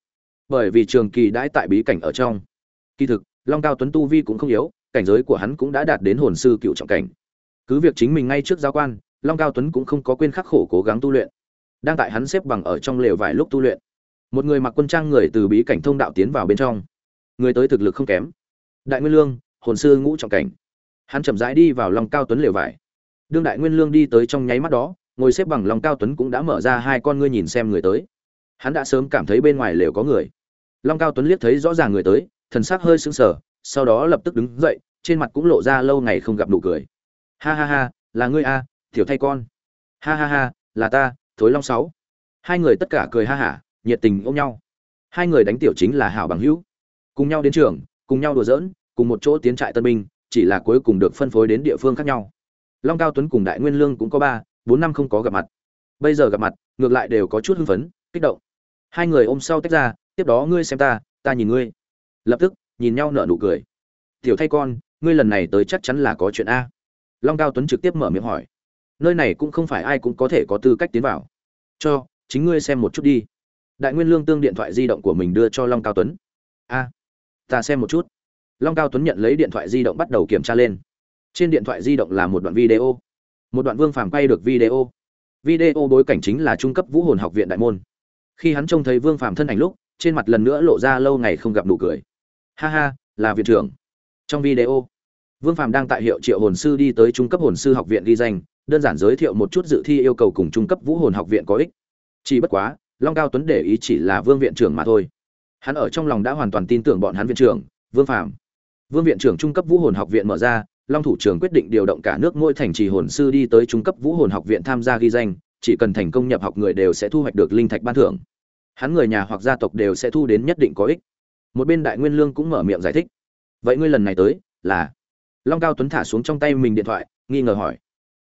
Bởi vì trường kỳ đãi tại bí cảnh ở trong. Kỳ thực, long cao tuấn tu vi cũng không yếu, cảnh giới của hắn cũng đã đạt đến hồn sư cựu trọng cảnh. Cứ việc chính mình ngay trước giáo quan, long cao tuấn cũng không có quên khắc khổ cố gắng tu luyện. Đang tại hắn xếp bằng ở trong lều vài lúc tu luyện, một người mặc quân trang người từ bí cảnh thông đạo tiến vào bên trong. Người tới thực lực không kém. Đại nguyên lương hồn sư ngũ trọng cảnh. Hắn chậm rãi đi vào lòng cao tuấn lều vải. Đương đại nguyên lương đi tới trong nháy mắt đó, ngồi xếp bằng lòng cao tuấn cũng đã mở ra hai con ngươi nhìn xem người tới. Hắn đã sớm cảm thấy bên ngoài lều có người. Long cao tuấn liếc thấy rõ ràng người tới, thần sắc hơi sững sờ, sau đó lập tức đứng dậy, trên mặt cũng lộ ra lâu ngày không gặp nụ cười. Ha ha ha, là ngươi a, tiểu thay con. Ha ha ha, là ta, thối long sáu. Hai người tất cả cười ha hả, nhiệt tình ôm nhau. Hai người đánh tiểu chính là hảo bằng hữu. Cùng nhau đến trường, cùng nhau đùa giỡn cùng một chỗ tiến trại tân binh, chỉ là cuối cùng được phân phối đến địa phương khác nhau. Long cao tuấn cùng đại nguyên lương cũng có ba, bốn năm không có gặp mặt. Bây giờ gặp mặt, ngược lại đều có chút hưng phấn, kích động. Hai người ôm sau tách ra, tiếp đó ngươi xem ta ta nhìn ngươi. Lập tức, nhìn nhau nở nụ cười. Tiểu thay con, ngươi lần này tới chắc chắn là có chuyện a. Long cao tuấn trực tiếp mở miệng hỏi. Nơi này cũng không phải ai cũng có thể có tư cách tiến vào. Cho, chính ngươi xem một chút đi. Đại nguyên lương tương điện thoại di động của mình đưa cho long cao tuấn. A, ta xem một chút long cao tuấn nhận lấy điện thoại di động bắt đầu kiểm tra lên. Trên điện thoại di động là một đoạn video. Một đoạn vương phàm quay được video. Video bối cảnh chính là trung cấp vũ hồn học viện đại môn. Khi hắn trông thấy vương phàm thân ảnh lúc, trên mặt lần nữa lộ ra lâu ngày không gặp nụ cười. Ha ha, là viện trưởng. Trong video, vương phàm đang tại hiệu triệu hồn sư đi tới trung cấp hồn sư học viện ghi danh, đơn giản giới thiệu một chút dự thi yêu cầu cùng trung cấp vũ hồn học viện có ích. Chỉ bất quá, long cao tuấn để ý chỉ là vương viện trưởng mà thôi. Hắn ở trong lòng đã hoàn toàn tin tưởng bọn hắn viện trưởng, vương phàm vương viện trưởng trung cấp vũ hồn học viện mở ra, long thủ trưởng quyết định điều động cả nước mỗi thành trì hồn sư đi tới trung cấp vũ hồn học viện tham gia ghi danh, chỉ cần thành công nhập học người đều sẽ thu hoạch được linh thạch ban thưởng. Hắn người nhà hoặc gia tộc đều sẽ thu đến nhất định có ích. Một bên đại nguyên lương cũng mở miệng giải thích. Vậy ngươi lần này tới là? Long cao tuấn thả xuống trong tay mình điện thoại, nghi ngờ hỏi.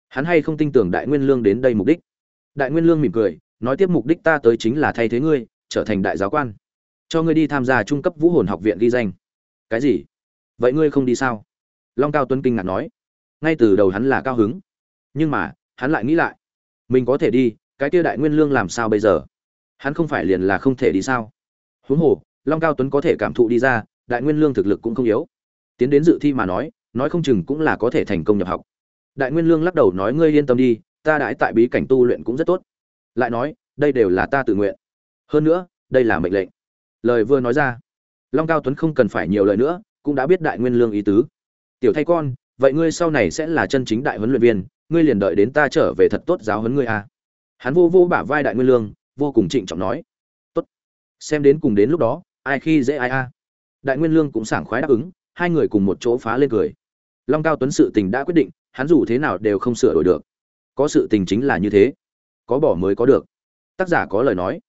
Hắn hay không tin tưởng đại nguyên lương đến đây mục đích? Đại nguyên lương mỉm cười, nói tiếp mục đích ta tới chính là thay thế ngươi, trở thành đại giáo quan. Cho ngươi đi tham gia trung cấp vũ hồn học viện ghi danh. Cái gì? Vậy ngươi không đi sao? Long cao tuấn kinh ngạc nói. Ngay từ đầu hắn là cao hứng, nhưng mà, hắn lại nghĩ lại. Mình có thể đi, cái kia đại nguyên lương làm sao bây giờ? Hắn không phải liền là không thể đi sao? Huống hồ, long cao tuấn có thể cảm thụ đi ra, đại nguyên lương thực lực cũng không yếu. Tiến đến dự thi mà nói nói không chừng cũng là có thể thành công nhập học. Đại nguyên lương lắc đầu nói ngươi yên tâm đi, ta đãi tại bí cảnh tu luyện cũng rất tốt. Lại nói, đây đều là ta tự nguyện. Hơn nữa, đây là mệnh lệnh. Lời vừa nói ra, long cao tuấn không cần phải nhiều lời nữa cũng đã biết đại nguyên lương ý tứ. Tiểu thay con, vậy ngươi sau này sẽ là chân chính đại huấn luyện viên, ngươi liền đợi đến ta trở về thật tốt giáo huấn ngươi a à. hắn vô vô bả vai đại nguyên lương, vô cùng trịnh trọng nói. Tốt. Xem đến cùng đến lúc đó, ai khi dễ ai a. Đại nguyên lương cũng sảng khoái đáp ứng, hai người cùng một chỗ phá lên cười. Long cao tuấn sự tình đã quyết định, hắn dù thế nào đều không sửa đổi được. Có sự tình chính là như thế. Có bỏ mới có được. Tác giả có lời nói.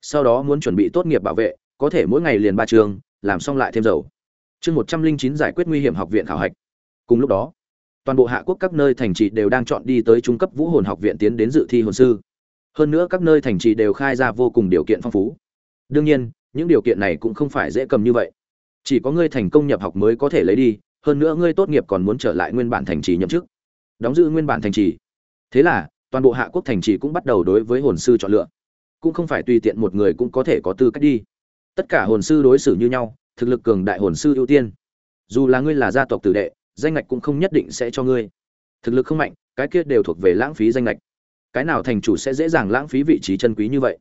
Sau đó muốn chuẩn bị tốt nghiệp bảo vệ, có thể mỗi ngày liền ba trường, làm xong lại thêm dầu chương một trăm linh chín giải quyết nguy hiểm học viện khảo hạch. Cùng lúc đó, toàn bộ hạ quốc các nơi thành trì đều đang chọn đi tới trung cấp vũ hồn học viện tiến đến dự thi hồn sư. Hơn nữa các nơi thành trì đều khai ra vô cùng điều kiện phong phú. Đương nhiên, những điều kiện này cũng không phải dễ cầm như vậy. Chỉ có ngươi thành công nhập học mới có thể lấy đi, hơn nữa ngươi tốt nghiệp còn muốn trở lại nguyên bản thành trì nhậm chức. Đóng giữ nguyên bản thành trì. Thế là, toàn bộ hạ quốc thành trì cũng bắt đầu đối với hồn sư chọn lựa. Cũng không phải tùy tiện một người cũng có thể có tư cách đi. Tất cả hồn sư đối xử như nhau thực lực cường đại hồn sư ưu tiên. Dù là ngươi là gia tộc tử đệ, danh ngạch cũng không nhất định sẽ cho ngươi. Thực lực không mạnh, cái kia đều thuộc về lãng phí danh ngạch. Cái nào thành chủ sẽ dễ dàng lãng phí vị trí chân quý như vậy?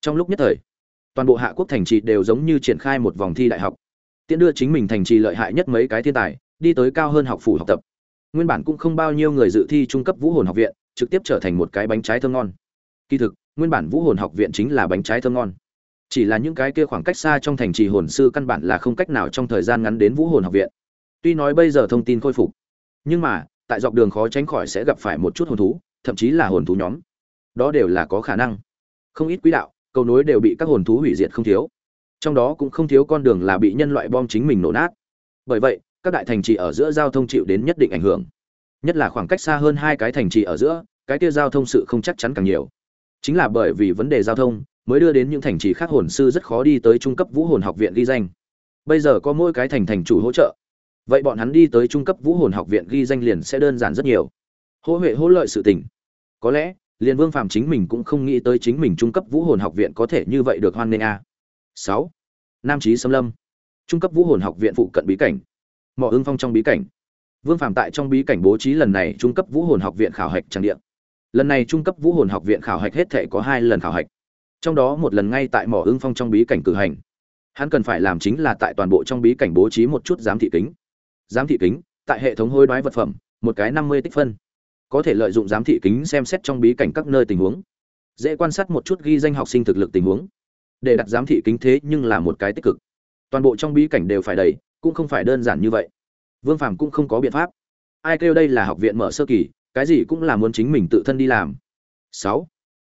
Trong lúc nhất thời, toàn bộ hạ quốc thành trì đều giống như triển khai một vòng thi đại học. Tiễn đưa chính mình thành trì lợi hại nhất mấy cái thiên tài, đi tới cao hơn học phủ học tập. Nguyên bản cũng không bao nhiêu người dự thi trung cấp vũ hồn học viện, trực tiếp trở thành một cái bánh trái thơm ngon. Kỳ thực, nguyên bản vũ hồn học viện chính là bánh trái thơm ngon chỉ là những cái kia khoảng cách xa trong thành trì hồn sư căn bản là không cách nào trong thời gian ngắn đến vũ hồn học viện. Tuy nói bây giờ thông tin khôi phục, nhưng mà, tại dọc đường khó tránh khỏi sẽ gặp phải một chút hồn thú, thậm chí là hồn thú nhóm. Đó đều là có khả năng. Không ít quỹ đạo, cầu nối đều bị các hồn thú hủy diệt không thiếu. Trong đó cũng không thiếu con đường là bị nhân loại bom chính mình nổ nát. Bởi vậy, các đại thành trì ở giữa giao thông chịu đến nhất định ảnh hưởng. Nhất là khoảng cách xa hơn hai cái thành trì ở giữa, cái kia giao thông sự không chắc chắn càng nhiều. Chính là bởi vì vấn đề giao thông mới đưa đến những thành trì khác hồn sư rất khó đi tới trung cấp vũ hồn học viện ghi danh. Bây giờ có mỗi cái thành thành chủ hỗ trợ. Vậy bọn hắn đi tới trung cấp vũ hồn học viện ghi danh liền sẽ đơn giản rất nhiều. Hỗ huệ hỗ lợi sự tình. Có lẽ, liền vương phạm chính mình cũng không nghĩ tới chính mình trung cấp vũ hồn học viện có thể như vậy được hoan nghênh a. Sáu. Nam trí xâm lâm. Trung cấp vũ hồn học viện phụ cận bí cảnh. Mỏ ưng phong trong bí cảnh. Vương phạm tại trong bí cảnh bố trí lần này trung cấp vũ hồn học viện khảo hạch trang điện lần này trung cấp vũ hồn học viện khảo hạch hết thể có hai lần khảo hạch trong đó một lần ngay tại mỏ ưng phong trong bí cảnh cử hành. Hắn cần phải làm chính là tại toàn bộ trong bí cảnh bố trí một chút giám thị kính. Giám thị kính, tại hệ thống hối đoái vật phẩm, một cái năm mươi tích phân. Có thể lợi dụng giám thị kính xem xét trong bí cảnh các nơi tình huống. Dễ quan sát một chút ghi danh học sinh thực lực tình huống. Để đặt giám thị kính thế nhưng là một cái tích cực. Toàn bộ trong bí cảnh đều phải đầy, cũng không phải đơn giản như vậy. Vương phàm cũng không có biện pháp. Ai kêu đây là học viện mở sơ kỳ, cái gì cũng là muốn chính mình tự thân đi làm. Sáu.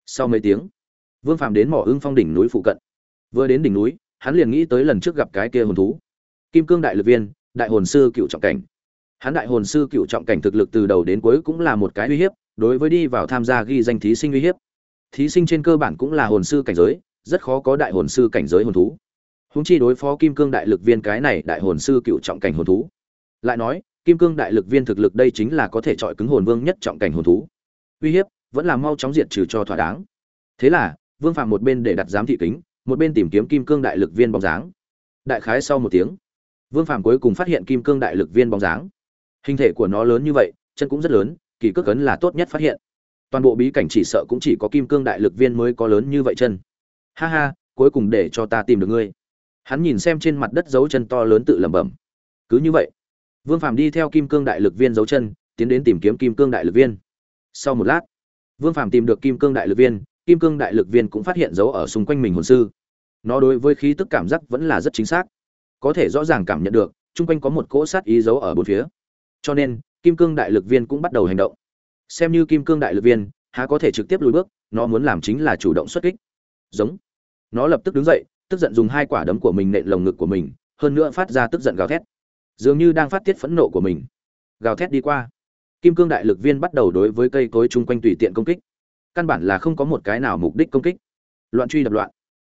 Sau mấy tiếng vương phàm đến mỏ ưng phong đỉnh núi phụ cận. Vừa đến đỉnh núi, hắn liền nghĩ tới lần trước gặp cái kia hồn thú. Kim cương đại lực viên, đại hồn sư cựu trọng cảnh. Hắn đại hồn sư cựu trọng cảnh thực lực từ đầu đến cuối cũng là một cái uy hiếp, đối với đi vào tham gia ghi danh thí sinh uy hiếp. Thí sinh trên cơ bản cũng là hồn sư cảnh giới, rất khó có đại hồn sư cảnh giới hồn thú. Huống chi đối phó kim cương đại lực viên cái này đại hồn sư cựu trọng cảnh hồn thú. Lại nói, kim cương đại lực viên thực lực đây chính là có thể chọi cứng hồn vương nhất trọng cảnh hồn thú. Uy hiếp vẫn là mau chóng diệt trừ cho thỏa đáng. Thế là vương phạm một bên để đặt giám thị kính, một bên tìm kiếm kim cương đại lực viên bóng dáng. Đại khái sau một tiếng, vương phạm cuối cùng phát hiện kim cương đại lực viên bóng dáng. Hình thể của nó lớn như vậy, chân cũng rất lớn, kỳ cước cấn là tốt nhất phát hiện. Toàn bộ bí cảnh chỉ sợ cũng chỉ có kim cương đại lực viên mới có lớn như vậy chân. Ha ha, cuối cùng để cho ta tìm được ngươi. Hắn nhìn xem trên mặt đất dấu chân to lớn tự lẩm bẩm. Cứ như vậy, vương phạm đi theo kim cương đại lực viên dấu chân, tiến đến tìm kiếm kim cương đại lực viên. Sau một lát, vương phạm tìm được kim cương đại lực viên kim cương đại lực viên cũng phát hiện dấu ở xung quanh mình hồn sư. Nó đối với khí tức cảm giác vẫn là rất chính xác. Có thể rõ ràng cảm nhận được, chung quanh có một cỗ sát ý dấu ở bốn phía. Cho nên, kim cương đại lực viên cũng bắt đầu hành động. Xem như kim cương đại lực viên, há có thể trực tiếp lùi bước, nó muốn làm chính là chủ động xuất kích. Giống. Nó lập tức đứng dậy, tức giận dùng hai quả đấm của mình nện lồng ngực của mình, hơn nữa phát ra tức giận gào thét. Dường như đang phát tiết phẫn nộ của mình. Gào thét đi qua. Kim cương đại lực viên bắt đầu đối với cây cối chung quanh tùy tiện công kích căn bản là không có một cái nào mục đích công kích. Loạn truy đập loạn.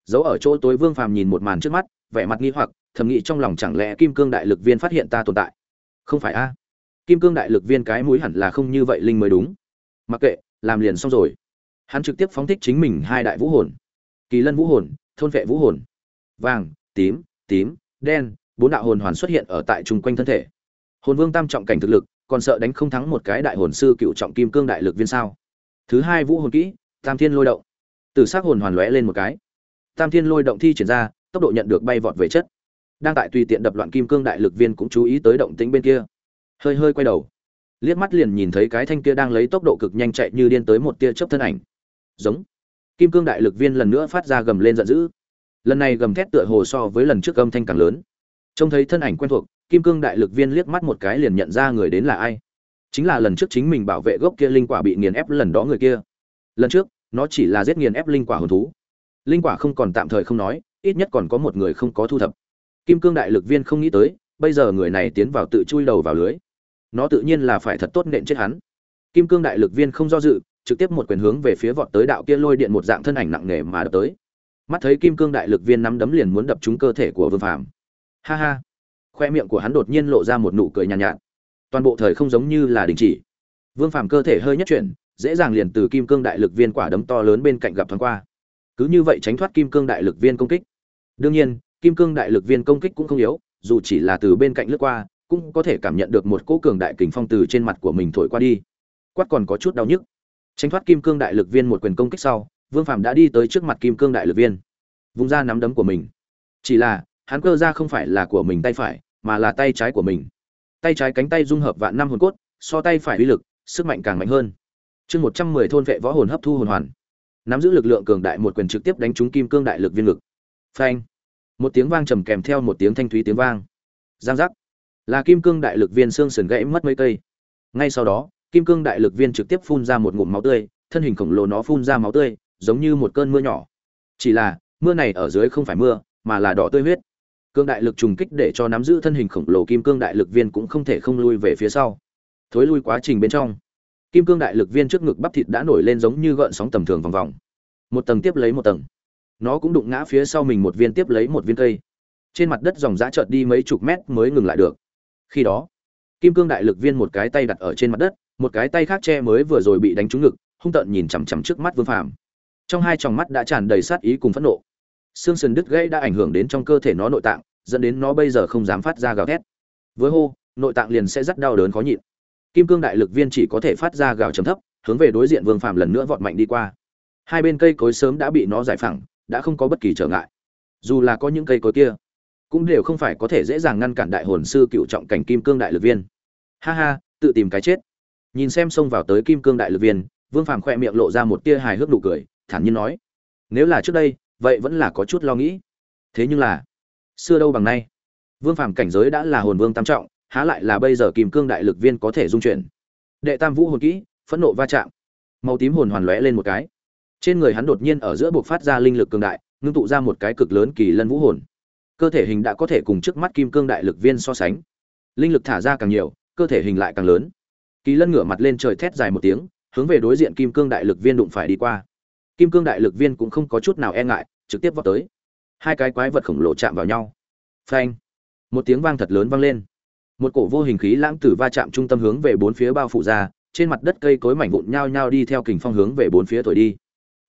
Giấu ở chỗ tối vương phàm nhìn một màn trước mắt, vẻ mặt nghi hoặc, thầm nghĩ trong lòng chẳng lẽ kim cương đại lực viên phát hiện ta tồn tại? Không phải a? Kim cương đại lực viên cái mũi hẳn là không như vậy linh mới đúng. Mặc kệ, làm liền xong rồi. Hắn trực tiếp phóng thích chính mình hai đại vũ hồn. Kỳ lân vũ hồn, thôn vệ vũ hồn. Vàng, tím tím, đen, bốn đạo hồn hoàn xuất hiện ở tại chung quanh thân thể. Hồn vương tam trọng cảnh thực lực, còn sợ đánh không thắng một cái đại hồn sư cựu trọng kim cương đại lực viên sao? Thứ hai vũ hồn kỹ, tam thiên lôi động. Từ s ắ c hồn hoàn lóe lên một cái. Tam thiên lôi động thi triển ra, tốc độ nhận được bay vọt về chất. Đang tại tùy tiện đập loạn kim cương đại lực viên cũng chú ý tới động tính bên kia. Hơi hơi quay đầu. Liếc mắt liền nhìn thấy cái thanh kia đang lấy tốc độ cực nhanh chạy như điên tới một tia chớp thân ảnh. Giống. Kim cương đại lực viên lần nữa phát ra gầm lên giận dữ. Lần này gầm thét tựa hồ so với lần trước âm thanh càng lớn. Trông thấy thân ảnh quen thuộc, kim cương đại lực viên liếc mắt một cái liền nhận ra người đến là ai chính là lần trước chính mình bảo vệ gốc kia linh quả bị nghiền ép lần đó người kia. Lần trước nó chỉ là giết nghiền ép linh quả hồn thú. Linh quả không còn tạm thời không nói ít nhất còn có một người không có thu thập. Kim cương đại lực viên không nghĩ tới bây giờ người này tiến vào tự chui đầu vào lưới. Nó tự nhiên là phải thật tốt nện chết hắn. Kim cương đại lực viên không do dự trực tiếp một quyền hướng về phía vọt tới đạo kia lôi điện một dạng thân ảnh nặng nề mà đập tới. Mắt thấy kim cương đại lực viên nắm đấm liền muốn đập trúng cơ thể của vương phàm. Ha ha. Khoe miệng của hắn đột nhiên lộ ra một nụ cười nhàn nhạt, nhạt toàn bộ thời không giống như là đình chỉ. Vương phàm cơ thể hơi nhất chuyển, dễ dàng liền từ kim cương đại lực viên quả đấm to lớn bên cạnh gặp thoáng qua. Cứ như vậy tránh thoát kim cương đại lực viên công kích. Đương nhiên, kim cương đại lực viên công kích cũng không yếu, dù chỉ là từ bên cạnh lướt qua, cũng có thể cảm nhận được một cỗ cường đại kình phong từ trên mặt của mình thổi qua đi. Quát còn có chút đau nhức. Tránh thoát kim cương đại lực viên một quyền công kích sau, vương phạm đã đi tới trước mặt kim cương đại lực viên. Vung ra nắm đấm của mình. Chỉ là, hắn cơ ra không phải là của mình tay phải, mà là tay trái của mình tay trái cánh tay dung hợp vạn năm hồn cốt, so tay phải uy lực, sức mạnh càng mạnh hơn. Chương một trăm mười thôn vệ võ hồn hấp thu hồn hoàn. Nắm giữ lực lượng cường đại một quyền trực tiếp đánh trúng kim cương đại lực viên lực phanh. Một tiếng vang trầm kèm theo một tiếng thanh thúy tiếng vang. Giang giác. Là kim cương đại lực viên xương sườn gãy mất mấy cây. Ngay sau đó, kim cương đại lực viên trực tiếp phun ra một ngụm máu tươi, thân hình khổng lồ nó phun ra máu tươi, giống như một cơn mưa nhỏ. Chỉ là, mưa này ở dưới không phải mưa, mà là đỏ tươi huyết cương đại lực trùng kích để cho nắm giữ thân hình khổng lồ kim cương đại lực viên cũng không thể không lui về phía sau. Thối lui quá trình bên trong, kim cương đại lực viên trước ngực bắp thịt đã nổi lên giống như gợn sóng tầm thường vòng vòng. Một tầng tiếp lấy một tầng. Nó cũng đụng ngã phía sau mình một viên tiếp lấy một viên cây. Trên mặt đất dòng giã trợt đi mấy chục mét mới ngừng lại được. Khi đó, kim cương đại lực viên một cái tay đặt ở trên mặt đất, một cái tay khác che mới vừa rồi bị đánh trúng ngực, hung tợn nhìn chằm chằm trước mắt vương phàm. Trong hai tròng mắt đã tràn đầy sát ý cùng phẫn nộ. Xương sườn đứt gãy đã ảnh hưởng đến trong cơ thể nó nội tạng dẫn đến nó bây giờ không dám phát ra gào thét. Với hô, nội tạng liền sẽ rất đau đớn khó nhịn. Kim cương đại lực viên chỉ có thể phát ra gào trầm thấp, hướng về đối diện vương phàm lần nữa vọt mạnh đi qua. Hai bên cây cối sớm đã bị nó giải phẳng, đã không có bất kỳ trở ngại. Dù là có những cây cối kia, cũng đều không phải có thể dễ dàng ngăn cản đại hồn sư cựu trọng cảnh kim cương đại lực viên. Ha ha, tự tìm cái chết. Nhìn xem xông vào tới kim cương đại lực viên, vương phàm khoe miệng lộ ra một tia hài hước nụ cười, thản nhiên nói. Nếu là trước đây, vậy vẫn là có chút lo nghĩ. Thế nhưng là xưa đâu bằng nay. Vương phàm cảnh giới đã là hồn vương tam trọng, há lại là bây giờ kim cương đại lực viên có thể dung chuyển. Đệ tam vũ hồn kỹ, phẫn nộ va chạm. Màu tím hồn hoàn lóe lên một cái. Trên người hắn đột nhiên ở giữa buộc phát ra linh lực cường đại, ngưng tụ ra một cái cực lớn kỳ lân vũ hồn. Cơ thể hình đã có thể cùng trước mắt kim cương đại lực viên so sánh. Linh lực thả ra càng nhiều, cơ thể hình lại càng lớn. Kỳ lân ngửa mặt lên trời thét dài một tiếng, hướng về đối diện kim cương đại lực viên đụng phải đi qua. Kim cương đại lực viên cũng không có chút nào e ngại, trực tiếp vào tới hai cái quái vật khổng lồ chạm vào nhau. Phanh. Một tiếng vang thật lớn vang lên. Một cổ vô hình khí lãng tử va chạm trung tâm hướng về bốn phía bao phủ ra, trên mặt đất cây cối mảnh vụn nhao nhao đi theo kình phong hướng về bốn phía thổi đi.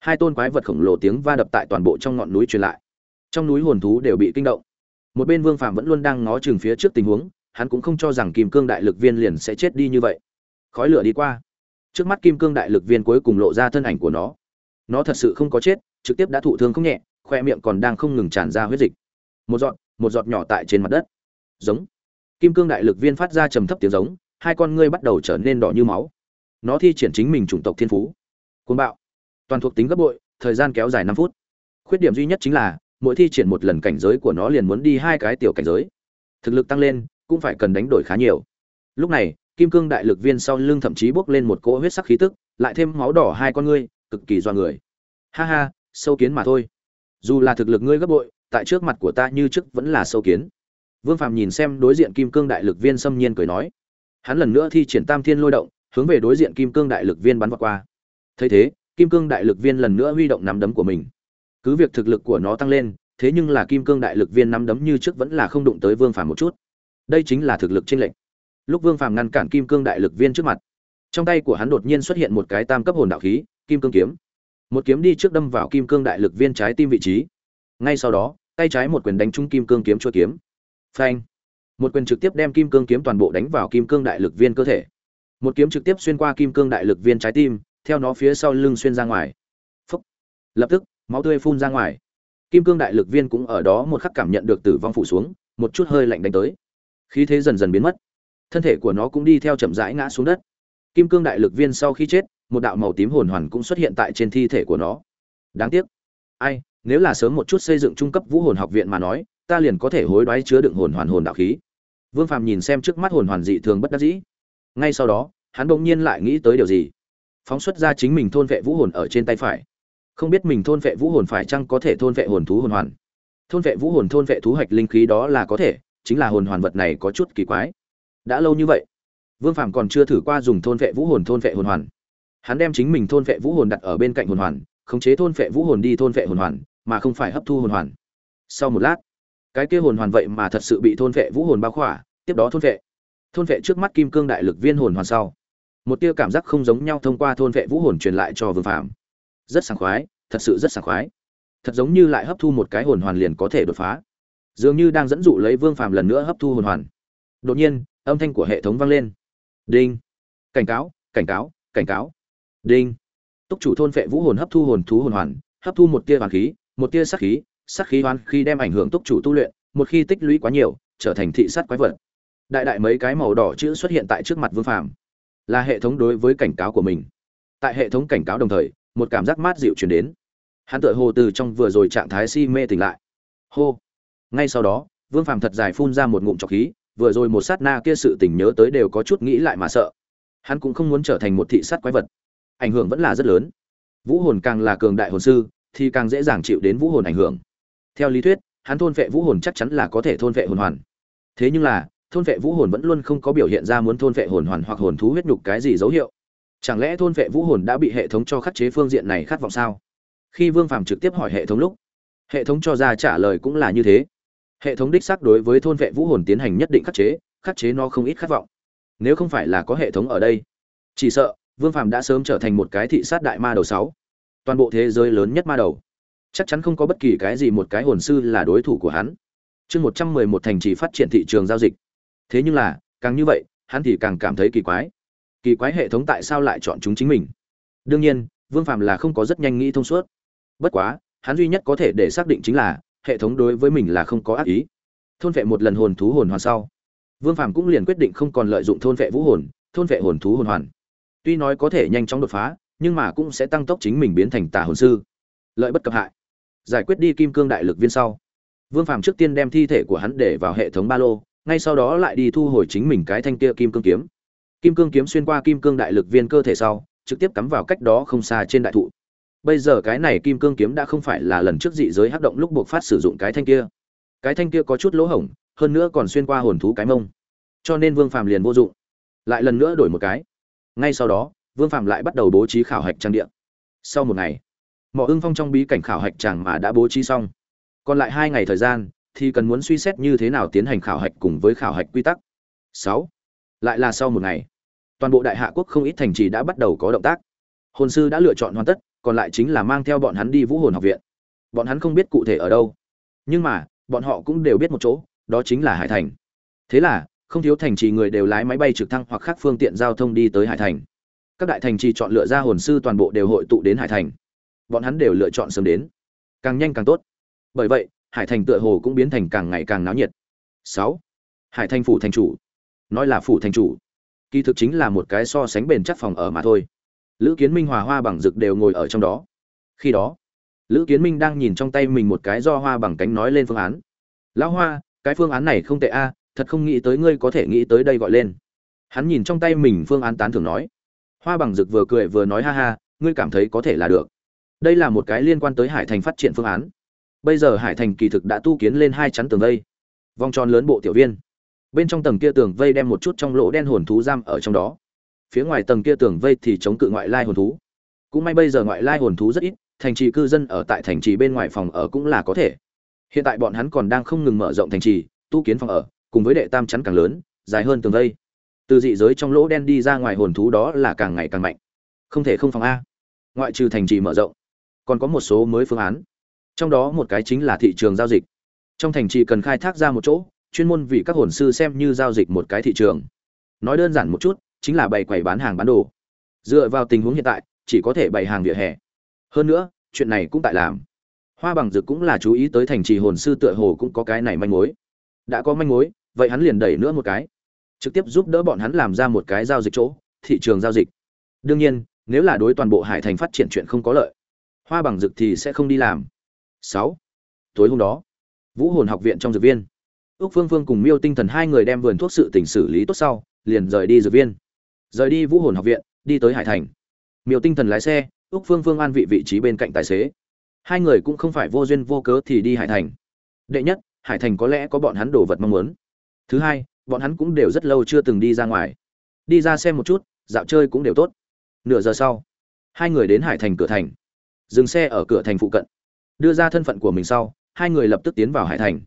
Hai tôn quái vật khổng lồ tiếng va đập tại toàn bộ trong ngọn núi truyền lại. Trong núi hồn thú đều bị kinh động. Một bên vương phạm vẫn luôn đang ngó chừng phía trước tình huống, hắn cũng không cho rằng kim cương đại lực viên liền sẽ chết đi như vậy. Khói lửa đi qua. Trước mắt kim cương đại lực viên cuối cùng lộ ra thân ảnh của nó. Nó thật sự không có chết, trực tiếp đã thụ thương không nhẹ khoe miệng còn đang không ngừng tràn ra huyết dịch. Một giọt một giọt nhỏ tại trên mặt đất. Giống. Kim cương đại lực viên phát ra trầm thấp tiếng giống, hai con ngươi bắt đầu trở nên đỏ như máu. Nó thi triển chính mình chủng tộc thiên phú. Côn bạo. Toàn thuộc tính gấp bội, thời gian kéo dài năm phút. Khuyết điểm duy nhất chính là, mỗi thi triển một lần cảnh giới của nó liền muốn đi hai cái tiểu cảnh giới. Thực lực tăng lên, cũng phải cần đánh đổi khá nhiều. Lúc này, kim cương đại lực viên sau lưng thậm chí bốc lên một cỗ huyết sắc khí tức, lại thêm máu đỏ hai con ngươi, cực kỳ do người. Ha ha, sâu kiến mà thôi dù là thực lực ngươi gấp bội, tại trước mặt của ta như trước vẫn là sâu kiến. Vương phàm nhìn xem đối diện kim cương đại lực viên xâm nhiên cười nói. Hắn lần nữa thi triển tam thiên lôi động, hướng về đối diện kim cương đại lực viên bắn vào qua. Thấy thế, kim cương đại lực viên lần nữa huy động nắm đấm của mình. Cứ việc thực lực của nó tăng lên, thế nhưng là kim cương đại lực viên nắm đấm như trước vẫn là không đụng tới vương phàm một chút. Đây chính là thực lực chênh lệch. Lúc vương phàm ngăn cản kim cương đại lực viên trước mặt, trong tay của hắn đột nhiên xuất hiện một cái tam cấp hồn đạo khí, kim cương kiếm một kiếm đi trước đâm vào kim cương đại lực viên trái tim vị trí. Ngay sau đó, tay trái một quyền đánh trúng kim cương kiếm chua kiếm. Phanh. Một quyền trực tiếp đem kim cương kiếm toàn bộ đánh vào kim cương đại lực viên cơ thể. Một kiếm trực tiếp xuyên qua kim cương đại lực viên trái tim, theo nó phía sau lưng xuyên ra ngoài. Phúc. lập tức, máu tươi phun ra ngoài. Kim cương đại lực viên cũng ở đó một khắc cảm nhận được tử vong phủ xuống, một chút hơi lạnh đánh tới. Khí thế dần dần biến mất. Thân thể của nó cũng đi theo chậm rãi ngã xuống đất. Kim cương đại lực viên sau khi chết một đạo màu tím hồn hoàn cũng xuất hiện tại trên thi thể của nó. Đáng tiếc. Ai, nếu là sớm một chút xây dựng trung cấp vũ hồn học viện mà nói, ta liền có thể hối đoái chứa đựng hồn hoàn hồn đạo khí. Vương phàm nhìn xem trước mắt hồn hoàn dị thường bất đắc dĩ. Ngay sau đó, hắn bỗng nhiên lại nghĩ tới điều gì? Phóng xuất ra chính mình thôn vệ vũ hồn ở trên tay phải. Không biết mình thôn vệ vũ hồn phải chăng có thể thôn vệ hồn thú hồn hoàn? Thôn vệ vũ hồn, thôn vệ thú hoạch linh khí đó là có thể, chính là hồn hoàn vật này có chút kỳ quái. Đã lâu như vậy, vương phàm còn chưa thử qua dùng thôn vệ vũ hồn, thôn vệ hồn hoàn hắn đem chính mình thôn vệ vũ hồn đặt ở bên cạnh hồn hoàn, khống chế thôn vệ vũ hồn đi thôn vệ hồn hoàn, mà không phải hấp thu hồn hoàn. Sau một lát, cái kia hồn hoàn vậy mà thật sự bị thôn vệ vũ hồn bao khỏa, tiếp đó thôn vệ. Thôn vệ trước mắt kim cương đại lực viên hồn hoàn sau. Một tia cảm giác không giống nhau thông qua thôn vệ vũ hồn truyền lại cho vương phàm. Rất sảng khoái, thật sự rất sảng khoái. Thật giống như lại hấp thu một cái hồn hoàn liền có thể đột phá. Dường như đang dẫn dụ lấy vương phàm lần nữa hấp thu hồn hoàn. Đột nhiên, âm thanh của hệ thống vang lên. Đinh. Cảnh cáo cảnh cáo cảnh cáo đinh. Túc chủ thôn vệ vũ hồn hấp thu hồn thú hồn hoàn, hấp thu một tia hoàn khí, một tia sắc khí sắc khí hoàn khi đem ảnh hưởng túc chủ tu luyện, một khi tích lũy quá nhiều, trở thành thị sát quái vật. Đại đại mấy cái màu đỏ chữ xuất hiện tại trước mặt vương phàm, là hệ thống đối với cảnh cáo của mình. Tại hệ thống cảnh cáo đồng thời, một cảm giác mát dịu chuyển đến. Hắn tựa hồ từ trong vừa rồi trạng thái si mê tỉnh lại. Hô. Ngay sau đó, vương phàm thật dài phun ra một ngụm trọc khí, vừa rồi một sát na kia sự tình nhớ tới đều có chút nghĩ lại mà sợ. Hắn cũng không muốn trở thành một thị sát quái vật ảnh hưởng vẫn là rất lớn. Vũ hồn càng là cường đại hồn sư, thì càng dễ dàng chịu đến vũ hồn ảnh hưởng. Theo lý thuyết, hắn thôn vệ vũ hồn chắc chắn là có thể thôn vệ hồn hoàn. Thế nhưng là, thôn vệ vũ hồn vẫn luôn không có biểu hiện ra muốn thôn vệ hồn hoàn hoặc hồn thú huyết nhục cái gì dấu hiệu. Chẳng lẽ thôn vệ vũ hồn đã bị hệ thống cho khắc chế phương diện này khát vọng sao? Khi vương phàm trực tiếp hỏi hệ thống lúc, hệ thống cho ra trả lời cũng là như thế. Hệ thống đích xác đối với thôn vệ vũ hồn tiến hành nhất định khắc chế khắc chế nó không ít khát vọng. Nếu không phải là có hệ thống ở đây, chỉ sợ vương phàm đã sớm trở thành một cái thị sát đại ma đầu sáu. Toàn bộ thế giới lớn nhất ma đầu. Chắc chắn không có bất kỳ cái gì một cái hồn sư là đối thủ của hắn. Chương một trăm mười một thành trì phát triển thị trường giao dịch. Thế nhưng là, càng như vậy, hắn thì càng cảm thấy kỳ quái. Kỳ quái hệ thống tại sao lại chọn chúng chính mình? Đương nhiên, vương phàm là không có rất nhanh nghĩ thông suốt. Bất quá, hắn duy nhất có thể để xác định chính là, hệ thống đối với mình là không có ác ý. Thôn vệ một lần hồn thú hồn hoàn sau, vương phàm cũng liền quyết định không còn lợi dụng thôn vệ vũ hồn, thôn vệ hồn thú hồn hoàn tuy nói có thể nhanh chóng đột phá, nhưng mà cũng sẽ tăng tốc chính mình biến thành tà hồn sư. Lợi bất cập hại. Giải quyết đi kim cương đại lực viên sau. Vương phàm trước tiên đem thi thể của hắn để vào hệ thống ba lô, ngay sau đó lại đi thu hồi chính mình cái thanh kia kim cương kiếm. Kim cương kiếm xuyên qua kim cương đại lực viên cơ thể sau, trực tiếp cắm vào cách đó không xa trên đại thụ. Bây giờ cái này kim cương kiếm đã không phải là lần trước dị giới hắc động lúc buộc phát sử dụng cái thanh kia. Cái thanh kia có chút lỗ hổng, hơn nữa còn xuyên qua hồn thú cái mông. Cho nên vương phàm liền vô dụng. Lại lần nữa đổi một cái ngay sau đó, vương Phạm lại bắt đầu bố trí khảo hạch trang địa. Sau một ngày mỏ ưng phong trong bí cảnh khảo hạch chẳng mà đã bố trí xong. Còn lại hai ngày thời gian, thì cần muốn suy xét như thế nào tiến hành khảo hạch cùng với khảo hạch quy tắc. Sáu, lại là sau một ngày, toàn bộ đại hạ quốc không ít thành trì đã bắt đầu có động tác. Hồn sư đã lựa chọn hoàn tất, còn lại chính là mang theo bọn hắn đi vũ hồn học viện. Bọn hắn không biết cụ thể ở đâu, nhưng mà, bọn họ cũng đều biết một chỗ, đó chính là hải thành. Thế là không thiếu thành trì người đều lái máy bay trực thăng hoặc khác phương tiện giao thông đi tới hải thành. Các đại thành trì chọn lựa ra hồn sư toàn bộ đều hội tụ đến hải thành. Bọn hắn đều lựa chọn sớm đến. Càng nhanh càng tốt. Bởi vậy, hải thành tựa hồ cũng biến thành càng ngày càng náo nhiệt. Sáu. Hải thành phủ thành chủ. Nói là phủ thành chủ, kỳ thực chính là một cái so sánh bền chắc phòng ở mà thôi. Lữ kiến minh hòa hoa bằng rực đều ngồi ở trong đó. Khi đó, lữ kiến minh đang nhìn trong tay mình một cái do hoa bằng cánh nói lên phương án. Lão hoa, cái phương án này không tệ a thật không nghĩ tới ngươi có thể nghĩ tới đây gọi lên. Hắn nhìn trong tay mình phương án tán thưởng nói. Hoa bằng rực vừa cười vừa nói ha ha, ngươi cảm thấy có thể là được. Đây là một cái liên quan tới hải thành phát triển phương án. Bây giờ hải thành kỳ thực đã tu kiến lên hai chắn tường vây. Vòng tròn lớn bộ tiểu viên. Bên trong tầng kia tường vây đem một chút trong lỗ đen hồn thú giam ở trong đó. Phía ngoài tầng kia tường vây thì chống cự ngoại lai hồn thú. Cũng may bây giờ ngoại lai hồn thú rất ít, thành trì cư dân ở tại thành trì bên ngoài phòng ở cũng là có thể. Hiện tại bọn hắn còn đang không ngừng mở rộng thành trì, tu kiến phòng ở cùng với đệ tam chắn càng lớn, dài hơn tường vây. Từ dị giới trong lỗ đen đi ra ngoài hồn thú đó là càng ngày càng mạnh. Không thể không phòng a. Ngoại trừ thành trì mở rộng, còn có một số mới phương án. Trong đó một cái chính là thị trường giao dịch. Trong thành trì cần khai thác ra một chỗ, chuyên môn vì các hồn sư xem như giao dịch một cái thị trường. Nói đơn giản một chút, chính là bày quầy bán hàng bán đồ. Dựa vào tình huống hiện tại, chỉ có thể bày hàng vỉa hè. Hơn nữa, chuyện này cũng tại làm. Hoa bằng dực cũng là chú ý tới thành trì hồn sư tựa hồ cũng có cái này manh mối. Đã có manh mối vậy hắn liền đẩy nữa một cái. Trực tiếp giúp đỡ bọn hắn làm ra một cái giao dịch chỗ, thị trường giao dịch. Đương nhiên, nếu là đối toàn bộ hải thành phát triển chuyện không có lợi, hoa bằng dực thì sẽ không đi làm. Sáu. Tối hôm đó, vũ hồn học viện trong dược viên. Ước phương phương cùng miêu tinh thần hai người đem vườn thuốc sự tỉnh xử lý tốt sau, liền rời đi dược viên. Rời đi vũ hồn học viện, đi tới hải thành. Miêu tinh thần lái xe ước phương phương an vị vị trí bên cạnh tài xế. Hai người cũng không phải vô duyên vô cớ thì đi hải thành. Đệ nhất, hải thành có lẽ có bọn hắn đồ vật mong muốn thứ hai, bọn hắn cũng đều rất lâu chưa từng đi ra ngoài. Đi ra xem một chút, dạo chơi cũng đều tốt. Nửa giờ sau, hai người đến hải thành cửa thành. Dừng xe ở cửa thành phụ cận. Đưa ra thân phận của mình sau, hai người lập tức tiến vào hải thành.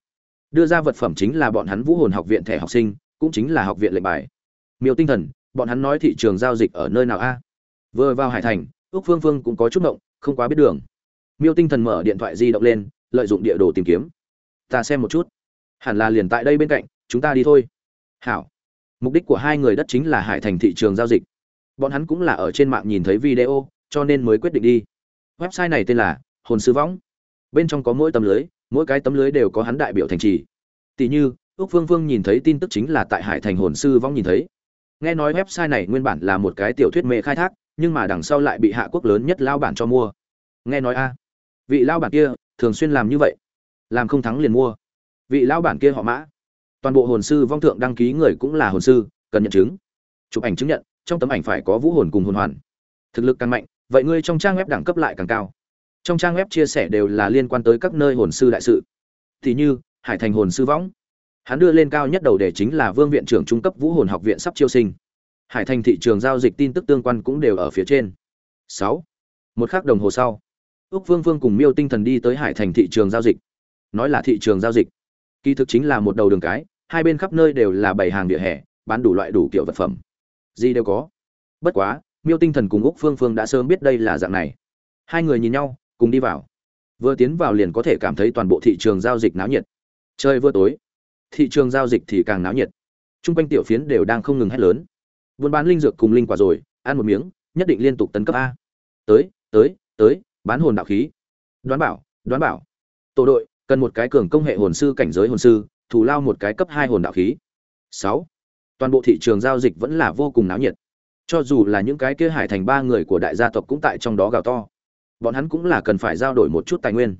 Đưa ra vật phẩm chính là bọn hắn vũ hồn học viện thẻ học sinh, cũng chính là học viện lệnh bài. Miêu tinh thần, bọn hắn nói thị trường giao dịch ở nơi nào a? Vừa vào hải thành ước phương phương cũng có chút động không quá biết đường. Miêu tinh thần mở điện thoại di động lên, lợi dụng địa đồ tìm kiếm. Ta xem một chút. Hẳn là liền tại đây bên cạnh chúng ta đi thôi. Hảo. Mục đích của hai người đất chính là hải thành thị trường giao dịch. Bọn hắn cũng là ở trên mạng nhìn thấy video, cho nên mới quyết định đi. Website này tên là hồn sư võng. Bên trong có mỗi tấm lưới, mỗi cái tấm lưới đều có hắn đại biểu thành trì. Tỷ như ước phương phương nhìn thấy tin tức chính là tại hải thành hồn sư võng nhìn thấy. Nghe nói website này nguyên bản là một cái tiểu thuyết mê khai thác, nhưng mà đằng sau lại bị hạ quốc lớn nhất lao bản cho mua. Nghe nói a, vị lao bản kia thường xuyên làm như vậy, làm không thắng liền mua. Vị lao bản kia họ mã toàn bộ hồn sư vong thượng đăng ký người cũng là hồn sư, cần nhận chứng. Chụp ảnh chứng nhận, trong tấm ảnh phải có vũ hồn cùng hồn hoàn. Thực lực càng mạnh, vậy ngươi trong trang web đẳng cấp lại càng cao. Trong trang web chia sẻ đều là liên quan tới các nơi hồn sư đại sự. Thì như, hải thành hồn sư võng. Hắn đưa lên cao nhất đầu đề chính là vương viện trưởng trung cấp vũ hồn học viện sắp chiêu sinh. Hải thành thị trường giao dịch tin tức tương quan cũng đều ở phía trên. Sáu. Một khắc đồng hồ sau ước vương vương cùng miêu tinh thần đi tới hải thành thị trường giao dịch. Nói là thị trường giao dịch kỳ thực chính là một đầu đường cái, hai bên khắp nơi đều là bày hàng địa hè, bán đủ loại đủ kiểu vật phẩm. Gì đều có. Bất quá, miêu tinh thần cùng úc phương phương đã sớm biết đây là dạng này. Hai người nhìn nhau, cùng đi vào. Vừa tiến vào liền có thể cảm thấy toàn bộ thị trường giao dịch náo nhiệt. Chơi vừa tối, thị trường giao dịch thì càng náo nhiệt. T r u n g quanh tiểu phiến đều đang không ngừng hét lớn. Buôn bán linh dược cùng linh quả rồi, ăn một miếng, nhất định liên tục tấn cấp a. Tới tới tới, bán hồn đạo khí. Đoán bảo đoán bảo. Tổ đội cần một cái cường công hệ hồn sư cảnh giới hồn sư thủ lao một cái cấp hai hồn đạo khí. Sáu, toàn bộ thị trường giao dịch vẫn là vô cùng náo nhiệt. Cho dù là những cái kia hải thành ba người của đại gia tộc cũng tại trong đó gào to. Bọn hắn cũng là cần phải giao đổi một chút tài nguyên.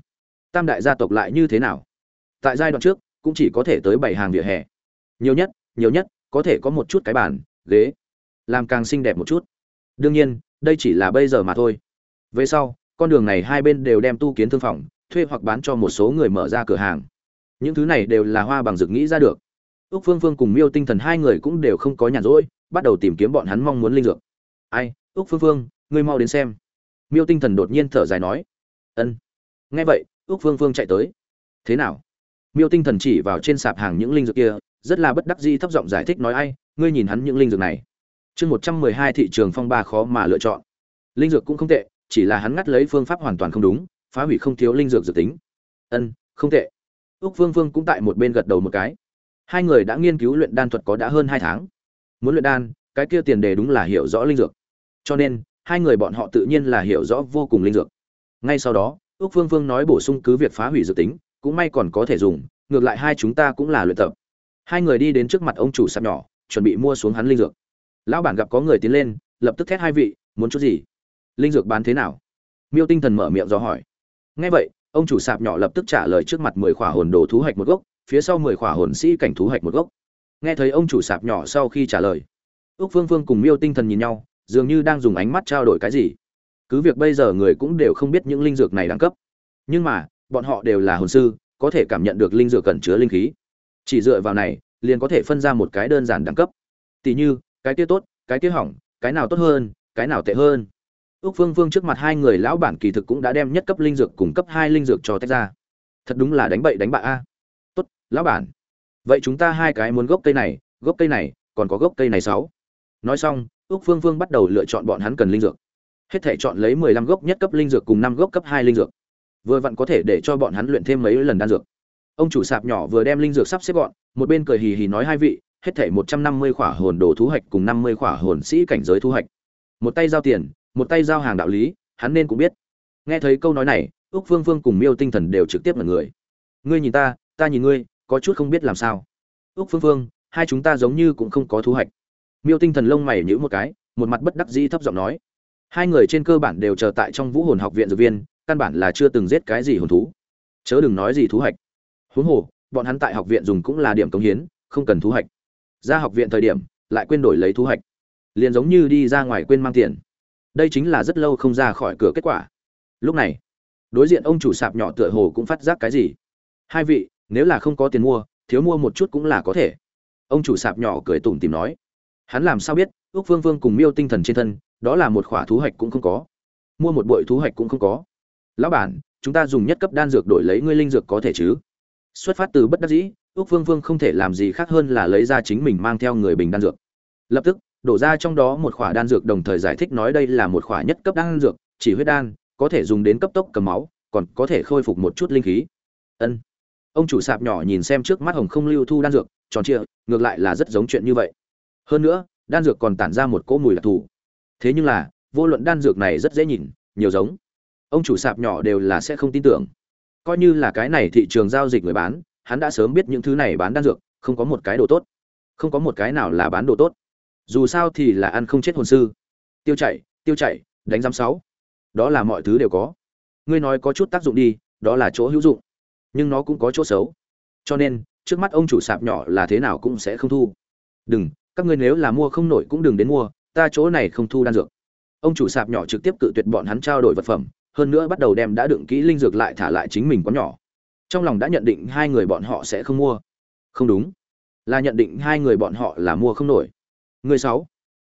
Tam đại gia tộc lại như thế nào? Tại giai đoạn trước, cũng chỉ có thể tới bảy hàng vỉa hè. Nhiều nhất nhiều nhất, có thể có một chút cái bàn, ghế, làm càng xinh đẹp một chút. Đương nhiên, đây chỉ là bây giờ mà thôi. Về sau, con đường này hai bên đều đem tu kiến thương phòng thuê hoặc bán cho một số người mở ra cửa hàng. Những thứ này đều là hoa bằng dược nghĩ ra được. Ước phương phương cùng miêu tinh thần hai người cũng đều không có nhàn rỗi, bắt đầu tìm kiếm bọn hắn mong muốn linh dược. Ai ước phương phương, ngươi mau đến xem. Miêu tinh thần đột nhiên thở dài nói. Ân. Nghe vậy ước phương phương chạy tới. Thế nào? Miêu tinh thần chỉ vào trên sạp hàng những linh dược kia, rất là bất đắc dĩ thấp giọng giải thích nói, ai, ngươi nhìn hắn những linh dược này. Chương một trăm mười hai thị trường phong ba khó mà lựa chọn. Linh dược cũng không tệ, chỉ là hắn ngắt lấy phương pháp hoàn toàn không đúng phá hủy không thiếu linh dược dự tính. Ân, không tệ. Ước Vương Vương cũng tại một bên gật đầu một cái. Hai người đã nghiên cứu luyện đan thuật có đã hơn hai tháng. Muốn luyện đan, cái kia tiền đề đúng là hiểu rõ linh dược. Cho nên, hai người bọn họ tự nhiên là hiểu rõ vô cùng linh dược. Ngay sau đó ước Vương Vương nói bổ sung cứ việc phá hủy dự tính, cũng may còn có thể dùng, ngược lại hai chúng ta cũng là luyện tập. Hai người đi đến trước mặt ông chủ sạp nhỏ, chuẩn bị mua xuống hắn linh dược. Lão bản gặp có người tiến lên, lập tức thét hai vị, muốn chút gì? Linh dược bán thế nào? Miêu tinh thần mở miệng do hỏi ngay vậy, ông chủ sạp nhỏ lập tức trả lời trước mặt mười khỏa hồn đồ thú hạch một gốc, phía sau mười khỏa hồn sĩ cảnh thú hạch một gốc. Nghe thấy ông chủ sạp nhỏ sau khi trả lời, Úc phương phương cùng miêu tinh thần nhìn nhau, dường như đang dùng ánh mắt trao đổi cái gì. Cứ việc bây giờ người cũng đều không biết những linh dược này đẳng cấp, nhưng mà, bọn họ đều là hồn sư, có thể cảm nhận được linh dược cẩn chứa linh khí. Chỉ dựa vào này, liền có thể phân ra một cái đơn giản đẳng cấp. Tỷ như, cái kia tốt, cái kia hỏng, cái nào tốt hơn, cái nào tệ hơn. Úc phương phương trước mặt hai người lão bản kỳ thực cũng đã đem nhất cấp linh dược cùng cấp hai linh dược cho tách ra. Thật đúng là đánh bậy đánh bạ a. Tốt, lão bản. Vậy chúng ta hai cái muốn gốc cây này, gốc cây này, còn có gốc cây này sáu. Nói xong, Úc phương phương bắt đầu lựa chọn bọn hắn cần linh dược. Hết thể chọn lấy mười lăm gốc nhất cấp linh dược cùng năm gốc cấp hai linh dược. Vừa vặn có thể để cho bọn hắn luyện thêm mấy lần đan dược. Ông chủ sạp nhỏ vừa đem linh dược sắp xếp gọn, một bên cười hì hì nói hai vị, hết thể một trăm năm mươi khỏa hồn đồ thu hoạch cùng năm mươi khỏa hồn sĩ cảnh giới thu hoạch một tay giao tiền một tay giao hàng đạo lý, hắn nên cũng biết. Nghe thấy câu nói này ước phương phương cùng miêu tinh thần đều trực tiếp là người. Ngươi nhìn ta ta nhìn ngươi, có chút không biết làm sao. Ước phương phương, hai chúng ta giống như cũng không có thu hoạch. Miêu tinh thần lông mày nhíu một cái, một mặt bất đắc dĩ thấp giọng nói. Hai người trên cơ bản đều chờ tại trong vũ hồn học viện dược viên, căn bản là chưa từng giết cái gì hồn thú. Chớ đừng nói gì thu hoạch. Huống hồ, bọn hắn tại học viện dùng cũng là điểm cống hiến, không cần thu hoạch. Ra học viện thời điểm, lại quên đổi lấy thu hoạch. Liền giống như đi ra ngoài quên mang tiền đây chính là rất lâu không ra khỏi cửa kết quả. Lúc này, đối diện ông chủ sạp nhỏ tựa hồ cũng phát giác cái gì. Hai vị, nếu là không có tiền mua, thiếu mua một chút cũng là có thể. Ông chủ sạp nhỏ cười tủm tìm nói. Hắn làm sao biết ước phương vương cùng miêu tinh thần trên thân, đó là một khỏa thú hạch cũng không có. Mua một bội thú hạch cũng không có. Lão bản, chúng ta dùng nhất cấp đan dược đổi lấy ngươi linh dược có thể chứ? Xuất phát từ bất đắc dĩ ước phương vương không thể làm gì khác hơn là lấy ra chính mình mang theo người bình đan dược. Lập tức đổ ra trong đó một khỏa đan dược đồng thời giải thích nói đây là một khỏa nhất cấp đan dược, chỉ huyết đan, có thể dùng đến cấp tốc cầm máu, còn có thể khôi phục một chút linh khí. Ân. Ông chủ sạp nhỏ nhìn xem trước mắt hồng không lưu thu đan dược, tròn trịa, ngược lại là rất giống chuyện như vậy. Hơn nữa, đan dược còn tản ra một cỗ mùi đặc thù. Thế nhưng là, vô luận đan dược này rất dễ nhìn, nhiều giống. Ông chủ sạp nhỏ đều là sẽ không tin tưởng. Coi như là cái này thị trường giao dịch người bán, hắn đã sớm biết những thứ này bán đan dược, không có một cái đồ tốt. Không có một cái nào là bán đồ tốt dù sao thì là ăn không chết hồn sư. Tiêu chảy tiêu chảy, đánh giám sáu. Đó là mọi thứ đều có. Ngươi nói có chút tác dụng đi, đó là chỗ hữu dụng. Nhưng nó cũng có chỗ xấu. Cho nên, trước mắt ông chủ sạp nhỏ là thế nào cũng sẽ không thu. Đừng, các ngươi nếu là mua không nổi cũng đừng đến mua, ta chỗ này không thu đan dược. Ông chủ sạp nhỏ trực tiếp cự tuyệt bọn hắn trao đổi vật phẩm, hơn nữa bắt đầu đem đã đựng kỹ linh dược lại thả lại chính mình có nhỏ. Trong lòng đã nhận định hai người bọn họ sẽ không mua. Không đúng. Là nhận định hai người bọn họ là mua không nổi người sáu.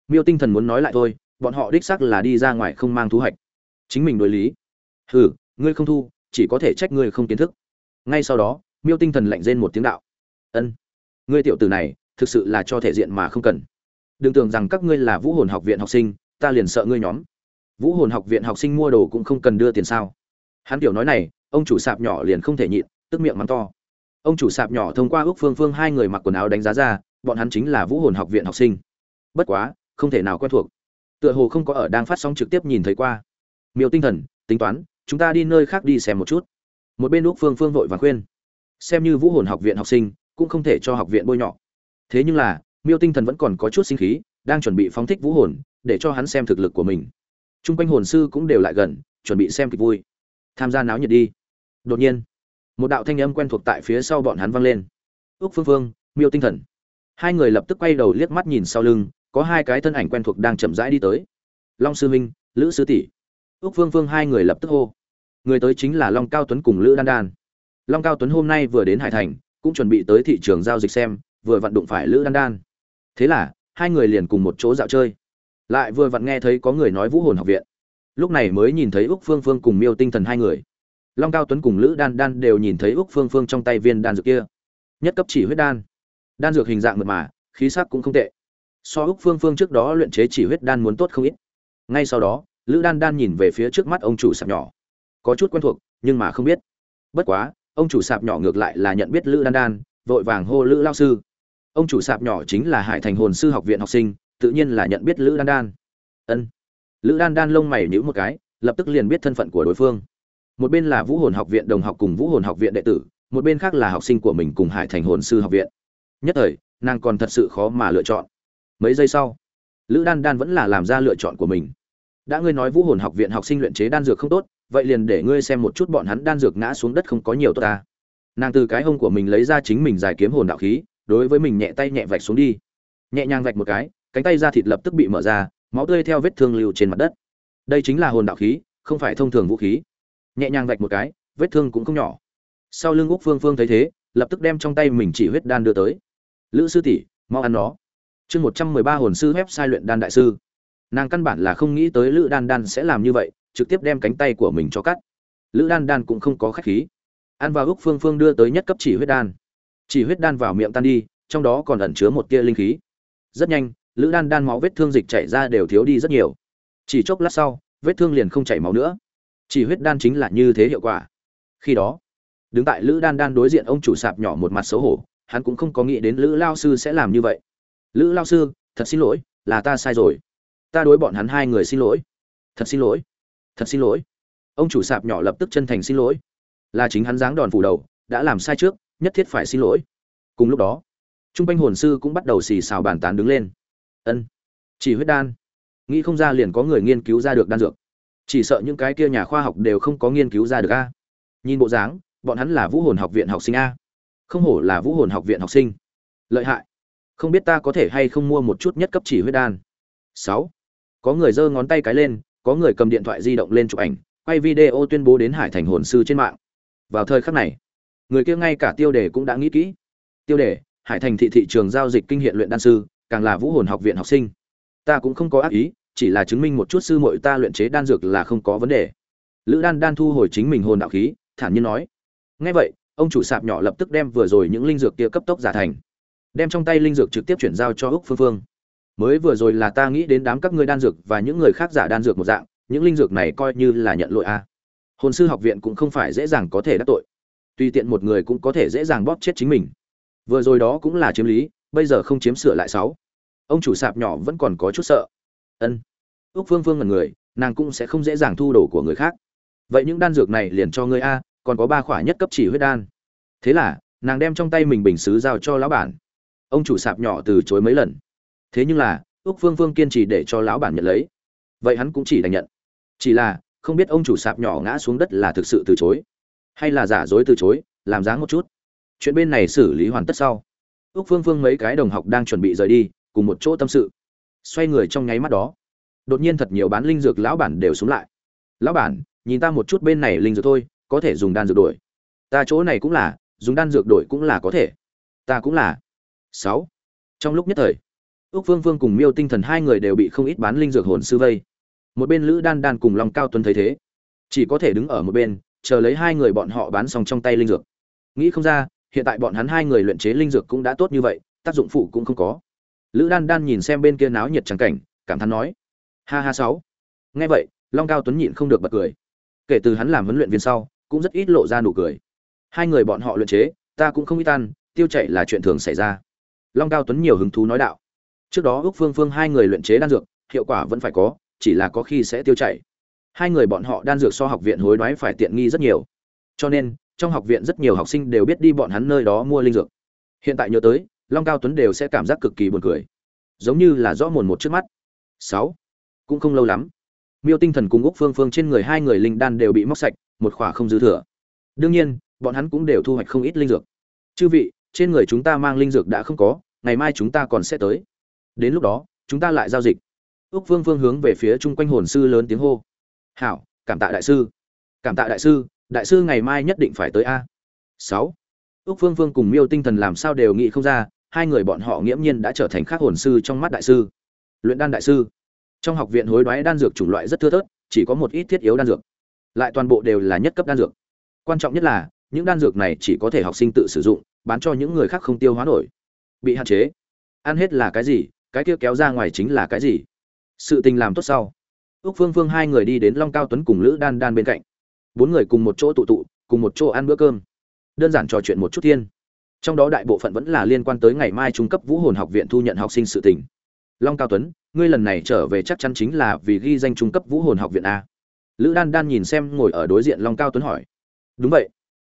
Miêu tinh thần muốn nói lại thôi, bọn họ đích xác là đi ra ngoài không mang thu hoạch. Chính mình đối lý. Hừ, ngươi không thu, chỉ có thể trách ngươi không kiến thức. Ngay sau đó, miêu tinh thần lạnh rên một tiếng đạo. Ân, ngươi tiểu tử này, thực sự là cho thể diện mà không cần. Đừng tưởng rằng các ngươi là vũ hồn học viện học sinh, ta liền sợ ngươi nhóm. Vũ hồn học viện học sinh mua đồ cũng không cần đưa tiền sao? Hắn tiểu nói này, ông chủ sạp nhỏ liền không thể nhịn, tức miệng mắng to. Ông chủ sạp nhỏ thông qua ước phương phương hai người mặc quần áo đánh giá ra, bọn hắn chính là vũ hồn học viện học sinh bất quá, không thể nào quen thuộc. Tựa hồ không có ở đang phát sóng trực tiếp nhìn thấy qua. Miêu tinh thần, tính toán, chúng ta đi nơi khác đi xem một chút. Một bên úc phương phương vội và khuyên. Xem như vũ hồn học viện học sinh, cũng không thể cho học viện bôi nhọ. Thế nhưng là, miêu tinh thần vẫn còn có chút sinh khí, đang chuẩn bị phóng thích vũ hồn, để cho hắn xem thực lực của mình. T r u n g quanh hồn sư cũng đều lại gần, chuẩn bị xem kịch vui. Tham gia náo nhiệt đi. Đột nhiên, một đạo thanh âm quen thuộc tại phía sau bọn hắn vang lên. Ước phương phương, miêu tinh thần. Hai người lập tức quay đầu liếc mắt nhìn sau lưng có hai cái thân ảnh quen thuộc đang chậm rãi đi tới. Long sư minh, lữ sư tỷ. Ước phương phương hai người lập tức hô. Người tới chính là long cao tuấn cùng lữ đan đan. Long cao tuấn hôm nay vừa đến hải thành, cũng chuẩn bị tới thị trường giao dịch xem, vừa vặn đụng phải lữ đan đan. Thế là, hai người liền cùng một chỗ dạo chơi. Lại vừa vặn nghe thấy có người nói vũ hồn học viện. Lúc này mới nhìn thấy úc phương phương cùng miêu tinh thần hai người. Long cao tuấn cùng lữ đan đan đều nhìn thấy úc phương phương trong tay viên đan dược kia. Nhất cấp chỉ huyết đan. Đan dược hình dạng mượt mà, khí sắc cũng không tệ so úc phương phương trước đó luyện chế chỉ huyết đan muốn tốt không ít. Ngay sau đó, lữ đan đan nhìn về phía trước mắt ông chủ sạp nhỏ. Có chút quen thuộc, nhưng mà không biết. Bất quá, ông chủ sạp nhỏ ngược lại là nhận biết lữ đan đan, vội vàng hô lữ lao sư. Ông chủ sạp nhỏ chính là hải thành hồn sư học viện học sinh, tự nhiên là nhận biết lữ đan đan. Ân. Lữ đan đan lông mày nhíu một cái, lập tức liền biết thân phận của đối phương. Một bên là vũ hồn học viện đồng học cùng vũ hồn học viện đệ tử, một bên khác là học sinh của mình cùng hải thành hồn sư học viện. Nhất thời, nàng còn thật sự khó mà lựa chọn mấy giây sau, lữ đan đan vẫn là làm ra lựa chọn của mình. Đã ngươi nói vũ hồn học viện học sinh luyện chế đan dược không tốt, vậy liền để ngươi xem một chút bọn hắn đan dược ngã xuống đất không có nhiều tốt ta. Nàng từ cái hông của mình lấy ra chính mình giải kiếm hồn đạo khí, đối với mình nhẹ tay nhẹ vạch xuống đi. Nhẹ nhàng vạch một cái, cánh tay da thịt lập tức bị mở ra, máu tươi theo vết thương lưu trên mặt đất. Đây chính là hồn đạo khí, không phải thông thường vũ khí. Nhẹ nhàng vạch một cái, vết thương cũng không nhỏ. Sau lưng úc phương phương thấy thế, lập tức đem trong tay mình chỉ huyết đan đưa tới. Lữ sư tỷ, mau ăn nó chương một trăm mười ba hồn sư sai luyện đan đại sư. Nàng căn bản là không nghĩ tới lữ đan đan sẽ làm như vậy, trực tiếp đem cánh tay của mình cho cắt. Lữ đan đan cũng không có khách khí. Ăn vào úc phương phương đưa tới nhất cấp chỉ huyết đan. Chỉ huyết đan vào miệng tan đi, trong đó còn ẩn chứa một tia linh khí. Rất nhanh, lữ đan đan máu vết thương dịch chảy ra đều thiếu đi rất nhiều. Chỉ chốc lát sau, vết thương liền không chảy máu nữa. Chỉ huyết đan chính là như thế hiệu quả. Khi đó, đứng tại lữ đan đan đối diện ông chủ sạp nhỏ một mặt xấu hổ, hắn cũng không có nghĩ đến lữ lao sư sẽ làm như vậy lữ lao sư, thật xin lỗi, là ta sai rồi. Ta đối bọn hắn hai người xin lỗi. Thật xin lỗi. Thật xin lỗi. Ông chủ sạp nhỏ lập tức chân thành xin lỗi. Là chính hắn dáng đòn phủ đầu, đã làm sai trước, nhất thiết phải xin lỗi. Cùng lúc đó, trung quanh hồn sư cũng bắt đầu xì xào bàn tán đứng lên. Ân, chỉ huyết đan. Nghĩ không ra liền có người nghiên cứu ra được đan dược. Chỉ sợ những cái kia nhà khoa học đều không có nghiên cứu ra được a. Nhìn bộ dáng, bọn hắn là vũ hồn học viện học sinh a. Không hổ là vũ hồn học viện học sinh. Lợi hại không biết ta có thể hay không mua một chút nhất cấp chỉ huyết đan. Sáu. Có người giơ ngón tay cái lên, có người cầm điện thoại di động lên chụp ảnh, quay video tuyên bố đến hải thành hồn sư trên mạng. Vào thời khắc này, người kia ngay cả tiêu đề cũng đã nghĩ kỹ. Tiêu đề, hải thành thị thị trường giao dịch kinh hiện luyện đan sư, càng là vũ hồn học viện học sinh. Ta cũng không có ác ý, chỉ là chứng minh một chút sư muội ta luyện chế đan dược là không có vấn đề. Lữ đan đan thu hồi chính mình hồn đạo khí, thản nhiên nói. Ngay vậy, ông chủ sạp nhỏ lập tức đem vừa rồi những linh dược kia cấp tốc giả thành đem trong tay linh dược trực tiếp chuyển giao cho úc phương phương. Mới vừa rồi là ta nghĩ đến đám các ngươi đan dược và những người khác giả đan dược một dạng, những linh dược này coi như là nhận lỗi a. Hồn sư học viện cũng không phải dễ dàng có thể đắc tội. Tùy tiện một người cũng có thể dễ dàng bóp chết chính mình. Vừa rồi đó cũng là chiếm lý, bây giờ không chiếm sửa lại sáu. Ông chủ sạp nhỏ vẫn còn có chút sợ. Ân. Ước phương phương là người, nàng cũng sẽ không dễ dàng thu đồ của người khác. Vậy những đan dược này liền cho ngươi a, còn có ba khỏa nhất cấp chỉ huyết đan. Thế là, nàng đem trong tay mình bình xứ giao cho lão bản ông chủ sạp nhỏ từ chối mấy lần. Thế nhưng là ước phương phương kiên trì để cho lão bản nhận lấy. Vậy hắn cũng chỉ đành nhận. Chỉ là, không biết ông chủ sạp nhỏ ngã xuống đất là thực sự từ chối, hay là giả dối từ chối, làm dáng một chút. Chuyện bên này xử lý hoàn tất sau ước phương phương mấy cái đồng học đang chuẩn bị rời đi, cùng một chỗ tâm sự. Xoay người trong nháy mắt đó, đột nhiên thật nhiều bán linh dược lão bản đều xuống lại. Lão bản, nhìn ta một chút bên này linh dược thôi, có thể dùng đan dược đổi. Ta chỗ này cũng là, dùng đan dược đổi cũng là có thể. Ta cũng là sáu. Trong lúc nhất thời ước vương vương cùng miêu tinh thần hai người đều bị không ít bán linh dược hồn sư vây. Một bên lữ đan đan cùng long cao tuấn thấy thế, chỉ có thể đứng ở một bên, chờ lấy hai người bọn họ bán xong trong tay linh dược. Nghĩ không ra, hiện tại bọn hắn hai người luyện chế linh dược cũng đã tốt như vậy, tác dụng phụ cũng không có. Lữ đan đan nhìn xem bên kia náo nhiệt trắng cảnh, cảm thán nói, ha ha, sáu. Nghe vậy, long cao tuấn nhịn không được bật cười. Kể từ hắn làm huấn luyện viên sau, cũng rất ít lộ ra nụ cười. Hai người bọn họ luyện chế, ta cũng không ít tan, tiêu chảy là chuyện thường xảy ra long cao tuấn nhiều hứng thú nói đạo. Trước đó ước phương phương hai người luyện chế đan dược, hiệu quả vẫn phải có, chỉ là có khi sẽ tiêu chảy. Hai người bọn họ đan dược so học viện hối đoái phải tiện nghi rất nhiều. Cho nên, trong học viện rất nhiều học sinh đều biết đi bọn hắn nơi đó mua linh dược. Hiện tại nhớ tới, long cao tuấn đều sẽ cảm giác cực kỳ buồn cười. Giống như là rõ mồn một trước mắt. Sáu. Cũng không lâu lắm, miêu tinh thần cùng úc phương phương trên người hai người linh đan đều bị móc sạch, một khỏa không dư thừa. Đương nhiên, bọn hắn cũng đều thu hoạch không ít linh dược. Chư vị trên người chúng ta mang linh dược đã không có, ngày mai chúng ta còn sẽ tới. Đến lúc đó, chúng ta lại giao dịch. Úc vương vương hướng về phía chung quanh hồn sư lớn tiếng hô. Hảo, cảm tạ đại sư. Cảm tạ đại sư đại sư ngày mai nhất định phải tới a. Sáu. Úc vương vương cùng miêu tinh thần làm sao đều nghĩ không ra, hai người bọn họ nghiễm nhiên đã trở thành khác hồn sư trong mắt đại sư. Luyện đan đại sư. Trong học viện hối đoái đan dược chủng loại rất thưa thớt, chỉ có một ít thiết yếu đan dược. Lại toàn bộ đều là nhất cấp đan dược. Quan trọng nhất là, những đan dược này chỉ có thể học sinh tự sử dụng bán cho những người khác không tiêu hóa nổi. Bị hạn chế. Ăn hết là cái gì? Cái kia kéo ra ngoài chính là cái gì? Sự tình làm tốt sau. Ước phương phương hai người đi đến long cao tuấn cùng lữ đan đan bên cạnh. Bốn người cùng một chỗ tụ tụ, cùng một chỗ ăn bữa cơm. Đơn giản trò chuyện một chút thiên. Trong đó đại bộ phận vẫn là liên quan tới ngày mai trung cấp vũ hồn học viện thu nhận học sinh sự tình. Long cao tuấn, ngươi lần này trở về chắc chắn chính là vì ghi danh trung cấp vũ hồn học viện a. Lữ đan đan nhìn xem ngồi ở đối diện long cao tuấn hỏi. Đúng vậy.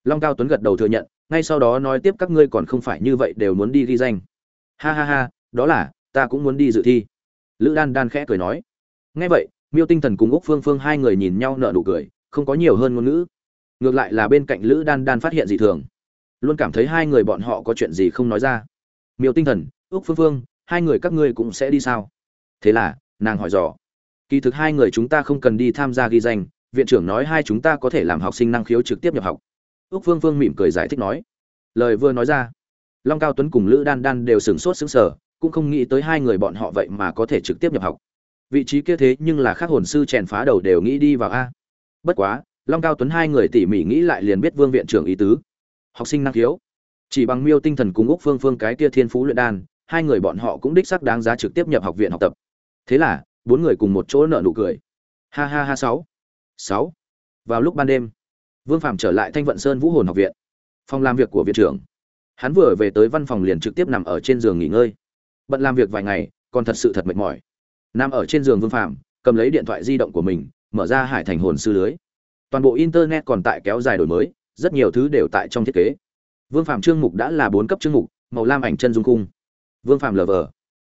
Long cao tuấn gật đầu thừa nhận ngay sau đó nói tiếp các ngươi còn không phải như vậy đều muốn đi ghi danh. Ha ha ha, đó là, ta cũng muốn đi dự thi. Lữ đan đan khẽ cười nói. Nghe vậy, miêu tinh thần cùng úc phương phương hai người nhìn nhau nở nụ cười, không có nhiều hơn ngôn ngữ. Ngược lại là bên cạnh lữ đan đan phát hiện dị thường. Luôn cảm thấy hai người bọn họ có chuyện gì không nói ra. Miêu tinh thần, úc phương phương, hai người các ngươi cũng sẽ đi sao? Thế là, nàng hỏi dò. Kỳ thực hai người chúng ta không cần đi tham gia ghi danh, viện trưởng nói hai chúng ta có thể làm học sinh năng khiếu trực tiếp nhập học úc phương phương mỉm cười giải thích nói. Lời vừa nói ra, long cao tuấn cùng lữ đan đan đều sửng sốt sững sờ, cũng không nghĩ tới hai người bọn họ vậy mà có thể trực tiếp nhập học. Vị trí kia thế nhưng là khác hồn sư chèn phá đầu đều nghĩ đi vào a. Bất quá, long cao tuấn hai người tỉ mỉ nghĩ lại liền biết vương viện trưởng ý tứ. Học sinh năng khiếu. Chỉ bằng miêu tinh thần cùng úc phương phương cái kia thiên phú luyện đan, hai người bọn họ cũng đích xác đáng giá trực tiếp nhập học viện học tập. Thế là, bốn người cùng một chỗ nở nụ cười. Ha ha ha, sáu. Sáu. Vào lúc ban đêm vương phạm trở lại thanh vận sơn vũ hồn học viện. Phòng làm việc của viện trưởng. Hắn vừa về tới văn phòng liền trực tiếp nằm ở trên giường nghỉ ngơi. Bận làm việc vài ngày, còn thật sự thật mệt mỏi. Nằm ở trên giường vương phạm cầm lấy điện thoại di động của mình, mở ra hải thành hồn sư lưới. Toàn bộ internet còn tại kéo dài đổi mới, rất nhiều thứ đều tại trong thiết kế. Vương phạm chương mục đã là bốn cấp chương mục, màu lam ảnh chân dung khung. vương phạm lờ vờ.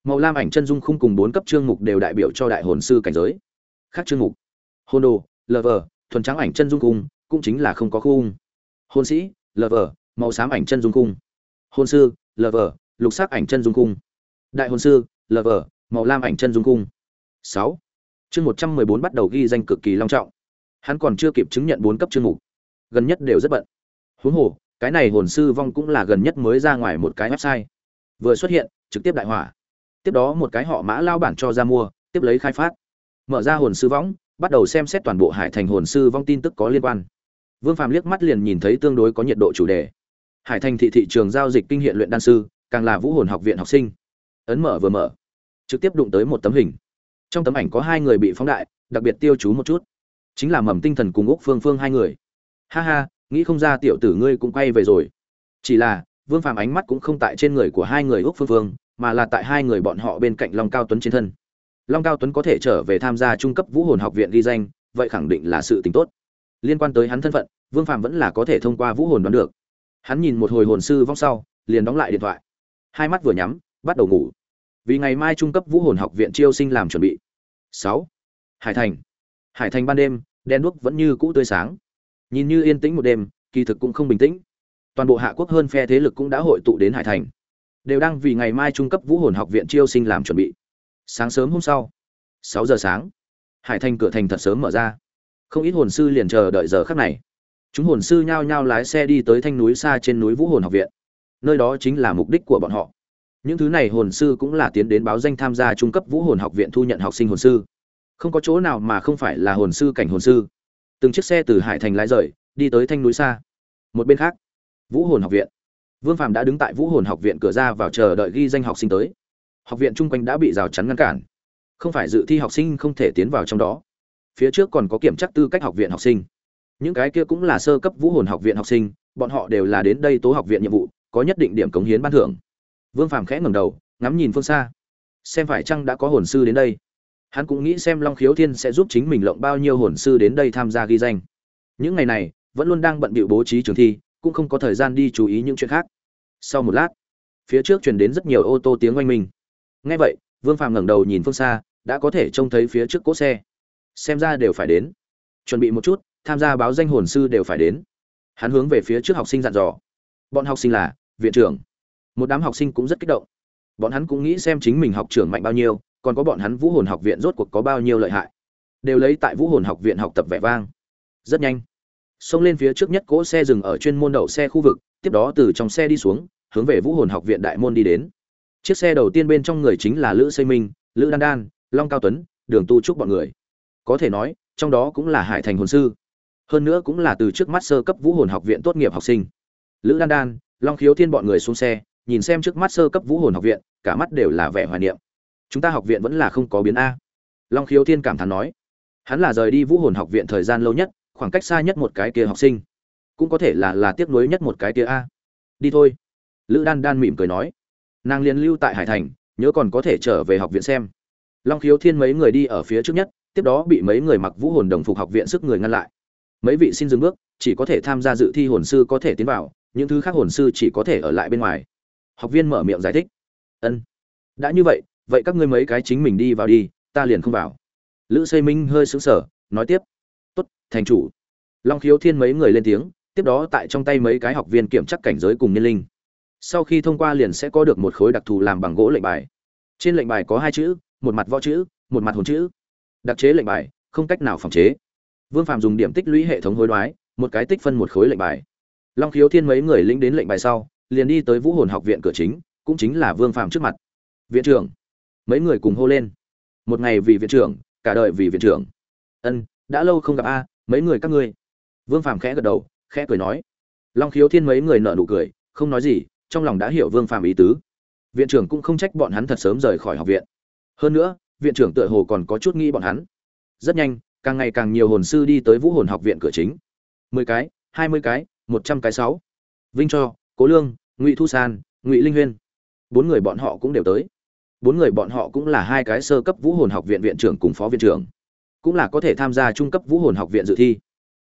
Màu lam ảnh chân dung khung cùng bốn cấp chương mục đều đại biểu cho đại hồn sư cảnh giới. Khác chương mục. Hôn đồ lờ vờ, thuần trắng ảnh chân dung khung cũng chính là không có khung. Hôn sĩ lover, màu xám ảnh chân dung cung hôn sư lover, lục sắc ảnh chân dung cung đại hôn sư lover, màu lam ảnh chân dung cung sáu. Chương một trăm mười bốn bắt đầu ghi danh cực kỳ long trọng. Hắn còn chưa kịp chứng nhận bốn cấp chương mục. Gần nhất đều rất bận. Huống hồ cái này hồn sư vong cũng là gần nhất mới ra ngoài một cái website. Vừa xuất hiện trực tiếp đại hỏa. Tiếp đó một cái họ mã lao bản cho ra mua tiếp lấy khai phát. Mở ra hồn sư võng bắt đầu xem xét toàn bộ hải thành hồn sư vong tin tức có liên quan vương phàm liếc mắt liền nhìn thấy tương đối có nhiệt độ chủ đề. Hải thành thị thị trường giao dịch kinh hiện luyện đan sư, càng là vũ hồn học viện học sinh. Ấn mở vừa mở, trực tiếp đụng tới một tấm hình. Trong tấm ảnh có hai người bị phóng đại, đặc biệt tiêu chú một chút. Chính là mầm tinh thần cùng úc phương phương hai người. Ha ha, nghĩ không ra tiểu tử ngươi cũng quay về rồi. Chỉ là, vương phàm ánh mắt cũng không tại trên người của hai người úc phương phương, mà là tại hai người bọn họ bên cạnh long cao tuấn trên thân. Long cao tuấn có thể trở về tham gia trung cấp vũ hồn học viện ghi danh, vậy khẳng định là sự tình tốt liên quan tới hắn thân phận, vương phạm vẫn là có thể thông qua vũ hồn đoán được. Hắn nhìn một hồi hồn sư vong sau, liền đóng lại điện thoại. Hai mắt vừa nhắm, bắt đầu ngủ. Vì ngày mai trung cấp vũ hồn học viện chiêu sinh làm chuẩn bị. Sáu. Hải thành. Hải thành ban đêm đen đuốc vẫn như cũ tươi sáng. Nhìn như yên tĩnh một đêm, kỳ thực cũng không bình tĩnh. Toàn bộ hạ quốc hơn phe thế lực cũng đã hội tụ đến hải thành. Đều đang vì ngày mai trung cấp vũ hồn học viện chiêu sinh làm chuẩn bị. Sáng sớm hôm sau, sáu giờ sáng, hải thành cửa thành thật sớm mở ra không ít hồn sư liền chờ đợi giờ khắc này. Chúng hồn sư nhao nhao lái xe đi tới thanh núi xa trên núi vũ hồn học viện. Nơi đó chính là mục đích của bọn họ. Những thứ này hồn sư cũng là tiến đến báo danh tham gia trung cấp vũ hồn học viện thu nhận học sinh hồn sư. Không có chỗ nào mà không phải là hồn sư cảnh hồn sư. Từng chiếc xe từ hải thành lái rời, đi tới thanh núi xa. Một bên khác, vũ hồn học viện. Vương phạm đã đứng tại vũ hồn học viện cửa ra vào chờ đợi ghi danh học sinh tới. Học viện chung quanh đã bị rào chắn ngăn cản. Không phải dự thi học sinh không thể tiến vào trong đó phía trước còn có kiểm tra tư cách học viện học sinh. Những cái kia cũng là sơ cấp vũ hồn học viện học sinh bọn họ đều là đến đây tố học viện nhiệm vụ có nhất định điểm cống hiến ban thưởng. Vương phàm khẽ ngầm đầu ngắm nhìn phương xa. Xem phải chăng đã có hồn sư đến đây? Hắn cũng nghĩ xem long khiếu thiên sẽ giúp chính mình lộng bao nhiêu hồn sư đến đây tham gia ghi danh. Những ngày này vẫn luôn đang bận bịu bố trí trường thi cũng không có thời gian đi chú ý những chuyện khác. Sau một lát phía trước truyền đến rất nhiều ô tô tiếng oanh minh. Nghe vậy, Vương Phàm ngẩng đầu nhìn phương xa, đã có thể trông thấy phía trước cỗ xe. Xem ra đều phải đến. Chuẩn bị một chút, tham gia báo danh hồn sư đều phải đến. Hắn hướng về phía trước học sinh dặn dò. Bọn học sinh là viện trưởng. Một đám học sinh cũng rất kích động. Bọn hắn cũng nghĩ xem chính mình học trưởng mạnh bao nhiêu, còn có bọn hắn Vũ Hồn học viện rốt cuộc có bao nhiêu lợi hại. Đều lấy tại Vũ Hồn học viện học tập vẻ vang. Rất nhanh. Xông lên phía trước nhất cỗ xe dừng ở chuyên môn đậu xe khu vực, tiếp đó từ trong xe đi xuống, hướng về Vũ Hồn học viện đại môn đi đến chiếc xe đầu tiên bên trong người chính là lữ xây minh lữ đan đan long cao tuấn đường tu trúc bọn người có thể nói, trong đó cũng là hải thành hồn sư. Hơn nữa cũng là từ trước mắt sơ cấp vũ hồn học viện tốt nghiệp học sinh. Lữ đan đan, long khiếu thiên bọn người xuống xe, nhìn xem trước mắt sơ cấp vũ hồn học viện, cả mắt đều là vẻ hoài niệm. Chúng ta học viện vẫn là không có biến a. Long khiếu thiên cảm thán nói. Hắn là rời đi vũ hồn học viện thời gian lâu nhất, khoảng cách xa nhất một cái kia học sinh. Cũng có thể là là tiếc nuối nhất một cái kia a. Đi thôi. Lữ đan đan mỉm cười nói. Nàng liền lưu tại hải thành, nhớ còn có thể trở về học viện xem. Long khiếu thiên mấy người đi ở phía trước nhất tiếp đó bị mấy người mặc vũ hồn đồng phục học viện sức người ngăn lại. Mấy vị xin dừng bước, chỉ có thể tham gia dự thi hồn sư có thể tiến vào, những thứ khác hồn sư chỉ có thể ở lại bên ngoài. Học viên mở miệng giải thích. Ân, đã như vậy vậy các ngươi mấy cái chính mình đi vào đi, ta liền không vào. Lữ xây minh hơi sững sờ, nói tiếp. Tốt, thành chủ. Long khiếu thiên mấy người lên tiếng, tiếp đó tại trong tay mấy cái học viên kiểm chắc cảnh giới cùng nhân linh. Sau khi thông qua liền sẽ có được một khối đặc thù làm bằng gỗ lệnh bài. Trên lệnh bài có hai chữ, một mặt võ chữ, một mặt hồn chữ đặc chế lệnh bài không cách nào phòng chế. Vương phạm dùng điểm tích lũy hệ thống hối đoái một cái tích phân một khối lệnh bài. Long khiếu thiên mấy người lĩnh đến lệnh bài sau liền đi tới vũ hồn học viện cửa chính cũng chính là vương phạm trước mặt. Viện trưởng. Mấy người cùng hô lên. Một ngày vì viện trưởng cả đời vì viện trưởng. Ân đã lâu không gặp a mấy người các ngươi. Vương phạm khẽ gật đầu khẽ cười nói. Long khiếu thiên mấy người nợ nụ cười không nói gì trong lòng đã hiểu Vương Phạm ý tứ. Viện trưởng cũng không trách bọn hắn thật sớm rời khỏi học viện. Hơn nữa, viện trưởng tựa hồ còn có chút nghĩ bọn hắn. Rất nhanh, càng ngày càng nhiều hồn sư đi tới Vũ Hồn học viện cửa chính. mười cái, hai mươi cái, một trăm cái sáu. Vinh Cho, Cố Lương, Ngụy Thu San, Ngụy Linh Huyên. Bốn người bọn họ cũng đều tới. Bốn người bọn họ cũng là hai cái sơ cấp Vũ Hồn học viện viện trưởng cùng phó viện trưởng, cũng là có thể tham gia trung cấp Vũ Hồn học viện dự thi.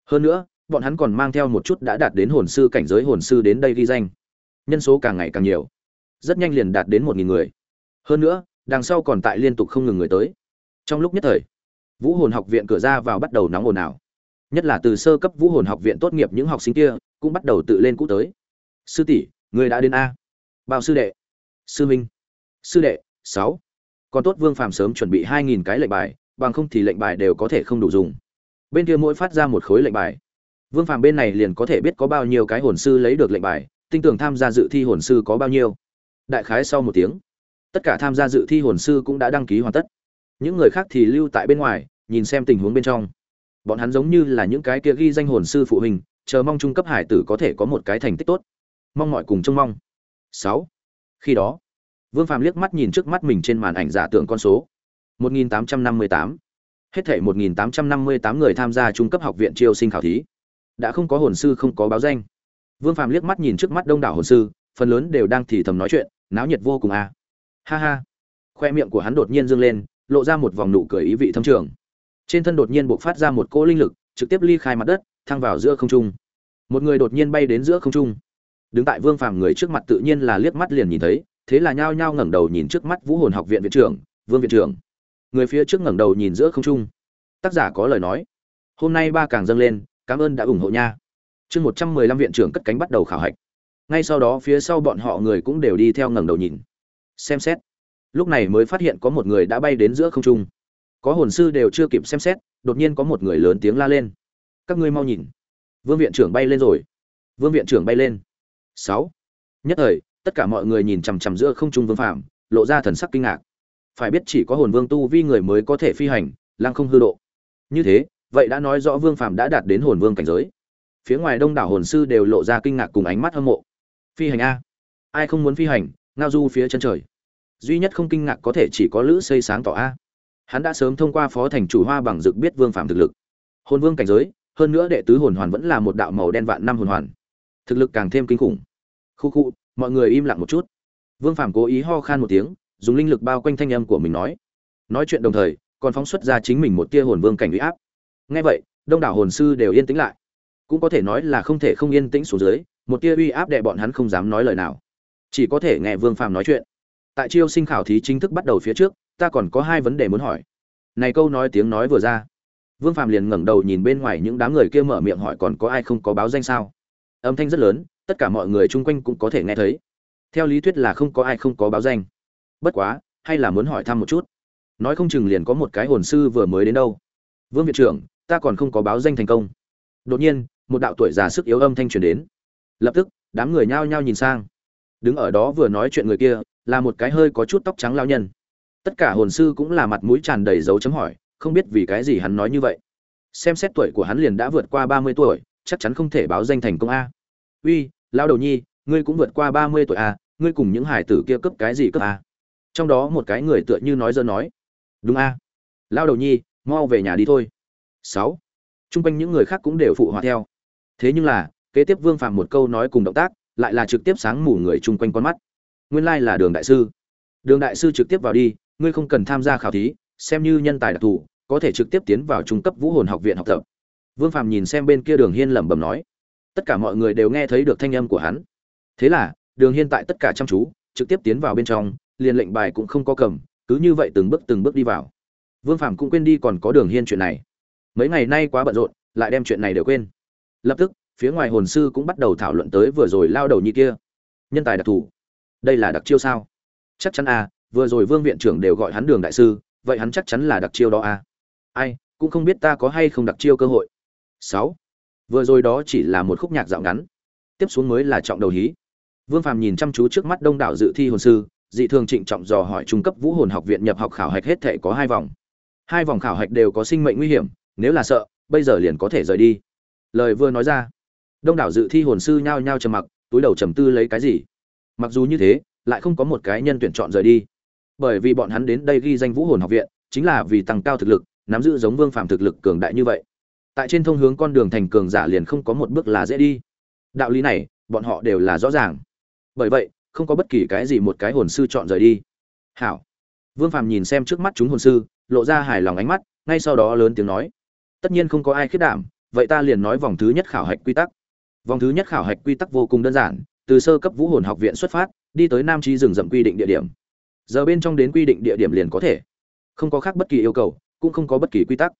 Hơn nữa, bọn hắn còn mang theo một chút đã đạt đến hồn sư cảnh giới hồn sư đến đây ghi danh nhân số càng ngày càng nhiều rất nhanh liền đạt đến một nghìn người hơn nữa đằng sau còn tại liên tục không ngừng người tới. Trong lúc nhất thời, vũ hồn học viện cửa ra vào bắt đầu nóng ồn ào. Nhất là từ sơ cấp vũ hồn học viện tốt nghiệp những học sinh kia, cũng bắt đầu tự lên cũ tới. Sư tỷ, người đã đến a. Bao sư đệ. Sư minh sư đệ, sáu. Còn tốt vương phàm sớm chuẩn bị hai nghìn cái lệnh bài, bằng không thì lệnh bài đều có thể không đủ dùng. Bên kia mỗi phát ra một khối lệnh bài. Vương phàm bên này liền có thể biết có bao nhiêu cái hồn sư lấy được lệnh bài tinh tưởng tham gia dự thi hồn sư có bao nhiêu. Đại khái sau một tiếng tất cả tham gia dự thi hồn sư cũng đã đăng ký hoàn tất. Những người khác thì lưu tại bên ngoài, nhìn xem tình huống bên trong. Bọn hắn giống như là những cái kia ghi danh hồn sư phụ huynh, chờ mong trung cấp hải tử có thể có một cái thành tích tốt. Mong mọi cùng trông mong. Sáu. Khi đó, vương phàm liếc mắt nhìn trước mắt mình trên màn ảnh giả tưởng con số. 1858. hết thể 1858 người tham gia trung cấp học viện triều sinh khảo thí. Đã không có hồn sư, không có báo danh. Vương phàm liếc mắt nhìn trước mắt đông đảo hồn sư, phần lớn đều đang thì thầm nói chuyện, náo nhiệt vô cùng à ha ha. Khoe miệng của hắn đột nhiên dương lên, lộ ra một vòng nụ cười ý vị thâm trường. Trên thân đột nhiên buộc phát ra một cỗ linh lực, trực tiếp ly khai mặt đất, thăng vào giữa không trung. Một người đột nhiên bay đến giữa không trung. Đứng tại vương phàm người trước mặt tự nhiên là liếc mắt liền nhìn thấy, thế là nhao nhao ngẩng đầu nhìn trước mắt vũ hồn học viện viện trưởng, vương viện trưởng. Người phía trước ngẩng đầu nhìn giữa không trung. Tác giả có lời nói. Hôm nay ba càng dâng lên, cảm ơn đã ủng hộ nha. Chương một trăm mười lăm viện trưởng cất cánh bắt đầu khảo hạch. Ngay sau đó phía sau bọn họ người cũng đều đi theo ngẩng đầu nhìn xem xét. Lúc này mới phát hiện có một người đã bay đến giữa không trung. Có hồn sư đều chưa kịp xem xét, đột nhiên có một người lớn tiếng la lên. Các ngươi mau nhìn. Vương viện trưởng bay lên rồi. Vương viện trưởng bay lên. Sáu. Nhất thời, tất cả mọi người nhìn chằm chằm giữa không trung vương phạm lộ ra thần sắc kinh ngạc. Phải biết chỉ có hồn vương tu vi người mới có thể phi hành, lăng không hư độ. Như thế, vậy đã nói rõ vương phạm đã đạt đến hồn vương cảnh giới. Phía ngoài đông đảo hồn sư đều lộ ra kinh ngạc cùng ánh mắt hâm mộ. Phi hành a. Ai không muốn phi hành ngao du phía chân trời. Duy nhất không kinh ngạc có thể chỉ có lữ xây sáng tỏ a. Hắn đã sớm thông qua phó thành chủ hoa bằng dực biết vương phạm thực lực. Hồn vương cảnh giới, hơn nữa đệ tứ hồn hoàn vẫn là một đạo màu đen vạn năm hồn hoàn. Thực lực càng thêm kinh khủng. Khu khu, mọi người im lặng một chút. Vương phạm cố ý ho khan một tiếng, dùng linh lực bao quanh thanh âm của mình nói. Nói chuyện đồng thời, còn phóng xuất ra chính mình một tia hồn vương cảnh uy áp. Ngay vậy, đông đảo hồn sư đều yên tĩnh lại. Cũng có thể nói là không thể không yên tĩnh xuống dưới, một tia uy áp đệ bọn hắn không dám nói lời nào chỉ có thể nghe vương phàm nói chuyện. Tại chiêu sinh khảo thí chính thức bắt đầu phía trước, ta còn có hai vấn đề muốn hỏi. Này câu nói tiếng nói vừa ra, vương phàm liền ngẩng đầu nhìn bên ngoài những đám người kia mở miệng hỏi còn có ai không có báo danh sao? Âm thanh rất lớn, tất cả mọi người chung quanh cũng có thể nghe thấy. Theo lý thuyết là không có ai không có báo danh. Bất quá, hay là muốn hỏi thăm một chút. Nói không chừng liền có một cái hồn sư vừa mới đến đâu. Vương viện trưởng, ta còn không có báo danh thành công. Đột nhiên, một đạo tuổi già sức yếu âm thanh truyền đến. Lập tức, đám người nhao nhao nhìn sang đứng ở đó vừa nói chuyện người kia, là một cái hơi có chút tóc trắng lao nhân. Tất cả hồn sư cũng là mặt mũi tràn đầy dấu chấm hỏi, không biết vì cái gì hắn nói như vậy. Xem xét tuổi của hắn liền đã vượt qua ba mươi tuổi, chắc chắn không thể báo danh thành công a. Uy lao đầu nhi, ngươi cũng vượt qua ba mươi tuổi a, ngươi cùng những hải tử kia cấp cái gì cấp a? Trong đó một cái người tựa như nói dơ nói. Đúng a. Lao đầu nhi, mau về nhà đi thôi. Sáu. Chung quanh những người khác cũng đều phụ họa theo. Thế nhưng là, kế tiếp vương phạm một câu nói cùng động tác lại là trực tiếp sáng mù người chung quanh con mắt. Nguyên lai là đường đại sư. Đường đại sư trực tiếp vào đi, ngươi không cần tham gia khảo thí, xem như nhân tài đặc thù, có thể trực tiếp tiến vào trung cấp vũ hồn học viện học tập. Vương phạm nhìn xem bên kia đường hiên lẩm bẩm nói. Tất cả mọi người đều nghe thấy được thanh âm của hắn. Thế là, đường hiên tại tất cả chăm chú, trực tiếp tiến vào bên trong, liền lệnh bài cũng không có cầm, cứ như vậy từng bước từng bước đi vào. Vương phạm cũng quên đi còn có đường hiên chuyện này. Mấy ngày nay quá bận rộn, lại đem chuyện này đều quên. Lập tức phía ngoài hồn sư cũng bắt đầu thảo luận tới vừa rồi lao đầu như kia. Nhân tài đặc thù. Đây là đặc chiêu sao? Chắc chắn a vừa rồi vương viện trưởng đều gọi hắn đường đại sư, vậy hắn chắc chắn là đặc chiêu đó a ai, cũng không biết ta có hay không đặc chiêu cơ hội. Sáu. Vừa rồi đó chỉ là một khúc nhạc dạo ngắn. Tiếp xuống mới là trọng đầu hí. Vương phàm nhìn chăm chú trước mắt đông đảo dự thi hồn sư, dị thường trịnh trọng dò hỏi trung cấp vũ hồn học viện nhập học khảo hạch hết thể có hai vòng. Hai vòng khảo hạch đều có sinh mệnh nguy hiểm, nếu là sợ, bây giờ liền có thể rời đi. Lời vừa nói ra đông đảo dự thi hồn sư nhao nhao trầm mặc, túi đầu trầm tư lấy cái gì? Mặc dù như thế, lại không có một cái nhân tuyển chọn rời đi. Bởi vì bọn hắn đến đây ghi danh vũ hồn học viện, chính là vì tăng cao thực lực, nắm giữ giống vương phạm thực lực cường đại như vậy. Tại trên thông hướng con đường thành cường giả liền không có một bước là dễ đi. Đạo lý này, bọn họ đều là rõ ràng. Bởi vậy, không có bất kỳ cái gì một cái hồn sư chọn rời đi. Hảo. Vương phạm nhìn xem trước mắt chúng hồn sư, lộ ra hài lòng ánh mắt, ngay sau đó lớn tiếng nói. Tất nhiên không có ai khiết đảm, vậy ta liền nói vòng thứ nhất khảo hạch quy tắc vòng thứ nhất khảo hạch quy tắc vô cùng đơn giản, từ sơ cấp vũ hồn học viện xuất phát, đi tới nam trí rừng rậm quy định địa điểm. Giờ bên trong đến quy định địa điểm liền có thể. Không có khác bất kỳ yêu cầu, cũng không có bất kỳ quy tắc.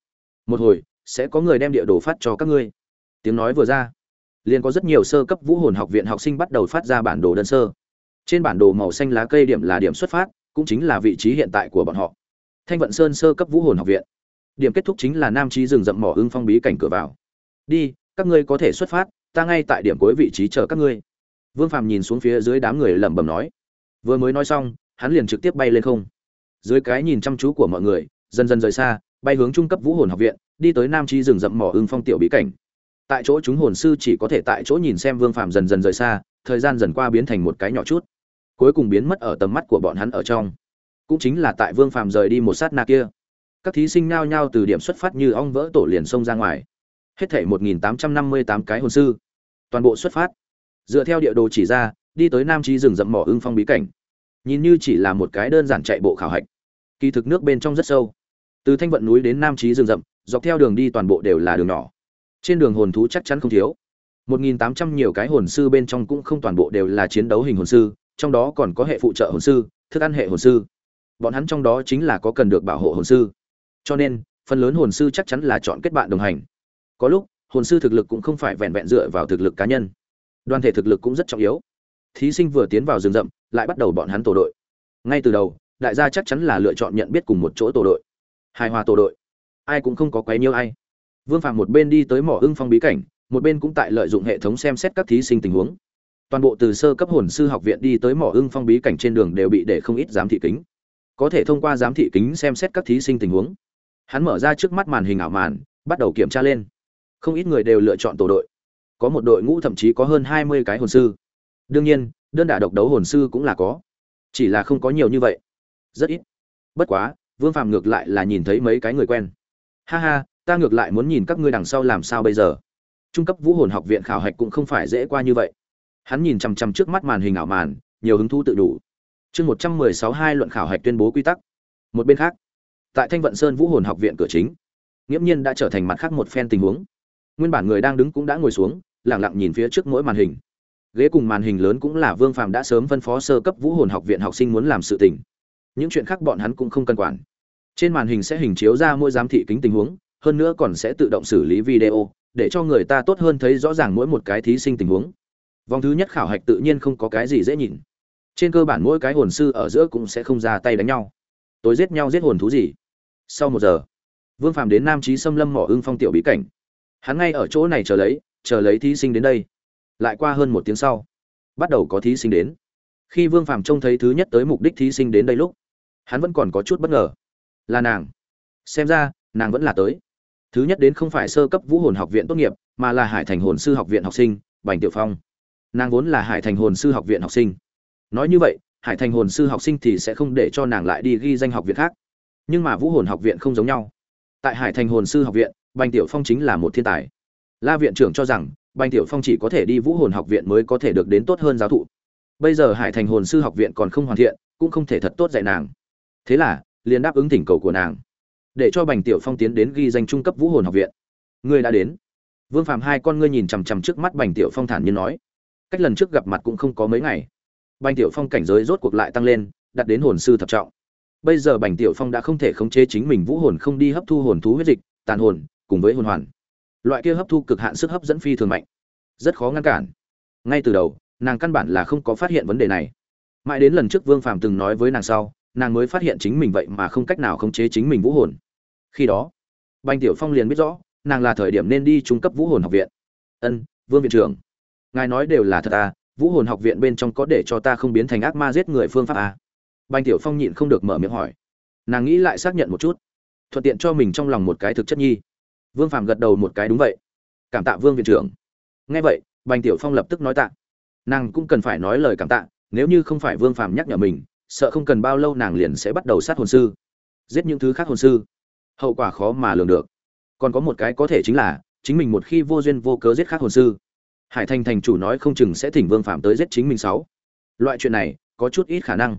Một hồi, sẽ có người đem địa đồ phát cho các ngươi. Tiếng nói vừa ra, liền có rất nhiều sơ cấp vũ hồn học viện học sinh bắt đầu phát ra bản đồ đơn sơ. Trên bản đồ màu xanh lá cây điểm là điểm xuất phát, cũng chính là vị trí hiện tại của bọn họ. Thanh vận sơn sơ cấp vũ hồn học viện. Điểm kết thúc chính là nam trí rừng rậm mỏ ưng phong bí cảnh cửa vào. Đi, các ngươi có thể xuất phát ta ngay tại điểm cuối vị trí chờ các ngươi. Vương phàm nhìn xuống phía dưới đám người lẩm bẩm nói. Vừa mới nói xong, hắn liền trực tiếp bay lên không. Dưới cái nhìn chăm chú của mọi người, dần dần rời xa, bay hướng trung cấp vũ hồn học viện, đi tới nam chi rừng rậm mỏ ưng phong tiểu bí cảnh. Tại chỗ chúng hồn sư chỉ có thể tại chỗ nhìn xem vương phàm dần dần rời xa, thời gian dần qua biến thành một cái nhỏ chút. Cuối cùng biến mất ở tầm mắt của bọn hắn ở trong. Cũng chính là tại vương phàm rời đi một sát na kia. Các thí sinh nao nhao từ điểm xuất phát như ong vỡ tổ liền xông ra ngoài. Hết thảy 1858 cái hồn sư toàn bộ xuất phát. Dựa theo địa đồ chỉ ra, đi tới nam trí rừng rậm mỏ ưng phong bí cảnh. Nhìn như chỉ là một cái đơn giản chạy bộ khảo hạch. Kỳ thực nước bên trong rất sâu. Từ thanh vận núi đến nam trí rừng rậm, dọc theo đường đi toàn bộ đều là đường nhỏ. Trên đường hồn thú chắc chắn không thiếu. 1.800 nhiều cái hồn sư bên trong cũng không toàn bộ đều là chiến đấu hình hồn sư, trong đó còn có hệ phụ trợ hồn sư, thức ăn hệ hồn sư. Bọn hắn trong đó chính là có cần được bảo hộ hồn sư. Cho nên, phần lớn hồn sư chắc chắn là chọn kết bạn đồng hành. Có lúc hồn sư thực lực cũng không phải vẹn vẹn dựa vào thực lực cá nhân. Đoàn thể thực lực cũng rất trọng yếu. Thí sinh vừa tiến vào rừng rậm, lại bắt đầu bọn hắn tổ đội. Ngay từ đầu, đại gia chắc chắn là lựa chọn nhận biết cùng một chỗ tổ đội. Hài hòa tổ đội. Ai cũng không có quấy nhiêu ai. Vương phạm một bên đi tới mỏ ưng phong bí cảnh, một bên cũng tại lợi dụng hệ thống xem xét các thí sinh tình huống. Toàn bộ từ sơ cấp hồn sư học viện đi tới mỏ ưng phong bí cảnh trên đường đều bị để không ít giám thị kính. Có thể thông qua giám thị kính xem xét các thí sinh tình huống. Hắn mở ra trước mắt màn hình ảo màn, bắt đầu kiểm tra lên không ít người đều lựa chọn tổ đội. Có một đội ngũ thậm chí có hơn hai mươi cái hồn sư. Đương nhiên, đơn đả độc đấu hồn sư cũng là có. Chỉ là không có nhiều như vậy. Rất ít. Bất quá, vương phàm ngược lại là nhìn thấy mấy cái người quen. Ha ha, ta ngược lại muốn nhìn các ngươi đằng sau làm sao bây giờ. Trung cấp vũ hồn học viện khảo hạch cũng không phải dễ qua như vậy. Hắn nhìn chằm chằm trước mắt màn hình ảo màn, nhiều hứng thú tự đủ. Chương một trăm mười sáu hai luận khảo hạch tuyên bố quy tắc. Một bên khác, tại thanh vận sơn vũ hồn học viện cửa chính, nghiễm nhiên đã trở thành mặt khác một phen tình huống nguyên bản người đang đứng cũng đã ngồi xuống lẳng lặng nhìn phía trước mỗi màn hình. Ghế cùng màn hình lớn cũng là vương phàm đã sớm phân phó sơ cấp vũ hồn học viện học sinh muốn làm sự tình. Những chuyện khác bọn hắn cũng không cần quản. Trên màn hình sẽ hình chiếu ra mỗi giám thị kính tình huống, hơn nữa còn sẽ tự động xử lý video, để cho người ta tốt hơn thấy rõ ràng mỗi một cái thí sinh tình huống. Vòng thứ nhất khảo hạch tự nhiên không có cái gì dễ nhìn. Trên cơ bản mỗi cái hồn sư ở giữa cũng sẽ không ra tay đánh nhau. Tối giết nhau giết hồn thú gì? Sau một giờ, vương phàm đến nam trí xâm lâm mỏ ưng phong tiểu bí cảnh hắn ngay ở chỗ này chờ lấy chờ lấy thí sinh đến đây. Lại qua hơn một tiếng sau, bắt đầu có thí sinh đến. Khi vương phàm trông thấy thứ nhất tới mục đích thí sinh đến đây lúc, hắn vẫn còn có chút bất ngờ. Là nàng. Xem ra, nàng vẫn là tới. Thứ nhất đến không phải sơ cấp vũ hồn học viện tốt nghiệp, mà là hải thành hồn sư học viện học sinh, bành tiểu phong. Nàng vốn là hải thành hồn sư học viện học sinh. Nói như vậy, hải thành hồn sư học sinh thì sẽ không để cho nàng lại đi ghi danh học viện khác. Nhưng mà vũ hồn học viện không giống nhau. Tại hải thành hồn sư học viện bành tiểu phong chính là một thiên tài. La viện trưởng cho rằng, bành tiểu phong chỉ có thể đi vũ hồn học viện mới có thể được đến tốt hơn giáo thụ. Bây giờ hải thành hồn sư học viện còn không hoàn thiện, cũng không thể thật tốt dạy nàng. Thế là, liền đáp ứng thỉnh cầu của nàng, để cho bành tiểu phong tiến đến ghi danh trung cấp vũ hồn học viện. Người đã đến. Vương phạm hai con ngươi nhìn chằm chằm trước mắt bành tiểu phong thản nhiên nói. Cách lần trước gặp mặt cũng không có mấy ngày. Bành tiểu phong cảnh giới rốt cuộc lại tăng lên đặt đến hồn sư thập trọng. Bây giờ bành tiểu phong đã không thể khống chế chính mình vũ hồn không đi hấp thu hồn thú huyết dịch, tàn hồn cùng với hồn hoàn. Loại kia hấp thu cực hạn sức hấp dẫn phi thường mạnh. Rất khó ngăn cản. Ngay từ đầu, nàng căn bản là không có phát hiện vấn đề này. Mãi đến lần trước vương phàm từng nói với nàng sau, nàng mới phát hiện chính mình vậy mà không cách nào khống chế chính mình vũ hồn. Khi đó, bành tiểu phong liền biết rõ, nàng là thời điểm nên đi trung cấp vũ hồn học viện. Ân, vương viện trưởng, ngài nói đều là thật à vũ hồn học viện bên trong có để cho ta không biến thành ác ma giết người phương pháp à? Bành tiểu phong nhịn không được mở miệng hỏi. Nàng nghĩ lại xác nhận một chút, thuận tiện cho mình trong lòng một cái thực chất nhi vương phạm gật đầu một cái, đúng vậy. Cảm tạ vương viện trưởng. Nghe vậy, bành tiểu phong lập tức nói tạ. Nàng cũng cần phải nói lời cảm tạ, nếu như không phải vương phạm nhắc nhở mình, sợ không cần bao lâu nàng liền sẽ bắt đầu sát hồn sư, giết những thứ khác hồn sư. Hậu quả khó mà lường được. Còn có một cái có thể chính là, chính mình một khi vô duyên vô cớ giết khác hồn sư, hải thành thành chủ nói không chừng sẽ thỉnh vương phạm tới giết chính mình sáu. Loại chuyện này, có chút ít khả năng.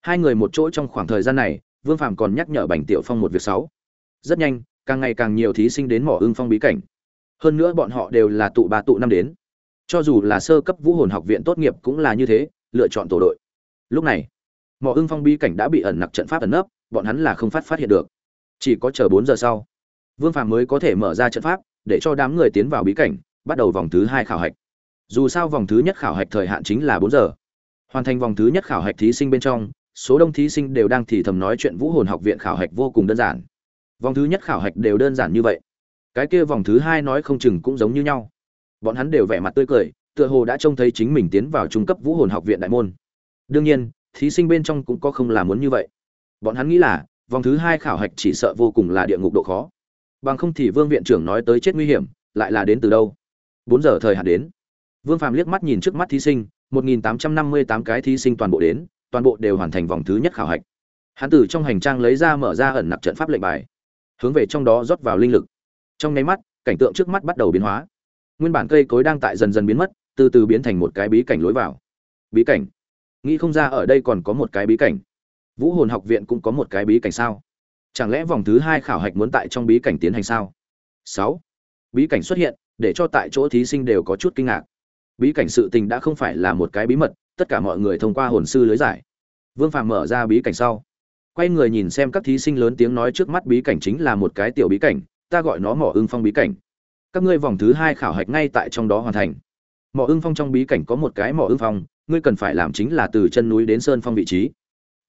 Hai người một chỗ trong khoảng thời gian này, vương phạm còn nhắc nhở bành tiểu phong một việc sáu. Rất nhanh càng ngày càng nhiều thí sinh đến mỏ ưng phong bí cảnh. Hơn nữa bọn họ đều là tụ ba tụ năm đến. Cho dù là sơ cấp vũ hồn học viện tốt nghiệp cũng là như thế, lựa chọn tổ đội. Lúc này, mỏ ưng phong bí cảnh đã bị ẩn nặc trận pháp ẩn nấp, bọn hắn là không phát phát hiện được. Chỉ có chờ bốn giờ sau, vương phàm mới có thể mở ra trận pháp, để cho đám người tiến vào bí cảnh, bắt đầu vòng thứ hai khảo hạch. Dù sao vòng thứ nhất khảo hạch thời hạn chính là bốn giờ. Hoàn thành vòng thứ nhất khảo hạch thí sinh bên trong, số đông thí sinh đều đang thì thầm nói chuyện vũ hồn học viện khảo hạch vô cùng đơn giản vòng thứ nhất khảo hạch đều đơn giản như vậy. Cái kia vòng thứ hai nói không chừng cũng giống như nhau. Bọn hắn đều vẻ mặt tươi cười, tựa hồ đã trông thấy chính mình tiến vào trung cấp vũ hồn học viện đại môn. Đương nhiên, thí sinh bên trong cũng có không là muốn như vậy. Bọn hắn nghĩ là, vòng thứ hai khảo hạch chỉ sợ vô cùng là địa ngục độ khó. Bằng không thì vương viện trưởng nói tới chết nguy hiểm, lại là đến từ đâu? Bốn giờ thời hạn đến. Vương phàm liếc mắt nhìn trước mắt thí sinh, một nghìn tám trăm năm mươi tám cái thí sinh toàn bộ đến, toàn bộ đều hoàn thành vòng thứ nhất khảo hạch. Hắn từ trong hành trang lấy ra mở ra ẩn nặc trận pháp lệnh bài hướng về trong đó rót vào linh lực. Trong nháy mắt, cảnh tượng trước mắt bắt đầu biến hóa. Nguyên bản cây cối đang tại dần dần biến mất, từ từ biến thành một cái bí cảnh lối vào. Bí cảnh? Nghĩ không ra ở đây còn có một cái bí cảnh. Vũ hồn học viện cũng có một cái bí cảnh sao? Chẳng lẽ vòng thứ hai khảo hạch muốn tại trong bí cảnh tiến hành sao? Sáu. Bí cảnh xuất hiện, để cho tại chỗ thí sinh đều có chút kinh ngạc. Bí cảnh sự tình đã không phải là một cái bí mật, tất cả mọi người thông qua hồn sư lưới giải. Vương phàm mở ra bí cảnh sau quay người nhìn xem các thí sinh lớn tiếng nói trước mắt bí cảnh chính là một cái tiểu bí cảnh, ta gọi nó mỏ ưng phong bí cảnh. Các ngươi vòng thứ hai khảo hạch ngay tại trong đó hoàn thành. Mỏ ưng phong trong bí cảnh có một cái mỏ ưng phong, ngươi cần phải làm chính là từ chân núi đến sơn phong vị trí.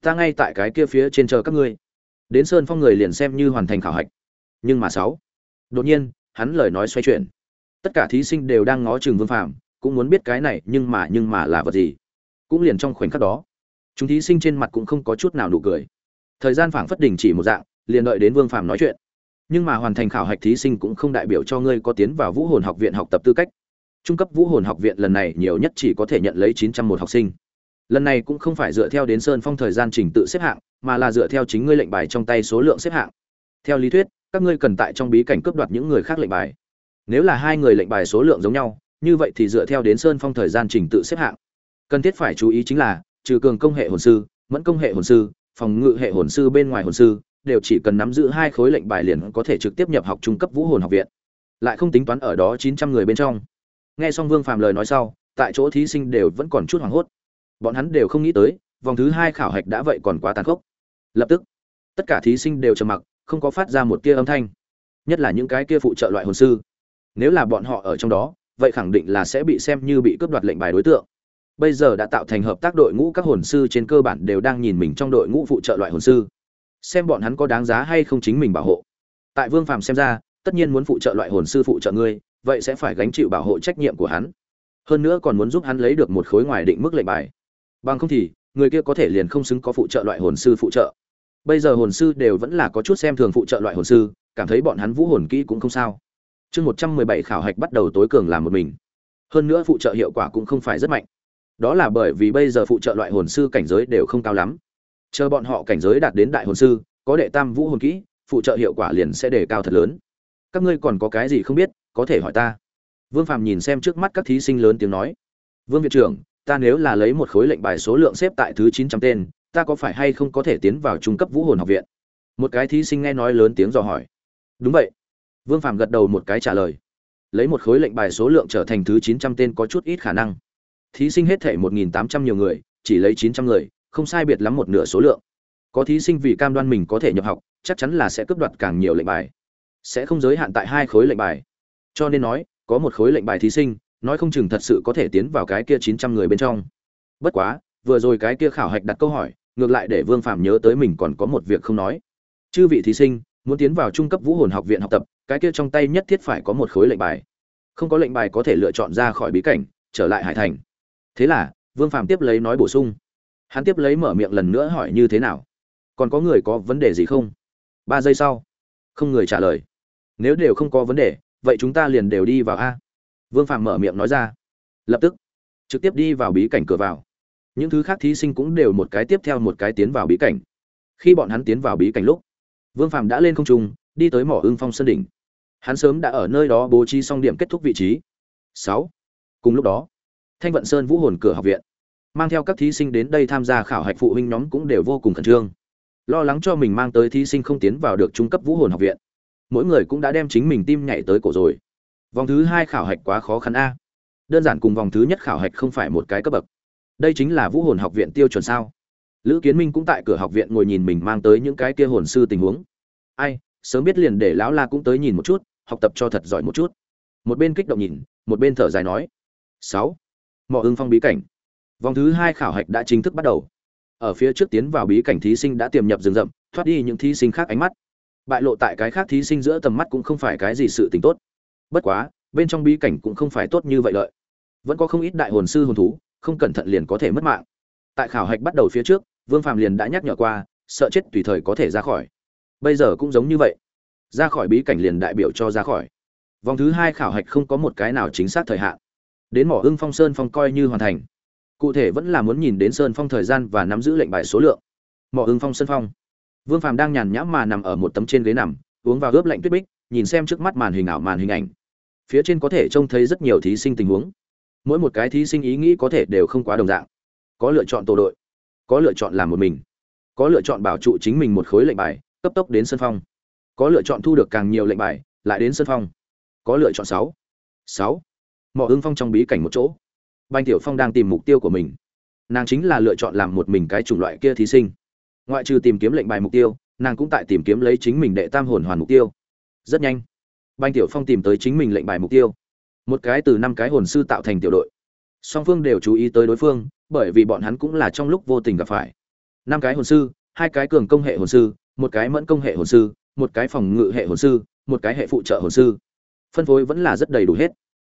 Ta ngay tại cái kia phía trên chờ các ngươi. Đến sơn phong người liền xem như hoàn thành khảo hạch. Nhưng mà sáu. Đột nhiên, hắn lời nói xoay chuyển. Tất cả thí sinh đều đang ngó chừng vương phạm cũng muốn biết cái này, nhưng mà nhưng mà là vật gì. Cũng liền trong khoảnh khắc đó, chúng thí sinh trên mặt cũng không có chút nào nụ cười thời gian phảng phất đình chỉ một dạng, liền đợi đến vương phạm nói chuyện. Nhưng mà hoàn thành khảo hạch thí sinh cũng không đại biểu cho ngươi có tiến vào vũ hồn học viện học tập tư cách. Trung cấp vũ hồn học viện lần này nhiều nhất chỉ có thể nhận lấy chín trăm một học sinh. Lần này cũng không phải dựa theo đến sơn phong thời gian trình tự xếp hạng, mà là dựa theo chính ngươi lệnh bài trong tay số lượng xếp hạng. Theo lý thuyết, các ngươi cần tại trong bí cảnh cướp đoạt những người khác lệnh bài. Nếu là hai người lệnh bài số lượng giống nhau, như vậy thì dựa theo đến sơn phong thời gian trình tự xếp hạng. Cần thiết phải chú ý chính là, trừ cường công hệ hồn sư, mẫn công hệ hồn sư phòng ngự hệ hồn sư bên ngoài hồn sư, đều chỉ cần nắm giữ hai khối lệnh bài liền có thể trực tiếp nhập học trung cấp vũ hồn học viện. Lại không tính toán ở đó chín trăm người bên trong. Nghe xong vương phàm lời nói sau, tại chỗ thí sinh đều vẫn còn chút hoảng hốt. Bọn hắn đều không nghĩ tới, vòng thứ hai khảo hạch đã vậy còn quá tàn khốc. Lập tức, tất cả thí sinh đều trầm mặc, không có phát ra một tia âm thanh. Nhất là những cái kia phụ trợ loại hồn sư. Nếu là bọn họ ở trong đó, vậy khẳng định là sẽ bị xem như bị cướp đoạt lệnh bài đối tượng bây giờ đã tạo thành hợp tác đội ngũ các hồn sư trên cơ bản đều đang nhìn mình trong đội ngũ phụ trợ loại hồn sư. Xem bọn hắn có đáng giá hay không chính mình bảo hộ. Tại vương phàm xem ra, tất nhiên muốn phụ trợ loại hồn sư phụ trợ ngươi, vậy sẽ phải gánh chịu bảo hộ trách nhiệm của hắn. Hơn nữa còn muốn giúp hắn lấy được một khối ngoài định mức lệnh bài. Bằng không thì, người kia có thể liền không xứng có phụ trợ loại hồn sư phụ trợ. Bây giờ hồn sư đều vẫn là có chút xem thường phụ trợ loại hồn sư, cảm thấy bọn hắn vũ hồn kỹ cũng không sao. Chương một trăm mười bảy khảo hạch bắt đầu tối cường làm một mình. Hơn nữa phụ trợ hiệu quả cũng không phải rất mạnh đó là bởi vì bây giờ phụ trợ loại hồn sư cảnh giới đều không cao lắm. Chờ bọn họ cảnh giới đạt đến đại hồn sư, có đệ tam vũ hồn kỹ, phụ trợ hiệu quả liền sẽ đề cao thật lớn. Các ngươi còn có cái gì không biết, có thể hỏi ta. Vương phạm nhìn xem trước mắt các thí sinh lớn tiếng nói. Vương viện trưởng, ta nếu là lấy một khối lệnh bài số lượng xếp tại thứ chín trăm tên, ta có phải hay không có thể tiến vào trung cấp vũ hồn học viện? Một cái thí sinh nghe nói lớn tiếng dò hỏi. Đúng vậy. Vương phạm gật đầu một cái trả lời. Lấy một khối lệnh bài số lượng trở thành thứ chín trăm tên có chút ít khả năng thí sinh hết thể một nghìn tám trăm nhiều người, chỉ lấy chín trăm người, không sai biệt lắm một nửa số lượng. Có thí sinh vì cam đoan mình có thể nhập học, chắc chắn là sẽ cướp đoạt càng nhiều lệnh bài. Sẽ không giới hạn tại hai khối lệnh bài. Cho nên nói, có một khối lệnh bài thí sinh, nói không chừng thật sự có thể tiến vào cái kia chín trăm người bên trong. Bất quá, vừa rồi cái kia khảo hạch đặt câu hỏi, ngược lại để vương phạm nhớ tới mình còn có một việc không nói. Chư vị thí sinh, muốn tiến vào trung cấp vũ hồn học viện học tập, cái kia trong tay nhất thiết phải có một khối lệnh bài. Không có lệnh bài có thể lựa chọn ra khỏi bí cảnh, trở lại hải thành thế là, vương phạm tiếp lấy nói bổ sung. Hắn tiếp lấy mở miệng lần nữa hỏi như thế nào? Còn có người có vấn đề gì không? Ba giây sau, không người trả lời. Nếu đều không có vấn đề, vậy chúng ta liền đều đi vào a. Vương phạm mở miệng nói ra. Lập tức, trực tiếp đi vào bí cảnh cửa vào. Những thứ khác thí sinh cũng đều một cái tiếp theo một cái tiến vào bí cảnh. Khi bọn hắn tiến vào bí cảnh lúc, vương phạm đã lên không trung, đi tới mỏ ưng phong sơn đỉnh. Hắn sớm đã ở nơi đó bố trí xong điểm kết thúc vị trí. Sáu. Cùng lúc đó thanh vận sơn vũ hồn cửa học viện. Mang theo các thí sinh đến đây tham gia khảo hạch phụ huynh nhóm cũng đều vô cùng khẩn trương. Lo lắng cho mình mang tới thí sinh không tiến vào được trung cấp vũ hồn học viện. Mỗi người cũng đã đem chính mình tim nhảy tới cổ rồi. Vòng thứ hai khảo hạch quá khó khăn a. Đơn giản cùng vòng thứ nhất khảo hạch không phải một cái cấp bậc. Đây chính là vũ hồn học viện tiêu chuẩn sao? Lữ kiến minh cũng tại cửa học viện ngồi nhìn mình mang tới những cái kia hồn sư tình huống. Ai, sớm biết liền để lão la cũng tới nhìn một chút, học tập cho thật giỏi một chút. Một bên kích động nhìn, một bên thở dài nói. Sáu mỏ ưng phong bí cảnh. Vòng thứ hai khảo hạch đã chính thức bắt đầu. Ở phía trước tiến vào bí cảnh thí sinh đã tiềm nhập rừng rậm, thoát đi những thí sinh khác ánh mắt. Bại lộ tại cái khác thí sinh giữa tầm mắt cũng không phải cái gì sự tình tốt. Bất quá, bên trong bí cảnh cũng không phải tốt như vậy lợi. Vẫn có không ít đại hồn sư hồn thú, không cẩn thận liền có thể mất mạng. Tại khảo hạch bắt đầu phía trước, vương phàm liền đã nhắc nhở qua, sợ chết tùy thời có thể ra khỏi. Bây giờ cũng giống như vậy. Ra khỏi bí cảnh liền đại biểu cho ra khỏi. Vòng thứ hai khảo hạch không có một cái nào chính xác thời hạn đến mỏ ưng phong sơn phong coi như hoàn thành. Cụ thể vẫn là muốn nhìn đến sơn phong thời gian và nắm giữ lệnh bài số lượng. Mỏ ưng phong sơn phong. Vương phàm đang nhàn nhã mà nằm ở một tấm trên ghế nằm, uống vào ướp lạnh tuyết bích, nhìn xem trước mắt màn hình ảo, màn hình ảnh. Phía trên có thể trông thấy rất nhiều thí sinh tình huống. Mỗi một cái thí sinh ý nghĩ có thể đều không quá đồng dạng. Có lựa chọn tổ đội, có lựa chọn làm một mình, có lựa chọn bảo trụ chính mình một khối lệnh bài, cấp tốc đến sân phong. Có lựa chọn thu được càng nhiều lệnh bài, lại đến sân phong. Có lựa chọn sáu. Sáu mỏ ưng phong trong bí cảnh một chỗ. Banh tiểu phong đang tìm mục tiêu của mình. Nàng chính là lựa chọn làm một mình cái chủng loại kia thí sinh. Ngoại trừ tìm kiếm lệnh bài mục tiêu, nàng cũng tại tìm kiếm lấy chính mình đệ tam hồn hoàn mục tiêu. Rất nhanh banh tiểu phong tìm tới chính mình lệnh bài mục tiêu. Một cái từ năm cái hồn sư tạo thành tiểu đội. Song phương đều chú ý tới đối phương, bởi vì bọn hắn cũng là trong lúc vô tình gặp phải. Năm cái hồn sư, hai cái cường công hệ hồn sư, một cái mẫn công hệ hồn sư, một cái phòng ngự hệ hồn sư, một cái hệ phụ trợ hồn sư. Phân phối vẫn là rất đầy đủ hết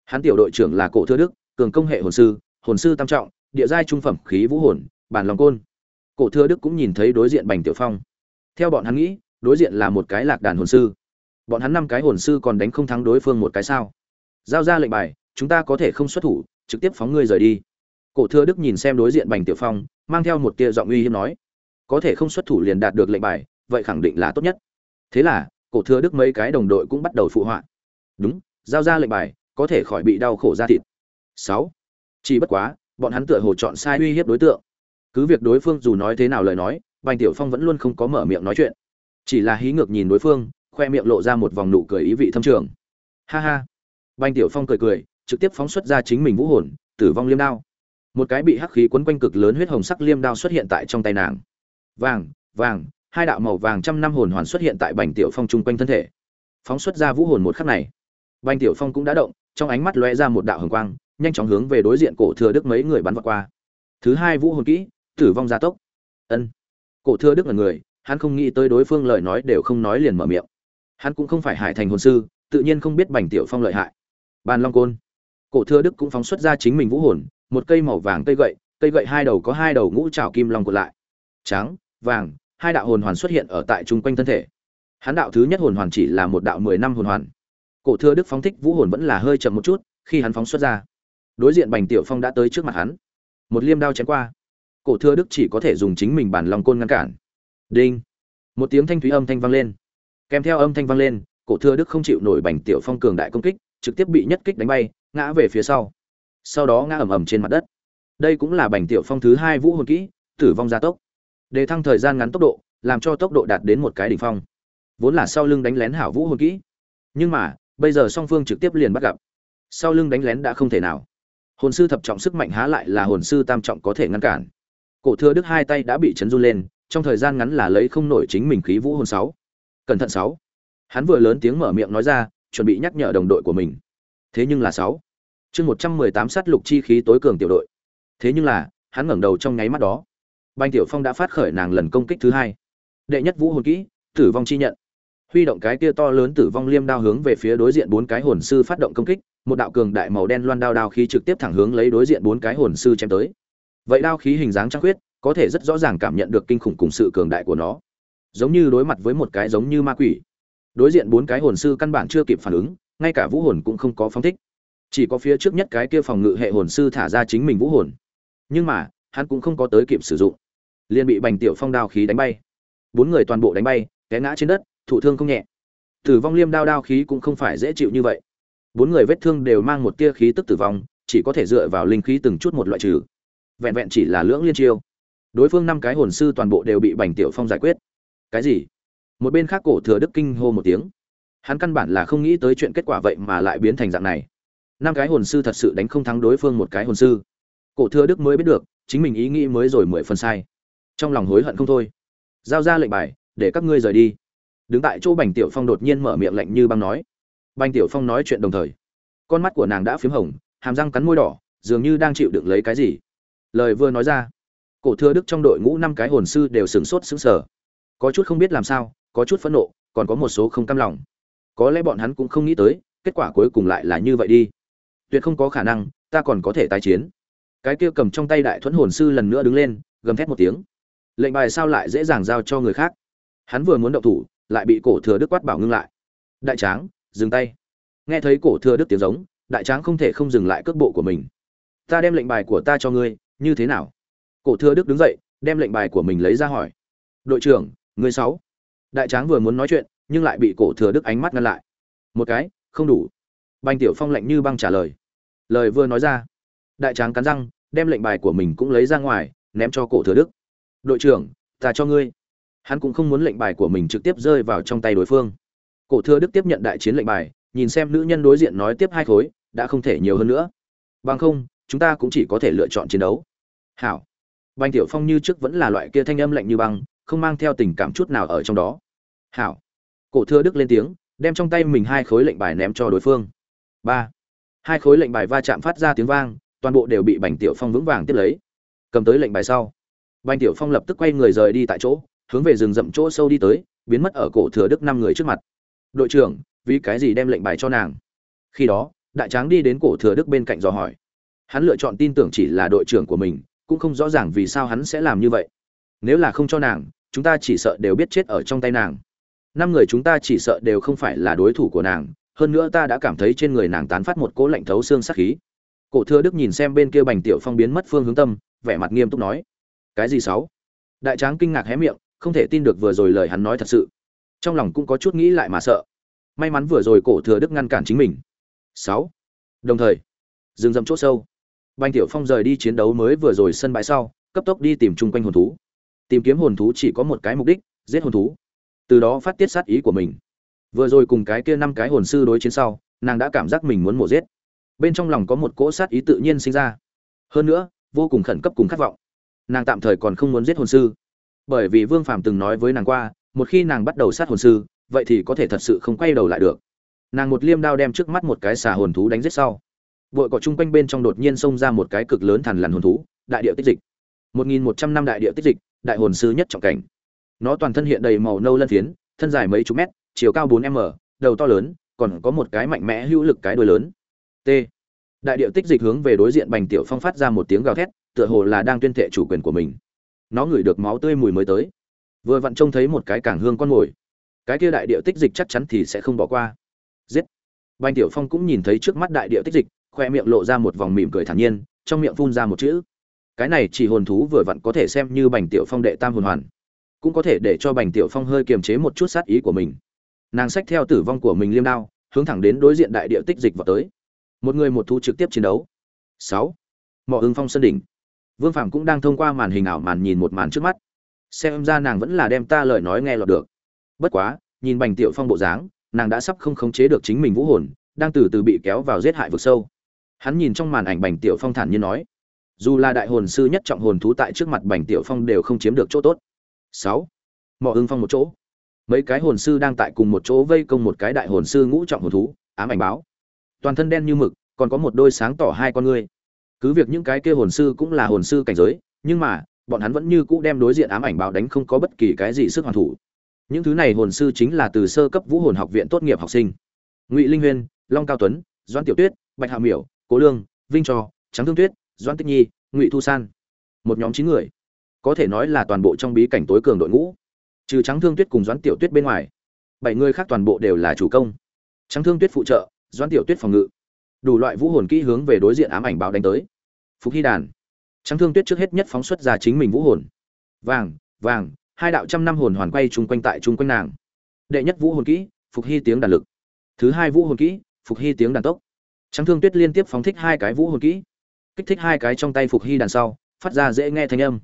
hắn tiểu đội trưởng là cổ thưa đức, cường công hệ hồn sư hồn sư tam trọng, địa giai trung phẩm khí vũ hồn, bản lòng côn. Cổ thưa đức cũng nhìn thấy đối diện bành tiểu phong. Theo bọn hắn nghĩ, đối diện là một cái lạc đàn hồn sư. Bọn hắn năm cái hồn sư còn đánh không thắng đối phương một cái sao? Giao ra lệnh bài, chúng ta có thể không xuất thủ, trực tiếp phóng ngươi rời đi. Cổ thưa đức nhìn xem đối diện bành tiểu phong, mang theo một tia giọng uy hiếm nói, có thể không xuất thủ liền đạt được lệnh bài, vậy khẳng định là tốt nhất. Thế là, cổ thưa đức mấy cái đồng đội cũng bắt đầu phụ họa. Đúng, giao ra lệnh bài có thể khỏi bị đau khổ ra thịt. Sáu, chỉ bất quá, bọn hắn tựa hồ chọn sai uy hiếp đối tượng. Cứ việc đối phương dù nói thế nào lời nói, bành tiểu phong vẫn luôn không có mở miệng nói chuyện. Chỉ là hí ngược nhìn đối phương, khoe miệng lộ ra một vòng nụ cười ý vị thâm trường. Ha ha. Bành tiểu phong cười cười, trực tiếp phóng xuất ra chính mình vũ hồn, tử vong liêm đao. Một cái bị hắc khí quấn quanh cực lớn huyết hồng sắc liêm đao xuất hiện tại trong tay nàng. Vàng vàng, hai đạo màu vàng trăm năm hồn hoàn xuất hiện tại bành tiểu phong chung quanh thân thể. Phóng xuất ra vũ hồn một khắc này. Bành tiểu phong cũng đã động trong ánh mắt lóe ra một đạo hồng quang, nhanh chóng hướng về đối diện cổ thừa đức mấy người bắn vọt qua. Thứ hai vũ hồn kỹ, tử vong gia tốc. Ân. Cổ thừa đức là người, hắn không nghĩ tới đối phương lời nói đều không nói liền mở miệng. Hắn cũng không phải hải thành hồn sư, tự nhiên không biết bành tiểu phong lợi hại. Bàn long côn. Cổ thừa đức cũng phóng xuất ra chính mình vũ hồn, một cây màu vàng cây gậy cây gậy hai đầu có hai đầu ngũ trảo kim long của lại. Trắng, vàng, hai đạo hồn hoàn xuất hiện ở tại trung quanh thân thể. Hắn đạo thứ nhất hồn hoàn chỉ là một đạo mười năm hồn hoàn cổ thừa đức phóng thích vũ hồn vẫn là hơi chậm một chút, khi hắn phóng xuất ra. Đối diện bành tiểu phong đã tới trước mặt hắn. Một liêm đao chém qua. Cổ thừa đức chỉ có thể dùng chính mình bản lòng côn ngăn cản. Đinh. Một tiếng thanh thúy âm thanh vang lên. Kèm theo âm thanh vang lên, cổ thừa đức không chịu nổi bành tiểu phong cường đại công kích, trực tiếp bị nhất kích đánh bay, ngã về phía sau. Sau đó ngã ầm ầm trên mặt đất. Đây cũng là bành tiểu phong thứ hai vũ hồn kỹ, tử vong gia tốc. Để thăng thời gian ngắn tốc độ, làm cho tốc độ đạt đến một cái đỉnh phong. Vốn là sau lưng đánh lén hảo vũ hồn kỹ. Nhưng mà bây giờ song phương trực tiếp liền bắt gặp. Sau lưng đánh lén đã không thể nào. Hồn sư thập trọng sức mạnh há lại là hồn sư tam trọng có thể ngăn cản. Cổ thừa đức hai tay đã bị chấn run lên, trong thời gian ngắn là lấy không nổi chính mình khí vũ hồn sáu. Cẩn thận sáu. Hắn vừa lớn tiếng mở miệng nói ra, chuẩn bị nhắc nhở đồng đội của mình. Thế nhưng là sáu. Chương một trăm mười tám sát lục chi khí tối cường tiểu đội. Thế nhưng là, hắn ngẩng đầu trong nháy mắt đó. Banh tiểu phong đã phát khởi nàng lần công kích thứ hai. Đệ nhất vũ hồn kỹ, tử vong chi nhận huy động cái kia to lớn tử vong liêm đao hướng về phía đối diện bốn cái hồn sư phát động công kích, một đạo cường đại màu đen loan đao đao khí trực tiếp thẳng hướng lấy đối diện bốn cái hồn sư chém tới. Vậy đao khí hình dáng trăng khuyết, có thể rất rõ ràng cảm nhận được kinh khủng cùng sự cường đại của nó. Giống như đối mặt với một cái giống như ma quỷ. Đối diện bốn cái hồn sư căn bản chưa kịp phản ứng, ngay cả vũ hồn cũng không có phong thích. Chỉ có phía trước nhất cái kia phòng ngự hệ hồn sư thả ra chính mình vũ hồn. Nhưng mà, hắn cũng không có tới kịp sử dụng. Liền bị bành tiểu phong đao khí đánh bay. Bốn người toàn bộ đánh bay, té ngã trên đất thụ thương không nhẹ. Tử vong liêm đao đao khí cũng không phải dễ chịu như vậy. Bốn người vết thương đều mang một tia khí tức tử vong, chỉ có thể dựa vào linh khí từng chút một loại trừ. Vẹn vẹn chỉ là lưỡng liên chiêu. Đối phương năm cái hồn sư toàn bộ đều bị bành tiểu phong giải quyết. Cái gì? Một bên khác cổ thừa đức kinh hô một tiếng. Hắn căn bản là không nghĩ tới chuyện kết quả vậy mà lại biến thành dạng này. Năm cái hồn sư thật sự đánh không thắng đối phương một cái hồn sư. Cổ thừa đức mới biết được, chính mình ý nghĩ mới rồi mười phần sai. Trong lòng hối hận không thôi. Giao ra lệnh bài, để các ngươi rời đi đứng tại chỗ bành tiểu phong đột nhiên mở miệng lạnh như băng nói. Bành tiểu phong nói chuyện đồng thời, con mắt của nàng đã p h í m hồng, hàm răng cắn môi đỏ, dường như đang chịu đựng lấy cái gì. Lời vừa nói ra, cổ thừa đức trong đội ngũ năm cái hồn sư đều sửng sốt sững sờ. Có chút không biết làm sao, có chút phẫn nộ, còn có một số không cam lòng. Có lẽ bọn hắn cũng không nghĩ tới, kết quả cuối cùng lại là như vậy đi. Tuyệt không có khả năng, ta còn có thể tái chiến. Cái kia cầm trong tay đại thuẫn hồn sư lần nữa đứng lên, gầm thét một tiếng. Lệnh bài sao lại dễ dàng giao cho người khác? Hắn vừa muốn động thủ lại bị cổ thừa đức quát bảo ngưng lại. Đại tráng, dừng tay. Nghe thấy cổ thừa đức tiếng giống, đại tráng không thể không dừng lại cước bộ của mình. Ta đem lệnh bài của ta cho ngươi, như thế nào? Cổ thừa đức đứng dậy, đem lệnh bài của mình lấy ra hỏi. Đội trưởng người sáu. Đại tráng vừa muốn nói chuyện, nhưng lại bị cổ thừa đức ánh mắt ngăn lại. Một cái, không đủ. Banh tiểu phong lạnh như băng trả lời. Lời vừa nói ra, đại tráng cắn răng, đem lệnh bài của mình cũng lấy ra ngoài, ném cho cổ thừa đức. Đội trưởng, ta cho ngươi hắn cũng không muốn lệnh bài của mình trực tiếp rơi vào trong tay đối phương. Cổ thừa đức tiếp nhận đại chiến lệnh bài, nhìn xem nữ nhân đối diện nói tiếp hai khối, đã không thể nhiều hơn nữa. Bằng không, chúng ta cũng chỉ có thể lựa chọn chiến đấu. Hảo. Bành tiểu phong như trước vẫn là loại kia thanh âm lạnh như băng, không mang theo tình cảm chút nào ở trong đó. Hảo. Cổ thừa đức lên tiếng, đem trong tay mình hai khối lệnh bài ném cho đối phương. Ba. Hai khối lệnh bài va chạm phát ra tiếng vang, toàn bộ đều bị bành tiểu phong vững vàng tiếp lấy. Cầm tới lệnh bài sau. Bành tiểu phong lập tức quay người rời đi tại chỗ hướng về rừng rậm chỗ sâu đi tới, biến mất ở cổ thừa đức năm người trước mặt. Đội trưởng, vì cái gì đem lệnh bài cho nàng? Khi đó, đại tráng đi đến cổ thừa đức bên cạnh dò hỏi. Hắn lựa chọn tin tưởng chỉ là đội trưởng của mình, cũng không rõ ràng vì sao hắn sẽ làm như vậy. Nếu là không cho nàng, chúng ta chỉ sợ đều biết chết ở trong tay nàng. Năm người chúng ta chỉ sợ đều không phải là đối thủ của nàng, hơn nữa ta đã cảm thấy trên người nàng tán phát một cỗ lạnh thấu xương sắc khí. Cổ thừa đức nhìn xem bên kia bành tiểu phong biến mất phương hướng tâm, vẻ mặt nghiêm túc nói. Cái gì sáu? Đại tráng kinh ngạc hé miệng không thể tin được vừa rồi lời hắn nói thật sự. Trong lòng cũng có chút nghĩ lại mà sợ. May mắn vừa rồi cổ thừa đức ngăn cản chính mình. Sáu. Đồng thời dừng dậm chỗ sâu. Banh tiểu phong rời đi chiến đấu mới vừa rồi sân bãi sau, cấp tốc đi tìm chung quanh hồn thú. Tìm kiếm hồn thú chỉ có một cái mục đích, giết hồn thú. Từ đó phát tiết sát ý của mình. Vừa rồi cùng cái kia năm cái hồn sư đối chiến sau, nàng đã cảm giác mình muốn mổ giết. Bên trong lòng có một cỗ sát ý tự nhiên sinh ra. Hơn nữa, vô cùng khẩn cấp cùng khát vọng. Nàng tạm thời còn không muốn giết hồn sư bởi vì vương phàm từng nói với nàng qua, một khi nàng bắt đầu sát hồn sư, vậy thì có thể thật sự không quay đầu lại được. Nàng một liêm đao đem trước mắt một cái xà hồn thú đánh giết sau. Bụi cỏ chung quanh bên trong đột nhiên xông ra một cái cực lớn thằn lằn hồn thú, đại địa tích dịch. Một nghìn một trăm năm đại địa tích dịch, đại hồn sư nhất trọng cảnh. Nó toàn thân hiện đầy màu nâu lân phiến, thân dài mấy chục mét, chiều cao bốn m, đầu to lớn, còn có một cái mạnh mẽ hữu lực cái đuôi lớn. T. Đại điệu tích dịch hướng về đối diện bành tiểu phong phát ra một tiếng gào thét, tựa hồ là đang tuyên thệ chủ quyền của mình nó ngửi được máu tươi mùi mới tới. Vừa vặn trông thấy một cái cảng hương con mồi. Cái kia đại điệu tích dịch chắc chắn thì sẽ không bỏ qua. Giết. Bành tiểu phong cũng nhìn thấy trước mắt đại điệu tích dịch, khoe miệng lộ ra một vòng mỉm cười thản nhiên, trong miệng phun ra một chữ. Cái này chỉ hồn thú vừa vặn có thể xem như bành tiểu phong đệ tam hồn hoàn. Cũng có thể để cho bành tiểu phong hơi kiềm chế một chút sát ý của mình. Nàng sách theo tử vong của mình liêm đao, hướng thẳng đến đối diện đại địa tích dịch vào tới. Một người một thú trực tiếp chiến đấu. Sáu. Mỏ hưng phong sân đỉnh vương phạm cũng đang thông qua màn hình ảo màn nhìn một màn trước mắt. Xem ra nàng vẫn là đem ta lời nói nghe lọt được. Bất quá, nhìn bành tiểu phong bộ dáng, nàng đã sắp không khống chế được chính mình vũ hồn, đang từ từ bị kéo vào giết hại vực sâu. Hắn nhìn trong màn ảnh bành tiểu phong thản nhiên nói, dù là đại hồn sư nhất trọng hồn thú tại trước mặt bành tiểu phong đều không chiếm được chỗ tốt. Sáu mỏ ưng phong một chỗ. Mấy cái hồn sư đang tại cùng một chỗ vây công một cái đại hồn sư ngũ trọng hồn thú, ám ảnh báo. Toàn thân đen như mực, còn có một đôi sáng tỏ hai con ngươi cứ việc những cái kia hồn sư cũng là hồn sư cảnh giới, nhưng mà, bọn hắn vẫn như cũ đem đối diện ám ảnh báo đánh không có bất kỳ cái gì sức hoàn thủ. Những thứ này hồn sư chính là từ sơ cấp vũ hồn học viện tốt nghiệp học sinh. Ngụy linh huyên, long cao tuấn doan tiểu tuyết, bạch hạ miểu, cố lương, vinh trò trắng thương tuyết doan tích nhi, ngụy thu san. Một nhóm chín người. Có thể nói là toàn bộ trong bí cảnh tối cường đội ngũ. Trừ trắng thương tuyết cùng doãn tiểu tuyết bên ngoài, bảy người khác toàn bộ đều là chủ công. Trắng thương tuyết phụ trợ, doãn tiểu tuyết phòng ngự đủ loại vũ hồn kỹ hướng về đối diện ám ảnh báo đánh tới. Phục hy đàn. Trắng thương tuyết trước hết nhất phóng xuất ra chính mình vũ hồn. Vàng vàng, hai đạo trăm năm hồn hoàn quay chung quanh tại chung quanh nàng. Đệ nhất vũ hồn kỹ, phục hy tiếng đàn lực. Thứ hai vũ hồn kỹ, phục hy tiếng đàn tốc. Trắng thương tuyết liên tiếp phóng thích hai cái vũ hồn kỹ. Kích thích hai cái trong tay phục hy đàn sau, phát ra dễ nghe thanh âm.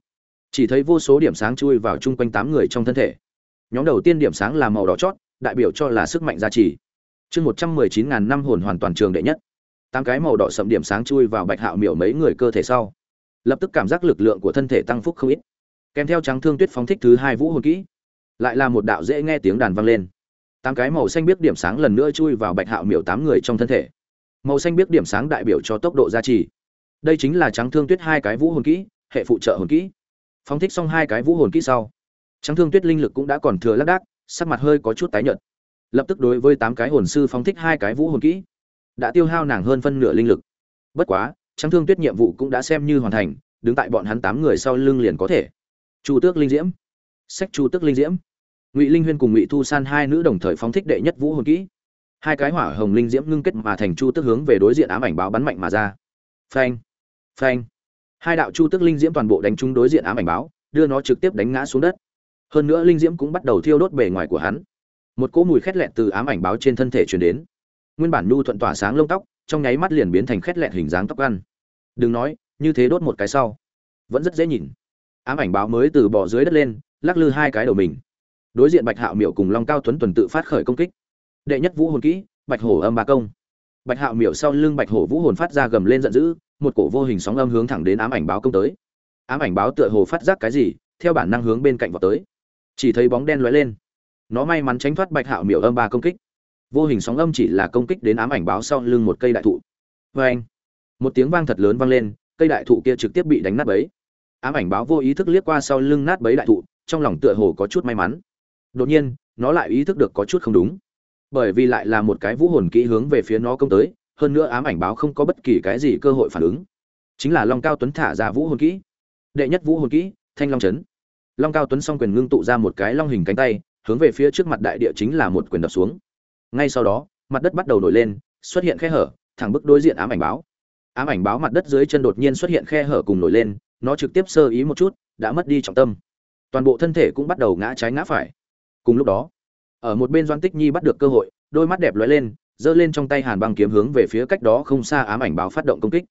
Chỉ thấy vô số điểm sáng chui vào chung quanh tám người trong thân thể. Nhóm đầu tiên điểm sáng là màu đỏ chót, đại biểu cho là sức mạnh gia trì. Chương một trăm mười chín ngàn năm hồn hoàn toàn trường đệ nhất tám cái màu đỏ sậm điểm sáng chui vào bạch hạo miểu mấy người cơ thể sau. Lập tức cảm giác lực lượng của thân thể tăng phúc không ít. Kèm theo trắng thương tuyết phóng thích thứ hai vũ hồn kỹ, lại là một đạo dễ nghe tiếng đàn vang lên. Tám cái màu xanh biết điểm sáng lần nữa chui vào bạch hạo miểu tám người trong thân thể. Màu xanh biết điểm sáng đại biểu cho tốc độ gia trì. Đây chính là trắng thương tuyết hai cái vũ hồn kỹ, hệ phụ trợ hồn kỹ. Phóng thích xong hai cái vũ hồn kỹ sau, trắng thương tuyết linh lực cũng đã còn thừa lác đác, sắc mặt hơi có chút tái nhợt. Lập tức đối với tám cái hồn sư phóng thích hai cái vũ hồn kỹ đã tiêu hao nàng hơn phân nửa linh lực. Bất quá trắng thương tuyết nhiệm vụ cũng đã xem như hoàn thành, đứng tại bọn hắn tám người sau lưng liền có thể. Chu tước linh diễm. Sách chu tước linh diễm. Ngụy linh huyên cùng ngụy thu san hai nữ đồng thời phóng thích đệ nhất vũ hồn kỹ. Hai cái hỏa hồng linh diễm ngưng kết mà thành chu tước hướng về đối diện ám ảnh báo bắn mạnh mà ra. Phanh phanh. Hai đạo chu tước linh diễm toàn bộ đánh trúng đối diện ám ảnh báo, đưa nó trực tiếp đánh ngã xuống đất. Hơn nữa linh diễm cũng bắt đầu thiêu đốt bề ngoài của hắn. Một cỗ mùi khét lẹn từ ám ảnh báo trên thân thể truyền đến nguyên bản nhu thuận tỏa sáng lông tóc, trong nháy mắt liền biến thành khét lẹt hình dáng tóc ăn. Đừng nói, như thế đốt một cái sau, vẫn rất dễ nhìn. Ám ảnh báo mới từ bỏ dưới đất lên, lắc lư hai cái đầu mình. Đối diện bạch hạo miệu cùng long cao tuấn tuần tự phát khởi công kích. Đệ nhất vũ hồn kỹ, bạch hổ âm ba công. Bạch hạo miệu sau lưng bạch hổ vũ hồn phát ra gầm lên giận dữ, một cổ vô hình sóng âm hướng thẳng đến ám ảnh báo công tới. Ám ảnh báo tựa hồ phát giác cái gì, theo bản năng hướng bên cạnh vào tới. Chỉ thấy bóng đen lóe lên. Nó may mắn tránh thoát bạch hạo miểu âm ba công kích vô hình sóng âm chỉ là công kích đến ám ảnh báo sau lưng một cây đại thụ. Vê anh, một tiếng vang thật lớn vang lên, cây đại thụ kia trực tiếp bị đánh nát bấy. Ám ảnh báo vô ý thức liếc qua sau lưng nát bấy đại thụ, trong lòng tựa hồ có chút may mắn. Đột nhiên, nó lại ý thức được có chút không đúng. Bởi vì lại là một cái vũ hồn kỹ hướng về phía nó công tới, hơn nữa ám ảnh báo không có bất kỳ cái gì cơ hội phản ứng. Chính là long cao tuấn thả ra vũ hồn kỹ. Đệ nhất vũ hồn kỹ, thanh long chấn. Long cao tuấn s o n g quyền ngưng tụ ra một cái long hình cánh tay, hướng về phía trước mặt đại địa chính là một quyền đập xuống ngay sau đó, mặt đất bắt đầu nổi lên, xuất hiện khe hở, thẳng bức đối diện ám ảnh báo. Ám ảnh báo mặt đất dưới chân đột nhiên xuất hiện khe hở cùng nổi lên, nó trực tiếp sơ ý một chút, đã mất đi trọng tâm. Toàn bộ thân thể cũng bắt đầu ngã trái ngã phải. Cùng lúc đó, ở một bên doan tích nhi bắt được cơ hội, đôi mắt đẹp lóe lên, giơ lên trong tay hàn băng kiếm hướng về phía cách đó không xa ám ảnh báo phát động công kích.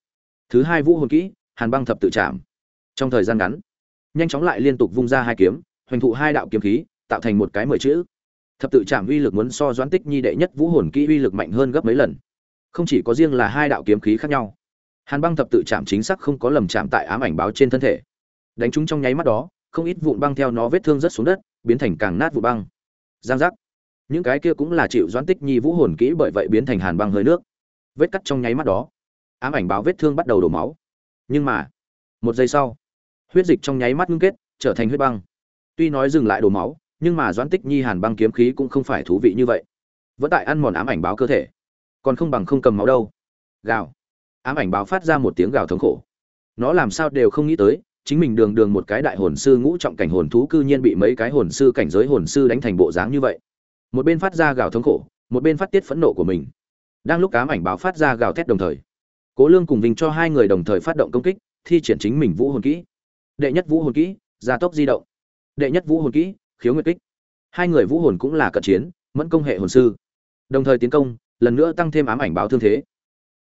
Thứ hai vũ hồn kỹ, hàn băng thập tự chạm. Trong thời gian ngắn, nhanh chóng lại liên tục vung ra hai kiếm, hoành thụ hai đạo kiếm khí, tạo thành một cái mười chữ thập tự chạm uy lực muốn so doãn tích nhi đệ nhất vũ hồn kỹ uy lực mạnh hơn gấp mấy lần. Không chỉ có riêng là hai đạo kiếm khí khác nhau. Hàn băng thập tự chạm chính xác không có lầm chạm tại ám ảnh báo trên thân thể. Đánh chúng trong nháy mắt đó, không ít vụn băng theo nó vết thương rất xuống đất, biến thành càng nát vụ băng. Giang giác. Những cái kia cũng là chịu doãn tích nhi vũ hồn kỹ bởi vậy biến thành hàn băng hơi nước. Vết cắt trong nháy mắt đó, ám ảnh báo vết thương bắt đầu đổ máu. Nhưng mà, một giây sau, huyết dịch trong nháy mắt ngưng kết, trở thành huyết băng. Tuy nói dừng lại đổ máu nhưng mà doãn tích nhi hàn băng kiếm khí cũng không phải thú vị như vậy. Vẫn tại ăn mòn ám ảnh báo cơ thể, còn không bằng không cầm máu đâu. Gào. Ám ảnh báo phát ra một tiếng gào thống khổ. Nó làm sao đều không nghĩ tới, chính mình đường đường một cái đại hồn sư ngũ trọng cảnh hồn thú cư nhiên bị mấy cái hồn sư cảnh giới hồn sư đánh thành bộ dáng như vậy. Một bên phát ra gào thống khổ, một bên phát tiết phẫn nộ của mình. Đang lúc ám ảnh báo phát ra gào thét đồng thời, cố lương cùng vinh cho hai người đồng thời phát động công kích, thi triển chính mình vũ hồn kỹ. Đệ nhất vũ hồn kỹ, gia tốc di động. Đệ nhất vũ hồn kỹ khiếu nguyệt kích. Hai người vũ hồn cũng là cận chiến, mẫn công hệ hồn sư. Đồng thời tiến công, lần nữa tăng thêm ám ảnh báo thương thế.